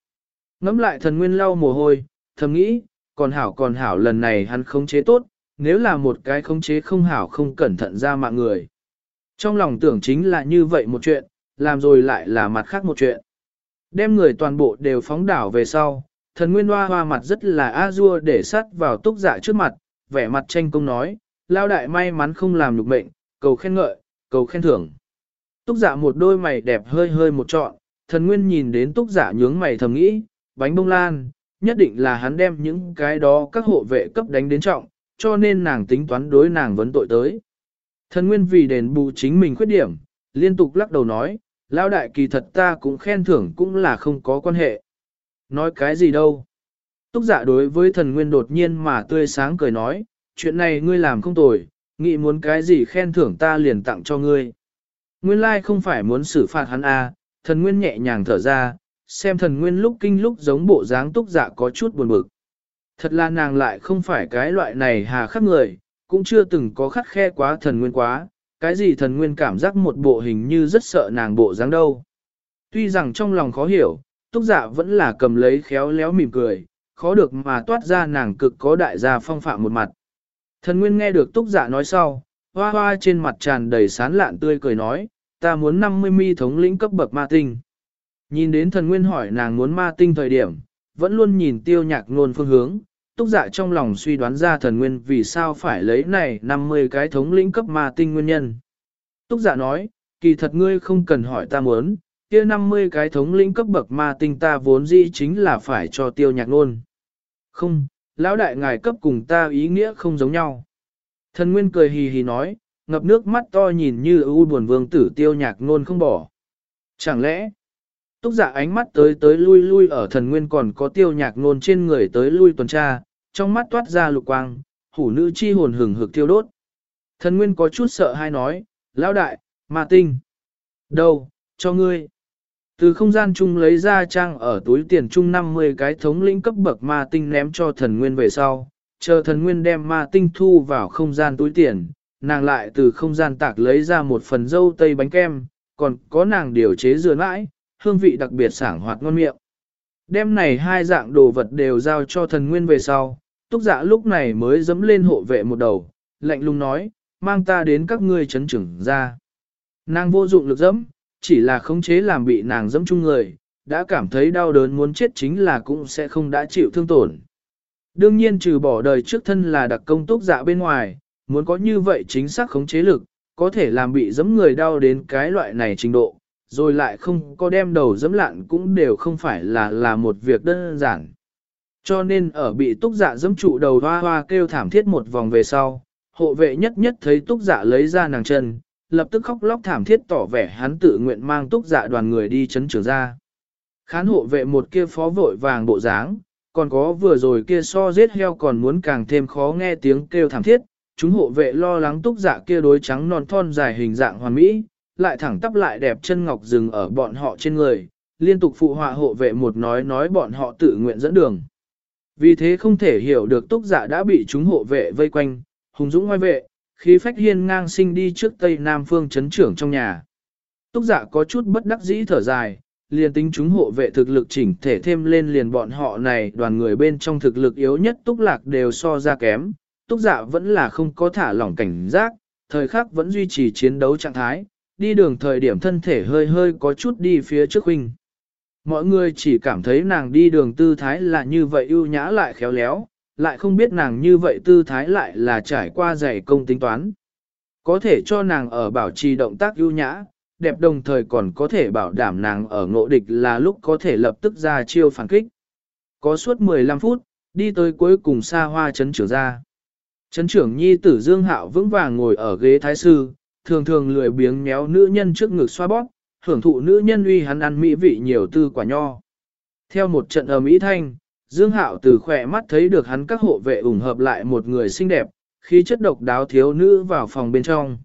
Ngắm lại thần nguyên lau mồ hôi, thầm nghĩ, còn hảo còn hảo lần này hắn khống chế tốt, nếu là một cái khống chế không hảo không cẩn thận ra mạng người. Trong lòng tưởng chính là như vậy một chuyện, làm rồi lại là mặt khác một chuyện. Đem người toàn bộ đều phóng đảo về sau, thần nguyên hoa hoa mặt rất là a dua để sắt vào túc giả trước mặt, vẻ mặt tranh công nói, lao đại may mắn không làm nhục mệnh, cầu khen ngợi, cầu khen thưởng. Túc giả một đôi mày đẹp hơi hơi một trọn, thần nguyên nhìn đến túc giả nhướng mày thầm nghĩ, bánh bông lan, nhất định là hắn đem những cái đó các hộ vệ cấp đánh đến trọng, cho nên nàng tính toán đối nàng vấn tội tới. Thần nguyên vì đền bù chính mình khuyết điểm, liên tục lắc đầu nói, lao đại kỳ thật ta cũng khen thưởng cũng là không có quan hệ. Nói cái gì đâu? Túc giả đối với thần nguyên đột nhiên mà tươi sáng cười nói, chuyện này ngươi làm không tồi, nghĩ muốn cái gì khen thưởng ta liền tặng cho ngươi. Nguyên lai không phải muốn xử phạt hắn à, thần nguyên nhẹ nhàng thở ra, xem thần nguyên lúc kinh lúc giống bộ dáng túc dạ có chút buồn bực. Thật là nàng lại không phải cái loại này hà khắc người, cũng chưa từng có khắc khe quá thần nguyên quá, cái gì thần nguyên cảm giác một bộ hình như rất sợ nàng bộ dáng đâu. Tuy rằng trong lòng khó hiểu, túc dạ vẫn là cầm lấy khéo léo mỉm cười, khó được mà toát ra nàng cực có đại gia phong phạm một mặt. Thần nguyên nghe được túc dạ nói sau, hoa hoa trên mặt tràn đầy sán lạn tươi cười nói, ta muốn 50 mi thống lĩnh cấp bậc ma tinh. Nhìn đến thần nguyên hỏi nàng muốn ma tinh thời điểm, vẫn luôn nhìn tiêu nhạc nôn phương hướng, Túc dạ trong lòng suy đoán ra thần nguyên vì sao phải lấy này 50 cái thống lĩnh cấp ma tinh nguyên nhân. Túc dạ nói, kỳ thật ngươi không cần hỏi ta muốn, kia 50 cái thống lĩnh cấp bậc ma tinh ta vốn dĩ chính là phải cho tiêu nhạc nôn. Không, lão đại ngài cấp cùng ta ý nghĩa không giống nhau. Thần nguyên cười hì hì nói, ngập nước mắt to nhìn như ưu buồn vương tử tiêu nhạc nôn không bỏ. Chẳng lẽ, túc giả ánh mắt tới tới lui lui ở thần nguyên còn có tiêu nhạc nôn trên người tới lui tuần tra, trong mắt toát ra lục quang, hủ nữ chi hồn hừng hực tiêu đốt. Thần Nguyên có chút sợ hay nói, lão đại, ma tinh. Đâu, cho ngươi. Từ không gian chung lấy ra trang ở túi tiền chung 50 cái thống lĩnh cấp bậc ma tinh ném cho thần Nguyên về sau, chờ thần Nguyên đem ma tinh thu vào không gian túi tiền, nàng lại từ không gian tạc lấy ra một phần dâu tây bánh kem, còn có nàng điều chế dừa mãi, hương vị đặc biệt sảng hoạt ngon miệng. Đêm này hai dạng đồ vật đều giao cho thần nguyên về sau, túc dạ lúc này mới dấm lên hộ vệ một đầu, lạnh lùng nói, mang ta đến các ngươi chấn trưởng ra. Nàng vô dụng lực dẫm, chỉ là khống chế làm bị nàng dẫm chung người, đã cảm thấy đau đớn muốn chết chính là cũng sẽ không đã chịu thương tổn. Đương nhiên trừ bỏ đời trước thân là đặc công túc dạ bên ngoài, muốn có như vậy chính xác khống chế lực, có thể làm bị dẫm người đau đến cái loại này trình độ, rồi lại không có đem đầu dẫm lạn cũng đều không phải là là một việc đơn giản. Cho nên ở bị túc dạ dẫm trụ đầu hoa hoa kêu thảm thiết một vòng về sau, hộ vệ nhất nhất thấy túc dạ lấy ra nàng chân, lập tức khóc lóc thảm thiết tỏ vẻ hắn tự nguyện mang túc dạ đoàn người đi chấn trường ra. Khán hộ vệ một kia phó vội vàng bộ dáng, còn có vừa rồi kia so giết heo còn muốn càng thêm khó nghe tiếng kêu thảm thiết, chúng hộ vệ lo lắng túc dạ kia đối trắng non thon dài hình dạng hoàn mỹ, lại thẳng tắp lại đẹp chân ngọc rừng ở bọn họ trên người, liên tục phụ họa hộ vệ một nói nói bọn họ tự nguyện dẫn đường. Vì thế không thể hiểu được túc dạ đã bị chúng hộ vệ vây quanh, hùng dũng ngoài vệ, khí phách hiên ngang sinh đi trước tây nam phương chấn trưởng trong nhà. Túc dạ có chút bất đắc dĩ thở dài, liền tính chúng hộ vệ thực lực chỉnh thể thêm lên liền bọn họ này đoàn người bên trong thực lực yếu nhất túc lạc đều so ra kém, túc dạ vẫn là không có thả lỏng cảnh giác, thời khắc vẫn duy trì chiến đấu trạng thái, đi đường thời điểm thân thể hơi hơi có chút đi phía trước huynh. Mọi người chỉ cảm thấy nàng đi đường tư thái là như vậy ưu nhã lại khéo léo, lại không biết nàng như vậy tư thái lại là trải qua dày công tính toán. Có thể cho nàng ở bảo trì động tác ưu nhã, đẹp đồng thời còn có thể bảo đảm nàng ở ngộ địch là lúc có thể lập tức ra chiêu phản kích. Có suốt 15 phút, đi tới cuối cùng xa hoa chấn trưởng ra. Chấn trưởng nhi tử Dương Hạo vững vàng ngồi ở ghế thái sư, thường thường lười biếng méo nữ nhân trước ngực xoa bóp, hưởng thụ nữ nhân uy hắn ăn mỹ vị nhiều tư quả nho. Theo một trận ầm mỹ thanh, Dương Hạo từ khỏe mắt thấy được hắn các hộ vệ ủng hợp lại một người xinh đẹp, khi chất độc đáo thiếu nữ vào phòng bên trong.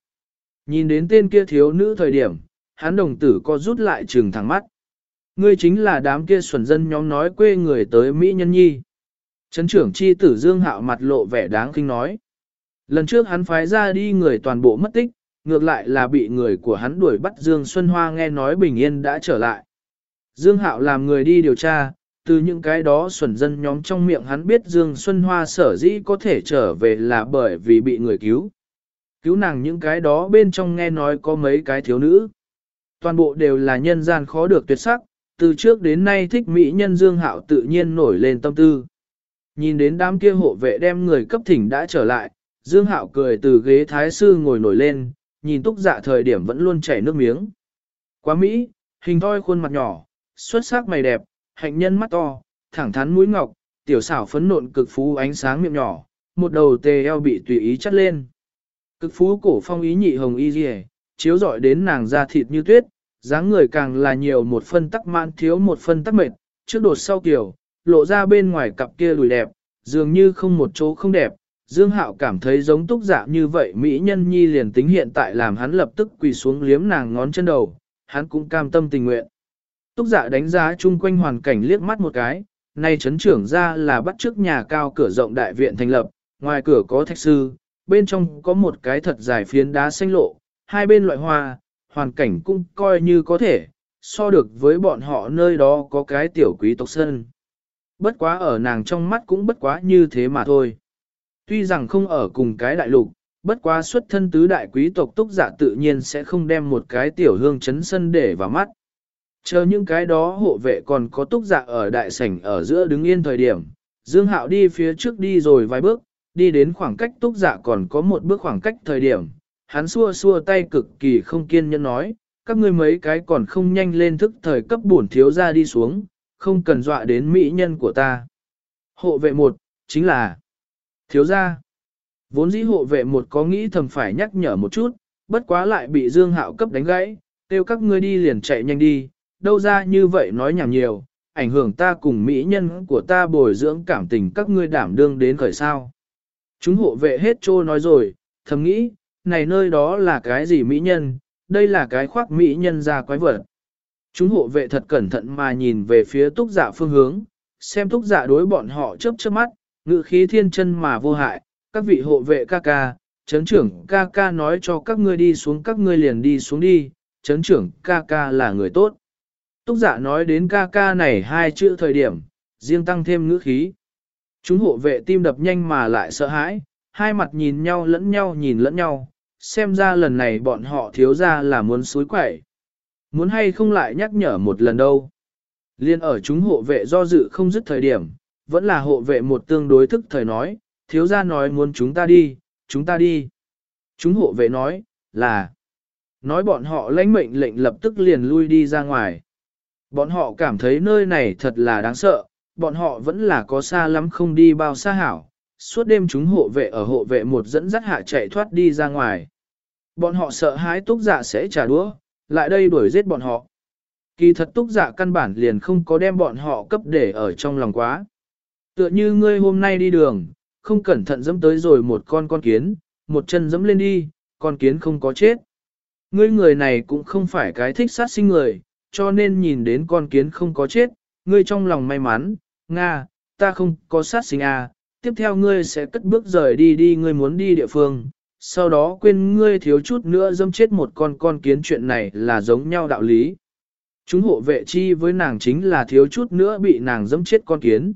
Nhìn đến tên kia thiếu nữ thời điểm, hắn đồng tử co rút lại trừng thẳng mắt. Ngươi chính là đám kia xuẩn dân nhóm nói quê người tới Mỹ Nhân Nhi. Trấn trưởng chi tử Dương Hạo mặt lộ vẻ đáng kinh nói. Lần trước hắn phái ra đi người toàn bộ mất tích, ngược lại là bị người của hắn đuổi bắt Dương Xuân Hoa nghe nói bình yên đã trở lại. Dương Hạo làm người đi điều tra, từ những cái đó xuẩn dân nhóm trong miệng hắn biết Dương Xuân Hoa sở dĩ có thể trở về là bởi vì bị người cứu. Cứu nàng những cái đó bên trong nghe nói có mấy cái thiếu nữ. Toàn bộ đều là nhân gian khó được tuyệt sắc, từ trước đến nay thích mỹ nhân Dương Hạo tự nhiên nổi lên tâm tư. Nhìn đến đám kia hộ vệ đem người cấp thỉnh đã trở lại, Dương Hạo cười từ ghế thái sư ngồi nổi lên, nhìn túc dạ thời điểm vẫn luôn chảy nước miếng. Quá Mỹ, hình thoi khuôn mặt nhỏ, xuất sắc mày đẹp, hạnh nhân mắt to, thẳng thắn mũi ngọc, tiểu xảo phấn nộn cực phú ánh sáng miệng nhỏ, một đầu tề eo bị tùy ý chắt lên. Cực phú cổ phong ý nhị hồng y dì chiếu rọi đến nàng da thịt như tuyết, dáng người càng là nhiều một phân tắc mãn thiếu một phân tắc mệt, trước đột sau kiểu, lộ ra bên ngoài cặp kia lùi đẹp, dường như không một chỗ không đẹp. Dương Hạo cảm thấy giống túc giả như vậy Mỹ nhân nhi liền tính hiện tại làm hắn lập tức quỳ xuống liếm nàng ngón chân đầu, hắn cũng cam tâm tình nguyện. Túc dạ đánh giá chung quanh hoàn cảnh liếc mắt một cái, nay chấn trưởng ra là bắt trước nhà cao cửa rộng đại viện thành lập, ngoài cửa có thạch sư, bên trong có một cái thật dài phiến đá xanh lộ, hai bên loại hoa, hoàn cảnh cũng coi như có thể, so được với bọn họ nơi đó có cái tiểu quý tộc sơn. Bất quá ở nàng trong mắt cũng bất quá như thế mà thôi. Tuy rằng không ở cùng cái đại lục, bất quá xuất thân tứ đại quý tộc túc giả dạ tự nhiên sẽ không đem một cái tiểu hương chấn sân để vào mắt. Chờ những cái đó hộ vệ còn có túc dạ ở đại sảnh ở giữa đứng yên thời điểm, Dương Hạo đi phía trước đi rồi vài bước, đi đến khoảng cách túc dạ còn có một bước khoảng cách thời điểm, hắn xua xua tay cực kỳ không kiên nhẫn nói, các ngươi mấy cái còn không nhanh lên thức thời cấp bổn thiếu ra đi xuống, không cần dọa đến mỹ nhân của ta. Hộ vệ một, chính là thiếu gia. Vốn dĩ hộ vệ một có nghĩ thầm phải nhắc nhở một chút, bất quá lại bị Dương Hạo cấp đánh gãy, kêu các ngươi đi liền chạy nhanh đi, đâu ra như vậy nói nhảm nhiều, ảnh hưởng ta cùng mỹ nhân của ta bồi dưỡng cảm tình các ngươi đảm đương đến khởi sao. Chúng hộ vệ hết trô nói rồi, thầm nghĩ, này nơi đó là cái gì mỹ nhân, đây là cái khoác mỹ nhân ra quái vật. Chúng hộ vệ thật cẩn thận mà nhìn về phía túc giả phương hướng, xem túc giả đối bọn họ chớp chớp mắt, ngự khí thiên chân mà vô hại, các vị hộ vệ ca ca, chấn trưởng ca ca nói cho các ngươi đi xuống các ngươi liền đi xuống đi, chấn trưởng ca ca là người tốt. Túc giả nói đến ca ca này hai chữ thời điểm, riêng tăng thêm ngữ khí. Chúng hộ vệ tim đập nhanh mà lại sợ hãi, hai mặt nhìn nhau lẫn nhau nhìn lẫn nhau, xem ra lần này bọn họ thiếu ra là muốn suối quẩy. Muốn hay không lại nhắc nhở một lần đâu. Liên ở chúng hộ vệ do dự không dứt thời điểm, vẫn là hộ vệ một tương đối thức thời nói, thiếu gia nói muốn chúng ta đi, chúng ta đi. Chúng hộ vệ nói, là, nói bọn họ lãnh mệnh lệnh lập tức liền lui đi ra ngoài. Bọn họ cảm thấy nơi này thật là đáng sợ, bọn họ vẫn là có xa lắm không đi bao xa hảo, suốt đêm chúng hộ vệ ở hộ vệ một dẫn dắt hạ chạy thoát đi ra ngoài. Bọn họ sợ hãi túc dạ sẽ trả đũa, lại đây đuổi giết bọn họ. Kỳ thật túc dạ căn bản liền không có đem bọn họ cấp để ở trong lòng quá. Tựa như ngươi hôm nay đi đường, không cẩn thận dẫm tới rồi một con con kiến, một chân dẫm lên đi, con kiến không có chết. Ngươi người này cũng không phải cái thích sát sinh người, cho nên nhìn đến con kiến không có chết, ngươi trong lòng may mắn, Nga, ta không có sát sinh à, tiếp theo ngươi sẽ cất bước rời đi đi ngươi muốn đi địa phương, sau đó quên ngươi thiếu chút nữa dâm chết một con con kiến chuyện này là giống nhau đạo lý. Chúng hộ vệ chi với nàng chính là thiếu chút nữa bị nàng dâm chết con kiến.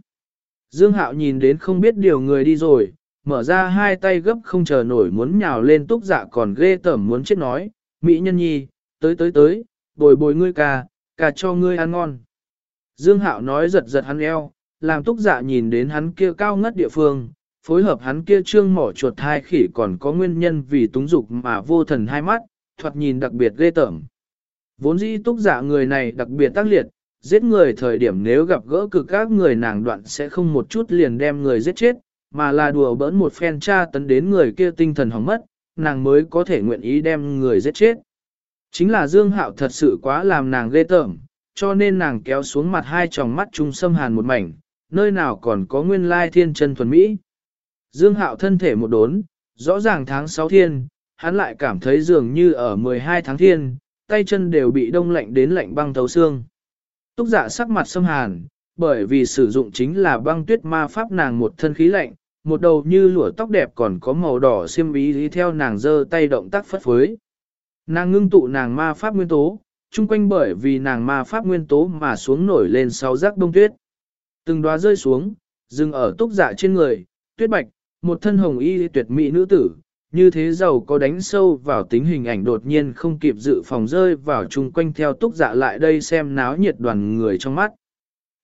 Dương Hạo nhìn đến không biết điều người đi rồi, mở ra hai tay gấp không chờ nổi muốn nhào lên túc dạ còn ghê tởm muốn chết nói, Mỹ nhân nhi, tới tới tới, bồi bồi ngươi ca, ca cho ngươi ăn ngon. Dương Hạo nói giật giật hắn eo, làm túc dạ nhìn đến hắn kia cao ngất địa phương, phối hợp hắn kia trương mỏ chuột hai khỉ còn có nguyên nhân vì túng dục mà vô thần hai mắt, thoạt nhìn đặc biệt ghê tởm. Vốn dĩ túc dạ người này đặc biệt tác liệt, giết người thời điểm nếu gặp gỡ cực các người nàng đoạn sẽ không một chút liền đem người giết chết, mà là đùa bỡn một phen tra tấn đến người kia tinh thần hỏng mất, nàng mới có thể nguyện ý đem người giết chết. Chính là Dương Hạo thật sự quá làm nàng ghê tởm, cho nên nàng kéo xuống mặt hai tròng mắt trung sâm hàn một mảnh, nơi nào còn có nguyên lai thiên chân thuần Mỹ. Dương Hạo thân thể một đốn, rõ ràng tháng 6 thiên, hắn lại cảm thấy dường như ở 12 tháng thiên, tay chân đều bị đông lạnh đến lạnh băng thấu xương. Túc dạ sắc mặt sâm hàn, bởi vì sử dụng chính là băng tuyết ma pháp nàng một thân khí lạnh, một đầu như lụa tóc đẹp còn có màu đỏ xiêm ý đi theo nàng giơ tay động tác phất phới. Nàng ngưng tụ nàng ma pháp nguyên tố, chung quanh bởi vì nàng ma pháp nguyên tố mà xuống nổi lên sau rác đông tuyết. Từng đóa rơi xuống, dừng ở túc dạ trên người, tuyết bạch, một thân hồng y tuyệt mỹ nữ tử, như thế giàu có đánh sâu vào tính hình ảnh đột nhiên không kịp dự phòng rơi vào chung quanh theo túc dạ lại đây xem náo nhiệt đoàn người trong mắt.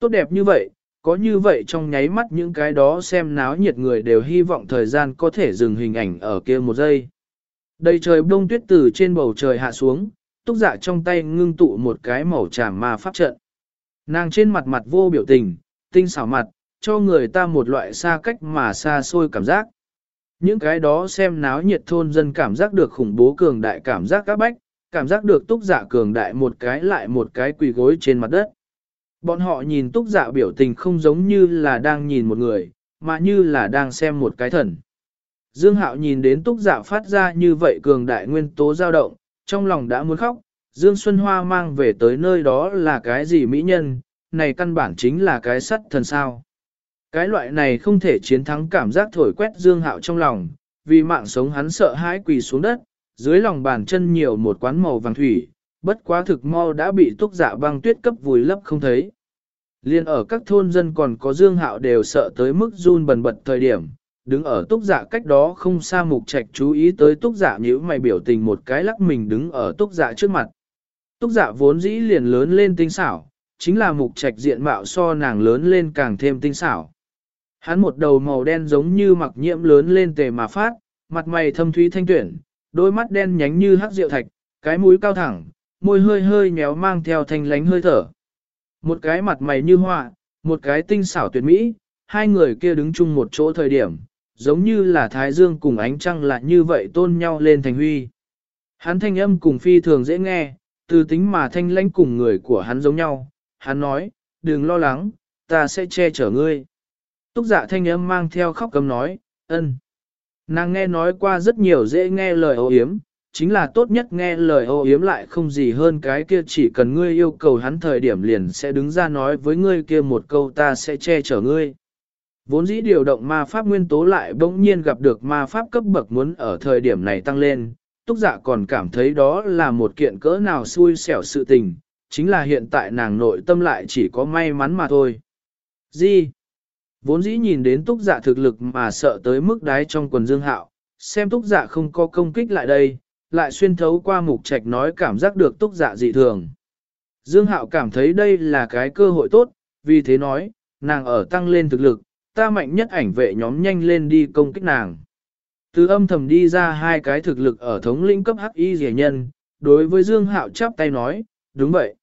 Tốt đẹp như vậy, có như vậy trong nháy mắt những cái đó xem náo nhiệt người đều hy vọng thời gian có thể dừng hình ảnh ở kia một giây. Đầy trời đông tuyết từ trên bầu trời hạ xuống, túc dạ trong tay ngưng tụ một cái màu tràm ma pháp trận. Nàng trên mặt mặt vô biểu tình, tinh xảo mặt, cho người ta một loại xa cách mà xa xôi cảm giác. Những cái đó xem náo nhiệt thôn dân cảm giác được khủng bố cường đại cảm giác các bách, cảm giác được túc dạ cường đại một cái lại một cái quỳ gối trên mặt đất. Bọn họ nhìn túc dạ biểu tình không giống như là đang nhìn một người, mà như là đang xem một cái thần. Dương Hạo nhìn đến túc dạ phát ra như vậy cường đại nguyên tố dao động, trong lòng đã muốn khóc, Dương Xuân Hoa mang về tới nơi đó là cái gì mỹ nhân, này căn bản chính là cái sắt thần sao. Cái loại này không thể chiến thắng cảm giác thổi quét Dương Hạo trong lòng, vì mạng sống hắn sợ hãi quỳ xuống đất, dưới lòng bàn chân nhiều một quán màu vàng thủy, bất quá thực mau đã bị túc dạ băng tuyết cấp vùi lấp không thấy. Liên ở các thôn dân còn có Dương Hạo đều sợ tới mức run bần bật thời điểm, đứng ở túc dạ cách đó không xa mục trạch chú ý tới túc dạ nhíu mày biểu tình một cái lắc mình đứng ở túc dạ trước mặt. Túc dạ vốn dĩ liền lớn lên tinh xảo, chính là mục trạch diện mạo so nàng lớn lên càng thêm tinh xảo. Hắn một đầu màu đen giống như mặc nhiễm lớn lên tề mà phát, mặt mày thâm thúy thanh tuyển, đôi mắt đen nhánh như hắc rượu thạch, cái mũi cao thẳng, môi hơi hơi méo mang theo thanh lánh hơi thở. Một cái mặt mày như họa, một cái tinh xảo tuyệt mỹ, hai người kia đứng chung một chỗ thời điểm, giống như là Thái Dương cùng ánh trăng lại như vậy tôn nhau lên thành huy. Hắn thanh âm cùng phi thường dễ nghe, từ tính mà thanh lãnh cùng người của hắn giống nhau. Hắn nói, đừng lo lắng, ta sẽ che chở ngươi. Túc dạ thanh âm mang theo khóc cầm nói, ân. Nàng nghe nói qua rất nhiều dễ nghe lời ô yếm, chính là tốt nhất nghe lời ô yếm lại không gì hơn cái kia chỉ cần ngươi yêu cầu hắn thời điểm liền sẽ đứng ra nói với ngươi kia một câu ta sẽ che chở ngươi. Vốn dĩ điều động ma pháp nguyên tố lại bỗng nhiên gặp được ma pháp cấp bậc muốn ở thời điểm này tăng lên, túc dạ còn cảm thấy đó là một kiện cỡ nào xui xẻo sự tình, chính là hiện tại nàng nội tâm lại chỉ có may mắn mà thôi. Gì? Vốn dĩ nhìn đến túc dạ thực lực mà sợ tới mức đáy trong quần dương hạo, xem túc dạ không có công kích lại đây, lại xuyên thấu qua mục trạch nói cảm giác được túc dạ dị thường. Dương Hạo cảm thấy đây là cái cơ hội tốt, vì thế nói, nàng ở tăng lên thực lực, ta mạnh nhất ảnh vệ nhóm nhanh lên đi công kích nàng. Từ âm thầm đi ra hai cái thực lực ở thống lĩnh cấp hắc y rẻ nhân, đối với Dương Hạo chắp tay nói, đúng vậy.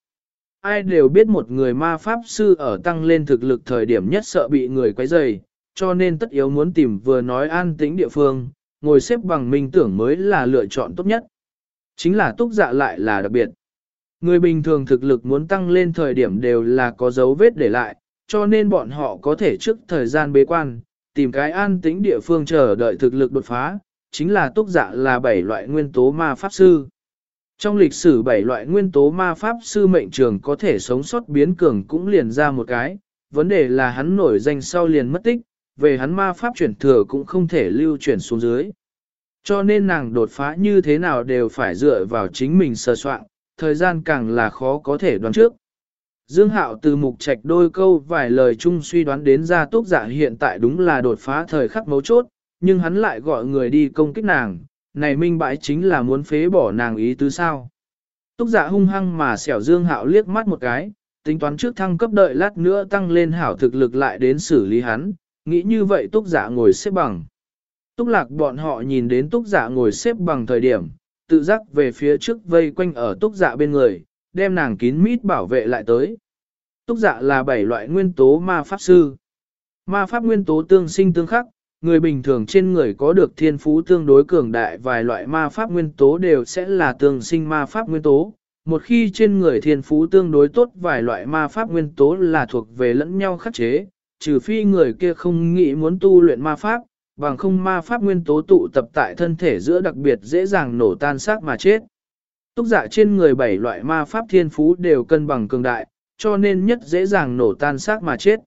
Ai đều biết một người ma pháp sư ở tăng lên thực lực thời điểm nhất sợ bị người quấy rầy, cho nên tất yếu muốn tìm vừa nói an tĩnh địa phương, ngồi xếp bằng minh tưởng mới là lựa chọn tốt nhất. Chính là túc dạ lại là đặc biệt. Người bình thường thực lực muốn tăng lên thời điểm đều là có dấu vết để lại, cho nên bọn họ có thể trước thời gian bế quan, tìm cái an tĩnh địa phương chờ đợi thực lực đột phá, chính là túc giả là bảy loại nguyên tố ma pháp sư. Trong lịch sử bảy loại nguyên tố ma pháp sư mệnh trường có thể sống sót biến cường cũng liền ra một cái, vấn đề là hắn nổi danh sau liền mất tích, về hắn ma pháp chuyển thừa cũng không thể lưu chuyển xuống dưới. Cho nên nàng đột phá như thế nào đều phải dựa vào chính mình sơ soạn, thời gian càng là khó có thể đoán trước. Dương Hạo từ mục trạch đôi câu vài lời chung suy đoán đến ra túc giả hiện tại đúng là đột phá thời khắc mấu chốt, nhưng hắn lại gọi người đi công kích nàng, này minh bãi chính là muốn phế bỏ nàng ý tứ sao. Túc giả hung hăng mà xẻo Dương Hạo liếc mắt một cái, tính toán trước thăng cấp đợi lát nữa tăng lên hảo thực lực lại đến xử lý hắn, nghĩ như vậy túc giả ngồi xếp bằng. Túc lạc bọn họ nhìn đến túc giả ngồi xếp bằng thời điểm, tự giác về phía trước vây quanh ở túc dạ bên người, đem nàng kín mít bảo vệ lại tới. Túc dạ là bảy loại nguyên tố ma pháp sư. Ma pháp nguyên tố tương sinh tương khắc, người bình thường trên người có được thiên phú tương đối cường đại vài loại ma pháp nguyên tố đều sẽ là tương sinh ma pháp nguyên tố. Một khi trên người thiên phú tương đối tốt vài loại ma pháp nguyên tố là thuộc về lẫn nhau khắc chế, trừ phi người kia không nghĩ muốn tu luyện ma pháp, bằng không ma pháp nguyên tố tụ tập tại thân thể giữa đặc biệt dễ dàng nổ tan xác mà chết. Túc giả dạ trên người bảy loại ma pháp thiên phú đều cân bằng cường đại, cho nên nhất dễ dàng nổ tan xác mà chết.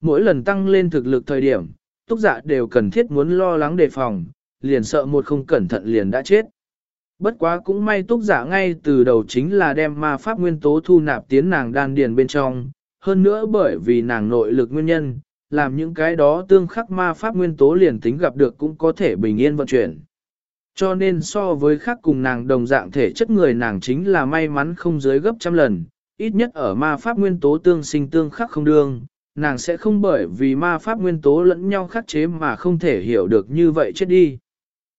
Mỗi lần tăng lên thực lực thời điểm, túc giả dạ đều cần thiết muốn lo lắng đề phòng, liền sợ một không cẩn thận liền đã chết. Bất quá cũng may túc giả dạ ngay từ đầu chính là đem ma pháp nguyên tố thu nạp tiến nàng đan điền bên trong, hơn nữa bởi vì nàng nội lực nguyên nhân, làm những cái đó tương khắc ma pháp nguyên tố liền tính gặp được cũng có thể bình yên vận chuyển. Cho nên so với khác cùng nàng đồng dạng thể chất người nàng chính là may mắn không dưới gấp trăm lần, ít nhất ở ma pháp nguyên tố tương sinh tương khắc không đương, nàng sẽ không bởi vì ma pháp nguyên tố lẫn nhau khắc chế mà không thể hiểu được như vậy chết đi.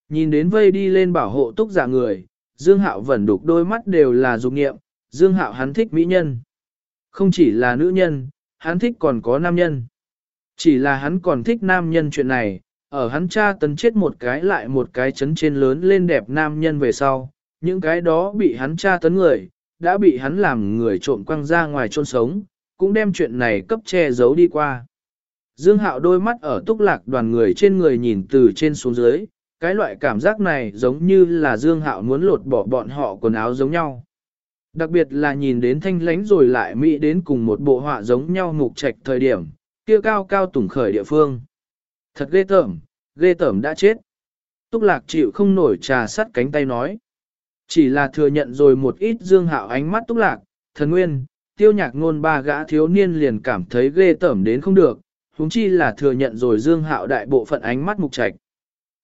Nhìn đến vây đi lên bảo hộ túc giả người, Dương Hạo vẫn đục đôi mắt đều là dục nghiệm, Dương Hạo hắn thích mỹ nhân. Không chỉ là nữ nhân, hắn thích còn có nam nhân. Chỉ là hắn còn thích nam nhân chuyện này, ở hắn cha tấn chết một cái lại một cái chấn trên lớn lên đẹp nam nhân về sau, những cái đó bị hắn cha tấn người, đã bị hắn làm người trộm quăng ra ngoài chôn sống, cũng đem chuyện này cấp che giấu đi qua. Dương Hạo đôi mắt ở túc lạc đoàn người trên người nhìn từ trên xuống dưới, cái loại cảm giác này giống như là Dương Hạo muốn lột bỏ bọn họ quần áo giống nhau. Đặc biệt là nhìn đến thanh lánh rồi lại mỹ đến cùng một bộ họa giống nhau mục trạch thời điểm, kia cao cao tủng khởi địa phương. Thật ghê tởm, ghê tởm đã chết. Túc lạc chịu không nổi trà sắt cánh tay nói. Chỉ là thừa nhận rồi một ít dương hạo ánh mắt túc lạc, thần nguyên, tiêu nhạc ngôn ba gã thiếu niên liền cảm thấy ghê tởm đến không được, huống chi là thừa nhận rồi dương hạo đại bộ phận ánh mắt mục trạch.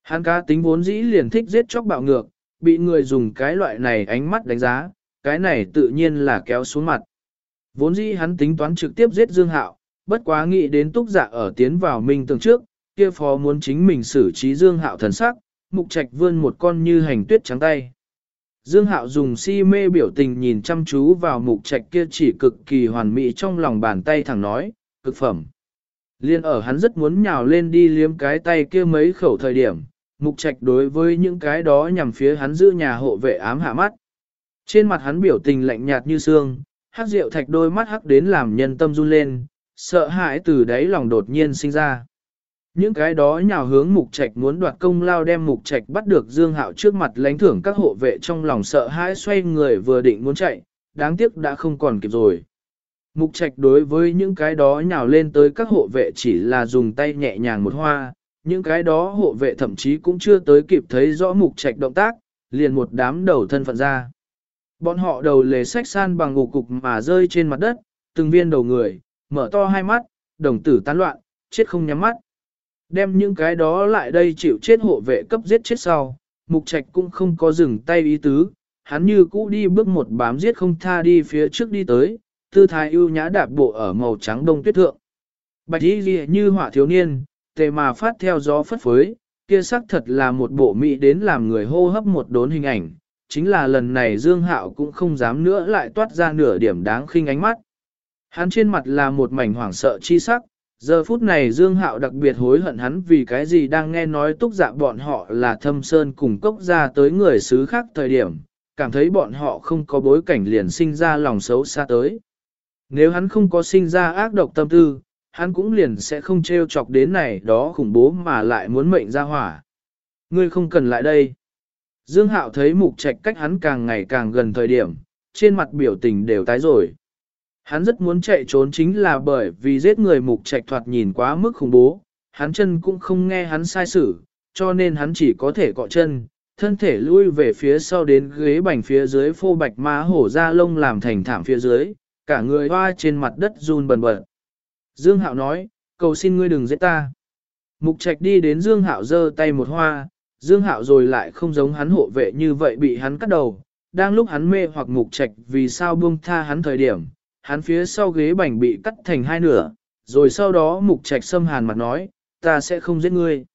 Hắn cá tính vốn dĩ liền thích giết chóc bạo ngược, bị người dùng cái loại này ánh mắt đánh giá, cái này tự nhiên là kéo xuống mặt. Vốn dĩ hắn tính toán trực tiếp giết Dương Hạo, bất quá nghĩ đến túc giả ở tiến vào minh tường trước, kia phó muốn chính mình xử trí Dương Hạo thần sắc, mục trạch vươn một con như hành tuyết trắng tay. Dương Hạo dùng si mê biểu tình nhìn chăm chú vào mục trạch kia chỉ cực kỳ hoàn mỹ trong lòng bàn tay thẳng nói, cực phẩm. Liên ở hắn rất muốn nhào lên đi liếm cái tay kia mấy khẩu thời điểm, mục trạch đối với những cái đó nhằm phía hắn giữ nhà hộ vệ ám hạ mắt. Trên mặt hắn biểu tình lạnh nhạt như xương, hắc rượu thạch đôi mắt hắc đến làm nhân tâm run lên, sợ hãi từ đáy lòng đột nhiên sinh ra. Những cái đó nhào hướng mục trạch muốn đoạt công lao đem mục trạch bắt được Dương Hạo trước mặt lãnh thưởng các hộ vệ trong lòng sợ hãi xoay người vừa định muốn chạy, đáng tiếc đã không còn kịp rồi. Mục trạch đối với những cái đó nhào lên tới các hộ vệ chỉ là dùng tay nhẹ nhàng một hoa, những cái đó hộ vệ thậm chí cũng chưa tới kịp thấy rõ mục trạch động tác, liền một đám đầu thân phận ra. Bọn họ đầu lề sách san bằng ngục cục mà rơi trên mặt đất, từng viên đầu người, mở to hai mắt, đồng tử tán loạn, chết không nhắm mắt. Đem những cái đó lại đây chịu chết hộ vệ cấp giết chết sau, mục trạch cũng không có dừng tay ý tứ, hắn như cũ đi bước một bám giết không tha đi phía trước đi tới, tư thái ưu nhã đạp bộ ở màu trắng đông tuyết thượng. Bạch y ghi như hỏa thiếu niên, tề mà phát theo gió phất phới, kia sắc thật là một bộ mỹ đến làm người hô hấp một đốn hình ảnh, chính là lần này Dương Hạo cũng không dám nữa lại toát ra nửa điểm đáng khinh ánh mắt. Hắn trên mặt là một mảnh hoảng sợ chi sắc, giờ phút này Dương Hạo đặc biệt hối hận hắn vì cái gì đang nghe nói túc dạ bọn họ là thâm sơn cùng cốc ra tới người xứ khác thời điểm, cảm thấy bọn họ không có bối cảnh liền sinh ra lòng xấu xa tới. Nếu hắn không có sinh ra ác độc tâm tư, hắn cũng liền sẽ không trêu chọc đến này đó khủng bố mà lại muốn mệnh ra hỏa. Ngươi không cần lại đây. Dương Hạo thấy mục trạch cách hắn càng ngày càng gần thời điểm, trên mặt biểu tình đều tái rồi. Hắn rất muốn chạy trốn chính là bởi vì giết người mục trạch thoạt nhìn quá mức khủng bố, hắn chân cũng không nghe hắn sai xử, cho nên hắn chỉ có thể cọ chân, thân thể lui về phía sau đến ghế bành phía dưới phô bạch má hổ ra lông làm thành thảm phía dưới, cả người hoa trên mặt đất run bần bật. Dương Hạo nói, cầu xin ngươi đừng giết ta. Mục trạch đi đến Dương Hạo giơ tay một hoa, Dương Hạo rồi lại không giống hắn hộ vệ như vậy bị hắn cắt đầu. Đang lúc hắn mê hoặc mục trạch vì sao buông tha hắn thời điểm, hắn phía sau ghế bành bị cắt thành hai nửa, rồi sau đó mục trạch xâm hàn mặt nói, ta sẽ không giết ngươi.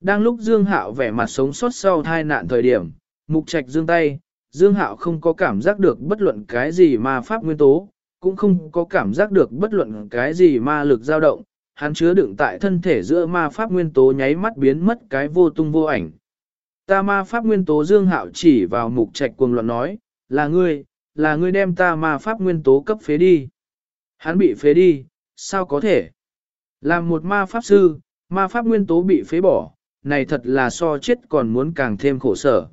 Đang lúc Dương Hạo vẻ mặt sống sót sau thai nạn thời điểm, mục trạch dương tay, Dương Hạo không có cảm giác được bất luận cái gì mà pháp nguyên tố, cũng không có cảm giác được bất luận cái gì ma lực dao động, hắn chứa đựng tại thân thể giữa ma pháp nguyên tố nháy mắt biến mất cái vô tung vô ảnh. Ta ma pháp nguyên tố Dương Hạo chỉ vào mục trạch cuồng loạn nói, là ngươi, là ngươi đem ta ma pháp nguyên tố cấp phế đi. Hắn bị phế đi, sao có thể? Làm một ma pháp sư, ma pháp nguyên tố bị phế bỏ, này thật là so chết còn muốn càng thêm khổ sở.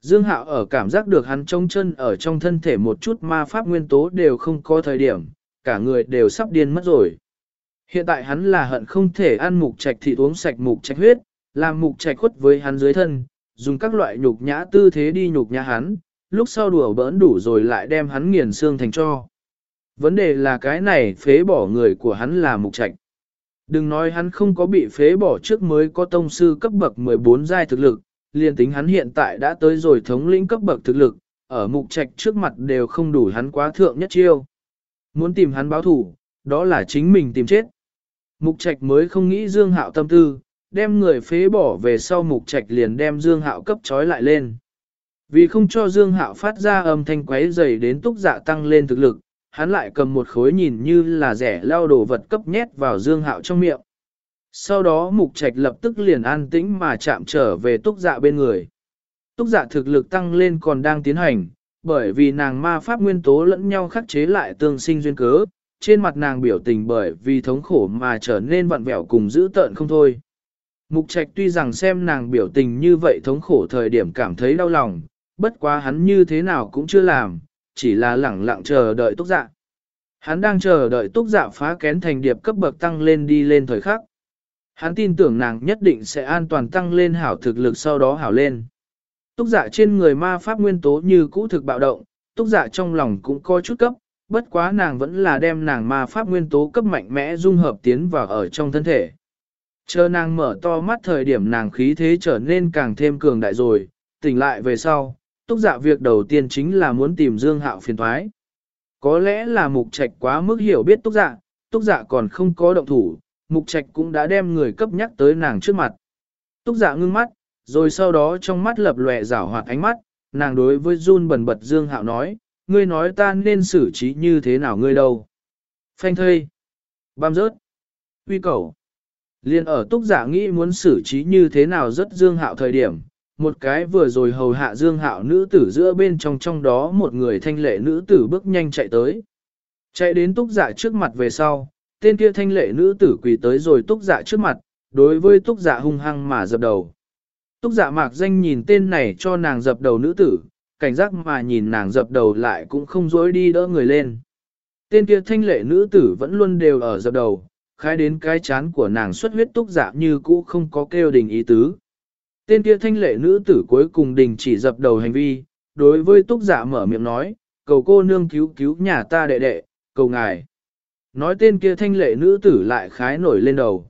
Dương Hạo ở cảm giác được hắn trông chân ở trong thân thể một chút ma pháp nguyên tố đều không có thời điểm, cả người đều sắp điên mất rồi. Hiện tại hắn là hận không thể ăn mục trạch thịt uống sạch mục trạch huyết, làm mục trạch khuất với hắn dưới thân, dùng các loại nhục nhã tư thế đi nhục nhã hắn, lúc sau đùa bỡn đủ rồi lại đem hắn nghiền xương thành cho. Vấn đề là cái này phế bỏ người của hắn là mục trạch. Đừng nói hắn không có bị phế bỏ trước mới có tông sư cấp bậc 14 giai thực lực, liền tính hắn hiện tại đã tới rồi thống lĩnh cấp bậc thực lực, ở mục trạch trước mặt đều không đủ hắn quá thượng nhất chiêu. Muốn tìm hắn báo thủ, đó là chính mình tìm chết. Mục trạch mới không nghĩ Dương Hạo tâm tư, đem người phế bỏ về sau mục trạch liền đem Dương Hạo cấp trói lại lên. Vì không cho Dương Hạo phát ra âm thanh quấy dày đến túc dạ tăng lên thực lực, hắn lại cầm một khối nhìn như là rẻ lao đồ vật cấp nhét vào Dương Hạo trong miệng. Sau đó mục trạch lập tức liền an tĩnh mà chạm trở về túc dạ bên người. Túc dạ thực lực tăng lên còn đang tiến hành, bởi vì nàng ma pháp nguyên tố lẫn nhau khắc chế lại tương sinh duyên cớ, trên mặt nàng biểu tình bởi vì thống khổ mà trở nên vặn vẹo cùng dữ tợn không thôi. Mục trạch tuy rằng xem nàng biểu tình như vậy thống khổ thời điểm cảm thấy đau lòng, bất quá hắn như thế nào cũng chưa làm, chỉ là lẳng lặng chờ đợi túc dạ. Hắn đang chờ đợi túc dạ phá kén thành điệp cấp bậc tăng lên đi lên thời khắc. Hắn tin tưởng nàng nhất định sẽ an toàn tăng lên hảo thực lực sau đó hảo lên. Túc dạ trên người ma pháp nguyên tố như cũ thực bạo động, túc dạ trong lòng cũng có chút cấp, bất quá nàng vẫn là đem nàng ma pháp nguyên tố cấp mạnh mẽ dung hợp tiến vào ở trong thân thể. Chờ nàng mở to mắt thời điểm nàng khí thế trở nên càng thêm cường đại rồi, tỉnh lại về sau, túc dạ việc đầu tiên chính là muốn tìm Dương Hạo phiền thoái. Có lẽ là mục trạch quá mức hiểu biết túc dạ, túc dạ còn không có động thủ, mục trạch cũng đã đem người cấp nhắc tới nàng trước mặt. Túc dạ ngưng mắt, rồi sau đó trong mắt lập lòe rảo hoạt ánh mắt, nàng đối với run bẩn bật Dương Hạo nói, ngươi nói ta nên xử trí như thế nào ngươi đâu. Phanh thây, băm rớt, uy cầu. Liên ở túc giả nghĩ muốn xử trí như thế nào rất Dương Hạo thời điểm, một cái vừa rồi hầu hạ Dương Hạo nữ tử giữa bên trong trong đó một người thanh lệ nữ tử bước nhanh chạy tới. Chạy đến túc giả trước mặt về sau, tên kia thanh lệ nữ tử quỳ tới rồi túc giả trước mặt, đối với túc giả hung hăng mà dập đầu. Túc giả mạc danh nhìn tên này cho nàng dập đầu nữ tử, cảnh giác mà nhìn nàng dập đầu lại cũng không dối đi đỡ người lên. Tên kia thanh lệ nữ tử vẫn luôn đều ở dập đầu, khai đến cái chán của nàng xuất huyết túc giả như cũ không có kêu đình ý tứ. Tên kia thanh lệ nữ tử cuối cùng đình chỉ dập đầu hành vi, đối với túc giả mở miệng nói, cầu cô nương cứu cứu nhà ta đệ đệ, cầu ngài. Nói tên kia thanh lệ nữ tử lại khái nổi lên đầu.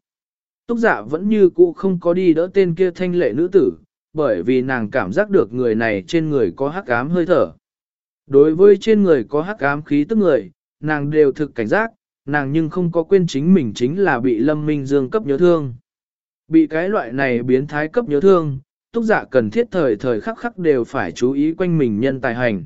Túc giả vẫn như cũ không có đi đỡ tên kia thanh lệ nữ tử, bởi vì nàng cảm giác được người này trên người có hắc ám hơi thở. Đối với trên người có hắc ám khí tức người, nàng đều thực cảnh giác, nàng nhưng không có quên chính mình chính là bị Lâm Minh Dương cấp nhớ thương. Bị cái loại này biến thái cấp nhớ thương, túc giả dạ cần thiết thời thời khắc khắc đều phải chú ý quanh mình nhân tài hành.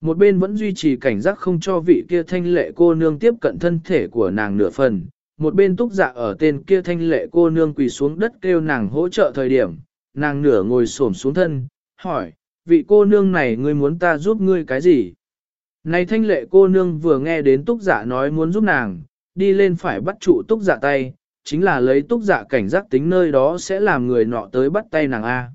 Một bên vẫn duy trì cảnh giác không cho vị kia thanh lệ cô nương tiếp cận thân thể của nàng nửa phần, một bên túc dạ ở tên kia thanh lệ cô nương quỳ xuống đất kêu nàng hỗ trợ thời điểm, nàng nửa ngồi xổm xuống thân, hỏi, vị cô nương này ngươi muốn ta giúp ngươi cái gì? Này thanh lệ cô nương vừa nghe đến túc dạ nói muốn giúp nàng, đi lên phải bắt trụ túc dạ tay, chính là lấy túc dạ cảnh giác tính nơi đó sẽ làm người nọ tới bắt tay nàng A.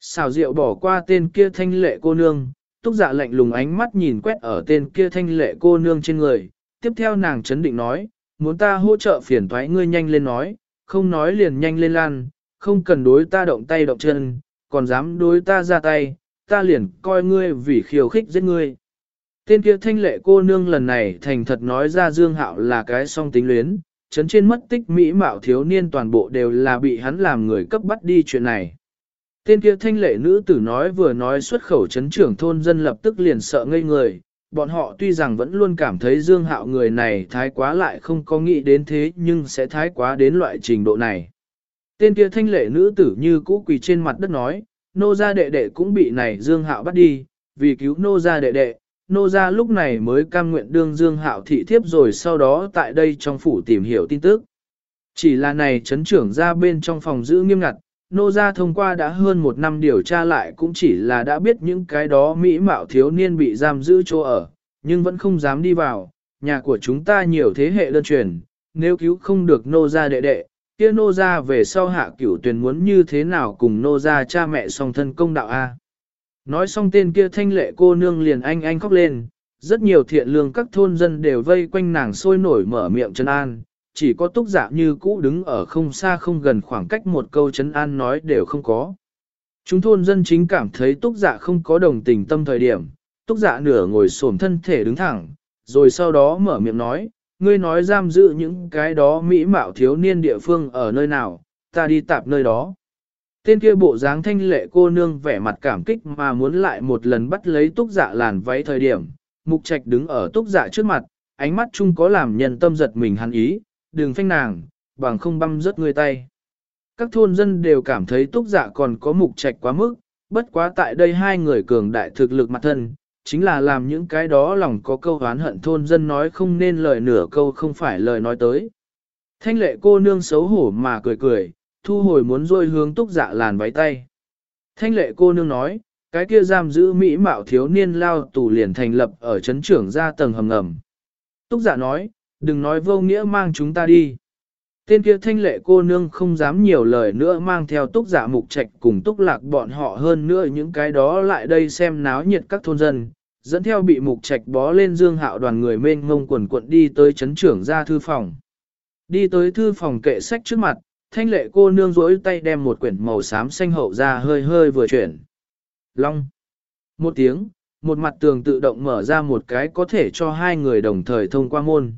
Xào rượu bỏ qua tên kia thanh lệ cô nương, túc dạ lạnh lùng ánh mắt nhìn quét ở tên kia thanh lệ cô nương trên người, tiếp theo nàng chấn định nói, muốn ta hỗ trợ phiền thoái ngươi nhanh lên nói, không nói liền nhanh lên lan, không cần đối ta động tay động chân, còn dám đối ta ra tay, ta liền coi ngươi vì khiêu khích giết ngươi. Tên kia thanh lệ cô nương lần này thành thật nói ra Dương Hạo là cái song tính luyến, chấn trên mất tích mỹ mạo thiếu niên toàn bộ đều là bị hắn làm người cấp bắt đi chuyện này. Tên kia thanh lệ nữ tử nói vừa nói xuất khẩu chấn trưởng thôn dân lập tức liền sợ ngây người, bọn họ tuy rằng vẫn luôn cảm thấy Dương Hạo người này thái quá lại không có nghĩ đến thế nhưng sẽ thái quá đến loại trình độ này. Tên kia thanh lệ nữ tử như cũ quỳ trên mặt đất nói, nô gia đệ đệ cũng bị này Dương Hạo bắt đi, vì cứu nô gia đệ đệ, nô gia lúc này mới cam nguyện đương Dương Hạo thị thiếp rồi sau đó tại đây trong phủ tìm hiểu tin tức. Chỉ là này chấn trưởng ra bên trong phòng giữ nghiêm ngặt, nô gia thông qua đã hơn một năm điều tra lại cũng chỉ là đã biết những cái đó mỹ mạo thiếu niên bị giam giữ chỗ ở, nhưng vẫn không dám đi vào, nhà của chúng ta nhiều thế hệ đơn truyền, nếu cứu không được nô gia đệ đệ, kia nô gia về sau hạ cửu tuyển muốn như thế nào cùng nô gia cha mẹ song thân công đạo A. Nói xong tên kia thanh lệ cô nương liền anh anh khóc lên, rất nhiều thiện lương các thôn dân đều vây quanh nàng sôi nổi mở miệng chân an, chỉ có túc giả như cũ đứng ở không xa không gần khoảng cách một câu chấn an nói đều không có. Chúng thôn dân chính cảm thấy túc giả không có đồng tình tâm thời điểm, túc giả nửa ngồi xổm thân thể đứng thẳng, rồi sau đó mở miệng nói, ngươi nói giam giữ những cái đó mỹ mạo thiếu niên địa phương ở nơi nào, ta đi tạp nơi đó. Tên kia bộ dáng thanh lệ cô nương vẻ mặt cảm kích mà muốn lại một lần bắt lấy túc dạ làn váy thời điểm, mục trạch đứng ở túc dạ trước mặt, ánh mắt chung có làm nhân tâm giật mình hắn ý, đừng phanh nàng, bằng không băm rớt người tay. Các thôn dân đều cảm thấy túc dạ còn có mục trạch quá mức, bất quá tại đây hai người cường đại thực lực mặt thân, chính là làm những cái đó lòng có câu oán hận thôn dân nói không nên lời nửa câu không phải lời nói tới. Thanh lệ cô nương xấu hổ mà cười cười, thu hồi muốn rôi hướng túc dạ làn váy tay. Thanh lệ cô nương nói, cái kia giam giữ mỹ mạo thiếu niên lao tù liền thành lập ở chấn trưởng ra tầng hầm ngầm. Túc dạ nói, đừng nói vô nghĩa mang chúng ta đi. Tên kia thanh lệ cô nương không dám nhiều lời nữa mang theo túc giả dạ mục trạch cùng túc lạc bọn họ hơn nữa những cái đó lại đây xem náo nhiệt các thôn dân, dẫn theo bị mục trạch bó lên dương hạo đoàn người mênh ngông quần quận đi tới chấn trưởng ra thư phòng. Đi tới thư phòng kệ sách trước mặt, thanh lệ cô nương rỗi tay đem một quyển màu xám xanh hậu ra hơi hơi vừa chuyển. Long. Một tiếng, một mặt tường tự động mở ra một cái có thể cho hai người đồng thời thông qua môn.